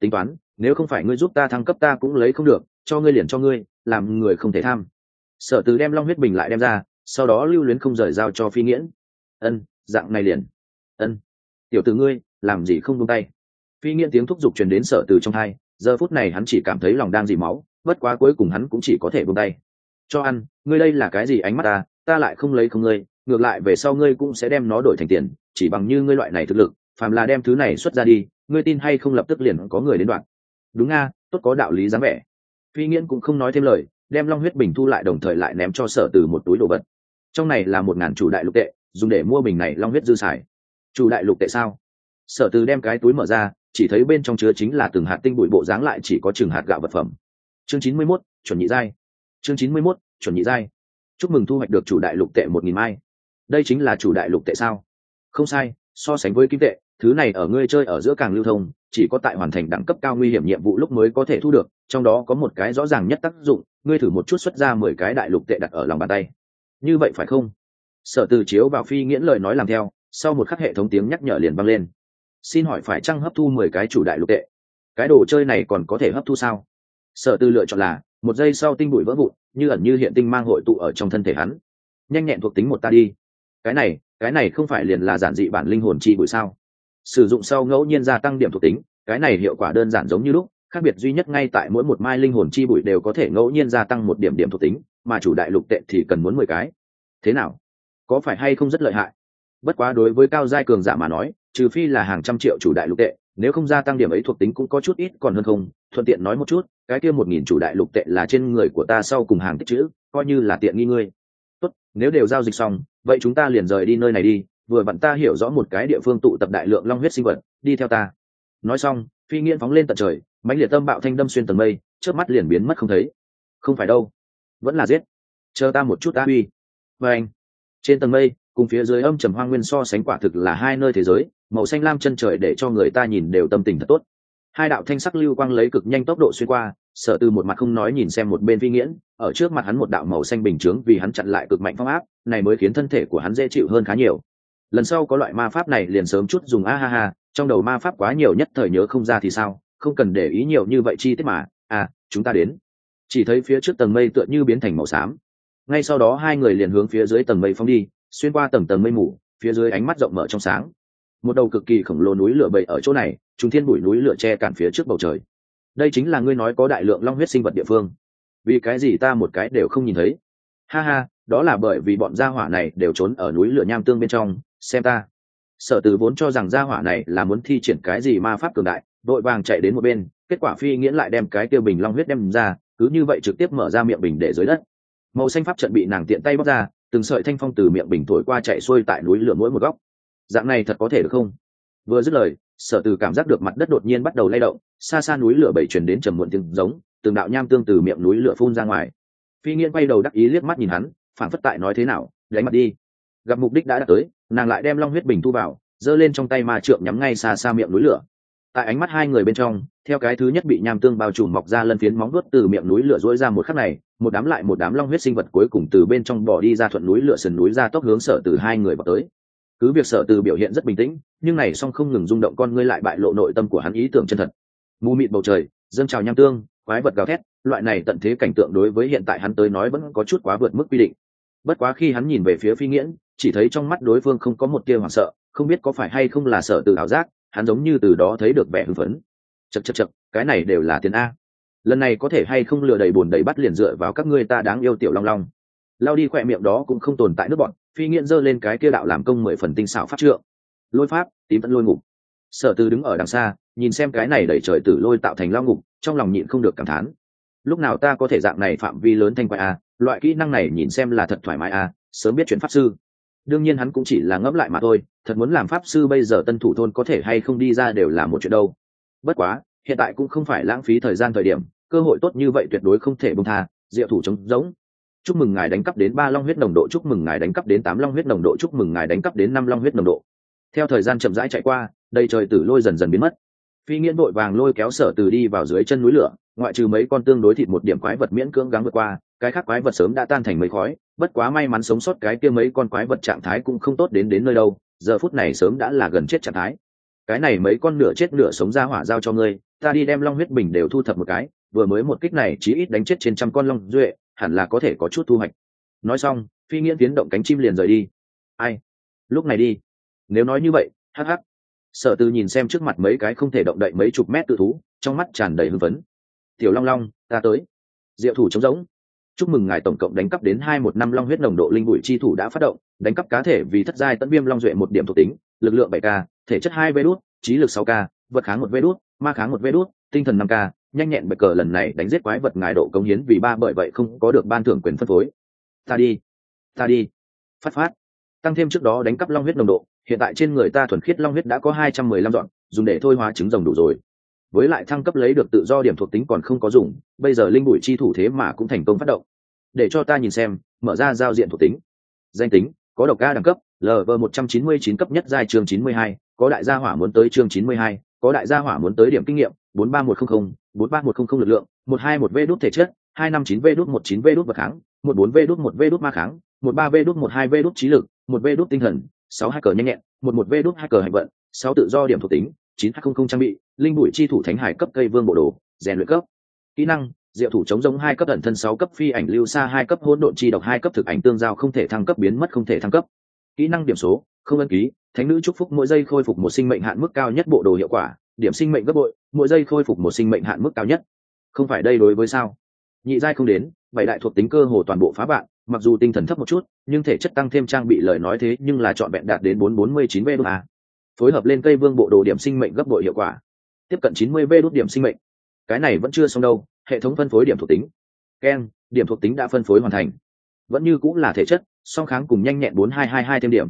Tính toán, nếu không phải ngươi giúp ta thăng cấp ta cũng lấy không được, cho ngươi liền cho ngươi, làm người không thể tham. Sở từ đem long huyết bình lại đem ra, sau đó lưu luyến không rời giao cho phi nghiễn. Ân, dạng này liền. Ân. Tiểu từ ngươi, làm gì không buông tay? Phi nghiễn tiếng thúc giục truyền đến sở từ trong hai giờ phút này hắn chỉ cảm thấy lòng đang dì máu bất quá cuối cùng hắn cũng chỉ có thể buông tay. Cho ăn, ngươi đây là cái gì ánh mắt ta ta lại không lấy không ngươi, ngược lại về sau ngươi cũng sẽ đem nó đổi thành tiền, chỉ bằng như ngươi loại này thực lực, phàm là đem thứ này xuất ra đi, ngươi tin hay không lập tức liền có người đến đoạn. Đúng nga, tốt có đạo lý dáng vẻ. Phi nghiễn cũng không nói thêm lời, đem long huyết bình thu lại đồng thời lại ném cho sở từ một túi đồ vật. Trong này là một ngàn chủ đại lục tệ, dùng để mua bình này long huyết dư xài chủ đại lục tệ sao? Sở từ đem cái túi mở ra, chỉ thấy bên trong chứa chính là từng hạt tinh bụi bộ dáng lại chỉ có chừng hạt gạo vật phẩm chương chín mươi 91, chuẩn nhị giai. Chương chín mươi 91, chuẩn nhị giai. Chúc mừng thu hoạch được chủ đại lục tệ một nghìn mai. Đây chính là chủ đại lục tệ sao? Không sai so sánh với kim tệ thứ này ở ngươi chơi ở giữa càng lưu thông chỉ có tại hoàn thành đẳng cấp cao nguy hiểm nhiệm vụ lúc mới có thể thu được trong đó có một cái rõ ràng nhất tác dụng ngươi thử một chút xuất ra mười cái đại lục tệ đặt ở lòng bàn tay. Như vậy phải không? Sở từ chiếu vào phi nghiễn lời nói làm theo sau một khắc hệ thống tiếng nhắc nhở liền vang lên. Xin hỏi phải chăng hấp thu mười cái chủ đại lục tệ? Cái đồ chơi này còn có thể hấp thu sao? Sở tư lựa chọn là, một giây sau tinh bụi vỡ vụn, như ẩn như hiện tinh mang hội tụ ở trong thân thể hắn. Nhanh nhẹn thuộc tính một ta đi. Cái này cái này không phải liền là giản dị bản linh hồn chi bụi sao? Sử dụng sau ngẫu nhiên gia tăng điểm thuộc tính, cái này hiệu quả đơn giản giống như lúc, khác biệt duy nhất ngay tại mỗi một mai linh hồn chi bụi đều có thể ngẫu nhiên gia tăng một điểm điểm thuộc tính, mà chủ đại lục tệ thì cần muốn mười cái. Thế nào? Có phải hay không rất lợi hại? Bất quá đối với cao giai cường giả mà nói, trừ phi là hàng trăm triệu chủ đại lục tệ nếu không gia tăng điểm ấy thuộc tính cũng có chút ít, còn hơn không, thuận tiện nói một chút, cái kia một nghìn chủ đại lục tệ là trên người của ta sau cùng hàng tích chữ, coi như là tiện nghi ngươi. Tốt, nếu đều giao dịch xong, vậy chúng ta liền rời đi nơi này đi, vừa vặn ta hiểu rõ một cái địa phương tụ tập đại lượng long huyết sinh vật, đi theo ta. Nói xong, phi nghiễn phóng lên tận trời, mãnh liệt tâm bạo thanh đâm xuyên tầng mây trước mắt liền biến mất không thấy. Không phải đâu, vẫn là giết. Chờ ta một chút ta uy. Và anh, trên tầng mây, cùng phía dưới âm trầm hoang nguyên so sánh quả thực là hai nơi thế giới màu xanh lam chân trời để cho người ta nhìn đều tâm tình thật tốt. Hai đạo thanh sắc lưu quang lấy cực nhanh tốc độ xuyên qua sợ Tư một mặt không nói nhìn xem một bên phi nghiễn, ở trước mặt hắn một đạo màu xanh bình chướng vì hắn chặn lại cực mạnh phong áp, này mới khiến thân thể của hắn dễ chịu hơn khá nhiều. Lần sau có loại ma pháp này liền sớm chút dùng, a ha ha, trong đầu ma pháp quá nhiều nhất thời nhớ không ra thì sao, không cần để ý nhiều như vậy chi tiết mà. À chúng ta đến. Chỉ thấy phía trước tầng mây tựa như biến thành màu xám. Ngay sau đó hai người liền hướng phía dưới tầng mây phong đi, xuyên qua tầng tầng mây mù, phía dưới ánh mắt rộng mở trong sáng một đầu cực kỳ khổng lồ núi lửa bậy ở chỗ này chúng thiên bụi núi lửa che cản phía trước bầu trời. Đây chính là ngươi nói có đại lượng long huyết sinh vật địa phương. Vì cái gì ta một cái đều không nhìn thấy? Ha ha, đó là bởi vì bọn gia hỏa này đều trốn ở núi lửa nham tương bên trong, xem ta. Sở từ vốn cho rằng gia hỏa này là muốn thi triển cái gì ma pháp cường đại, đội vàng chạy đến một bên, kết quả phi nghiễn lại đem cái tiêu bình long huyết đem ra, cứ như vậy trực tiếp mở ra miệng bình để dưới đất. Màu xanh pháp trận bị nàng tiện tay bóc ra, từng sợi thanh phong từ miệng bình thổi qua chạy xuôi tại núi lửa mỗi một góc dạng này thật có thể được không? Vừa dứt lời, sở từ cảm giác được mặt đất đột nhiên bắt đầu lay động, xa xa núi lửa bảy chuyển đến trầm muộn tiếng giống, từng đạo nham tương từ miệng núi lửa phun ra ngoài. Phi nghiễn quay đầu đắc ý liếc mắt nhìn hắn phản phất tại nói thế nào, đánh mặt đi. Gặp mục đích đã đạt tới, nàng lại đem long huyết bình thu vào, giơ lên trong tay ma trượng nhắm ngay xa xa miệng núi lửa. Tại ánh mắt hai người bên trong, theo cái thứ nhất bị nham tương bao trùm mọc ra lân phiến móng vuốt từ miệng núi lửa dỗi ra một khắc này, một đám lại một đám long huyết sinh vật cuối cùng từ bên trong bỏ đi ra thuận núi lửa sườn núi ra tốc hướng sở từ hai người vào tới cứ việc sở từ biểu hiện rất bình tĩnh, nhưng này song không ngừng rung động con ngươi lại bại lộ nội tâm của hắn ý tưởng chân thật. Mù mịt bầu trời, dâng trào nham tương, quái vật gào thét, loại này tận thế cảnh tượng đối với hiện tại hắn tới nói vẫn có chút quá vượt mức quy định. Bất quá khi hắn nhìn về phía phi nghiễn, chỉ thấy trong mắt đối phương không có một tia hoảng sợ, không biết có phải hay không là sở từ ảo giác, hắn giống như từ đó thấy được vẻ hưng phấn. Chật chật chật cái này đều là tiền a. Lần này có thể hay không lừa đầy bồn đầy bắt liền dựa vào các ngươi ta đáng yêu tiểu long long lao đi khỏe miệng đó cũng không tồn tại nước bọn, phi nghiện giơ lên cái kia đạo làm công mười phần tinh xảo pháp trượng. Lôi pháp, tím tận lôi ngục. Sở tư đứng ở đằng xa, nhìn xem cái này đẩy trời tử lôi tạo thành lao ngục, trong lòng nhịn không được cảm thán. Lúc nào ta có thể dạng này phạm vi lớn thanh quại a à, loại kỹ năng này nhìn xem là thật thoải mái a sớm biết chuyện pháp sư. Đương nhiên hắn cũng chỉ là ngẫm lại mà thôi, thật muốn làm pháp sư bây giờ tân thủ thôn có thể hay không đi ra đều là một chuyện đâu. Bất quá, hiện tại cũng không phải lãng phí thời gian thời điểm, cơ hội tốt như vậy tuyệt đối không thể bông tha, diệu thủ chống giống chúc mừng ngài đánh cắp đến ba long huyết nồng độ, chúc mừng ngài đánh cắp đến tám long huyết nồng độ, chúc mừng ngài đánh cắp đến năm long huyết nồng độ. Theo thời gian chậm rãi chạy qua, đầy trời tử lôi dần dần biến mất. Phi nghiễn vội vàng lôi kéo sở từ đi vào dưới chân núi lửa, ngoại trừ mấy con tương đối thịt một điểm quái vật miễn cưỡng gắng vượt qua, cái khác quái vật sớm đã tan thành mấy khói, bất quá may mắn sống sót cái kia mấy con quái vật trạng thái cũng không tốt đến đến nơi đâu, giờ phút này sớm đã là gần chết trạng thái. Cái này mấy con nửa chết nửa sống ra hỏa giao cho ngươi, ta đi đem long huyết bình đều thu thập một cái, vừa mới một kích này chỉ ít đánh chết trên trăm con long duệ hẳn là có thể có chút thu hoạch. Nói xong, phi nghiễn tiến động cánh chim liền rời đi. Ai? Lúc này đi. Nếu nói như vậy, hắc hắc. Sở từ nhìn xem trước mặt mấy cái không thể động đậy mấy chục mét tự thú, trong mắt tràn đầy hưng phấn. Tiểu long long, ta tới. Diệu thủ trống rỗng. Chúc mừng ngài tổng cộng đánh cắp đến hai một năm long huyết nồng độ linh bụi chi thủ đã phát động, đánh cắp cá thể vì thất giai tẫn viêm long duệ một điểm thuộc tính, lực lượng bảy k, thể chất hai vê đốt trí lực sáu k, vật kháng một vê đốt ma kháng một vê đốt tinh thần năm k, nhanh nhẹn bạch cờ lần này đánh giết quái vật ngài độ công hiến vì ba bởi vậy không có được ban thưởng quyền phân phối. Ta đi ta đi. Phát phát. Tăng thêm trước đó đánh cắp long huyết nồng độ, hiện tại trên người ta thuần khiết long huyết đã có hai trăm mười lăm dọn, dùng để thôi hóa trứng rồng đủ rồi. Với lại thăng cấp lấy được tự do điểm thuộc tính còn không có dùng, bây giờ linh bụi chi thủ thế mà cũng thành công phát động. Để cho ta nhìn xem, mở ra giao diện thuộc tính. Danh tính, có độc ca đẳng cấp lv một trăm chín mươi chín cấp nhất giai chương chín mươi hai, có đại gia hỏa muốn tới chương chín mươi hai, có đại gia hỏa muốn tới điểm kinh nghiệm bốn ba một trăm linh bốn ba một trăm linh lực lượng, một hai một v đút thể chất, hai năm chín v đút một chín v đút vật kháng, một bốn v đút một v đút ma kháng, một ba v đút một hai v đút trí lực, một v đút tinh thần, sáu hai cờ nhanh nhẹn, một một v đút hai cờ hành vận, sáu tự do điểm thuộc tính, chín hai không không trang bị, linh bụi chi thủ thánh hải cấp cây vương bộ đồ, rèn luyện cấp. Kỹ năng, diệu thủ chống giống hai cấp ẩn thân sáu cấp phi ảnh lưu xa hai cấp hỗn độn chi độc hai cấp thực ảnh tương giao không thể thăng cấp biến mất không thể thăng cấp. Kỹ năng điểm số, không ân ký, thánh nữ chúc phúc mỗi giây khôi phục một sinh mệnh hạn mức cao nhất bộ đồ hiệu quả điểm sinh mệnh gấp bội, mỗi giây khôi phục một sinh mệnh hạn mức cao nhất. Không phải đây đối với sao? Nhị giai không đến, bảy đại thuộc tính cơ hồ toàn bộ phá bạn mặc dù tinh thần thấp một chút, nhưng thể chất tăng thêm trang bị lời nói thế nhưng là chọn vẹn đạt đến bốn bốn mươi chín v đốt a. Phối hợp lên cây vương bộ đồ điểm sinh mệnh gấp bội hiệu quả. Tiếp cận chín mươi v đốt điểm sinh mệnh. Cái này vẫn chưa xong đâu, hệ thống phân phối điểm thuộc tính. Ken, điểm thuộc tính đã phân phối hoàn thành. Vẫn như cũng là thể chất, song kháng cùng nhanh nhẹn bốn hai hai hai thêm điểm.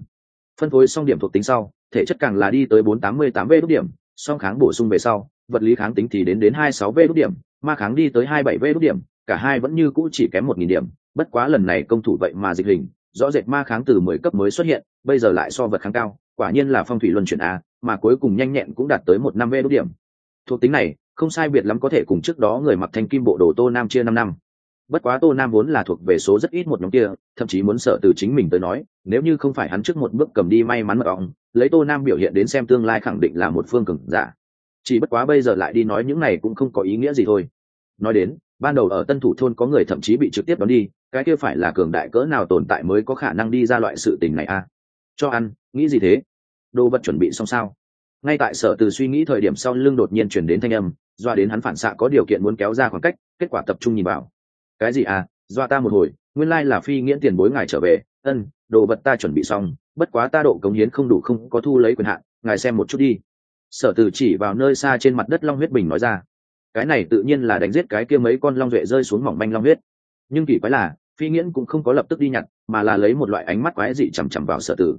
Phân phối xong điểm thuộc tính sau, thể chất càng là đi tới bốn tám mươi tám v đốt điểm song kháng bổ sung về sau, vật lý kháng tính thì đến đến hai sáu v đốt điểm, ma kháng đi tới hai bảy v đốt điểm, cả hai vẫn như cũ chỉ kém một nghìn điểm, bất quá lần này công thủ vậy mà dịch hình, rõ rệt ma kháng từ mười cấp mới xuất hiện, bây giờ lại so vật kháng cao, quả nhiên là phong thủy luân chuyển a, mà cuối cùng nhanh nhẹn cũng đạt tới một năm v đốt điểm. Thuộc tính này, không sai biệt lắm có thể cùng trước đó người mặc thanh kim bộ đồ tô nam chia năm năm bất quá tô nam vốn là thuộc về số rất ít một nhóm kia, thậm chí muốn sợ từ chính mình tới nói, nếu như không phải hắn trước một bước cầm đi may mắn mật ong lấy tô nam biểu hiện đến xem tương lai khẳng định là một phương cường giả. Chỉ bất quá bây giờ lại đi nói những này cũng không có ý nghĩa gì thôi. Nói đến, ban đầu ở tân thủ thôn có người thậm chí bị trực tiếp đón đi, cái kia phải là cường đại cỡ nào tồn tại mới có khả năng đi ra loại sự tình này à? Cho ăn, nghĩ gì thế? Đồ vật chuẩn bị xong sao? Ngay tại sở từ suy nghĩ thời điểm sau lưng đột nhiên chuyển đến thanh âm, doa đến hắn phản xạ có điều kiện muốn kéo ra khoảng cách, kết quả tập trung nhìn vào cái gì à dọa ta một hồi, nguyên lai là phi nghiễn tiền bối ngài trở về. Ân, đồ vật ta chuẩn bị xong, bất quá ta độ cống hiến không đủ không có thu lấy quyền hạn, ngài xem một chút đi. Sở tử chỉ vào nơi xa trên mặt đất long huyết bình nói ra. Cái này tự nhiên là đánh giết cái kia mấy con long duệ rơi xuống mỏng manh long huyết. Nhưng kỳ quái là, phi nghiễn cũng không có lập tức đi nhặt, mà là lấy một loại ánh mắt quái dị chằm chằm vào sở tử.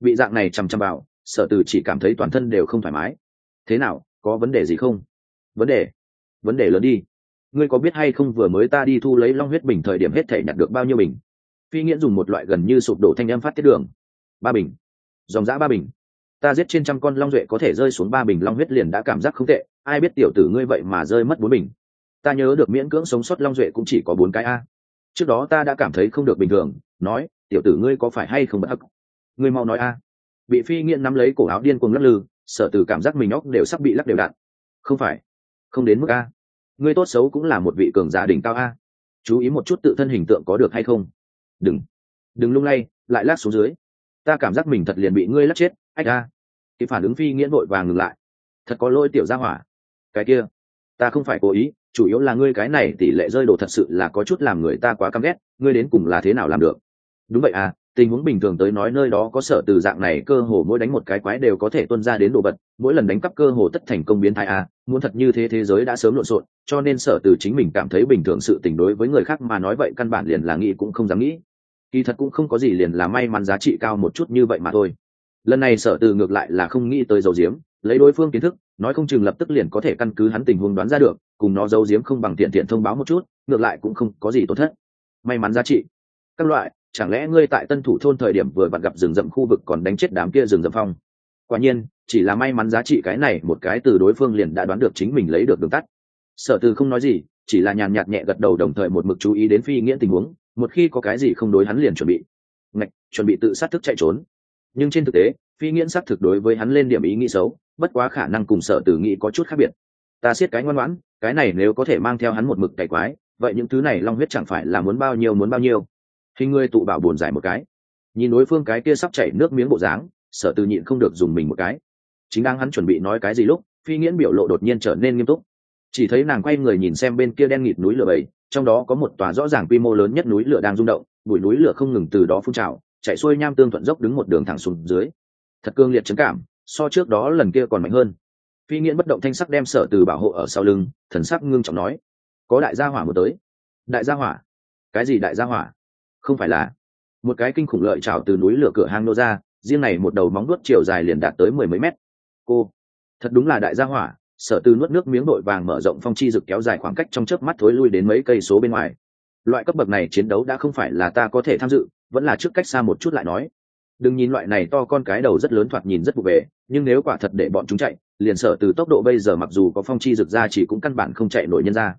Bị dạng này chằm chằm vào, sở tử chỉ cảm thấy toàn thân đều không thoải mái. Thế nào, có vấn đề gì không? Vấn đề vấn đề lớn đi ngươi có biết hay không vừa mới ta đi thu lấy long huyết bình thời điểm hết thể nhặt được bao nhiêu bình? Phi nghiễn dùng một loại gần như sụp đổ thanh âm phát tiết đường. Ba bình. Dòng giã ba bình. Ta giết trên trăm con long duệ có thể rơi xuống ba bình long huyết liền đã cảm giác không tệ, ai biết tiểu tử ngươi vậy mà rơi mất bốn bình. Ta nhớ được miễn cưỡng sống sót long duệ cũng chỉ có bốn cái a. Trước đó ta đã cảm thấy không được bình thường, nói, tiểu tử ngươi có phải hay không bất hắc? Ngươi mau nói a. Bị phi nghiện nắm lấy cổ áo điên cuồng lắc lư sợ từ cảm giác mình óc đều sắp bị lắc đều đạn. không phải. Không đến mức a ngươi tốt xấu cũng là một vị cường giả đỉnh cao a. Chú ý một chút tự thân hình tượng có được hay không. Đừng. Đừng lung lay, lại lát xuống dưới. Ta cảm giác mình thật liền bị ngươi lắc chết, ách a. Thì phản ứng phi nghiễn vội vàng ngừng lại. Thật có lỗi tiểu gia hỏa. Cái kia, ta không phải cố ý, chủ yếu là ngươi cái này tỷ lệ rơi đồ thật sự là có chút làm người ta quá căm ghét, ngươi đến cùng là thế nào làm được? Đúng vậy à tình huống bình thường tới nói nơi đó có sở từ dạng này cơ hồ mỗi đánh một cái quái đều có thể tuân ra đến đồ vật, mỗi lần đánh cắp cơ hồ tất thành công biến thái à muốn thật như thế thế giới đã sớm lộn xộn, cho nên sở từ chính mình cảm thấy bình thường sự tình đối với người khác mà nói vậy căn bản liền là nghĩ cũng không dám nghĩ. Kỳ thật cũng không có gì liền là may mắn giá trị cao một chút như vậy mà thôi. Lần này sở từ ngược lại là không nghĩ tới dầu diếm, lấy đối phương kiến thức, nói không chừng lập tức liền có thể căn cứ hắn tình huống đoán ra được, cùng nó giấu diếm không bằng tiện tiện thông báo một chút, ngược lại cũng không có gì tốt thất. May mắn giá trị. Các loại, chẳng lẽ ngươi tại tân thủ thôn thời điểm vừa vặn gặp rừng rậm khu vực còn đánh chết đám kia rừng rậm phong? Quả nhiên chỉ là may mắn giá trị cái này một cái từ đối phương liền đã đoán được chính mình lấy được đường tắt. Sở từ không nói gì, chỉ là nhàn nhạt nhẹ gật đầu đồng thời một mực chú ý đến phi nghĩa tình huống, một khi có cái gì không đối hắn liền chuẩn bị. Ngạch, chuẩn bị tự sát thức chạy trốn. Nhưng trên thực tế, phi nghiễn xác thực đối với hắn lên điểm ý nghĩ xấu, bất quá khả năng cùng sở tử nghĩ có chút khác biệt. Ta siết cái ngoan ngoãn, cái này nếu có thể mang theo hắn một mực cày quái, vậy những thứ này long huyết chẳng phải là muốn bao nhiêu muốn bao nhiêu? Hình ngươi tụ bảo buồn giải một cái, nhìn đối phương cái kia sắp chảy nước miếng bộ dáng, sở từ nhịn không được dùng mình một cái chính đang hắn chuẩn bị nói cái gì lúc, phi nghiễn biểu lộ đột nhiên trở nên nghiêm túc. Chỉ thấy nàng quay người nhìn xem bên kia đen nghịt núi lửa bầy, trong đó có một tòa rõ ràng quy mô lớn nhất núi lửa đang rung động, bụi núi lửa không ngừng từ đó phun trào, chạy xuôi nham tương thuận dốc đứng một đường thẳng xuống dưới. Thật cương liệt trấn cảm, so trước đó lần kia còn mạnh hơn. Phi nghiễn bất động thanh sắc đem sở từ bảo hộ ở sau lưng, thần sắc ngưng trọng nói, có đại gia hỏa một tới. Đại gia hỏa? Cái gì đại gia hỏa? Không phải là. Một cái kinh khủng lợi trào từ núi lửa cửa hang nô ra, riêng này một đầu móng nuốt chiều dài liền đạt tới mười mấy mét cô, thật đúng là đại gia hỏa, sở từ nuốt nước miếng đội vàng mở rộng phong chi rực kéo dài khoảng cách trong chớp mắt thối lui đến mấy cây số bên ngoài. Loại cấp bậc này chiến đấu đã không phải là ta có thể tham dự, vẫn là trước cách xa một chút lại nói. Đừng nhìn loại này to con cái đầu rất lớn thoạt nhìn rất vụ về nhưng nếu quả thật để bọn chúng chạy, liền sở từ tốc độ bây giờ mặc dù có phong chi rực ra chỉ cũng căn bản không chạy nổi nhân ra.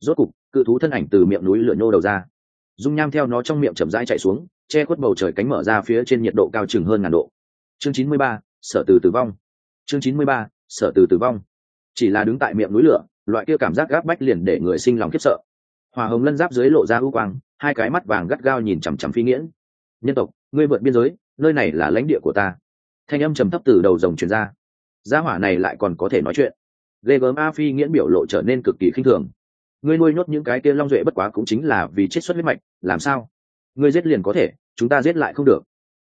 Rốt cục, cự thú thân ảnh từ miệng núi lửa nhô đầu ra. Dung nham theo nó trong miệng chậm rãi chạy xuống, che khuất bầu trời cánh mở ra phía trên nhiệt độ cao chừng hơn ngàn độ. Chương chín mươi ba, sở từ tử vong chương chín mươi ba, sở từ tử vong. Chỉ là đứng tại miệng núi lửa, loại kia cảm giác gáp bách liền để người sinh lòng khiếp sợ. Hòa hồng lân giáp dưới lộ ra ưu quang, hai cái mắt vàng gắt gao nhìn chằm chằm phi nghiễn. Nhân tộc, ngươi vượt biên giới, nơi này là lãnh địa của ta. Thanh âm trầm thấp từ đầu rồng truyền ra. Gia hỏa này lại còn có thể nói chuyện. Ghê gớm a phi nghiễn biểu lộ trở nên cực kỳ khinh thường. Ngươi nuôi nhốt những cái kia long duệ bất quá cũng chính là vì chết xuất huyết mạch, làm sao? Ngươi giết liền có thể, chúng ta giết lại không được.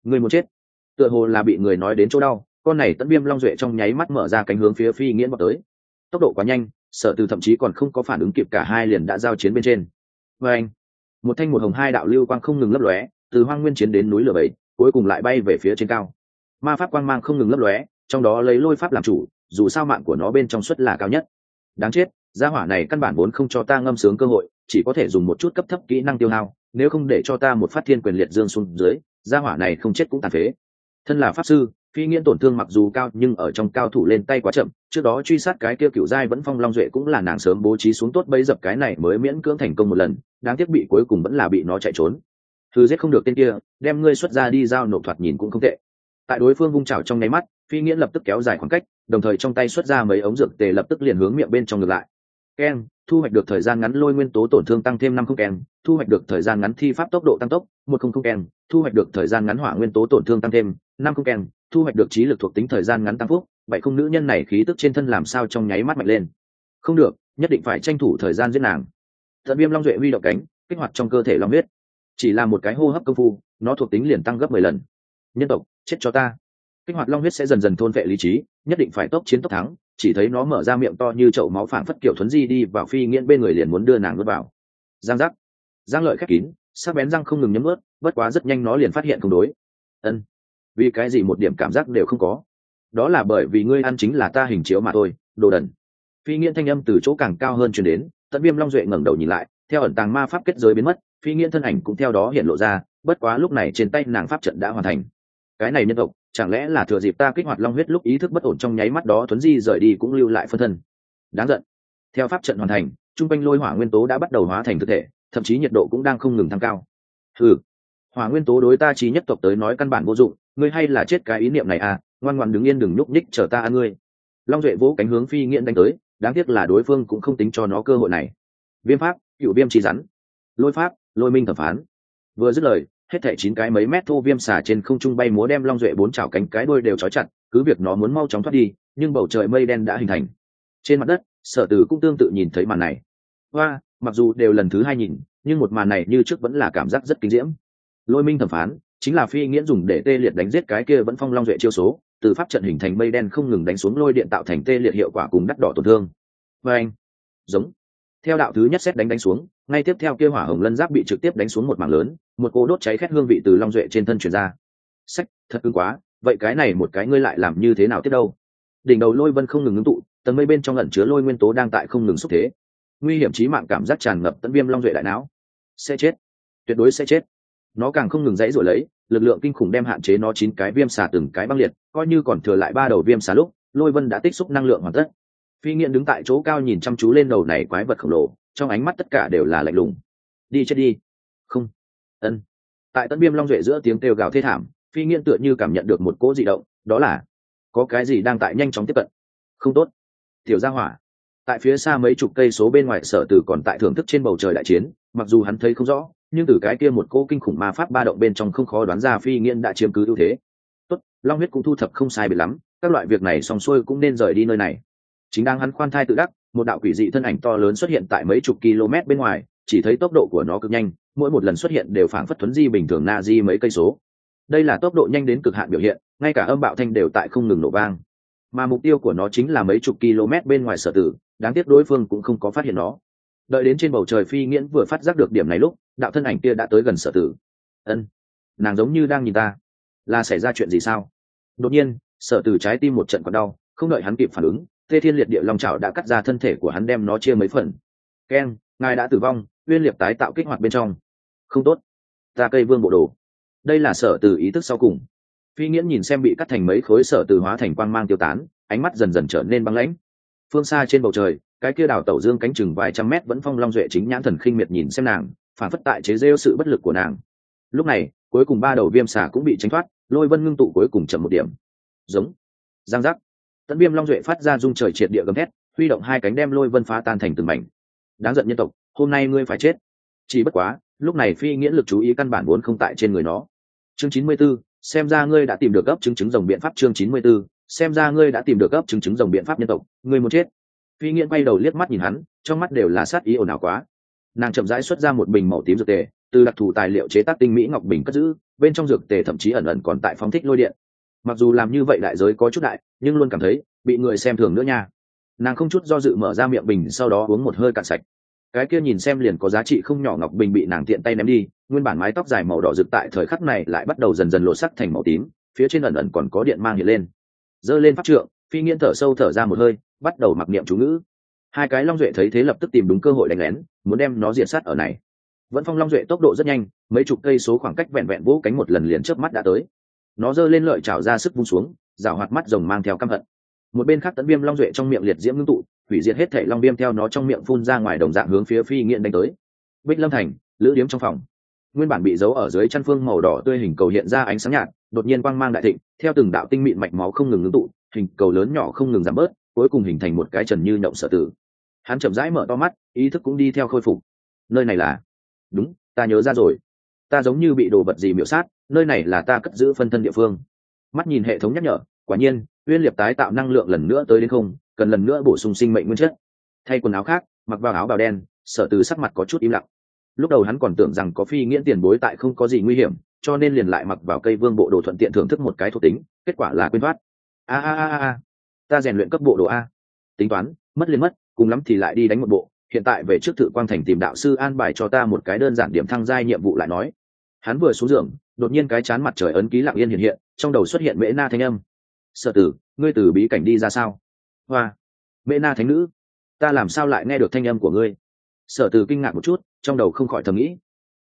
Ngươi muốn chết. Tựa hồ là bị người nói đến chỗ đau con này tận viêm long duệ trong nháy mắt mở ra cánh hướng phía phi nghiễn vào tới. Tốc độ quá nhanh, sợ từ thậm chí còn không có phản ứng kịp cả hai liền đã giao chiến bên trên. Và anh, một thanh một hồng hai đạo lưu quang không ngừng lấp lóe, từ hoang nguyên chiến đến núi lửa bảy, cuối cùng lại bay về phía trên cao. Ma pháp quang mang không ngừng lấp lóe, trong đó lấy lôi pháp làm chủ, dù sao mạng của nó bên trong suất là cao nhất. Đáng chết, gia hỏa này căn bản vốn không cho ta ngâm sướng cơ hội, chỉ có thể dùng một chút cấp thấp kỹ năng tiêu hao, nếu không để cho ta một phát thiên quyền liệt dương xuống dưới, gia hỏa này không chết cũng tàn phế. Thân là pháp sư phi nghiễn tổn thương mặc dù cao nhưng ở trong cao thủ lên tay quá chậm, trước đó truy sát cái kia cựu giai vẫn phong long duệ cũng là nàng sớm bố trí xuống tốt bấy dập cái này mới miễn cưỡng thành công một lần, đáng tiếc bị cuối cùng vẫn là bị nó chạy trốn. Thư giết không được tên kia, đem ngươi xuất ra đi giao nộp thoạt nhìn cũng không tệ. Tại đối phương vung trào trong nháy mắt, phi nghiễn lập tức kéo dài khoảng cách, đồng thời trong tay xuất ra mấy ống dược tề lập tức liền hướng miệng bên trong ngược lại. Keng thu hoạch được thời gian ngắn lôi nguyên tố tổn thương tăng thêm năm không keng thu hoạch được thời gian ngắn thi pháp tốc độ tăng tốc, một không không keng thu hoạch được thời gian ngắn hỏa nguyên tố tổn thương tăng thêm năm không keng thu hoạch được trí lực thuộc tính thời gian ngắn tăng phúc vậy không nữ nhân này khí tức trên thân làm sao trong nháy mắt mạnh lên. Không được, nhất định phải tranh thủ thời gian giết nàng. Tận viêm long duệ huy động cánh, kích hoạt trong cơ thể long huyết. Chỉ là một cái hô hấp công phu, nó thuộc tính liền tăng gấp mười lần. Nhân tộc, chết cho ta. Kích hoạt long huyết sẽ dần dần thôn vệ lý trí, nhất định phải tốc chiến tốc thắng, chỉ thấy nó mở ra miệng to như chậu máu phảng phất kiểu thuấn di đi vào phi nghiễn bên người liền muốn đưa nàng nuốt vào. Giang giác. Giang lợi khép kín, sắc bén răng không ngừng nhấm ướt bất quá rất nhanh nó liền phát hiện không đối. Ân vì cái gì một điểm cảm giác đều không có? Đó là bởi vì ngươi ăn chính là ta hình chiếu mà thôi, đồ đần. Phi nghiễn thanh âm từ chỗ càng cao hơn chuyển đến, tận viêm long duệ ngẩng đầu nhìn lại, theo ẩn tàng ma pháp kết giới biến mất, phi nghiễn thân ảnh cũng theo đó hiện lộ ra, bất quá lúc này trên tay nàng pháp trận đã hoàn thành. Cái này nhân tộc, chẳng lẽ là thừa dịp ta kích hoạt long huyết lúc ý thức bất ổn trong nháy mắt đó thuấn di rời đi cũng lưu lại phân thân. Đáng giận. Theo pháp trận hoàn thành, trung quanh lôi hỏa nguyên tố đã bắt đầu hóa thành thực thể, thậm chí nhiệt độ cũng đang không ngừng tăng cao. Ừ hỏa nguyên tố đối ta trí nhất tộc tới nói căn bản vô dụng ngươi hay là chết cái ý niệm này à ngoan ngoan đứng yên đừng nhúc nhích chờ ta ăn ngươi. Long duệ vỗ cánh hướng phi nghiện đánh tới, đáng tiếc là đối phương cũng không tính cho nó cơ hội này. Viêm pháp cựu viêm trí rắn. Lôi pháp, lôi minh thẩm phán. Vừa dứt lời, hết thảy chín cái mấy mét thô viêm xả trên không trung bay múa đem long duệ bốn chảo cánh cái đôi đều trói chặt, cứ việc nó muốn mau chóng thoát đi, nhưng bầu trời mây đen đã hình thành. Trên mặt đất, sở tử cũng tương tự nhìn thấy màn này. Hoa, mặc dù đều lần thứ hai nhìn, nhưng một màn này như trước vẫn là cảm giác rất kinh diễm. Lôi minh thẩm phán chính là phi nghiễn dùng để tê liệt đánh giết cái kia vẫn phong long duệ chiêu số, từ pháp trận hình thành mây đen không ngừng đánh xuống lôi điện tạo thành tê liệt hiệu quả cùng đắt đỏ tổn thương. Và anh, giống. Theo đạo thứ nhất xét đánh đánh xuống, ngay tiếp theo kia hỏa hồng lân giáp bị trực tiếp đánh xuống một mảng lớn, một cô đốt cháy khét hương vị từ long duệ trên thân truyền ra. Sách, thật cứng quá, vậy cái này một cái ngươi lại làm như thế nào tiếp đâu? Đỉnh đầu lôi vân không ngừng ngưng tụ, tầng mây bên trong lẩn chứa lôi nguyên tố đang tại không ngừng xúc thế. Nguy hiểm trí mạng cảm giác tràn ngập tận viêm long duệ đại não. Sẽ chết. Tuyệt đối sẽ chết nó càng không ngừng dãy rồi lấy, lực lượng kinh khủng đem hạn chế nó chín cái viêm xà từng cái băng liệt, coi như còn thừa lại ba đầu viêm xà lúc, lôi vân đã tích xúc năng lượng hoàn tất. Phi nghiện đứng tại chỗ cao nhìn chăm chú lên đầu này quái vật khổng lồ, trong ánh mắt tất cả đều là lạnh lùng. Đi chết đi. Không. Ân. Tại tân viêm long duệ giữa tiếng kêu gào thê thảm, phi nghiện tựa như cảm nhận được một cỗ dị động, đó là, có cái gì đang tại nhanh chóng tiếp cận? Không tốt. Tiểu gia hỏa. Tại phía xa mấy chục cây số bên ngoài sở tử còn tại thưởng thức trên bầu trời đại chiến, mặc dù hắn thấy không rõ nhưng từ cái kia một cô kinh khủng ma pháp ba động bên trong không khó đoán ra phi nghiên đã chiếm cứ ưu thế. Tốt, long huyết cũng thu thập không sai bị lắm, các loại việc này xong xuôi cũng nên rời đi nơi này. Chính đang hắn khoan thai tự đắc, một đạo quỷ dị thân ảnh to lớn xuất hiện tại mấy chục km bên ngoài, chỉ thấy tốc độ của nó cực nhanh, mỗi một lần xuất hiện đều phảng phất thuấn di bình thường na di mấy cây số. Đây là tốc độ nhanh đến cực hạn biểu hiện, ngay cả âm bạo thanh đều tại không ngừng nổ vang. Mà mục tiêu của nó chính là mấy chục km bên ngoài sở tử, đáng tiếc đối phương cũng không có phát hiện nó đợi đến trên bầu trời phi nghiễn vừa phát giác được điểm này lúc, đạo thân ảnh kia đã tới gần sở tử. Ân, nàng giống như đang nhìn ta. Là xảy ra chuyện gì sao? Đột nhiên, sở tử trái tim một trận còn đau, không đợi hắn kịp phản ứng, tê thiên liệt địa long trào đã cắt ra thân thể của hắn đem nó chia mấy phần. Keng ngài đã tử vong, uyên liệt tái tạo kích hoạt bên trong. Không tốt. Ta cây vương bộ đồ. Đây là sở từ ý thức sau cùng. Phi nghiễn nhìn xem bị cắt thành mấy khối sở từ hóa thành quang mang tiêu tán, ánh mắt dần dần trở nên băng lãnh. Phương xa trên bầu trời cái kia đào tẩu dương cánh chừng vài trăm mét vẫn phong long duệ chính nhãn thần khinh miệt nhìn xem nàng phản phất tại chế rêu sự bất lực của nàng. Lúc này cuối cùng ba đầu viêm xà cũng bị tránh thoát lôi vân ngưng tụ cuối cùng chậm một điểm. Giống. Giang giác. Tận viêm long duệ phát ra dung trời triệt địa gầm thét huy động hai cánh đem lôi vân phá tan thành từng mảnh. Đáng giận nhân tộc hôm nay ngươi phải chết. Chỉ bất quá lúc này phi nghĩa lực chú ý căn bản vốn không tại trên người nó. Chương chín mươi 94, xem ra ngươi đã tìm được gấp chứng chứng rồng biện pháp chương chín mươi 94, xem ra ngươi đã tìm được gấp chứng chứng rồng biện pháp nhân tộc ngươi muốn chết phi nghiễn quay đầu liếc mắt nhìn hắn, trong mắt đều là sát ý ồn ào quá. Nàng chậm rãi xuất ra một bình màu tím dược tề, từ đặc thù tài liệu chế tác tinh mỹ ngọc bình cất giữ, bên trong dược tề thậm chí ẩn ẩn còn tại phóng thích lôi điện. Mặc dù làm như vậy đại giới có chút đại, nhưng luôn cảm thấy, bị người xem thường nữa nha. Nàng không chút do dự mở ra miệng bình, sau đó uống một hơi cạn sạch. Cái kia nhìn xem liền có giá trị không nhỏ ngọc bình bị nàng tiện tay ném đi, nguyên bản mái tóc dài màu đỏ rực tại thời khắc này lại bắt đầu dần dần lộ sắc thành màu tím, phía trên ẩn ẩn còn có điện mang hiện lên. Giơ lên pháp trượng phi nghiễn thở sâu thở ra một hơi, bắt đầu mặc niệm chú ngữ. Hai cái long duệ thấy thế lập tức tìm đúng cơ hội đánh lén, muốn đem nó diện sát ở này. Vẫn phong long duệ tốc độ rất nhanh, mấy chục cây số khoảng cách vẹn vẹn vỗ cánh một lần liền trước mắt đã tới. Nó giơ lên lợi trào ra sức vung xuống, rào hoạt mắt rồng mang theo căm hận. Một bên khác tấn viêm long duệ trong miệng liệt diễm ngưng tụ, hủy diệt hết thể long viêm theo nó trong miệng phun ra ngoài đồng dạng hướng phía phi nghiện đánh tới. Bích lâm thành, lữ điếm trong phòng. Nguyên bản bị giấu ở dưới chăn phương màu đỏ tươi hình cầu hiện ra ánh sáng nhạt, đột nhiên quang mang đại thịnh, theo từng đạo tinh mịn mạch máu không ngừng ngưng tụ hình cầu lớn nhỏ không ngừng giảm bớt, cuối cùng hình thành một cái trần như nhộng sở tử. Hắn chậm rãi mở to mắt, ý thức cũng đi theo khôi phục. Nơi này là? Đúng, ta nhớ ra rồi. Ta giống như bị đồ vật gì miễu sát, nơi này là ta cất giữ phân thân địa phương. Mắt nhìn hệ thống nhắc nhở, quả nhiên, uyên liệp tái tạo năng lượng lần nữa tới đến không, cần lần nữa bổ sung sinh mệnh nguyên chất. Thay quần áo khác, mặc vào áo bào đen, sở từ sắc mặt có chút im lặng. Lúc đầu hắn còn tưởng rằng có phi nghiễn tiền bối tại không có gì nguy hiểm, cho nên liền lại mặc vào cây vương bộ đồ thuận tiện thưởng thức một cái thuộc tính, kết quả là quên thoát a a a a. Ta rèn luyện cấp bộ đồ a. Tính toán, mất liền mất, cùng lắm thì lại đi đánh một bộ. Hiện tại về trước thự quang thành tìm đạo sư an bài cho ta một cái đơn giản điểm thăng giai nhiệm vụ lại nói. Hắn vừa xuống giường, đột nhiên cái chán mặt trời ấn ký lặng yên hiện hiện, trong đầu xuất hiện mễ na thanh âm. Sợ tử, ngươi từ bí cảnh đi ra sao? Hoa. Mễ na thánh nữ, ta làm sao lại nghe được thanh âm của ngươi? Sở từ kinh ngạc một chút, trong đầu không khỏi thầm nghĩ.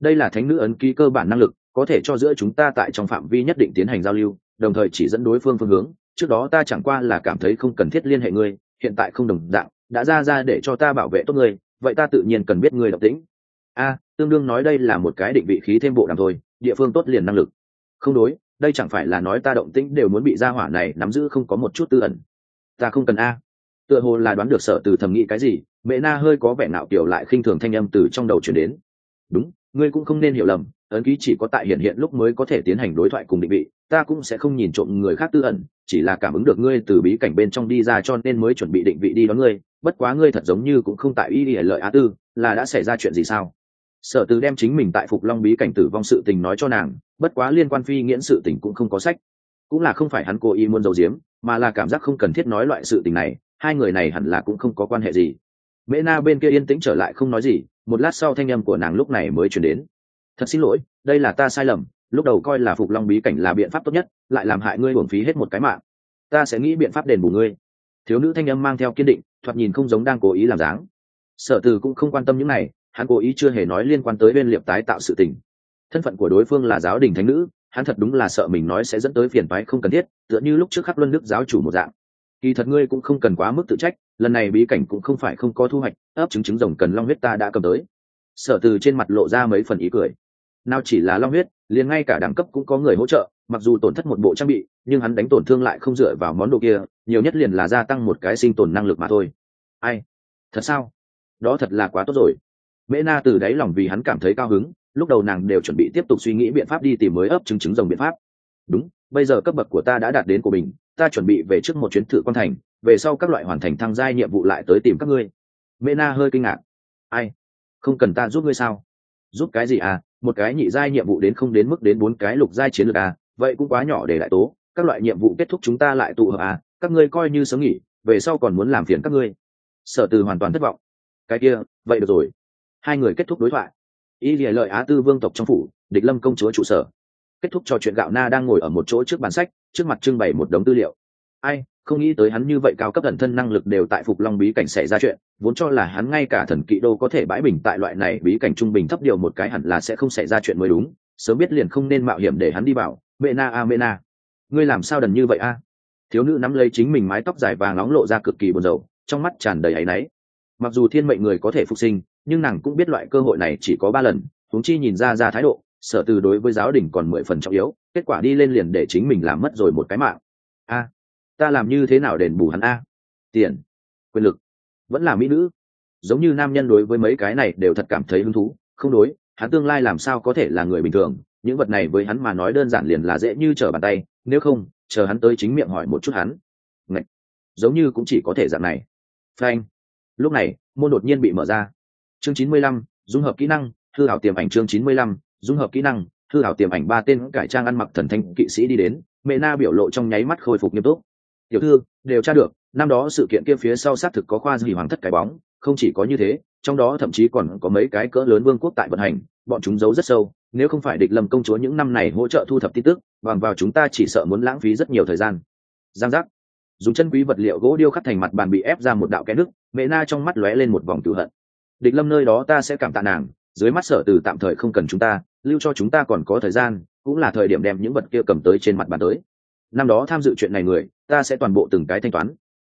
Đây là thánh nữ ấn ký cơ bản năng lực, có thể cho giữa chúng ta tại trong phạm vi nhất định tiến hành giao lưu, đồng thời chỉ dẫn đối phương phương hướng trước đó ta chẳng qua là cảm thấy không cần thiết liên hệ ngươi, hiện tại không đồng dạng, đã ra ra để cho ta bảo vệ tốt ngươi, vậy ta tự nhiên cần biết ngươi độc tĩnh. A, tương đương nói đây là một cái định vị khí thêm bộ đàm thôi, địa phương tốt liền năng lực. Không đối, đây chẳng phải là nói ta động tĩnh đều muốn bị gia hỏa này nắm giữ không có một chút tư ẩn. Ta không cần a. Tựa hồ là đoán được sở từ thầm nghĩ cái gì, mẹ na hơi có vẻ nạo kiểu lại khinh thường thanh âm từ trong đầu chuyển đến. Đúng, ngươi cũng không nên hiểu lầm, ấn ký chỉ có tại hiện hiện lúc mới có thể tiến hành đối thoại cùng định vị ta cũng sẽ không nhìn trộm người khác tư ẩn, chỉ là cảm ứng được ngươi từ bí cảnh bên trong đi ra cho nên mới chuẩn bị định vị đi đón ngươi, bất quá ngươi thật giống như cũng không tại ý ý lợi á tư, là đã xảy ra chuyện gì sao? Sở từ đem chính mình tại phục long bí cảnh tử vong sự tình nói cho nàng, bất quá liên quan phi nghiễn sự tình cũng không có sách. Cũng là không phải hắn cố ý muốn giấu giếm, mà là cảm giác không cần thiết nói loại sự tình này, hai người này hẳn là cũng không có quan hệ gì. Mễ na bên kia yên tĩnh trở lại không nói gì, một lát sau thanh âm của nàng lúc này mới chuyển đến. Thật xin lỗi, đây là ta sai lầm lúc đầu coi là phục long bí cảnh là biện pháp tốt nhất, lại làm hại ngươi uổng phí hết một cái mạng. Ta sẽ nghĩ biện pháp đền bù ngươi. Thiếu nữ thanh âm mang theo kiên định, thoạt nhìn không giống đang cố ý làm dáng. Sở từ cũng không quan tâm những này, hắn cố ý chưa hề nói liên quan tới bên liệp tái tạo sự tình. Thân phận của đối phương là giáo đình thánh nữ, hắn thật đúng là sợ mình nói sẽ dẫn tới phiền phái không cần thiết, tựa như lúc trước khắc luân đức giáo chủ một dạng. Kỳ thật ngươi cũng không cần quá mức tự trách, lần này bí cảnh cũng không phải không có thu hoạch, ấp trứng trứng rồng cần long huyết ta đã cầm tới. Sở từ trên mặt lộ ra mấy phần ý cười. Nào chỉ là long huyết liền ngay cả đẳng cấp cũng có người hỗ trợ, mặc dù tổn thất một bộ trang bị, nhưng hắn đánh tổn thương lại không dựa vào món đồ kia, nhiều nhất liền là gia tăng một cái sinh tồn năng lực mà thôi. Ai? Thật sao? Đó thật là quá tốt rồi. Mễ na từ đáy lòng vì hắn cảm thấy cao hứng, lúc đầu nàng đều chuẩn bị tiếp tục suy nghĩ biện pháp đi tìm mới ấp trứng trứng rồng biện pháp. Đúng, bây giờ cấp bậc của ta đã đạt đến của mình, ta chuẩn bị về trước một chuyến thử quan thành, về sau các loại hoàn thành thăng giai nhiệm vụ lại tới tìm các ngươi. Mễ na hơi kinh ngạc. Ai? Không cần ta giúp ngươi sao? Giúp cái gì à? Một cái nhị giai nhiệm vụ đến không đến mức đến bốn cái lục giai chiến lược à vậy cũng quá nhỏ để lại tố, các loại nhiệm vụ kết thúc chúng ta lại tụ hợp à các ngươi coi như sớm nghỉ, về sau còn muốn làm phiền các ngươi. Sở từ hoàn toàn thất vọng. Cái kia, vậy được rồi. Hai người kết thúc đối thoại. Y lìa lợi á tư vương tộc trong phủ, địch lâm công chúa trụ sở. Kết thúc trò chuyện gạo na đang ngồi ở một chỗ trước bàn sách, trước mặt trưng bày một đống tư liệu ai, không nghĩ tới hắn như vậy cao cấp thần thân năng lực đều tại phục long bí cảnh xảy ra chuyện, vốn cho là hắn ngay cả thần kỵ đô có thể bãi bình tại loại này bí cảnh trung bình thấp điều một cái hẳn là sẽ không xảy ra chuyện mới đúng, sớm biết liền không nên mạo hiểm để hắn đi vào. Mẹ na, a, mẹ na. Ngươi làm sao đần như vậy, a? Thiếu nữ nắm lấy chính mình mái tóc dài vàng nóng lộ ra cực kỳ buồn rầu, trong mắt tràn đầy áy náy. Mặc dù thiên mệnh người có thể phục sinh, nhưng nàng cũng biết loại cơ hội này chỉ có ba lần, huống chi nhìn ra ra thái độ, sở từ đối với giáo đình còn mười phần trọng yếu, kết quả đi lên liền để chính mình làm mất rồi một cái mạng. A ta làm như thế nào đền bù hắn a? Tiền, quyền lực, vẫn là mỹ nữ. Giống như nam nhân đối với mấy cái này đều thật cảm thấy hứng thú. Không đối, hắn tương lai làm sao có thể là người bình thường? Những vật này với hắn mà nói đơn giản liền là dễ như trở bàn tay. Nếu không, chờ hắn tới chính miệng hỏi một chút hắn. Ngậy! giống như cũng chỉ có thể dạng này. Frank lúc này, môn đột nhiên bị mở ra. Chương chín mươi lăm, dung hợp kỹ năng thư hảo tiềm ảnh chương chín mươi lăm, dung hợp kỹ năng thư hảo tiềm ảnh ba tên cải trang ăn mặc thần thanh kỵ sĩ đi đến. Mẹ na biểu lộ trong nháy mắt khôi phục nghiêm túc tiểu thư, đều tra được, năm đó sự kiện kia phía sau xác thực có khoa dì hoàng thất cái bóng, không chỉ có như thế, trong đó thậm chí còn có mấy cái cỡ lớn vương quốc tại vận hành, bọn chúng giấu rất sâu, nếu không phải địch lâm công chúa những năm này hỗ trợ thu thập tin tức, bằng vào chúng ta chỉ sợ muốn lãng phí rất nhiều thời gian. Giang giác. Dùng chân quý vật liệu gỗ điêu khắc thành mặt bàn bị ép ra một đạo kẽ nước, mẹ na trong mắt lóe lên một vòng cửu hận. Địch lâm nơi đó ta sẽ cảm tạ nàng, dưới mắt sở từ tạm thời không cần chúng ta, lưu cho chúng ta còn có thời gian, cũng là thời điểm đem những vật kia cầm tới trên mặt bàn tới. Năm đó tham dự chuyện này người ta sẽ toàn bộ từng cái thanh toán.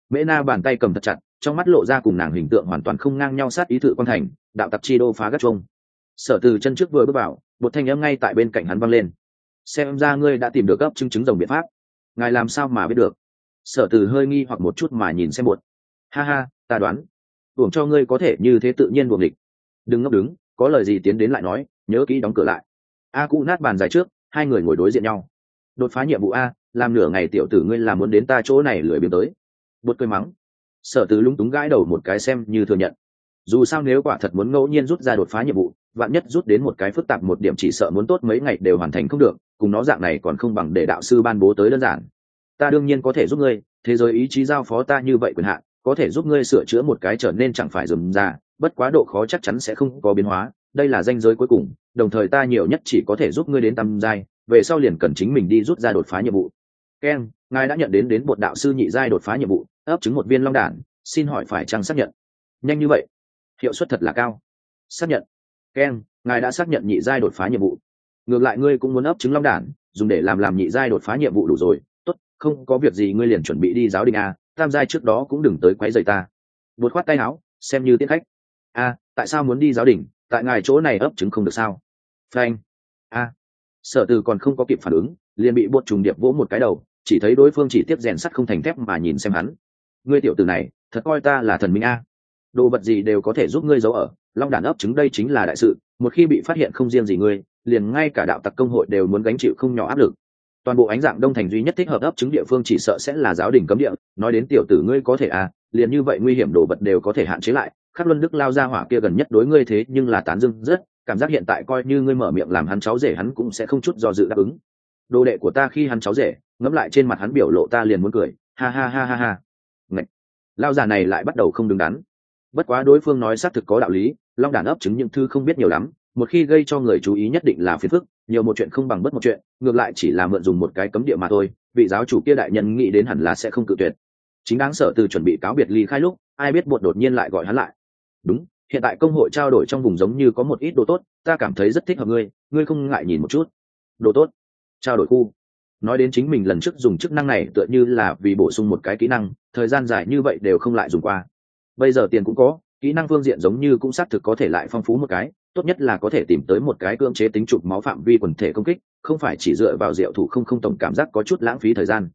Mễ na bàn tay cầm thật chặt, trong mắt lộ ra cùng nàng hình tượng hoàn toàn không ngang nhau sát ý thự quan thành, đạo tặc chi đô phá gắt chuông. Sở từ chân trước vừa bước vào, một thanh âm ngay tại bên cạnh hắn văng lên. Xem ra ngươi đã tìm được cấp chứng chứng rồng biện pháp. Ngài làm sao mà biết được? Sở từ hơi nghi hoặc một chút mà nhìn xem một ha ha, ta đoán. Buồng cho ngươi có thể như thế tự nhiên buồng địch đừng ngốc đứng, có lời gì tiến đến lại nói, nhớ kỹ đóng cửa lại. A cụ nát bàn dài trước, hai người ngồi đối diện nhau. Đột phá nhiệm vụ a làm nửa ngày tiểu tử ngươi là muốn đến ta chỗ này lười biếng tới. Bột cười mắng. Sở từ lúng túng gãi đầu một cái xem như thừa nhận. Dù sao nếu quả thật muốn ngẫu nhiên rút ra đột phá nhiệm vụ, vạn nhất rút đến một cái phức tạp một điểm chỉ sợ muốn tốt mấy ngày đều hoàn thành không được, cùng nó dạng này còn không bằng để đạo sư ban bố tới đơn giản. Ta đương nhiên có thể giúp ngươi, thế giới ý chí giao phó ta như vậy quyền hạn, có thể giúp ngươi sửa chữa một cái trở nên chẳng phải dườm ra bất quá độ khó chắc chắn sẽ không có biến hóa, đây là danh giới cuối cùng, đồng thời ta nhiều nhất chỉ có thể giúp ngươi đến tầm giai, về sau liền cần chính mình đi rút ra đột phá nhiệm vụ ken, ngài đã nhận đến đến bột đạo sư nhị giai đột phá nhiệm vụ, ấp chứng một viên long đản, xin hỏi phải chăng xác nhận? Nhanh như vậy, hiệu suất thật là cao. Xác nhận. Ken, ngài đã xác nhận nhị giai đột phá nhiệm vụ. Ngược lại ngươi cũng muốn ấp chứng long đản, dùng để làm làm nhị giai đột phá nhiệm vụ đủ rồi. Tốt, không có việc gì ngươi liền chuẩn bị đi giáo đình a, tam giai trước đó cũng đừng tới quấy rầy ta. Buột khoát tay áo, xem như tiết khách. A, tại sao muốn đi giáo đình? Tại ngài chỗ này ấp chứng không được sao? Phanh. A. Sở từ còn không có kịp phản ứng, liền bị bột trùng điệp vỗ một cái đầu chỉ thấy đối phương chỉ tiếp rèn sắt không thành thép mà nhìn xem hắn. Ngươi tiểu tử này, thật coi ta là thần minh a. Đồ vật gì đều có thể giúp ngươi giấu ở. Long đàn ấp trứng đây chính là đại sự. Một khi bị phát hiện không riêng gì ngươi, liền ngay cả đạo tặc công hội đều muốn gánh chịu không nhỏ áp lực. Toàn bộ ánh dạng đông thành duy nhất thích hợp ấp trứng địa phương chỉ sợ sẽ là giáo đình cấm địa. Nói đến tiểu tử ngươi có thể à liền như vậy nguy hiểm đồ vật đều có thể hạn chế lại. Khắc luân đức lao ra hỏa kia gần nhất đối ngươi thế nhưng là tán dưng rất. Cảm giác hiện tại coi như ngươi mở miệng làm hắn cháu rể hắn cũng sẽ không chút do dự đáp ứng đồ đệ của ta khi hắn cháu rể, ngẫm lại trên mặt hắn biểu lộ ta liền muốn cười. Ha ha ha ha ha. Ngậy! lao già này lại bắt đầu không đứng đắn. Bất quá đối phương nói xác thực có đạo lý, long đản ấp chứng những thư không biết nhiều lắm, một khi gây cho người chú ý nhất định là phiền phức, nhiều một chuyện không bằng bất một chuyện, ngược lại chỉ là mượn dùng một cái cấm địa mà thôi, vị giáo chủ kia đại nhân nghĩ đến hẳn là sẽ không cự tuyệt. Chính đáng sợ từ chuẩn bị cáo biệt ly khai lúc, ai biết bột đột nhiên lại gọi hắn lại. Đúng, hiện tại công hội trao đổi trong vùng giống như có một ít đồ tốt, ta cảm thấy rất thích hợp ngươi ngươi không ngại nhìn một chút. Đồ tốt trao đổi khu. Nói đến chính mình lần trước dùng chức năng này tựa như là vì bổ sung một cái kỹ năng, thời gian dài như vậy đều không lại dùng qua. Bây giờ tiền cũng có, kỹ năng phương diện giống như cũng xác thực có thể lại phong phú một cái, tốt nhất là có thể tìm tới một cái cưỡng chế tính chụp máu phạm vi quần thể công kích, không phải chỉ dựa vào diệu thủ không không tổng cảm giác có chút lãng phí thời gian.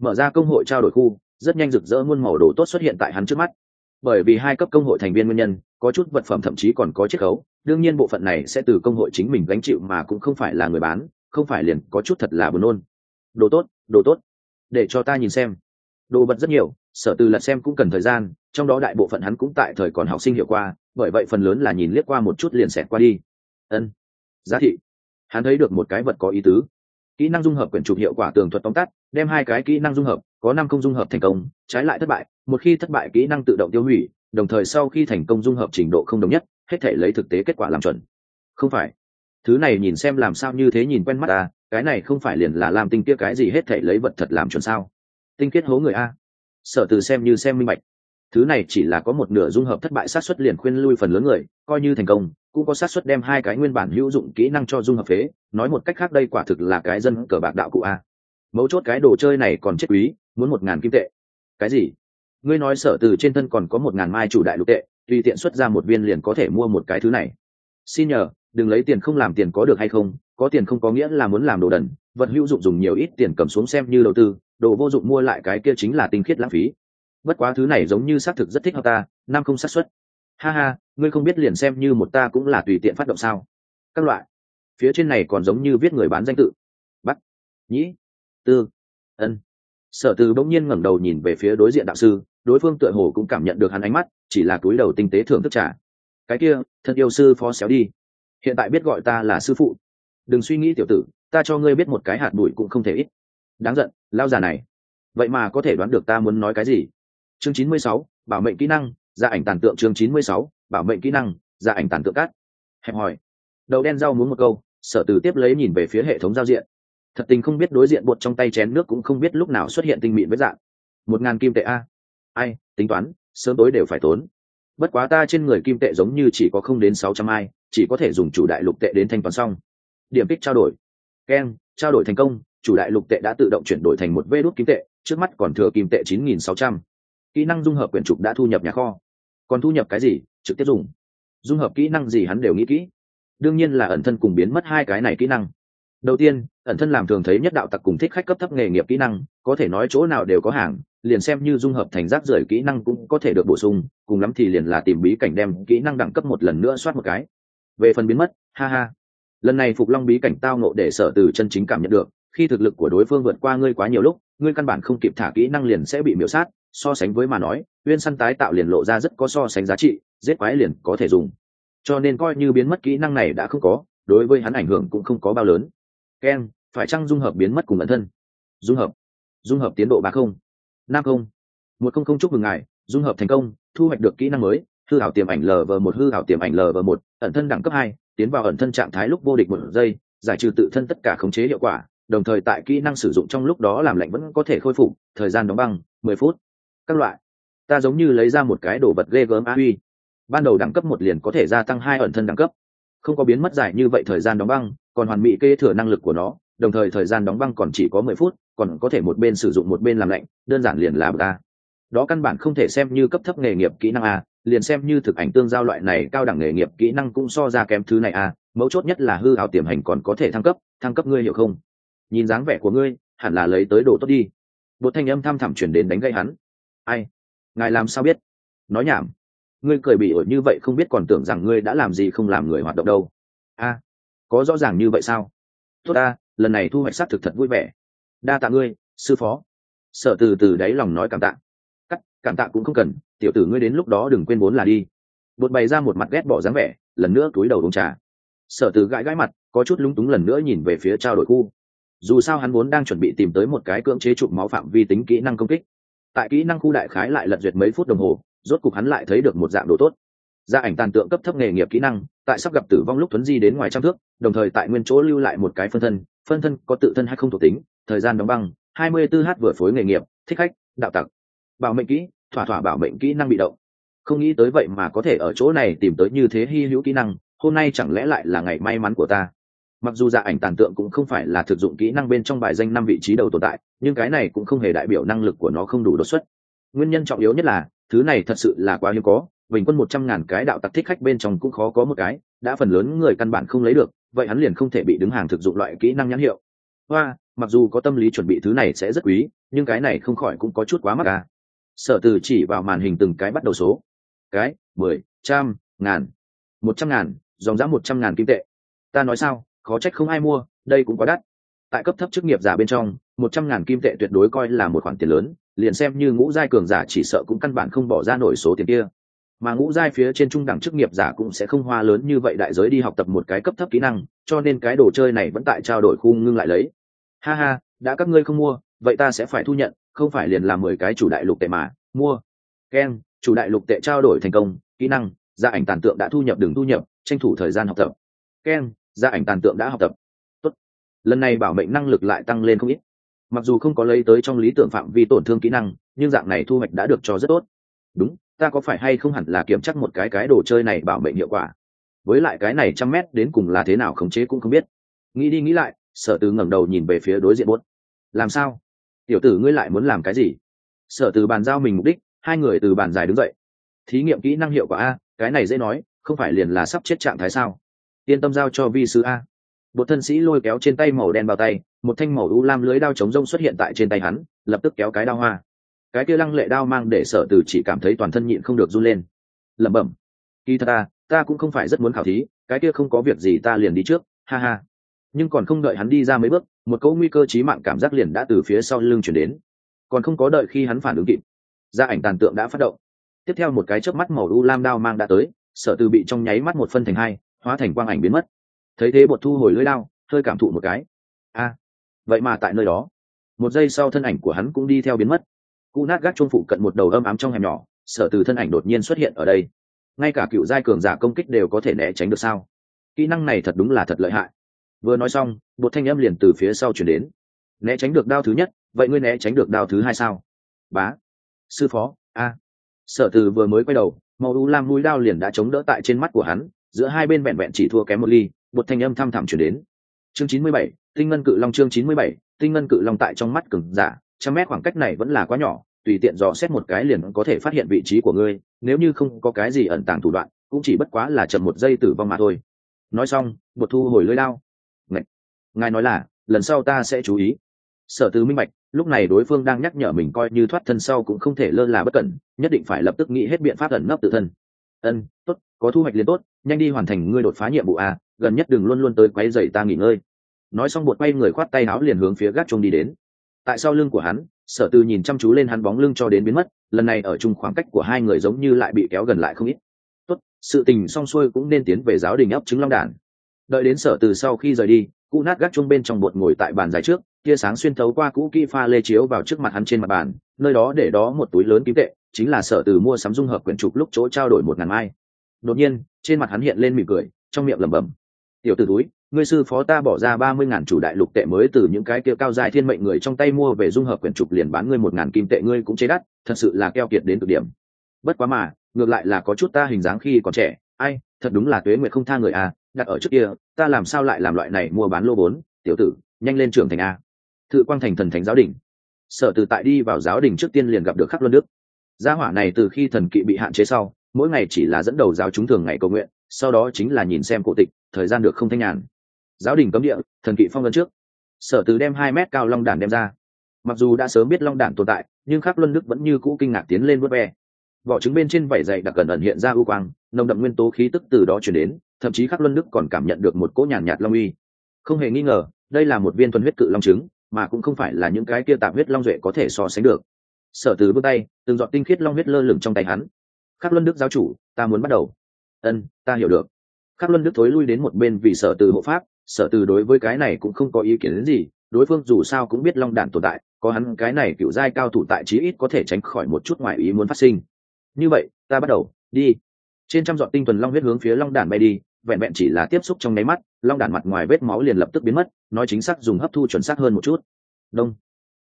Mở ra công hội trao đổi khu, rất nhanh rực rỡ muôn màu đồ tốt xuất hiện tại hắn trước mắt. Bởi vì hai cấp công hội thành viên nguyên nhân, có chút vật phẩm thậm chí còn có chiết khấu, đương nhiên bộ phận này sẽ từ công hội chính mình gánh chịu mà cũng không phải là người bán không phải liền có chút thật là buồn nôn. Đồ tốt đồ tốt. Để cho ta nhìn xem. Đồ vật rất nhiều, sở từ lật xem cũng cần thời gian, trong đó đại bộ phận hắn cũng tại thời còn học sinh hiệu qua, bởi vậy phần lớn là nhìn liếc qua một chút liền xẹt qua đi. Ân. Giá thị. Hắn thấy được một cái vật có ý tứ. Kỹ năng dung hợp quyển chụp hiệu quả tường thuật tóm tắt, đem hai cái kỹ năng dung hợp, có năm không dung hợp thành công, trái lại thất bại, một khi thất bại kỹ năng tự động tiêu hủy, đồng thời sau khi thành công dung hợp trình độ không đồng nhất, hết thể lấy thực tế kết quả làm chuẩn. Không phải thứ này nhìn xem làm sao như thế nhìn quen mắt à cái này không phải liền là làm tinh kia cái gì hết thể lấy vật thật làm chuẩn sao? Tinh kết hố người a. Sở từ xem như xem minh bạch. Thứ này chỉ là có một nửa dung hợp thất bại sát xuất liền khuyên lui phần lớn người, coi như thành công, cũng có sát xuất đem hai cái nguyên bản hữu dụng kỹ năng cho dung hợp phế. Nói một cách khác đây quả thực là cái dân cờ bạc đạo cụ a. Mấu chốt cái đồ chơi này còn chết quý, muốn một ngàn kim tệ. Cái gì? Ngươi nói sở từ trên thân còn có một ngàn mai chủ đại lục tệ, tùy tiện xuất ra một viên liền có thể mua một cái thứ này. Xin nhờ đừng lấy tiền không làm tiền có được hay không, có tiền không có nghĩa là muốn làm đồ đần, vật hữu dụng dùng nhiều ít tiền cầm xuống xem như đầu tư, đồ vô dụng mua lại cái kia chính là tinh khiết lãng phí. Bất quá thứ này giống như xác thực rất thích hợp ta nam không xác suất. Ha ha, ngươi không biết liền xem như một ta cũng là tùy tiện phát động sao. Các loại. Phía trên này còn giống như viết người bán danh tự. Bắt nhĩ, tư, ân. Sở từ bỗng nhiên ngẩng đầu nhìn về phía đối diện đạo sư, đối phương tựa hồ cũng cảm nhận được hắn ánh mắt, chỉ là túi đầu tinh tế thưởng thức trả cái kia, thân yêu sư phó xéo đi hiện tại biết gọi ta là sư phụ. Đừng suy nghĩ tiểu tử, ta cho ngươi biết một cái hạt bụi cũng không thể ít. Đáng giận, lao già này. Vậy mà có thể đoán được ta muốn nói cái gì? Chương chín mươi sáu, bảo mệnh kỹ năng, ra ảnh tàn tượng chương chín mươi sáu, bảo mệnh kỹ năng, ra ảnh tàn tượng cát. Hẹp hỏi đầu đen rau muốn một câu, sở từ tiếp lấy nhìn về phía hệ thống giao diện. Thật tình không biết đối diện bột trong tay chén nước cũng không biết lúc nào xuất hiện tinh mịn với dạng. Một ngàn kim tệ a. Ai, tính toán, sớm tối đều phải tốn. Bất quá ta trên người kim tệ giống như chỉ có không đến sáu trăm ai chỉ có thể dùng chủ đại lục tệ đến thanh toán xong. Điểm kích trao đổi. Ken, trao đổi thành công, chủ đại lục tệ đã tự động chuyển đổi thành một vê đốt kim tệ, trước mắt còn thừa kim tệ chín nghìn sáu trăm. Kỹ năng dung hợp quyển trục đã thu nhập nhà kho. Còn thu nhập cái gì? Trực tiếp dùng. Dung hợp kỹ năng gì hắn đều nghĩ kỹ. Đương nhiên là ẩn thân cùng biến mất hai cái này kỹ năng. Đầu tiên, ẩn thân làm thường thấy nhất đạo tặc cùng thích khách cấp thấp nghề nghiệp kỹ năng, có thể nói chỗ nào đều có hàng, liền xem như dung hợp thành rác rưởi kỹ năng cũng có thể được bổ sung, cùng lắm thì liền là tìm bí cảnh đem kỹ năng đẳng cấp một lần nữa soát một cái về phần biến mất, ha ha. Lần này phục long bí cảnh tao nộ để sở từ chân chính cảm nhận được, khi thực lực của đối phương vượt qua ngươi quá nhiều lúc, ngươi căn bản không kịp thả kỹ năng liền sẽ bị miễu sát, so sánh với mà nói uyên săn tái tạo liền lộ ra rất có so sánh giá trị, giết quái liền có thể dùng. Cho nên coi như biến mất kỹ năng này đã không có, đối với hắn ảnh hưởng cũng không có bao lớn. Ken, phải chăng dung hợp biến mất cùng bản thân? Dung hợp. Dung hợp tiến độ ba không. Năm không. Một không không chúc mừng ngài, dung hợp thành công, thu hoạch được kỹ năng mới, hư hảo tiềm ảnh lv một, hư hảo tiềm ảnh lv một ẩn thân đẳng cấp hai, tiến vào ẩn thân trạng thái lúc vô địch một giây, giải trừ tự thân tất cả khống chế hiệu quả, đồng thời tại kỹ năng sử dụng trong lúc đó làm lạnh vẫn có thể khôi phục, thời gian đóng băng, mười phút. Các loại. Ta giống như lấy ra một cái đồ vật ghê gớm á huy ban đầu đẳng cấp một liền có thể gia tăng hai ẩn thân đẳng cấp. Không có biến mất dài như vậy thời gian đóng băng, còn hoàn mỹ kê thừa năng lực của nó, đồng thời thời gian đóng băng còn chỉ có mười phút, còn có thể một bên sử dụng một bên làm lạnh, đơn giản liền là bậc a. Đó căn bản không thể xem như cấp thấp nghề nghiệp kỹ năng a liền xem như thực ảnh tương giao loại này cao đẳng nghề nghiệp kỹ năng cũng so ra kém thứ này a mấu chốt nhất là hư hào tiềm hành còn có thể thăng cấp thăng cấp ngươi hiểu không? Nhìn dáng vẻ của ngươi, hẳn là lấy tới đồ tốt đi. Một thanh âm thăm thẳm chuyển đến đánh gây hắn. Ai? Ngài làm sao biết? Nói nhảm. Ngươi cười bị ổi như vậy không biết còn tưởng rằng ngươi đã làm gì không làm người hoạt động đâu. A, có rõ ràng như vậy sao? Tốt ta, lần này thu hoạch s á t thực thật vui vẻ. Đa tạ ngươi, sư phó. Sợ từ từ đáy lòng nói cảm tạ. Cắt, cảm tạ cũng không cần tiểu tử ngươi đến lúc đó đừng quên vốn là đi. Bột bày ra một mặt ghét bỏ dáng vẻ, lần nữa túi đầu uống trà. Sở từ gãi gãi mặt, có chút lúng túng lần nữa nhìn về phía trao đổi khu. Dù sao hắn vốn đang chuẩn bị tìm tới một cái cưỡng chế chụp máu phạm vi tính kỹ năng công kích. Tại kỹ năng khu đại khái lại lật duyệt mấy phút đồng hồ, rốt cục hắn lại thấy được một dạng đồ tốt. Gia ảnh tàn tượng cấp thấp nghề nghiệp kỹ năng, tại sắp gặp tử vong lúc thuấn di đến ngoài trăm thước, đồng thời tại nguyên chỗ lưu lại một cái phân thân phân thân có tự thân hay không thuộc tính, thời gian đóng băng 24 h vừa phối nghề nghiệp, thích khách, đạo tặc. Bảo mệnh kỹ thỏa thỏa bảo mệnh kỹ năng bị động. Không nghĩ tới vậy mà có thể ở chỗ này tìm tới như thế hy hữu kỹ năng, hôm nay chẳng lẽ lại là ngày may mắn của ta? Mặc dù dạ ảnh tàn tượng cũng không phải là thực dụng kỹ năng bên trong bài danh năm vị trí đầu tồn tại, nhưng cái này cũng không hề đại biểu năng lực của nó không đủ đột xuất. Nguyên nhân trọng yếu nhất là, thứ này thật sự là quá hiếm có, bình quân một trăm ngàn cái đạo tặc thích khách bên trong cũng khó có một cái, đã phần lớn người căn bản không lấy được, vậy hắn liền không thể bị đứng hàng thực dụng loại kỹ năng nhãn hiệu. Hoa, mặc dù có tâm lý chuẩn bị thứ này sẽ rất quý, nhưng cái này không khỏi cũng có chút quá mắc à sở từ chỉ vào màn hình từng cái bắt đầu số. Cái, mười, trăm, ngàn, một trăm ngàn, dòng giá một trăm ngàn kim tệ. Ta nói sao, khó trách không ai mua, đây cũng quá đắt. Tại cấp thấp chức nghiệp giả bên trong, một trăm ngàn kim tệ tuyệt đối coi là một khoản tiền lớn, liền xem như ngũ giai cường giả chỉ sợ cũng căn bản không bỏ ra nổi số tiền kia. Mà ngũ giai phía trên trung đẳng chức nghiệp giả cũng sẽ không hoa lớn như vậy đại giới đi học tập một cái cấp thấp kỹ năng, cho nên cái đồ chơi này vẫn tại trao đổi khu ngưng lại lấy. Ha ha, đã các ngươi không mua, vậy ta sẽ phải thu nhận không phải liền làm mười cái chủ đại lục tệ mà, mua ken chủ đại lục tệ trao đổi thành công, kỹ năng, gia ảnh tàn tượng đã thu nhập đừng thu nhập, tranh thủ thời gian học tập ken gia ảnh tàn tượng đã học tập. Tốt. lần này bảo mệnh năng lực lại tăng lên không ít. Mặc dù không có lấy tới trong lý tưởng phạm vi tổn thương kỹ năng, nhưng dạng này thu hoạch đã được cho rất tốt. Đúng, ta có phải hay không hẳn là kiểm chắc một cái cái đồ chơi này bảo mệnh hiệu quả? Với lại cái này trăm mét đến cùng là thế nào khống chế cũng không biết. Nghĩ đi nghĩ lại, sở từ ngẩng đầu nhìn về phía đối diện bốt. Làm sao? Tiểu tử ngươi lại muốn làm cái gì? Sở từ bàn giao mình mục đích, hai người từ bàn dài đứng dậy. Thí nghiệm kỹ năng hiệu quả a, cái này dễ nói, không phải liền là sắp chết trạng thái sao? Yên tâm giao cho vi sư a. Một thân sĩ lôi kéo trên tay màu đen bao tay, một thanh màu u lam lưới đao chống rông xuất hiện tại trên tay hắn, lập tức kéo cái đao hoa. Cái kia lăng lệ đao mang để sở từ chỉ cảm thấy toàn thân nhịn không được run lên. Lẩm bẩm, kỳ thật ta ta cũng không phải rất muốn khảo thí, cái kia không có việc gì ta liền đi trước, ha ha. Nhưng còn không đợi hắn đi ra mấy bước một cỗ nguy cơ chí mạng cảm giác liền đã từ phía sau lưng chuyển đến. Còn không có đợi khi hắn phản ứng kịp gia ảnh tàn tượng đã phát động. Tiếp theo một cái chớp mắt màu u lam đao mang đã tới, sở từ bị trong nháy mắt một phân thành hai, hóa thành quang ảnh biến mất. Thấy thế bột thu hồi lưỡi đao, hơi cảm thụ một cái. A, vậy mà tại nơi đó. Một giây sau thân ảnh của hắn cũng đi theo biến mất. Cụ nát gác chuông phụ cận một đầu âm ám trong hẻm nhỏ, sở từ thân ảnh đột nhiên xuất hiện ở đây. Ngay cả cựu giai cường giả công kích đều có thể né tránh được sao? Kỹ năng này thật đúng là thật lợi hại vừa nói xong bột thanh âm liền từ phía sau chuyển đến. Né tránh được đao thứ nhất, vậy ngươi né tránh được đao thứ hai sao? Bá. Sư phó, a. Sở từ vừa mới quay đầu, màu u lam mũi đao liền đã chống đỡ tại trên mắt của hắn, giữa hai bên vẹn vẹn chỉ thua kém một ly bột thanh âm thăm thẳm chuyển đến. Chương chín mươi bảy, tinh ngân cự long chương chín mươi bảy, tinh ngân cự long tại trong mắt cừng giả, trăm mét khoảng cách này vẫn là quá nhỏ, tùy tiện dò xét một cái liền có thể phát hiện vị trí của ngươi, nếu như không có cái gì ẩn tàng thủ đoạn, cũng chỉ bất quá là chậm một giây tử vong mà thôi. Nói xong bột thu hồi lưới lao ngài nói là, lần sau ta sẽ chú ý. Sở Tư minh bạch, lúc này đối phương đang nhắc nhở mình coi như thoát thân sau cũng không thể lơ là bất cẩn, nhất định phải lập tức nghĩ hết biện pháp ẩn nấp tự thân. Ân, tốt, có thu hoạch liền tốt, nhanh đi hoàn thành ngươi đột phá nhiệm vụ a gần nhất đừng luôn luôn tới quấy dậy ta nghỉ ngơi. Nói xong bột quay người khoát tay áo liền hướng phía gác trung đi đến. Tại sau lưng của hắn, sở Tư nhìn chăm chú lên hắn bóng lưng cho đến biến mất, lần này ở chung khoảng cách của hai người giống như lại bị kéo gần lại không ít. Tốt, sự tình xong xuôi cũng nên tiến về giáo đình ấp trứng long đản đợi đến sở từ sau khi rời đi cụ nát gác chung bên trong bột ngồi tại bàn dài trước, tia sáng xuyên thấu qua cũ kỹ pha lê chiếu vào trước mặt hắn trên mặt bàn, nơi đó để đó một túi lớn kim tệ, chính là sở từ mua sắm dung hợp quyển trục lúc chỗ trao đổi một ngàn mai. Đột nhiên, trên mặt hắn hiện lên mỉm cười, trong miệng lẩm bẩm, tiểu t ử túi, ngươi sư phó ta bỏ ra ba mươi ngàn chủ đại lục tệ mới từ những cái kia cao dài thiên mệnh người trong tay mua về dung hợp quyển trục liền bán ngươi một ngàn kim tệ ngươi cũng chế đắt, thật sự là keo kiệt đến cực điểm. Bất quá mà, ngược lại là có chút ta hình dáng khi còn trẻ, ai, thật đúng là tuế nguyệt không tha người à đặt ở trước kia, ta làm sao lại làm loại này mua bán lô vốn tiểu tử, nhanh lên trưởng thành a. Thự quang thành thần thánh giáo đình. Sở từ tại đi vào giáo đình trước tiên liền gặp được khắc luân đức. Gia hỏa này từ khi thần kỵ bị hạn chế sau, mỗi ngày chỉ là dẫn đầu giáo chúng thường ngày cầu nguyện, sau đó chính là nhìn xem cổ tịch, thời gian được không thanh nhàn. Giáo đình cấm địa, thần kỵ phong vân trước. Sở từ đem hai mét cao long đàn đem ra. Mặc dù đã sớm biết long đàn tồn tại, nhưng khắc luân đức vẫn như cũ kinh ngạc tiến lên vớt ve. Vỏ trứng bên trên vảy dày đặc cẩn ẩn hiện ra ưu quang, nồng đậm nguyên tố khí tức từ đó chuyển đến thậm chí khắc luân đức còn cảm nhận được một cỗ nhàn nhạt, long uy. Không hề nghi ngờ đây là một viên thuần huyết cự long trứng mà cũng không phải là những cái kia tạp huyết long duệ có thể so sánh được. Sở từ bước tay từng dọn tinh khiết long huyết lơ lửng trong tay hắn. Khắc luân đức giáo chủ ta muốn bắt đầu. Ân ta hiểu được. Khắc luân đức thối lui đến một bên vì sở từ hộ pháp. Sở từ đối với cái này cũng không có ý kiến đến gì đối phương dù sao cũng biết long đản tồn tại có hắn cái này cựu giai cao thủ tại chí ít có thể tránh khỏi một chút ngoại ý muốn phát sinh. Như vậy ta bắt đầu đi. Trên trăm dọn tinh thuần long huyết hướng phía long đản bay đi vẹn vẹn chỉ là tiếp xúc trong nháy mắt, long đản mặt ngoài vết máu liền lập tức biến mất, nói chính xác dùng hấp thu chuẩn xác hơn một chút. Đông.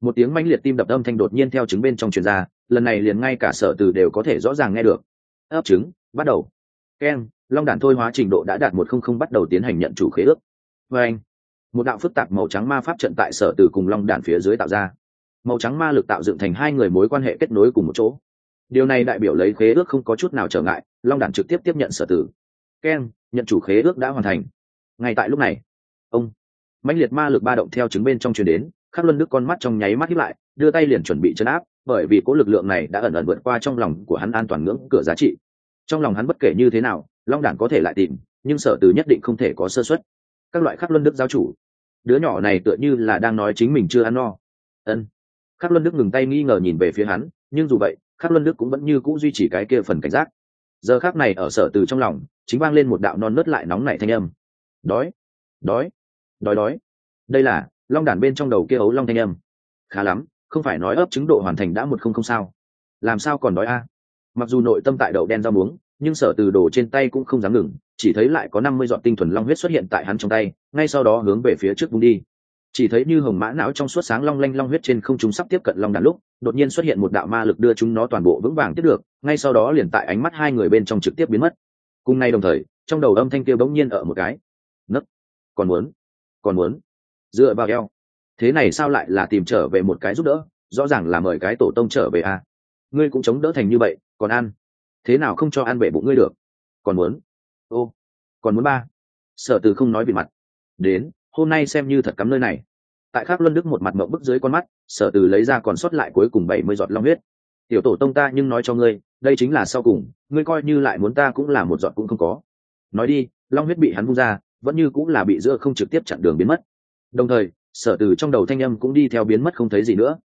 Một tiếng mãnh liệt tim đập âm thanh đột nhiên theo trứng bên trong truyền ra, lần này liền ngay cả sở từ đều có thể rõ ràng nghe được. Ấp trứng, bắt đầu. Keng, long đản thôi hóa trình độ đã đạt một không không bắt đầu tiến hành nhận chủ khế ước. Vê anh một đạo phức tạp màu trắng ma pháp trận tại sở từ cùng long đản phía dưới tạo ra. Màu trắng ma lực tạo dựng thành hai người mối quan hệ kết nối cùng một chỗ. Điều này đại biểu lấy khế ước không có chút nào trở ngại, long đản trực tiếp tiếp nhận sở tử keng nhận chủ khế ước đã hoàn thành. Ngay tại lúc này, ông mãnh liệt ma lực ba động theo chứng bên trong truyền đến, khắc luân đức con mắt trong nháy mắt hiếp lại, đưa tay liền chuẩn bị chấn áp, bởi vì cố lực lượng này đã ẩn ẩn vượt qua trong lòng của hắn an toàn ngưỡng cửa giá trị. Trong lòng hắn bất kể như thế nào, long đản có thể lại tìm, nhưng sở từ nhất định không thể có sơ xuất các loại khắc luân đức giáo chủ, đứa nhỏ này tựa như là đang nói chính mình chưa ăn no. Ân. Khắc luân đức ngừng tay nghi ngờ nhìn về phía hắn, nhưng dù vậy, khắc luân đức cũng vẫn như c ũ duy trì cái kia phần cảnh giác. Giờ khác này ở sở từ trong lòng chính vang lên một đạo non nớt lại nóng nảy thanh âm. Đói đói đói đói. Đây là long đàn bên trong đầu kia ấu long thanh âm. Khá lắm, không phải nói ấp chứng độ hoàn thành đã một không không sao. Làm sao còn đói a? Mặc dù nội tâm tại đậu đen rau muống, nhưng sở từ đồ trên tay cũng không dám ngừng, chỉ thấy lại có năm mươi giọt tinh thuần long huyết xuất hiện tại hắn trong tay, ngay sau đó hướng về phía trước bung đi. Chỉ thấy như hồng mã não trong suốt sáng long lanh long huyết trên không chúng sắp tiếp cận long đàn lúc, đột nhiên xuất hiện một đạo ma lực đưa chúng nó toàn bộ vững vàng tiếp được, ngay sau đó liền tại ánh mắt hai người bên trong trực tiếp biến mất cùng nay đồng thời, trong đầu âm thanh kia bỗng nhiên ở một cái. Nấc, còn muốn còn muốn. Dựa vào eo. Thế này sao lại là tìm trở về một cái giúp đỡ? Rõ ràng là mời cái tổ tông trở về à? Ngươi cũng chống đỡ thành như vậy, còn ăn? Thế nào không cho ăn bể bụng ngươi được? Còn muốn? Ô, còn muốn ba? Sở từ không nói bị mặt. Đến, hôm nay xem như thật cắm nơi này. Tại khắc luân đức một mặt mộng bức dưới con mắt, sở từ lấy ra còn sót lại cuối cùng bảy mươi giọt long huyết. Tiểu tổ tông ta nhưng nói cho ngươi đây chính là sau cùng, ngươi coi như lại muốn ta cũng là một giọt cũng không có. Nói đi, long huyết bị hắn vung ra, vẫn như cũng là bị giữa không trực tiếp chặn đường biến mất. Đồng thời, sở từ trong đầu thanh âm cũng đi theo biến mất không thấy gì nữa.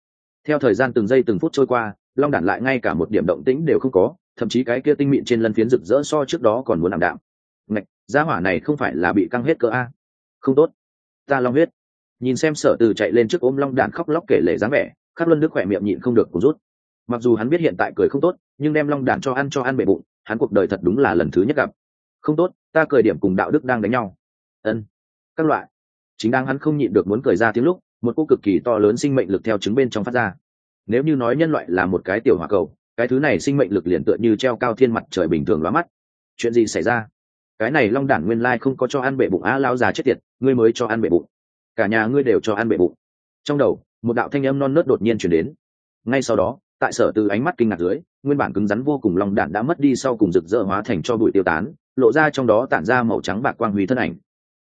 Theo thời gian từng giây từng phút trôi qua, long đản lại ngay cả một điểm động tĩnh đều không có, thậm chí cái kia tinh mịn trên lân phiến rực rỡ so trước đó còn muốn làm đạm. Ngạch, gia hỏa này không phải là bị căng hết cỡ a? Không tốt. Ta long huyết. Nhìn xem sở từ chạy lên trước ôm long đản khóc lóc kể lể dáng vẻ, khắc luân đức khỏe miệng nhịn không được cũng rút mặc dù hắn biết hiện tại cười không tốt, nhưng đem long đản cho ăn cho ăn bể bụng, hắn cuộc đời thật đúng là lần thứ nhất gặp. Không tốt, ta cười điểm cùng đạo đức đang đánh nhau. Ân, các loại. Chính đang hắn không nhịn được muốn cười ra tiếng lúc, một cô cực kỳ to lớn sinh mệnh lực theo chứng bên trong phát ra. Nếu như nói nhân loại là một cái tiểu hỏa cầu, cái thứ này sinh mệnh lực liền tựa như treo cao thiên mặt trời bình thường lóa mắt. Chuyện gì xảy ra? Cái này long đản nguyên lai không có cho ăn bệ bụng á lao già chết tiệt, ngươi mới cho ăn bệ bụng. Cả nhà ngươi đều cho ăn bệ bụng. Trong đầu, một đạo thanh âm non nớt đột nhiên chuyển đến. Ngay sau đó tại sở từ ánh mắt kinh ngạc dưới, nguyên bản cứng rắn vô cùng long đạn đã mất đi sau cùng rực rỡ hóa thành cho bụi tiêu tán, lộ ra trong đó tản ra màu trắng bạc quang huy thân ảnh.